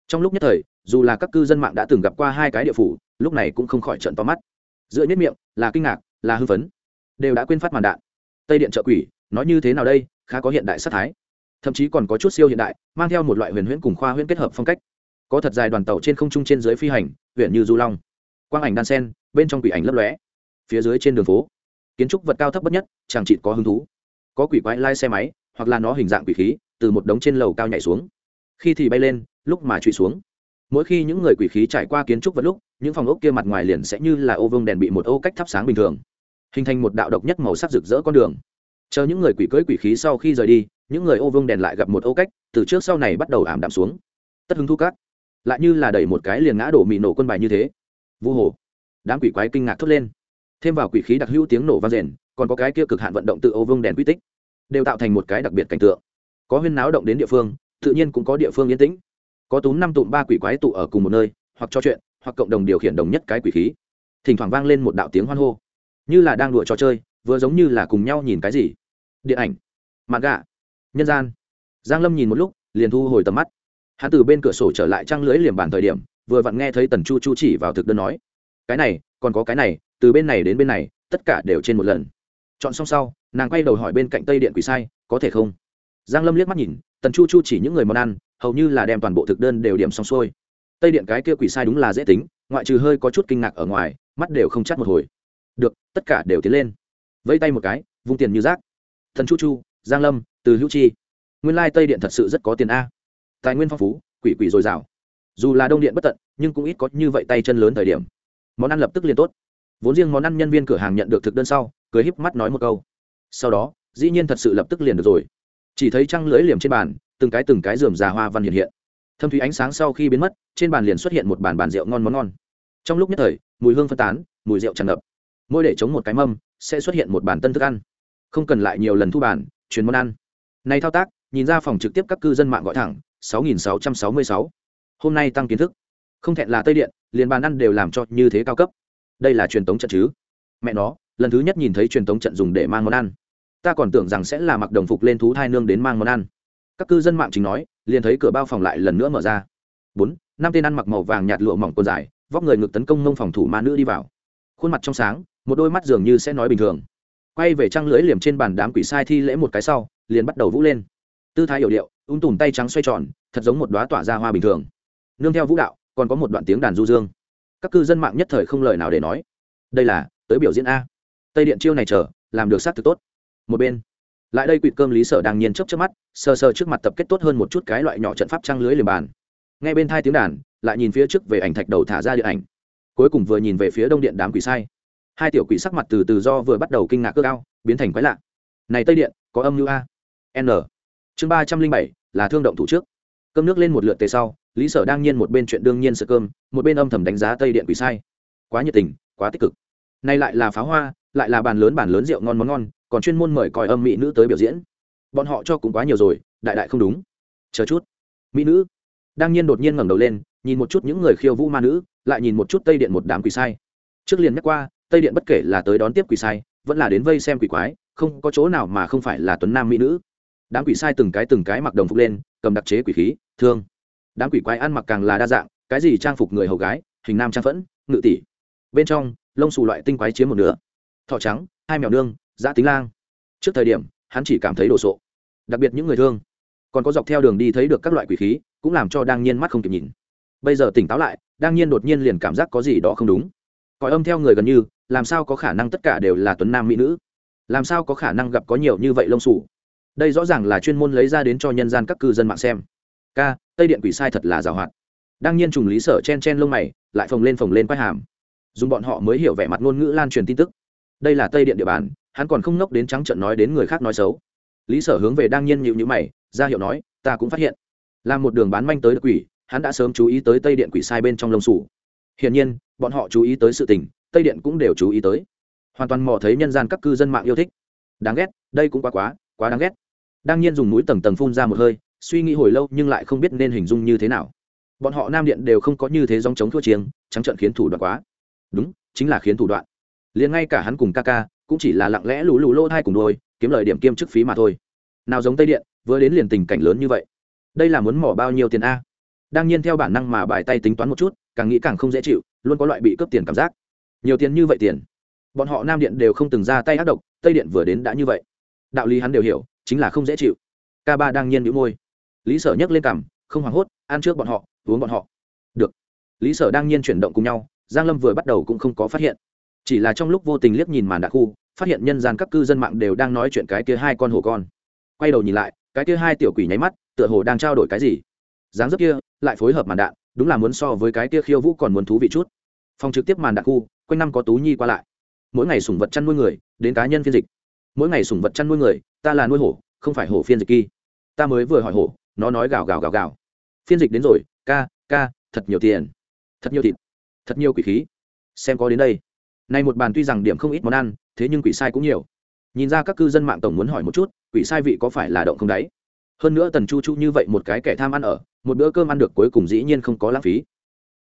Trong lúc nhất thời, dù là các cư dân mạng đã từng gặp qua hai cái địa phủ, lúc này cũng không khỏi trận to mắt. Giữa nhất miệng, là kinh ngạc, là hư vấn đều đã quên phát màn đạn. Tây điện chợ quỷ, nói như thế nào đây, khá có hiện đại sát thái. Thậm chí còn có chút siêu hiện đại, mang theo một loại huyền huyễn cùng khoa huyễn kết hợp phong cách. Có thật dài đoàn tàu trên không trung trên dưới phi hành, huyện như du long. Quang ảnh đan sen, bên trong quỷ ảnh lấp lóe. Phía dưới trên đường phố, kiến trúc vật cao thấp bất nhất, chẳng trị có hứng thú. Có quỷ quái lai xe máy, hoặc là nó hình dạng quỷ khí, từ một đống trên lầu cao nhảy xuống. Khi thì bay lên, lúc mà trụy xuống. Mỗi khi những người quỷ khí trải qua kiến trúc vật lúc, những phòng ốc kia mặt ngoài liền sẽ như là ô vương đèn bị một ô cách thắp sáng bình thường hình thành một đạo độc nhất màu sắc rực rỡ con đường. Chờ những người quỷ cưỡi quỷ khí sau khi rời đi, những người ô vương đèn lại gặp một ô cách, từ trước sau này bắt đầu ảm đạm xuống. Tất hứng thu cát lại như là đẩy một cái liền ngã đổ mị nổ quân bài như thế. Vu hồ. Đám quỷ quái kinh ngạc thốt lên. Thêm vào quỷ khí đặc hữu tiếng nổ vang rền, còn có cái kia cực hạn vận động tự ô vương đèn quy tích, đều tạo thành một cái đặc biệt cảnh tượng. Có huyên náo động đến địa phương, tự nhiên cũng có địa phương yên tĩnh. Có túm năm tụm ba quỷ quái tụ ở cùng một nơi, hoặc trò chuyện, hoặc cộng đồng điều khiển đồng nhất cái quỷ khí. Thỉnh thoảng vang lên một đạo tiếng hoan hô như là đang đùa trò chơi, vừa giống như là cùng nhau nhìn cái gì. Điện ảnh mặt gà, nhân gian. Giang lâm nhìn một lúc, liền thu hồi tầm mắt. Hắn từ bên cửa sổ trở lại trăng lưới liềm bàn thời điểm, vừa vặn nghe thấy tần chu chu chỉ vào thực đơn nói, cái này, còn có cái này, từ bên này đến bên này, tất cả đều trên một lần. Chọn xong sau, nàng quay đầu hỏi bên cạnh tây điện quỷ sai, có thể không? Giang lâm liếc mắt nhìn, tần chu chu chỉ những người món ăn, hầu như là đem toàn bộ thực đơn đều điểm xong xuôi. Tây điện cái kia quỷ sai đúng là dễ tính, ngoại trừ hơi có chút kinh ngạc ở ngoài, mắt đều không chắc một hồi được, tất cả đều tiến lên. Vẫy tay một cái, vung tiền như rác. Thần chu chu, giang lâm, từ hữu chi. Nguyên lai tây điện thật sự rất có tiền a. Tài nguyên phong phú, quỷ quỷ dồi dào. Dù là đông điện bất tận, nhưng cũng ít có như vậy tay chân lớn thời điểm. Món ăn lập tức liền tốt. Vốn riêng món ăn nhân viên cửa hàng nhận được thực đơn sau, cười híp mắt nói một câu. Sau đó, dĩ nhiên thật sự lập tức liền được rồi. Chỉ thấy trăng lưỡi liềm trên bàn, từng cái từng cái rườm già hoa văn hiện hiện. Thâm thúy ánh sáng sau khi biến mất, trên bàn liền xuất hiện một bàn bàn rượu ngon món ngon. Trong lúc nhất thời, mùi hương phân tán, mùi rượu tràn ngập mỗi để chống một cái mâm, sẽ xuất hiện một bản tân thức ăn. Không cần lại nhiều lần thu bàn chuyển món ăn. Này thao tác, nhìn ra phòng trực tiếp các cư dân mạng gọi thẳng 6666. hôm nay tăng kiến thức. Không thẹn là tây điện, liền bàn ăn đều làm cho như thế cao cấp. Đây là truyền tống trận chứ? Mẹ nó, lần thứ nhất nhìn thấy truyền tống trận dùng để mang món ăn. Ta còn tưởng rằng sẽ là mặc đồng phục lên thú thai nương đến mang món ăn. Các cư dân mạng chính nói, liền thấy cửa bao phòng lại lần nữa mở ra. Bốn, năm tên ăn mặc màu vàng nhạt lụa mỏng quần dài, vóc người ngực tấn công mông phòng thủ ma nữ đi vào. Khuôn mặt trong sáng một đôi mắt dường như sẽ nói bình thường. Quay về trăng lưỡi liềm trên bàn đám quỷ sai thi lễ một cái sau, liền bắt đầu vũ lên. Tư thái hiểu điệu, ung tùm tay trắng xoay tròn, thật giống một đoá tỏa ra hoa bình thường. Nương theo vũ đạo, còn có một đoạn tiếng đàn du dương. Các cư dân mạng nhất thời không lời nào để nói. Đây là, tới biểu diễn a. Tây điện chiêu này chờ, làm được xác thực tốt. Một bên, lại đây quỵt cơm lý sở đang nhiên chấp trước mắt, sờ sờ trước mặt tập kết tốt hơn một chút cái loại nhỏ trận pháp trăng lưới liềm bàn. Ngay bên thai tiếng đàn, lại nhìn phía trước về ảnh thạch đầu thả ra điện ảnh. Cuối cùng vừa nhìn về phía đông điện đám quỷ sai hai tiểu quỷ sắc mặt từ từ do vừa bắt đầu kinh ngạc cơ cao, biến thành quái lạ. Này tây điện, có âm như a. N. Chương ba trăm linh bảy, là thương động thủ trước. Cơm nước lên một lượt tề sau, lý sở đang nhiên một bên chuyện đương nhiên sợ cơm, một bên âm thầm đánh giá tây điện quỷ sai. Quá nhiệt tình, quá tích cực. Nay lại là pháo hoa, lại là bàn lớn bàn lớn rượu ngon món ngon, còn chuyên môn mời coi âm mỹ nữ tới biểu diễn. Bọn họ cho cũng quá nhiều rồi, đại đại không đúng. Chờ chút. Mỹ nữ. Đang nhiên đột nhiên ngẩng đầu lên, nhìn một chút những người khiêu vũ ma nữ, lại nhìn một chút tây điện một đám quỷ sai. Trước liền nhắc qua tây điện bất kể là tới đón tiếp quỷ sai, vẫn là đến vây xem quỷ quái, không có chỗ nào mà không phải là tuấn nam mỹ nữ. Đám quỷ sai từng cái từng cái mặc đồng phục lên, cầm đặc chế quỷ khí, thương. Đám quỷ quái ăn mặc càng là đa dạng, cái gì trang phục người hầu gái, hình nam trang phẫn, ngự tỷ. Bên trong, lông xù loại tinh quái chiếm một nửa. Thọ trắng, hai mèo nương giã tính lang. Trước thời điểm, hắn chỉ cảm thấy đồ sộ. Đặc biệt những người thương. Còn có dọc theo đường đi thấy được các loại quỷ khí, cũng làm cho đang nhiên mắt không kịp nhìn. Bây giờ tỉnh táo lại, đang nhiên đột nhiên liền cảm giác có gì đó không đúng cõi âm theo người gần như, làm sao có khả năng tất cả đều là tuấn nam mỹ nữ? Làm sao có khả năng gặp có nhiều như vậy lông sủ đây rõ ràng là chuyên môn lấy ra đến cho nhân gian các cư dân mạng xem. Ca, tây điện quỷ sai thật là giàu hoạt. Đang nhiên trùng lý sở chen chen lông mày, lại phồng lên phồng lên quai hàm. Dùng bọn họ mới hiểu vẻ mặt ngôn ngữ lan truyền tin tức. Đây là tây điện địa bàn, hắn còn không nốc đến trắng trận nói đến người khác nói xấu. Lý sở hướng về đang nhiên nhịu nhữ mày, ra hiệu nói, ta cũng phát hiện. Là một đường bán manh tới được quỷ, hắn đã sớm chú ý tới tây điện quỷ sai bên trong lông sủ hiển nhiên, bọn họ chú ý tới sự tình, tây điện cũng đều chú ý tới. Hoàn toàn mò thấy nhân gian các cư dân mạng yêu thích. Đáng ghét, đây cũng quá quá quá đáng ghét. Đang nhiên dùng mũi tầng tầng phun ra một hơi, suy nghĩ hồi lâu nhưng lại không biết nên hình dung như thế nào. Bọn họ nam điện đều không có như thế dòng chống thua chiêng, trắng trận khiến thủ đoạn quá. Đúng, chính là khiến thủ đoạn. Liền ngay cả hắn cùng ca ca, cũng chỉ là lặng lẽ lù lù lô thai cùng đôi, kiếm lời điểm kiêm chức phí mà thôi. Nào giống tây điện, vừa đến liền tình cảnh lớn như vậy. Đây là muốn mỏ bao nhiêu tiền a? Đang nhiên theo bản năng mà bài tay tính toán một chút, càng nghĩ càng không dễ chịu, luôn có loại bị cướp tiền cảm giác. Nhiều tiền như vậy tiền. Bọn họ nam điện đều không từng ra tay ác độc, tây điện vừa đến đã như vậy. Đạo lý hắn đều hiểu, chính là không dễ chịu. Ca ba đang nhiên đĩu môi. Lý sở nhấc lên cằm, không hoảng hốt, ăn trước bọn họ, uống bọn họ. Được. Lý sở đang nhiên chuyển động cùng nhau, giang lâm vừa bắt đầu cũng không có phát hiện. Chỉ là trong lúc vô tình liếc nhìn màn đạn khu, phát hiện nhân gian các cư dân mạng đều đang nói chuyện cái kia hai con hổ con. Quay đầu nhìn lại, cái kia hai tiểu quỷ nháy mắt, tựa hồ đang trao đổi cái gì dáng dấp kia lại phối hợp màn đạn, đúng là muốn so với cái kia khiêu vũ còn muốn thú vị chút. Phòng trực tiếp màn đạn khu, quanh năm có tú nhi qua lại. Mỗi ngày sủng vật chăn nuôi người, đến cá nhân phiên dịch. Mỗi ngày sủng vật chăn nuôi người, ta là nuôi hổ, không phải hổ phiên dịch kỳ ta mới vừa hỏi hổ, nó nói gào gào gào gào. Phiên dịch đến rồi, ca ca, thật nhiều tiền. Thật nhiều thịt. Thật nhiều quỷ khí. Xem có đến đây. Nay một bàn tuy rằng điểm không ít món ăn, thế nhưng quỷ sai cũng nhiều. Nhìn ra các cư dân mạng tổng muốn hỏi một chút, quỷ sai vị có phải là động không đáy hơn nữa tần chu chu như vậy một cái kẻ tham ăn ở một bữa cơm ăn được cuối cùng dĩ nhiên không có lãng phí.